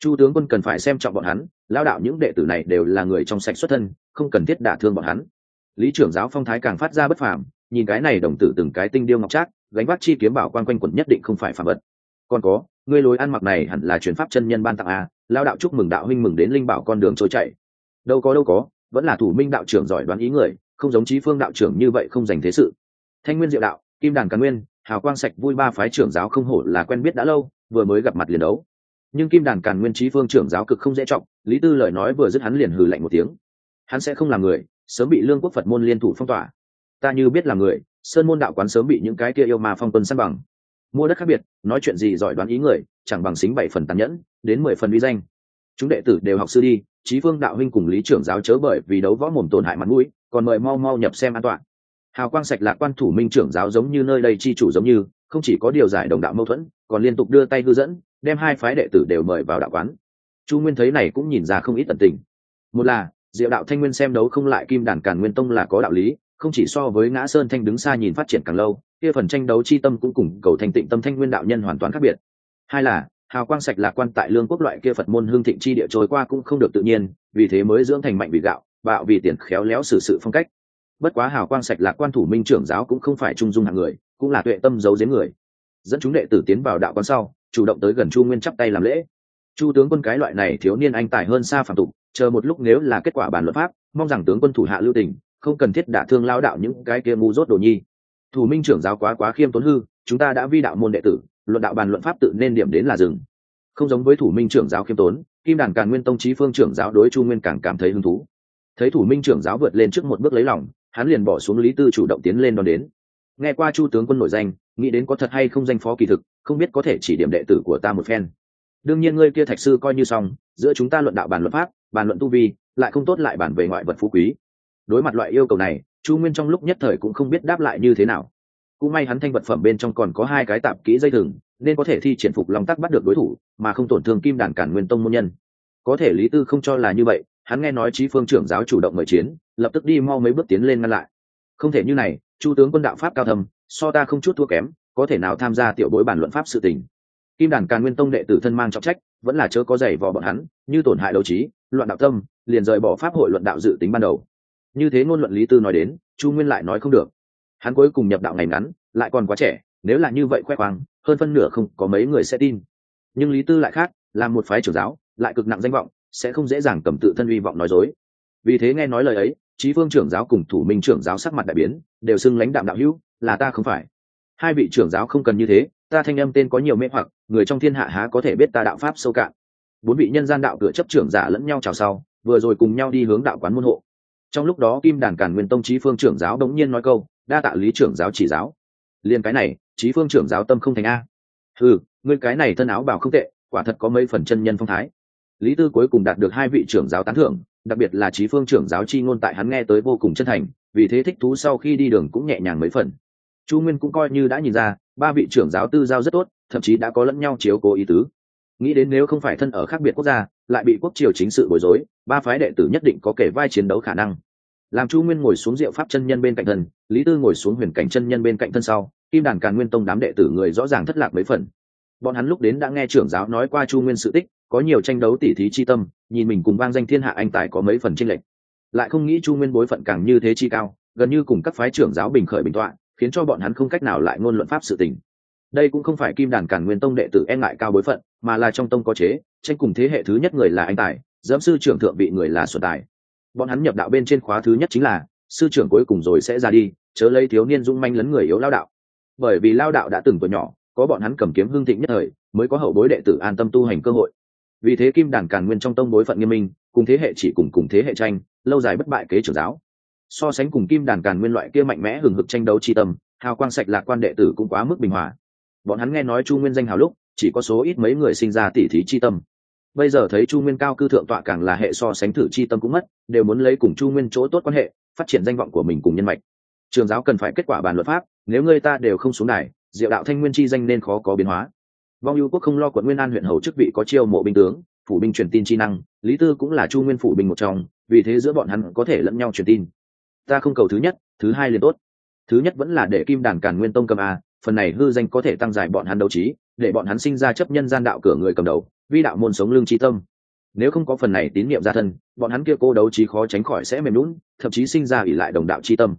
Chu tướng quân cần phải xem trọng bọn hắn lao đạo những đệ tử này đều là người trong sạch xuất thân, không cần thiết đả thương bọn hắn lý trưởng giáo phong thái càng phát ra bất phàm, nhìn cái này đồng tử từng cái tinh điêu ngọc trác, gánh vác chi kiếm bảo quan quanh quẩn nhất định không phải phàm vật. Còn có, ngươi lối ăn mặc này hẳn là truyền pháp chân nhân ban tặng a, lao đạo chúc mừng đạo huynh mừng đến linh bảo con đường trôi chạy đâu có đâu có, vẫn là thủ minh đạo trưởng giỏi đoán ý người, không giống trí phương đạo trưởng như vậy không dành thế sự. Thanh nguyên diệu đạo, kim đàn càn nguyên, hào quang sạch vui ba phái trưởng giáo không hổ là quen biết đã lâu, vừa mới gặp mặt liền đấu. Nhưng kim đàn càn nguyên trí phương trưởng giáo cực không dễ trọng, lý tư lời nói vừa dứt hắn liền hừ lạnh một tiếng. Hắn sẽ không làm người sớm bị lương quốc phật môn liên thủ phong tỏa. Ta như biết là người, sơn môn đạo quán sớm bị những cái kia yêu ma phong tuân săn bằng. Mua đất khác biệt, nói chuyện gì giỏi đoán ý người, chẳng bằng xính bảy phần tàn nhẫn, đến mười phần uy danh. Chúng đệ tử đều học sư đi trí phương đạo huynh cùng lý trưởng giáo chớ bởi vì đấu võ mồm tổn hại mặt mũi, còn mời mau mau nhập xem an toàn. Hào quang sạch lạc quan thủ minh trưởng giáo giống như nơi đây chi chủ giống như, không chỉ có điều giải đồng đạo mâu thuẫn, còn liên tục đưa tay hư dẫn, đem hai phái đệ tử đều mời vào đạo quán. Chu nguyên thấy này cũng nhìn ra không ít tận tình. Một là diệu đạo thanh nguyên xem đấu không lại kim đàn càn nguyên tông là có đạo lý, không chỉ so với ngã sơn thanh đứng xa nhìn phát triển càng lâu, kia phần tranh đấu chi tâm cũng cùng cầu thành tịnh tâm thanh nguyên đạo nhân hoàn toàn khác biệt. Hai là, hào quang sạch lạc quan tại lương quốc loại kia phật môn hương thịnh chi địa trôi qua cũng không được tự nhiên, vì thế mới dưỡng thành mạnh vì gạo, bạo vì tiền khéo léo xử sự phong cách. Bất quá hào quang sạch lạc quan thủ minh trưởng giáo cũng không phải trung dung hạng người, cũng là tuệ tâm giấu giếm người. Dẫn chúng đệ tử tiến vào đạo quán sau, chủ động tới gần chu nguyên chắp tay làm lễ. Chu tướng quân cái loại này thiếu niên anh tài hơn xa phàm tục chờ một lúc nếu là kết quả bàn luận pháp, mong rằng tướng quân thủ hạ lưu tình, không cần thiết đả thương lao đạo những cái kia ngu dốt đồ nhi. Thủ minh trưởng giáo quá quá khiêm tốn hư, chúng ta đã vi đạo môn đệ tử, luận đạo bàn luận pháp tự nên điểm đến là dừng. không giống với thủ minh trưởng giáo khiêm tốn, kim đàn càn nguyên tông trí phương trưởng giáo đối chu nguyên càng cảm thấy hứng thú. Thấy thủ minh trưởng giáo vượt lên trước một bước lấy lòng, hắn liền bỏ xuống lý tư chủ động tiến lên đón đến. Nghe qua chu tướng quân nổi danh, nghĩ đến có thật hay không danh phó kỳ thực, không biết có thể chỉ điểm đệ tử của ta một phen. Đương nhiên ngươi kia thạch sư coi như xong, giữa chúng ta luận đạo bàn luận pháp bàn luận tu vi, lại không tốt lại bàn về ngoại vật phú quý. Đối mặt loại yêu cầu này, chu nguyên trong lúc nhất thời cũng không biết đáp lại như thế nào. Cũng may hắn thanh vật phẩm bên trong còn có hai cái tạp kỹ dây thừng, nên có thể thi triển phục long tắc bắt được đối thủ, mà không tổn thương kim đàn cản nguyên tông môn nhân. Có thể lý tư không cho là như vậy, hắn nghe nói trí phương trưởng giáo chủ động mời chiến, lập tức đi mau mấy bước tiến lên ngăn lại. Không thể như này, chu tướng quân đạo pháp cao thầm so ta không chút thua kém, có thể nào tham gia tiểu bối bản luận pháp sự tình kim đàn càn nguyên tông đệ tử thân mang trọng trách, vẫn là chớ có giày vò bọn hắn, như tổn hại đấu trí, loạn đạo tâm, liền rời bỏ pháp hội luận đạo dự tính ban đầu. Như thế ngôn luận lý tư nói đến, chu nguyên lại nói không được. Hắn cuối cùng nhập đạo ngày ngắn, lại còn quá trẻ, nếu là như vậy khoe khoang, hơn phân nửa không có mấy người sẽ tin. Nhưng lý tư lại khác, là một phái trưởng giáo, lại cực nặng danh vọng, sẽ không dễ dàng cầm tự thân uy vọng nói dối. Vì thế nghe nói lời ấy trí phương trưởng giáo cùng thủ minh trưởng giáo sắc mặt đại biến, đều xưng lãnh đạm đạo hữu, là ta không phải. Hai vị trưởng giáo không cần như thế ta thanh âm tên có nhiều mê hoặc, người trong thiên hạ há có thể biết ta đạo pháp sâu cạn. Bốn vị nhân gian đạo cửa chấp trưởng giả lẫn nhau chào sau, vừa rồi cùng nhau đi hướng đạo quán môn hộ. Trong lúc đó kim đàn càn nguyên tông trí phương trưởng giáo đống nhiên nói câu, đa tạ lý trưởng giáo chỉ giáo. Liên cái này trí phương trưởng giáo tâm không thành a. Ừ ngươi cái này thân áo bảo không tệ, quả thật có mấy phần chân nhân phong thái. Lý tư cuối cùng đạt được hai vị trưởng giáo tán thưởng, đặc biệt là trí phương trưởng giáo chi ngôn tại hắn nghe tới vô cùng chân thành, vì thế thích thú sau khi đi đường cũng nhẹ nhàng mấy phần chu nguyên cũng coi như đã nhìn ra, ba vị trưởng giáo tư giao rất tốt, thậm chí đã có lẫn nhau chiếu cố ý tứ. Nghĩ đến nếu không phải thân ở khác biệt quốc gia, lại bị quốc triều chính sự bối rối, ba phái đệ tử nhất định có kể vai chiến đấu khả năng. Làm chu nguyên ngồi xuống diệu pháp chân nhân bên cạnh thân, lý tư ngồi xuống huyền cảnh chân nhân bên cạnh thân sau, kim đàn càn nguyên tông đám đệ tử người rõ ràng thất lạc mấy phần. Bọn hắn lúc đến đã nghe trưởng giáo nói qua chu nguyên sự tích, có nhiều tranh đấu tỉ thí chi tâm, nhìn mình cùng vang danh thiên hạ anh tài có mấy phần tranh lệch. Lại không nghĩ chu nguyên bối phận càng như thế chi cao, gần như cùng các phái trưởng giáo bình khởi bình tọa khiến cho bọn hắn không cách nào lại ngôn luận pháp sự tình. Đây cũng không phải kim đàn cản nguyên tông đệ tử e ngại cao bối phận, mà là trong tông có chế, tranh cùng thế hệ thứ nhất người là anh tài dẫm sư trưởng thượng vị người là xuân tài. Bọn hắn nhập đạo bên trên khóa thứ nhất chính là, sư trưởng cuối cùng rồi sẽ ra đi, chớ lấy thiếu niên dung manh lấn người yếu lao đạo. Bởi vì lao đạo đã từng tuổi nhỏ, có bọn hắn cầm kiếm hương thịnh nhất thời, mới có hậu bối đệ tử an tâm tu hành cơ hội. Vì thế kim đàn càn nguyên trong tông bối phận nghiêm minh, cùng thế hệ chỉ cùng cùng thế hệ tranh, lâu dài bất bại kế trưởng giáo so sánh cùng kim đàn càn nguyên loại kia mạnh mẽ hừng hực tranh đấu tri tâm, hào quang sạch lạc quan đệ tử cũng quá mức bình hòa. Bọn hắn nghe nói chu nguyên danh hào lúc, chỉ có số ít mấy người sinh ra tỉ thí chi tâm. Bây giờ thấy chu nguyên cao cư thượng tọa càng là hệ so sánh thử chi tâm cũng mất, đều muốn lấy cùng chu nguyên chỗ tốt quan hệ, phát triển danh vọng của mình cùng nhân mạch. Trường giáo cần phải kết quả bàn luật pháp, nếu người ta đều không xuống đài, diệu đạo thanh nguyên chi danh nên khó có biến hóa. Vong ưu quốc không lo quận nguyên an huyện hầu chức vị có chiêu mộ binh tướng, phủ binh truyền tin chi năng, lý tư cũng là chu nguyên phủ binh một trong, vì thế giữa bọn hắn có thể lẫn nhau truyền tin ta không cầu thứ nhất, thứ hai liền tốt. Thứ nhất vẫn là để kim đàn càn nguyên tông cầm a, phần này hư danh có thể tăng giải bọn hắn đấu trí, để bọn hắn sinh ra chấp nhân gian đạo cửa người cầm đầu, vi đạo môn sống lương trí tâm. Nếu không có phần này tín nhiệm gia thân, bọn hắn kia cô đấu trí khó tránh khỏi sẽ mềm lún thậm chí sinh ra ỉ lại đồng đạo chi tâm.